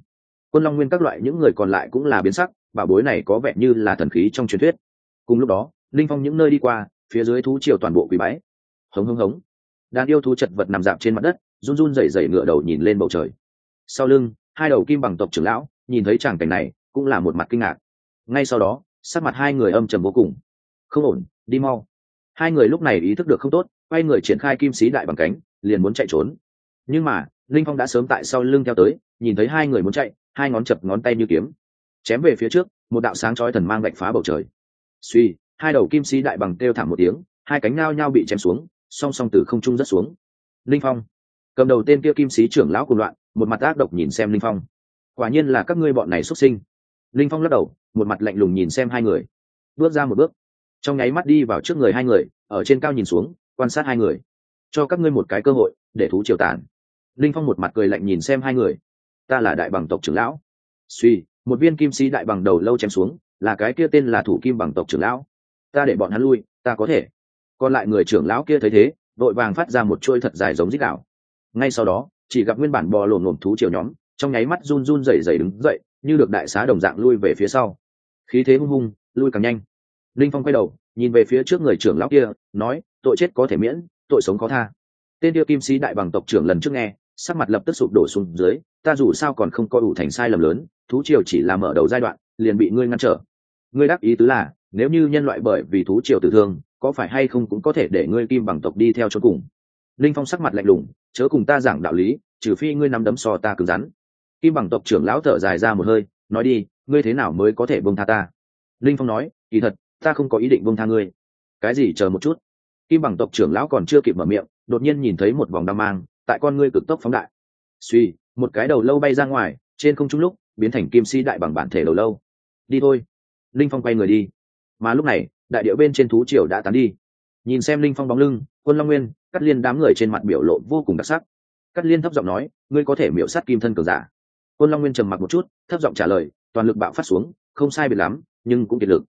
Quân long nguyên các loại những người còn lại cũng là biến sắc, bảo bối này có vẻ như là thần khí trong truyền thuyết. Cùng lúc đó, linh phong những nơi đi qua, phía dưới thú triều toàn bộ quỳ bái. Hống hống hống. Đàn yêu thú chật vật nằm dạp trên mặt đất, run run rẩy rẩy ngựa đầu nhìn lên bầu trời sau lưng, hai đầu kim bằng tộc trưởng lão, nhìn thấy tràng cảnh này, cũng là một mặt kinh ngạc. Ngay sau đó, sắc mặt hai người âm trầm vô cùng. Không ổn, đi mau. Hai người lúc này ý thức được không tốt, quay người triển khai kim sĩ đại bằng cánh, liền muốn chạy trốn. Nhưng mà, linh phong đã sớm tại sau lưng theo tới, nhìn thấy hai người muốn chạy, hai ngón chập ngón tay như kiếm. Chém về phía trước, một đạo sáng chói thần mang gạch phá bầu trời. Suy, hai đầu kim sĩ đại bằng kêu thảm một tiếng, hai cánh nao nhau bị chém xuống, song song từ không trung rất xuống. Linh phong cầm đầu tên kia kim sĩ trưởng lão cùng loạn, một mặt ác độc nhìn xem linh phong. Quả nhiên là các ngươi bọn này xuất sinh. Linh phong lắc đầu, một mặt lạnh lùng nhìn xem hai người. Bước ra một bước. Trong nháy mắt đi vào trước người hai người, ở trên cao nhìn xuống, quan sát hai người. Cho các ngươi một cái cơ hội, để thú triều tản linh phong một mặt cười lạnh nhìn xem hai người. Ta là đại bằng tộc trưởng lão. Suy, một viên kim sĩ đại bằng đầu lâu chém xuống, là cái kia tên là thủ kim bằng tộc trưởng lão. Ta để bọn hắn lui, ta có thể. Còn lại người trưởng lão kia thấy thế, vội vàng phát ra một chuôi thật dài giống dít đạo ngay sau đó, chỉ gặp nguyên bản bò lổn lổn thú triều nhóm, trong nháy mắt run run rẩy rẩy đứng dậy, như được đại xá đồng dạng lui về phía sau. Khí thế hung hung, lui càng nhanh. Linh phong quay đầu, nhìn về phía trước người trưởng lão kia, nói, tội chết có thể miễn, tội sống có tha. Tên tiêu kim sĩ đại bằng tộc trưởng lần trước nghe, sắc mặt lập tức sụp đổ xuống dưới, ta dù sao còn không có ủ thành sai lầm lớn, thú triều chỉ là mở đầu giai đoạn, liền bị ngươi ngăn trở. Ngươi đáp ý tứ là, nếu như nhân loại bởi vì thú triều tử thương, có phải hay không cũng có thể để ngươi kim bằng tộc đi theo cho cùng. Linh phong sắc mặt lạnh lùng chớ cùng ta giảng đạo lý, trừ phi ngươi nắm đấm so ta cứng rắn. Kim bằng tộc trưởng lão thở dài ra một hơi, nói đi, ngươi thế nào mới có thể bông tha ta? Linh phong nói, kỳ thật, ta không có ý định bông tha ngươi. Cái gì, chờ một chút. Kim bằng tộc trưởng lão còn chưa kịp mở miệng, đột nhiên nhìn thấy một vòng đam mang, tại con ngươi cực tốc phóng đại. Suy, một cái đầu lâu bay ra ngoài, trên không trung lúc, biến thành kim si đại bằng bản thể đầu lâu. Đi thôi. Linh phong quay người đi. Mà lúc này, đại điệu bên trên thú triều đã tán đi. Nhìn xem linh phong bóng lưng, quân long nguyên cắt liên đám người trên mặt biểu lộ vô cùng đặc sắc. Cắt liên thấp giọng nói, ngươi có thể miễu sát kim thân cường giả. Quân long nguyên trầm mặc một chút, thấp giọng trả lời, toàn lực bạo phát xuống, không sai biệt lắm, nhưng cũng kiệt lực.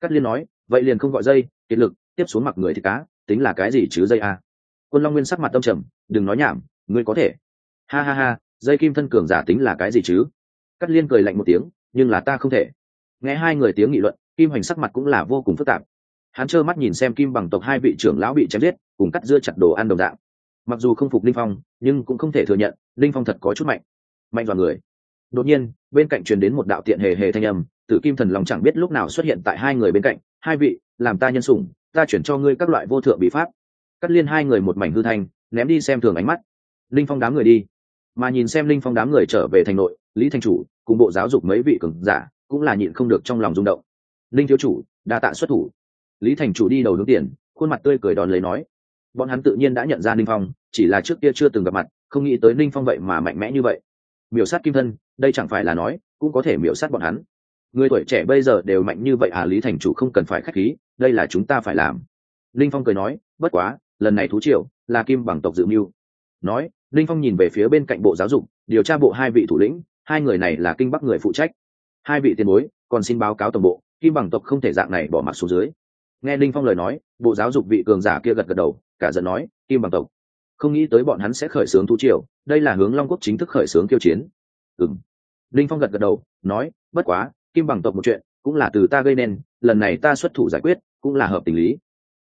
Cắt liên nói, vậy liền không gọi dây, kiệt lực, tiếp xuống mặc người thì cá, tính là cái gì chứ dây à? quân long nguyên sắc mặt tâm trầm, đừng nói nhảm, ngươi có thể. Ha ha ha, dây kim thân cường giả tính là cái gì chứ? Cắt liên cười lạnh một tiếng, nhưng là ta không thể. Nghe hai người tiếng nghị luận, kim hoành sắc mặt cũng là vô cùng phức tạp hắn trơ mắt nhìn xem kim bằng tộc hai vị trưởng lão bị chém giết, cùng cắt dưa chặt đồ ăn đồng dạng. Mặc dù không phục linh phong, nhưng cũng không thể thừa nhận, linh phong thật có chút mạnh. Mạnh vào người. Đột nhiên, bên cạnh truyền đến một đạo tiện hề hề thanh âm, tử kim thần lòng chẳng biết lúc nào xuất hiện tại hai người bên cạnh. Hai vị, làm ta nhân sủng, ta chuyển cho ngươi các loại vô thượng bị pháp. Cắt liên hai người một mảnh hư thanh, ném đi xem thường ánh mắt. Linh phong đám người đi. Mà nhìn xem linh phong đám người trở về thành nội, lý thanh chủ, cùng bộ giáo dục mấy vị cường giả, cũng là nhịn không được trong lòng rung động. Linh thiếu chủ, đa tạ xuất thủ lý thành chủ đi đầu hướng tiền, khuôn mặt tươi cười đón lấy nói, bọn hắn tự nhiên đã nhận ra ninh phong, chỉ là trước kia chưa từng gặp mặt, không nghĩ tới ninh phong vậy mà mạnh mẽ như vậy. Miểu sát kim thân, đây chẳng phải là nói, cũng có thể miểu sát bọn hắn. Người tuổi trẻ bây giờ đều mạnh như vậy à lý thành chủ không cần phải k h á c h khí, đây là chúng ta phải làm. Ninh phong cười nói, bất quá, lần này thú triệu là kim bằng tộc dự mưu. Nói, ninh phong nhìn về phía bên cạnh bộ giáo dục, điều tra bộ hai vị thủ lĩnh, hai người này là kinh bắc người phụ trách. Hai vị tiền bối, còn xin báo cáo tổng bộ, kim bằng tộc không thể dạng này bỏ mặt xuống dưới nghe linh phong lời nói, bộ giáo dục vị cường giả kia gật gật đầu, cả giận nói, kim bằng tộc, không nghĩ tới bọn hắn sẽ khởi xướng thú triều, đây là hướng long quốc chính thức khởi xướng kiêu chiến. Ừng linh phong gật gật đầu, nói, bất quá, kim bằng tộc một chuyện, cũng là từ ta gây nên, lần này ta xuất thủ giải quyết, cũng là hợp tình lý.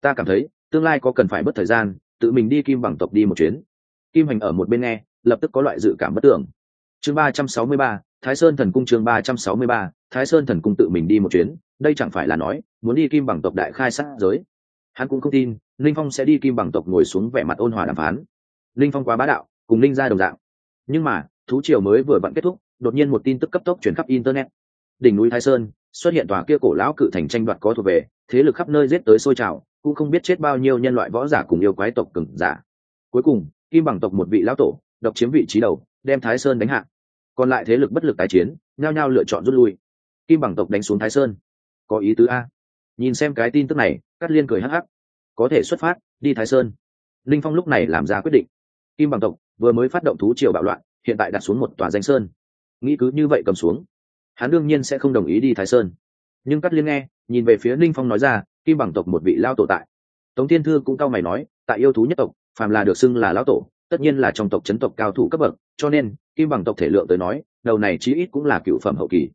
Ta cảm thấy, tương lai có cần phải mất thời gian, tự mình đi kim bằng tộc đi một chuyến. Kim hành ở một bên nghe, lập tức có loại dự cảm bất tưởng. Chương ba trăm sáu mươi ba, thái sơn thần cung chương ba trăm sáu mươi ba, thái sơn thần cung tự mình đi một chuyến đây chẳng phải là nói, muốn đi kim bằng tộc đại khai sát giới. Hắn cũng không tin, linh phong sẽ đi kim bằng tộc ngồi xuống vẻ mặt ôn hòa đàm phán. Linh phong quá bá đạo, cùng linh ra đồng dạng. Nhưng mà, thú triều mới vừa vặn kết thúc, đột nhiên một tin tức cấp tốc chuyển khắp internet. Đỉnh núi thái sơn, xuất hiện tòa kia cổ lão cự thành tranh đoạt có thuộc về, thế lực khắp nơi giết tới sôi trào, cũng không biết chết bao nhiêu nhân loại võ giả cùng yêu quái tộc cừng giả. Cuối cùng, kim bằng tộc một vị lão tổ, độc chiếm vị trí đầu, đem thái sơn đánh hạ. Còn lại thế lực bất lực tái chiến, nhao nhao lựa chọn rút lui. Kim bằng tộc đánh xuống thái sơn có ý tứ a. Nhìn xem cái tin tức này cắt liên cười hắc hắc. Có thể xuất phát, đi thái sơn. Linh phong lúc này làm ra quyết định. Kim bằng tộc vừa mới phát động thú triều bạo loạn, hiện tại đặt xuống một tòa danh sơn. Nghĩ cứ như vậy cầm xuống, hắn đương nhiên sẽ không đồng ý đi thái sơn. Nhưng cắt liên nghe, nhìn về phía linh phong nói ra, kim bằng tộc một vị lao tổ tại. Tống thiên thư cũng cao mày nói, tại yêu thú nhất tộc, phàm là được xưng là lão tổ, tất nhiên là trong tộc chấn tộc cao thủ cấp bậc. Cho nên, kim bằng tộc thể lượng tới nói, đầu này chí ít cũng là cựu phẩm hậu kỳ.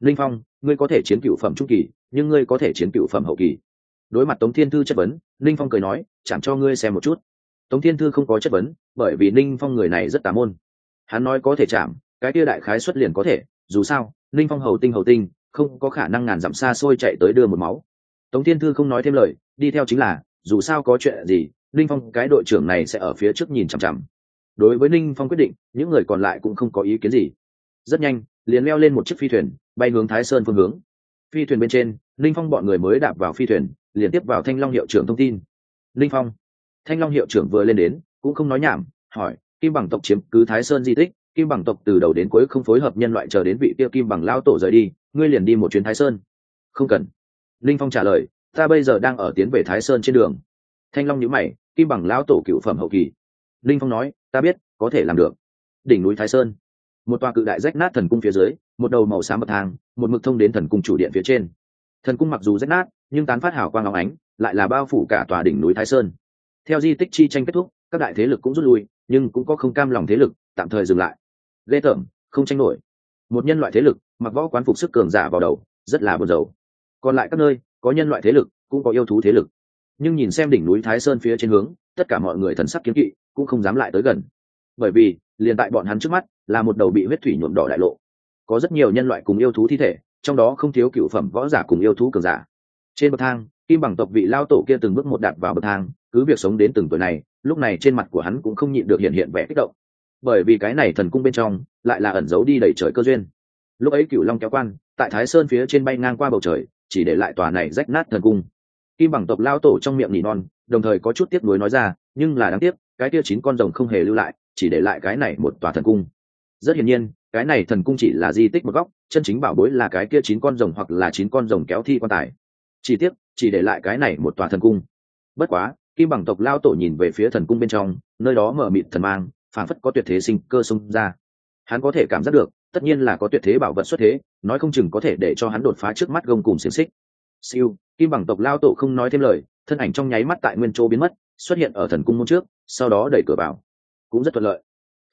Linh phong ngươi có thể chiến cựu phẩm trung kỳ, nhưng ngươi có thể chiến cựu phẩm hậu kỳ. Đối mặt tống thiên thư chất vấn linh phong cười nói, chẳng cho ngươi xem một chút. Tống thiên thư không có chất vấn, bởi vì linh phong người này rất tà môn. Hắn nói có thể chạm, cái kia đại khái xuất liền có thể, dù sao linh phong hầu tinh hầu tinh, không có khả năng ngàn dặm xa xôi chạy tới đưa một máu. Tống thiên thư không nói thêm lời, đi theo chính là, dù sao có chuyện gì linh phong, cái đội trưởng này sẽ ở phía trước nhìn chằm chằm. Đối với ninh phong quyết định, những người còn lại cũng không có ý kiến gì. Rất nhanh liền leo lên một chiếc phi thuyền, bay hướng thái sơn phương hướng. Phi thuyền bên trên, Linh phong bọn người mới đạp vào phi thuyền, liền tiếp vào thanh long hiệu trưởng thông tin. Linh phong. Thanh long hiệu trưởng vừa lên đến, cũng không nói nhảm, hỏi, kim bằng tộc chiếm cứ thái sơn di tích, kim bằng tộc từ đầu đến cuối không phối hợp nhân loại chờ đến vị kia kim bằng lao tổ rời đi, ngươi liền đi một chuyến thái sơn. Không cần. Linh phong trả lời, ta bây giờ đang ở tiến về thái sơn trên đường. Thanh long nhữ mày, kim bằng lao tổ cựu phẩm hậu kỳ. Linh phong nói, ta biết, có thể làm được. Đỉnh núi thái sơn một tòa cự đại rách nát thần cung phía dưới, một đầu màu xám bậc thang, một mực thông đến thần cung chủ điện phía trên. Thần cung mặc dù rách nát, nhưng tán phát hào quang óng ánh, lại là bao phủ cả tòa đỉnh núi thái sơn. Theo di tích chi tranh kết thúc, các đại thế lực cũng rút lui, nhưng cũng có không cam lòng thế lực, tạm thời dừng lại. Ghê tởm, không tranh nổi. Một nhân loại thế lực, mặc võ quán phục sức cường giả vào đầu, rất là buồn rầu. Còn lại các nơi, có nhân loại thế lực, cũng có yêu thú thế lực. Nhưng nhìn xem đỉnh núi thái sơn phía trên hướng, tất cả mọi người thần sắc kiếm kỵ, cũng không dám lại tới gần. Bởi vì, liền tại bọn hắn trước mắt là một đầu bị huyết thủy nhuộm đỏ đại lộ. Có rất nhiều nhân loại cùng yêu thú thi thể, trong đó không thiếu cựu phẩm võ giả cùng yêu thú cường giả. Trên bậc thang, kim bằng tộc vị lao tổ kia từng bước một đạp vào bậc thang, cứ việc sống đến từng tuổi này, lúc này trên mặt của hắn cũng không nhịn được hiện hiện vẻ kích động. Bởi vì cái này thần cung bên trong, lại là ẩn giấu đi đầy trời cơ duyên. Lúc ấy cựu long kéo quan, tại thái sơn phía trên bay ngang qua bầu trời, chỉ để lại tòa này rách nát thần cung. Kim bằng tộc lao tổ trong miệng nỉ non, đồng thời có chút tiếc nuối nói ra, nhưng là đáng tiếc, cái kia chín con rồng không hề lưu lại, chỉ để lại cái này một tòa thần cung rất hiển nhiên, cái này thần cung chỉ là di tích một góc, chân chính bảo bối là cái kia chín con rồng hoặc là chín con rồng kéo thi quan tài. Chỉ tiếc, chỉ để lại cái này một tòa thần cung. Bất quá, kim bằng tộc lao tổ nhìn về phía thần cung bên trong, nơi đó mở mịt thần mang, phảng phất có tuyệt thế sinh cơ xông ra. Hắn có thể cảm giác được, tất nhiên là có tuyệt thế bảo vật xuất thế, nói không chừng có thể để cho hắn đột phá trước mắt gông cùng xiềng xích. Siêu, kim bằng tộc lao tổ không nói thêm lời, thân ảnh trong nháy mắt tại nguyên chỗ biến mất, xuất hiện ở thần cung môn trước, sau đó đẩy cửa vào. Cũng rất thuận lợi.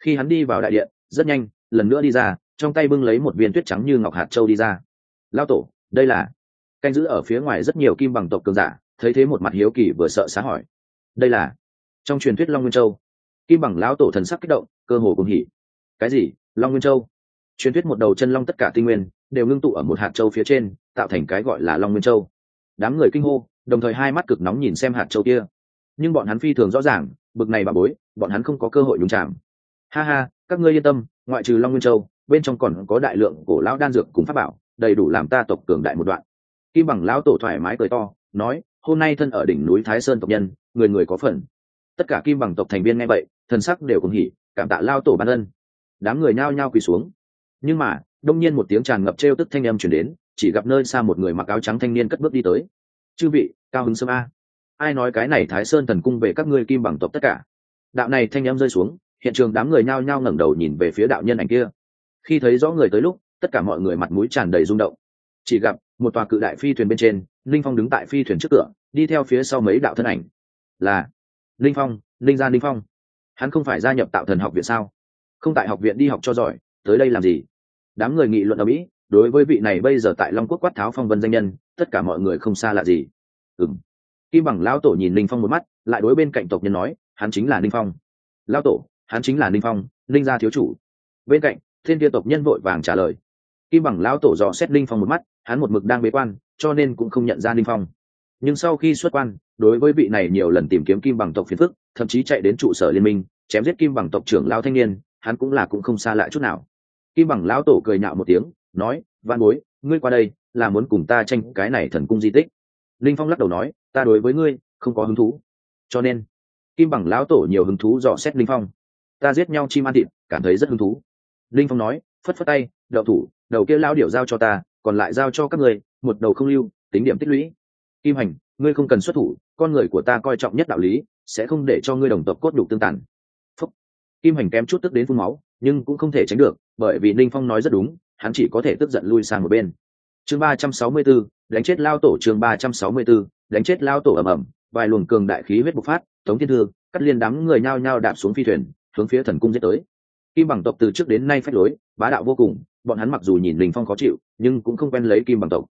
Khi hắn đi vào đại điện rất nhanh, lần nữa đi ra, trong tay bưng lấy một viên tuyết trắng như ngọc hạt châu đi ra. Lao tổ, đây là canh giữ ở phía ngoài rất nhiều kim bằng tộc cường giả, thấy thế một mặt hiếu kỳ vừa sợ xá hỏi. Đây là trong truyền thuyết long nguyên châu. Kim bằng lão tổ thần sắc kích động, cơ hồ cùng hỉ. Cái gì? Long nguyên châu? Truyền thuyết một đầu chân long tất cả tinh nguyên đều ngưng tụ ở một hạt châu phía trên, tạo thành cái gọi là long nguyên châu. Đám người kinh hô, đồng thời hai mắt cực nóng nhìn xem hạt châu kia. Nhưng bọn hắn phi thường rõ ràng, bực này bà bối, bọn hắn không có cơ hội nhúng chạm ha ha, các ngươi yên tâm, ngoại trừ long nguyên châu, bên trong còn có đại lượng cổ lão đan dược cùng pháp bảo, đầy đủ làm ta tộc cường đại một đoạn. Kim bằng lão tổ thoải mái cười to, nói, hôm nay thân ở đỉnh núi thái sơn tộc nhân, người người có phần. Tất cả kim bằng tộc thành viên nghe vậy, thần sắc đều cùng hỉ, cảm tạ lao tổ ban ân. Đám người nhao nhao quỳ xuống. Nhưng mà, đông nhiên một tiếng tràn ngập trêu tức thanh âm chuyển đến, chỉ gặp nơi xa một người mặc áo trắng thanh niên cất bước đi tới. Chư vị, cao hứng sớm a. Ai nói cái này thái sơn thần cung về các ngươi kim bằng tộc tất cả? Đạo này thanh âm rơi xuống hiện trường đám người nhao nhao ngẩng đầu nhìn về phía đạo nhân ảnh kia. Khi thấy rõ người tới lúc, tất cả mọi người mặt mũi tràn đầy rung động. Chỉ gặp, một tòa cự đại phi thuyền bên trên, linh phong đứng tại phi thuyền trước cửa, đi theo phía sau mấy đạo thân ảnh. Là, linh phong, linh gia linh phong. Hắn không phải gia nhập tạo thần học viện sao? Không tại học viện đi học cho giỏi, tới đây làm gì? Đám người nghị luận ở mỹ, đối với vị này bây giờ tại long quốc quát tháo phong vân danh nhân, tất cả mọi người không xa lạ gì. Ừng kim bằng lão tổ nhìn linh phong một mắt, lại đối bên cạnh tộc nhân nói, hắn chính là linh phong. Lão tổ hắn chính là linh phong linh gia thiếu chủ. Bên cạnh, thiên kia tộc nhân vội vàng trả lời. Kim bằng lão tổ dò xét linh phong một mắt, hắn một mực đang bế quan, cho nên cũng không nhận ra linh phong. Nhưng sau khi xuất quan, đối với vị này nhiều lần tìm kiếm kim bằng tộc phiền phức, thậm chí chạy đến trụ sở liên minh, chém giết kim bằng tộc trưởng lao thanh niên, hắn cũng là cũng không xa lạ chút nào. Kim bằng lão tổ cười nhạo một tiếng, nói văn bối, ngươi qua đây là muốn cùng ta tranh cái này thần cung di tích. Linh phong lắc đầu nói, ta đối với ngươi không có hứng thú. Cho nên, kim bằng lão tổ nhiều hứng thú dò xét linh phong ta giết nhau chim ăn thịt cảm thấy rất hứng thú. Linh phong nói phất phất tay đậu thủ đầu kia lao điệu giao cho ta còn lại giao cho các người một đầu không lưu tính điểm tích lũy. Kim hành ngươi không cần xuất thủ con người của ta coi trọng nhất đạo lý sẽ không để cho ngươi đồng tộc cốt đủ tương tàn. Phúc. kim hành kém chút tức đến phun máu nhưng cũng không thể tránh được bởi vì ninh phong nói rất đúng hắn chỉ có thể tức giận lui sang một bên. Chương ba trăm sáu mươi 364, đánh chết lao tổ chương ba trăm sáu mươi 364, đánh chết lao tổ ầm ầm vài luồng cường đại khí huyết bộc phát tống thiên thư cắt liên đám người nhao nhao đạp xuống phi thuyền hướng phía thần cung giết tới. Kim bằng tộc từ trước đến nay phách lối, bá đạo vô cùng, bọn hắn mặc dù nhìn linh phong khó chịu, nhưng cũng không quen lấy kim bằng tộc.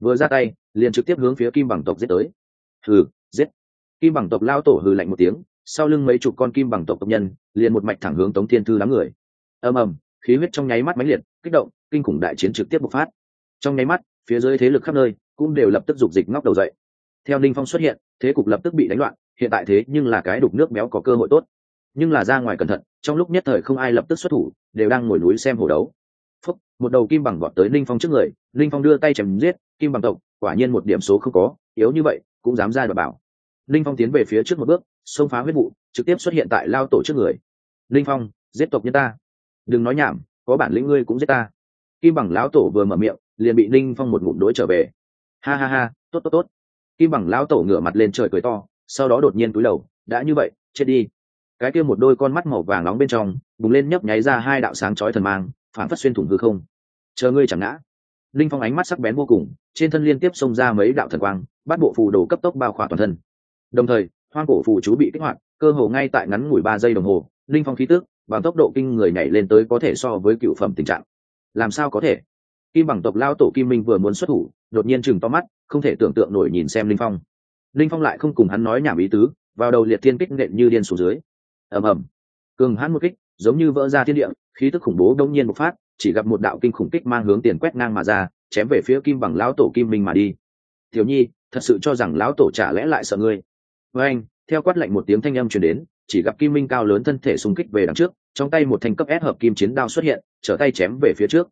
Vừa ra tay, liền trực tiếp hướng phía kim bằng tộc giết tới. Hừ, giết. Kim bằng tộc lao tổ hừ lạnh một tiếng, sau lưng mấy chục con kim bằng tộc tộc nhân, liền một mạch thẳng hướng tống thiên thư đám người. Ầm ầm, khí huyết trong nháy mắt mãnh liệt, kích động, kinh khủng đại chiến trực tiếp bộc phát. Trong nháy mắt, phía dưới thế lực khắp nơi cũng đều lập tức dục dịch ngóc đầu dậy. Theo ninh phong xuất hiện, thế cục lập tức bị đánh loạn, hiện tại thế nhưng là cái đục nước béo có cơ hội tốt nhưng là ra ngoài cẩn thận, trong lúc nhất thời không ai lập tức xuất thủ, đều đang ngồi núi xem hổ đấu. Phúc, một đầu kim bằng gọt tới linh phong trước người, linh phong đưa tay chém giết, kim bằng tộc, quả nhiên một điểm số không có, yếu như vậy, cũng dám ra đ bảo. Linh phong tiến về phía trước một bước, xông phá huyết vụ, trực tiếp xuất hiện tại lao tổ trước người. Linh phong, giết tộc nhân ta. Đừng nói nhảm, có bản lĩnh ngươi cũng giết ta. Kim bằng lão tổ vừa mở miệng, liền bị linh phong một ngụm đối trở về. Ha ha ha, tốt tốt tốt. Kim bằng lão tổ ngửa mặt lên trời cười to, sau đó đột nhiên túi đầu, đã như vậy, chết đi cái kia một đôi con mắt màu vàng nóng bên trong, bùng lên nhấp nháy ra hai đạo sáng chói thần mang phản phất xuyên thủng hư không. Chờ ngươi chẳng ngã. Linh phong ánh mắt sắc bén vô cùng, trên thân liên tiếp xông ra mấy đạo thần quang, bắt bộ phù đồ cấp tốc bao khỏa toàn thân. Đồng thời, hoang cổ phù chú bị kích hoạt, cơ hồ ngay tại ngắn ngủi ba giây đồng hồ, linh phong khí tước bằng tốc độ kinh người nhảy lên tới có thể so với cựu phẩm tình trạng. Làm sao có thể? Kim bằng tộc lao tổ kim minh vừa muốn xuất thủ, đột nhiên chừng to mắt, không thể tưởng tượng nổi nhìn xem linh phong. Linh phong lại không cùng hắn nói nhảm ý tứ, vào đầu liệt thiên kích nện như điên xuống dưới ầm ầm. Cường hãn một kích, giống như vỡ ra thiên địa, khí tức khủng bố đông nhiên một phát, chỉ gặp một đạo kinh khủng kích mang hướng tiền quét ngang mà ra, chém về phía kim bằng lão tổ kim minh mà đi. Tiểu nhi, thật sự cho rằng lão tổ chả lẽ lại sợ ngươi? Với anh, theo quát lệnh một tiếng thanh âm truyền đến, chỉ gặp kim minh cao lớn thân thể xung kích về đằng trước, trong tay một thanh cấp ép hợp kim chiến đao xuất hiện, trở tay chém về phía trước.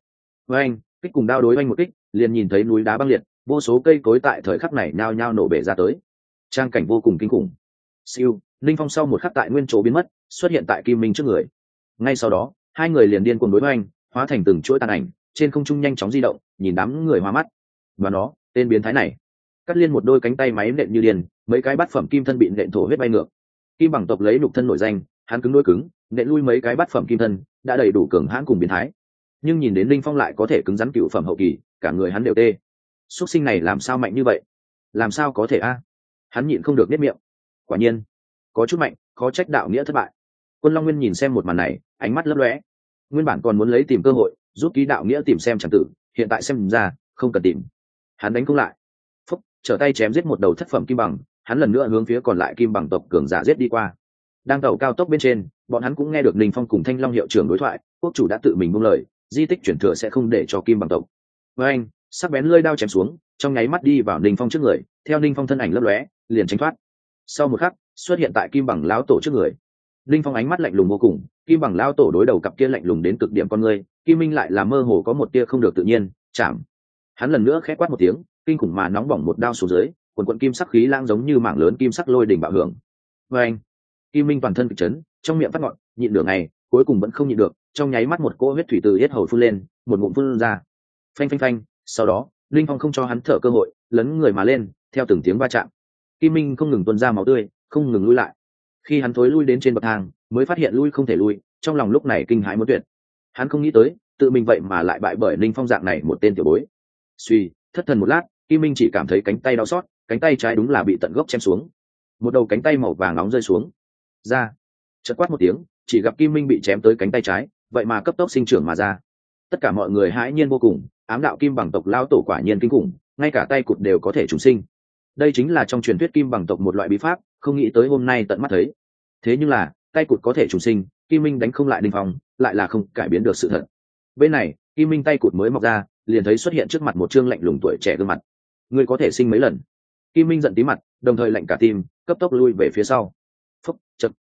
Với anh, kích cùng đao đối anh một kích, liền nhìn thấy núi đá băng liệt, vô số cây cối tại thời khắc này nhao nhao nổ bể ra tới. Trang cảnh vô cùng kinh khủng. Siêu linh phong sau một khắc tại nguyên chỗ biến mất xuất hiện tại kim minh trước người. Ngay sau đó hai người liền điên cuồng đối với anh hóa thành từng chuỗi tàn ảnh trên không trung nhanh chóng di động nhìn đám người hoa mắt. Và nó tên biến thái này. Cắt liên một đôi cánh tay máy nện như điên, mấy cái bát phẩm kim thân bị nện thổ huyết bay ngược. Kim bằng tộc lấy nhục thân nổi danh hắn cứng đôi cứng nện lui mấy cái bát phẩm kim thân đã đầy đủ cường hãn cùng biến thái. Nhưng nhìn đến linh phong lại có thể cứng rắn cựu phẩm hậu kỳ cả người hắn đều tê. Xuất sinh này làm sao mạnh như vậy? Làm sao có thể a? Hắn nhịn không được nếp miệng. Quả nhiên có chút mạnh, khó trách đạo nghĩa thất bại. Quân long nguyên nhìn xem một màn này, ánh mắt lấp lóe. Nguyên bản còn muốn lấy tìm cơ hội, giúp ký đạo nghĩa tìm xem tràng tử, hiện tại xem ra, không cần tìm. Hắn đánh không lại. Phúc, trở tay chém giết một đầu thất phẩm kim bằng, hắn lần nữa hướng phía còn lại kim bằng tộc cường giả giết đi qua. Đang tàu cao tốc bên trên, bọn hắn cũng nghe được ninh phong cùng thanh long hiệu trưởng đối thoại, quốc chủ đã tự mình buông lời, di tích chuyển thừa sẽ không để cho kim bằng tộc. Với anh, sắc bén lơi đao chém xuống, trong nháy mắt đi vào ninh phong trước người, theo ninh phong thân ảnh lấp lóe, liền tránh thoát sau một khắc, xuất hiện tại kim bằng lão tổ trước người. Linh phong ánh mắt lạnh lùng vô cùng, kim bằng lão tổ đối đầu cặp kia lạnh lùng đến cực điểm con người, kim minh lại là mơ hồ có một tia không được tự nhiên, chạm. Hắn lần nữa khẽ quát một tiếng, kinh khủng mà nóng bỏng một đao xuống dưới, quần quận kim sắc khí lang giống như mảng lớn kim sắc lôi đỉnh bạo hưởng. Vê anh, kim minh toàn thân kịch chấn, trong miệng phát ngọn, nhịn đường này cuối cùng vẫn không nhịn được, trong nháy mắt một cỗ huyết thủy từ yết hầu phun lên, một ngụm phun ra. Phanh phanh phanh, sau đó, linh phong không cho hắn thở cơ hội, lấn người mà lên, theo từng tiếng va chạm kim minh không ngừng tuân ra máu tươi, không ngừng lui lại. Khi hắn thối lui đến trên bậc thang, mới phát hiện lui không thể lui, trong lòng lúc này kinh hãi muốn tuyệt. Hắn không nghĩ tới, tự mình vậy mà lại bại bởi linh phong dạng này một tên tiểu bối. Suy, thất thần một lát, kim minh chỉ cảm thấy cánh tay đau xót, cánh tay trái đúng là bị tận gốc chém xuống. Một đầu cánh tay màu vàng nóng rơi xuống. Ra chật quát một tiếng, chỉ gặp kim minh bị chém tới cánh tay trái, vậy mà cấp tốc sinh trưởng mà ra. Tất cả mọi người hãi nhiên vô cùng, ám đạo kim bằng tộc lao tổ quả nhiên kinh khủng, ngay cả tay cụt đều có thể trùng sinh đây chính là trong truyền thuyết kim bằng tộc một loại bí pháp, không nghĩ tới hôm nay tận mắt thấy. Thế nhưng là, tay cụt có thể trùng sinh, kim minh đánh không lại đình phòng lại là không cải biến được sự thật. Bên này, kim minh tay cụt mới mọc ra, liền thấy xuất hiện trước mặt một chương lạnh lùng tuổi trẻ gương mặt. Ngươi có thể sinh mấy lần? Kim minh giận tí mặt, đồng thời lạnh cả tim, cấp tốc lui về phía sau. Phúc, chật.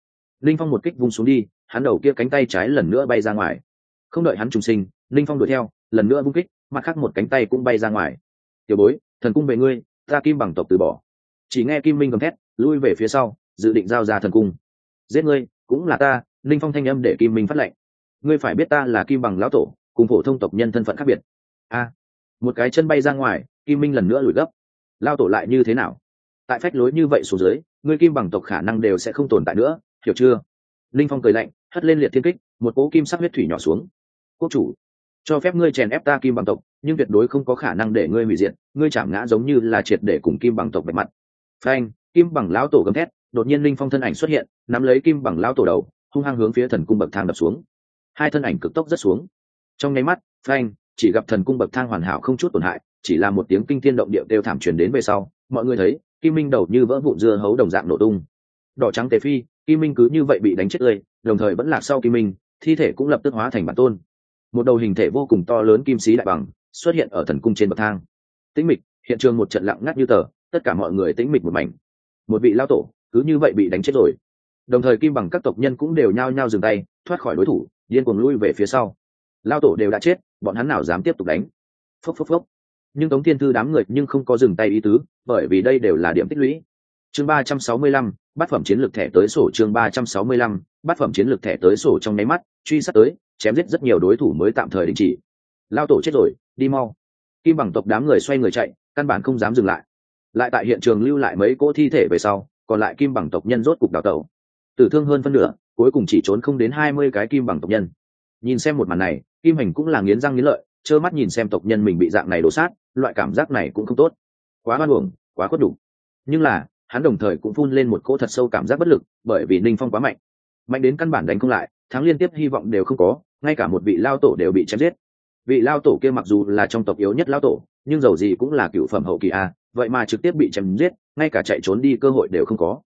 Linh phong một kích vung xuống đi, hắn đầu kia cánh tay trái lần nữa bay ra ngoài. Không đợi hắn trùng sinh, linh phong đuổi theo, lần nữa vung kích, mặt khác một cánh tay cũng bay ra ngoài. Tiểu bối, thần cung về ngươi ta kim bằng tộc từ bỏ. Chỉ nghe kim minh gầm thét, lui về phía sau, dự định giao ra thần cung. Giết ngươi, cũng là ta, linh phong thanh âm để kim minh phát lệnh. Ngươi phải biết ta là kim bằng lão tổ, cùng phổ thông tộc nhân thân phận khác biệt. A. Một cái chân bay ra ngoài, kim minh lần nữa lùi gấp. Lao tổ lại như thế nào? Tại phách lối như vậy xuống dưới, ngươi kim bằng tộc khả năng đều sẽ không tồn tại nữa, hiểu chưa? Linh phong cười lạnh, hất lên liệt thiên kích, một cỗ kim sắc huyết thủy nhỏ xuống. Quốc chủ, cho phép ngươi chèn ép ta kim bằng tộc nhưng tuyệt đối không có khả năng để ngươi hủy diệt, ngươi chạm ngã giống như là triệt để cùng kim bằng tộc bạch mặt. Phanh, kim bằng lão tổ gầm thét, đột nhiên linh phong thân ảnh xuất hiện, nắm lấy kim bằng lão tổ đầu, hung hăng hướng phía thần cung bậc thang đập xuống. Hai thân ảnh cực tốc rất xuống. Trong nháy mắt, phanh, chỉ gặp thần cung bậc thang hoàn hảo không chút tổn hại, chỉ là một tiếng kinh thiên động địa đều thảm truyền đến về sau, mọi người thấy, kim minh đầu như vỡ vụn dưa hấu đồng dạng nổ tung. Đỏ trắng tề phi, kim minh cứ như vậy bị đánh chết tươi, đồng thời vẫn lạc sau kim minh, thi thể cũng lập tức hóa thành bản tôn. Một đầu hình thể vô cùng to lớn kim sĩ đại bằng xuất hiện ở thần cung trên bậc thang. Tĩnh mịch, hiện trường một trận lặng ngắt như tờ, tất cả mọi người tĩnh mịch một mảnh. Một vị lao tổ, cứ như vậy bị đánh chết rồi. Đồng thời kim bằng các tộc nhân cũng đều nhao nhao dừng tay, thoát khỏi đối thủ, điên cuồng lui về phía sau. Lao tổ đều đã chết, bọn hắn nào dám tiếp tục đánh. Phốc phốc phốc. Nhưng tống thiên thư đám người nhưng không có dừng tay ý tứ, bởi vì đây đều là điểm tích lũy. Chương ba trăm sáu mươi lăm, bát phẩm chiến lược thẻ tới sổ chương ba trăm sáu mươi lăm, bát phẩm chiến lược thẻ tới sổ trong nháy mắt, truy sát tới, chém giết rất nhiều đối thủ mới tạm thời đình chỉ. Lao tổ chết rồi đi mau. Kim bằng tộc đám người xoay người chạy, căn bản không dám dừng lại. Lại tại hiện trường lưu lại mấy cỗ thi thể về sau, còn lại kim bằng tộc nhân rốt cục đào tẩu. Tử thương hơn phân nửa, cuối cùng chỉ trốn không đến hai mươi cái kim bằng tộc nhân. Nhìn xem một màn này, kim hành cũng là nghiến răng nghiến lợi, trơ mắt nhìn xem tộc nhân mình bị dạng này đổ sát, loại cảm giác này cũng không tốt. Quá hoan hưởng quá khuất đủ. Nhưng là, hắn đồng thời cũng phun lên một cỗ thật sâu cảm giác bất lực, bởi vì ninh phong quá mạnh. Mạnh đến căn bản đánh không lại, thắng liên tiếp hy vọng đều không có, ngay cả một vị lao tổ đều bị chém giết vị lao tổ kia mặc dù là trong tộc yếu nhất lao tổ, nhưng dầu gì cũng là cựu phẩm hậu kỳ a, vậy mà trực tiếp bị chém giết, ngay cả chạy trốn đi cơ hội đều không có.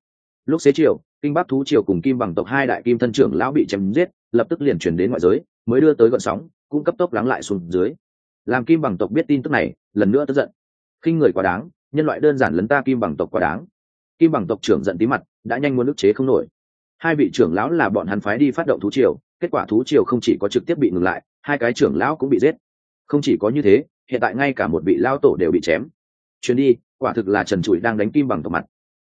Lúc xế chiều, kinh bắc thú triều cùng kim bằng tộc hai đại kim thân trưởng lão bị chém giết, lập tức liền chuyển đến ngoại giới, mới đưa tới gọn sóng, cũng cấp tốc lắng lại xuống dưới. Làm kim bằng tộc biết tin tức này, lần nữa tức giận. Khi người quá đáng, nhân loại đơn giản lấn ta kim bằng tộc quá đáng. Kim bằng tộc trưởng giận tí mặt, đã nhanh muốn ức chế không nổi. Hai vị trưởng lão là bọn hắn phái đi phát động thú triều kết quả thú triều không chỉ có trực tiếp bị ngừng lại, hai cái trưởng lão cũng bị giết. Không chỉ có như thế, hiện tại ngay cả một vị lao tổ đều bị chém. Chuyến đi, quả thực là trần trụi đang đánh kim bằng tộc mặt.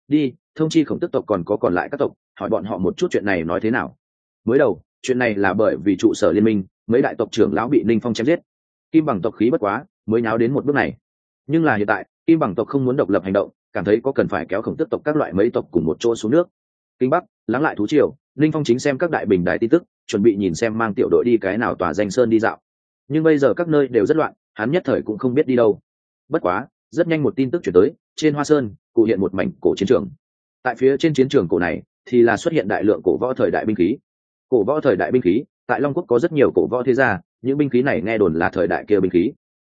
Đi, thông chi khổng tức tộc còn có còn lại các tộc, hỏi bọn họ một chút chuyện này nói thế nào. Mới đầu, chuyện này là bởi vì trụ sở liên minh, mấy đại tộc trưởng lão bị ninh phong chém giết. Kim bằng tộc khí bất quá, mới nháo đến một bước này. Nhưng là hiện tại, kim bằng tộc không muốn độc lập hành động, cảm thấy có cần phải kéo khổng tức tộc các loại mấy tộc cùng một chỗ xuống nước. Kinh bắc, lắng lại thú triều, ninh phong chính xem các đại bình đại tin tức chuẩn bị nhìn xem mang tiểu đội đi cái nào tòa danh sơn đi dạo. Nhưng bây giờ các nơi đều rất loạn, hắn nhất thời cũng không biết đi đâu. Bất quá, rất nhanh một tin tức chuyển tới, trên hoa sơn, cụ hiện một mảnh cổ chiến trường. Tại phía trên chiến trường cổ này, thì là xuất hiện đại lượng cổ võ thời đại binh khí. Cổ võ thời đại binh khí, tại long quốc có rất nhiều cổ võ thế gia, những binh khí này nghe đồn là thời đại kia binh khí.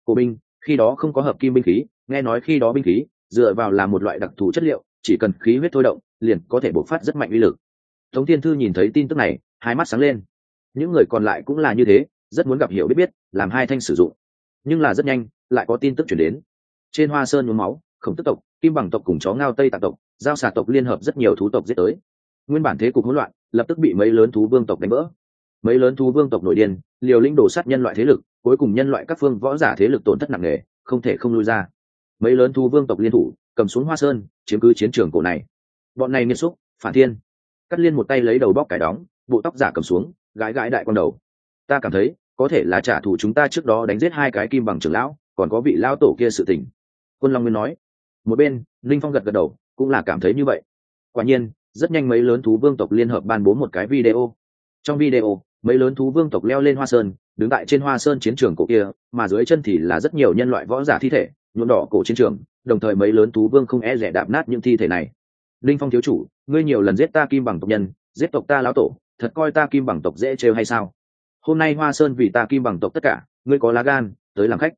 Cổ binh, khi đó không có hợp kim binh khí, nghe nói khi đó binh khí, dựa vào là một loại đặc thù chất liệu, chỉ cần khí huyết thôi động, liền có thể bộc phát rất mạnh uy lực. Tống thiên thư nhìn thấy tin tức này hai mắt sáng lên. Những người còn lại cũng là như thế, rất muốn gặp hiểu biết biết, làm hai thanh sử dụng. Nhưng là rất nhanh, lại có tin tức chuyển đến. Trên hoa sơn nhuốm máu, khổng tức tộc, kim bằng tộc cùng chó ngao tây tạc tộc, giao xà tộc liên hợp rất nhiều thú tộc giết tới. Nguyên bản thế cục hỗn loạn, lập tức bị mấy lớn thú vương tộc đánh vỡ. Mấy lớn thú vương tộc nội điên, liều lĩnh đổ sát nhân loại thế lực, cuối cùng nhân loại các phương võ giả thế lực tổn thất nặng nề, không thể không lui ra. Mấy lớn thú vương tộc liên thủ, cầm xuống hoa sơn, chiếm cứ chiến trường cổ này. Bọn này nghiêm xúc phản thiên. Cắt liên một tay lấy đầu bóc cải đóng bộ tóc giả cầm xuống gái gái đại con đầu. Ta cảm thấy, có thể là trả thù chúng ta trước đó đánh giết hai cái kim bằng trưởng lão, còn có vị lão tổ kia sự tình. Quân long nguyên nói. Một bên, linh phong gật gật đầu, cũng là cảm thấy như vậy. Quả nhiên, rất nhanh mấy lớn thú vương tộc liên hợp ban bố một cái video. Trong video, mấy lớn thú vương tộc leo lên hoa sơn, đứng tại trên hoa sơn chiến trường cổ kia, mà dưới chân thì là rất nhiều nhân loại võ giả thi thể, nhuộm đỏ cổ chiến trường, đồng thời mấy lớn thú vương không e rẻ đạp nát những thi thể này. Linh phong thiếu chủ, ngươi nhiều lần giết ta kim bằng tộc nhân, giết tộc ta lão tổ thật coi ta kim bằng tộc dễ trêu hay sao? Hôm nay hoa sơn vì ta kim bằng tộc tất cả, ngươi có lá gan, tới làm khách.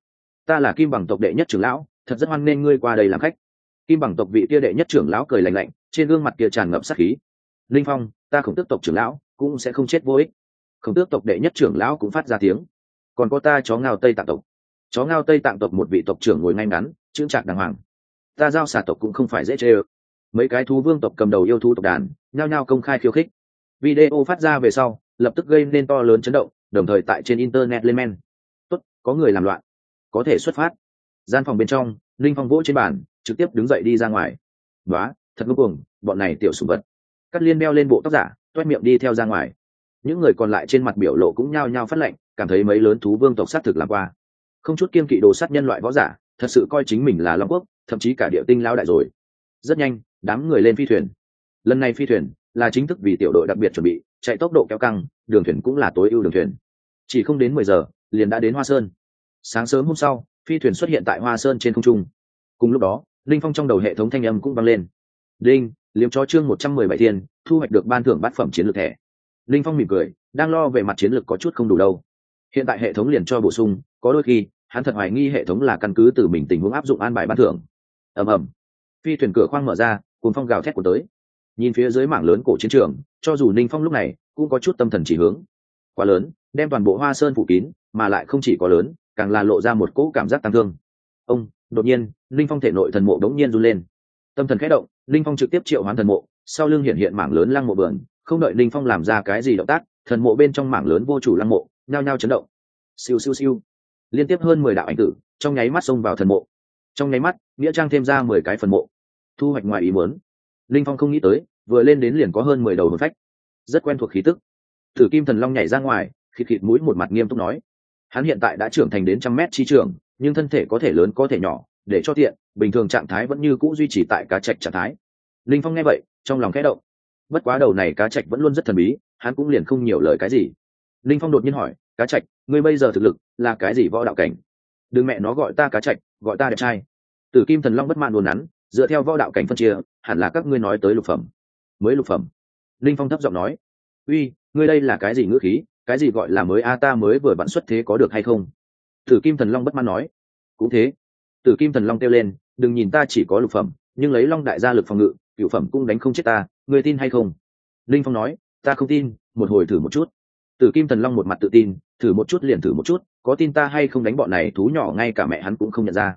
Ta là kim bằng tộc đệ nhất trưởng lão, thật rất hoan nên ngươi qua đây làm khách. Kim bằng tộc vị kia đệ nhất trưởng lão cười lạnh lạnh, trên gương mặt kia tràn ngập sát khí. Linh phong, ta khổng tước tộc trưởng lão, cũng sẽ không chết vô ích. Khổng tước tộc đệ nhất trưởng lão cũng phát ra tiếng. Còn có ta chó ngao tây tạng tộc. Chó ngao tây tạng tộc một vị tộc trưởng ngồi ngay ngắn, chững chạc đàng hoàng. Ta giao xà tộc cũng không phải dễ chê ơ. Mấy cái thú vương tộc cầm đầu yêu thú tộc đàn, nhao nhao công khai khiêu khích video phát ra về sau, lập tức gây nên to lớn chấn động, đồng thời tại trên internet lên men. Tốt, có người làm loạn. Có thể xuất phát. Gian phòng bên trong linh phong vỗ trên bàn, trực tiếp đứng dậy đi ra ngoài. Đó thật ngô cuồng bọn này tiểu sùng vật. Cắt liên đeo lên bộ tóc giả, toét miệng đi theo ra ngoài. Những người còn lại trên mặt biểu lộ cũng nhao nhao phát lệnh, cảm thấy mấy lớn thú vương tộc sát thực làm qua. Không chút kiên kỵ đồ sát nhân loại võ giả, thật sự coi chính mình là long quốc, thậm chí cả địa tinh lao đại rồi. Rất nhanh, đám người lên phi thuyền. Lần này phi thuyền là chính thức vì tiểu đội đặc biệt chuẩn bị, chạy tốc độ kéo căng, đường thuyền cũng là tối ưu đường thuyền. Chỉ không đến mười giờ, liền đã đến hoa sơn. Sáng sớm hôm sau, phi thuyền xuất hiện tại hoa sơn trên không trung. Cùng lúc đó, linh phong trong đầu hệ thống thanh âm cũng vang lên. Đinh, liếm cho chương một trăm mười bảy thiên thu hoạch được ban thưởng bát phẩm chiến lược thẻ. Linh phong mỉm cười, đang lo về mặt chiến lược có chút không đủ đâu. Hiện tại hệ thống liền cho bổ sung, có đôi khi, hắn thật hoài nghi hệ thống là căn cứ từ mình tình huống áp dụng an bài ban thưởng. Ầm ầm. Phi thuyền cửa khoang mở ra cùng phong gào thét của tới nhìn phía dưới mảng lớn cổ chiến trường, cho dù ninh phong lúc này cũng có chút tâm thần chỉ hướng. Quá lớn, đem toàn bộ hoa sơn phủ kín, mà lại không chỉ có lớn, càng là lộ ra một cỗ cảm giác tăng thương. Ông, đột nhiên, ninh phong thể nội thần mộ đống nhiên run lên. Tâm thần khẽ động, ninh phong trực tiếp triệu hoán thần mộ, sau lưng hiện hiện mảng lớn lăng mộ bờn không đợi ninh phong làm ra cái gì động tác, thần mộ bên trong mảng lớn vô chủ lăng mộ, nhao nhao chấn động. Siêu siêu siêu. Liên tiếp hơn mười đạo ảnh tử, trong nháy mắt xông vào thần mộ. Trong nháy mắt, nghĩa trang thêm ra mười cái phần mộ. Thu hoạch ngoài ý muốn linh phong không nghĩ tới, vừa lên đến liền có hơn mười đầu hồn phách. Rất quen thuộc khí tức. Thử kim thần long nhảy ra ngoài, khịt khịt mũi một mặt nghiêm túc nói. Hắn hiện tại đã trưởng thành đến trăm mét chi trường, nhưng thân thể có thể lớn có thể nhỏ, để cho tiện, bình thường trạng thái vẫn như cũ duy trì tại cá trạch trạng thái. Linh phong nghe vậy, trong lòng khẽ động. Bất quá đầu này cá trạch vẫn luôn rất thần bí, hắn cũng liền không nhiều lời cái gì. Linh phong đột nhiên hỏi, cá trạch ngươi bây giờ thực lực là cái gì võ đạo cảnh? Đừng mẹ nó gọi ta cá trạch gọi ta đẹp trai. Tử kim thần long bất mãn đồn nắn dựa theo võ đạo cảnh phân chia, hẳn là các ngươi nói tới lục phẩm. Mới lục phẩm. Linh phong thấp giọng nói, uy, ngươi đây là cái gì ngữ khí, cái gì gọi là mới? A, ta mới vừa bận xuất thế có được hay không? Tử kim thần long bất mãn nói, cũng thế. Tử kim thần long kêu lên, đừng nhìn ta chỉ có lục phẩm, nhưng lấy long đại gia lực phòng ngự, cựu phẩm cũng đánh không chết ta, ngươi tin hay không? Linh phong nói, ta không tin, một hồi thử một chút. Tử kim thần long một mặt tự tin, thử một chút liền thử một chút, có tin ta hay không đánh bọn này thú nhỏ ngay cả mẹ hắn cũng không nhận ra.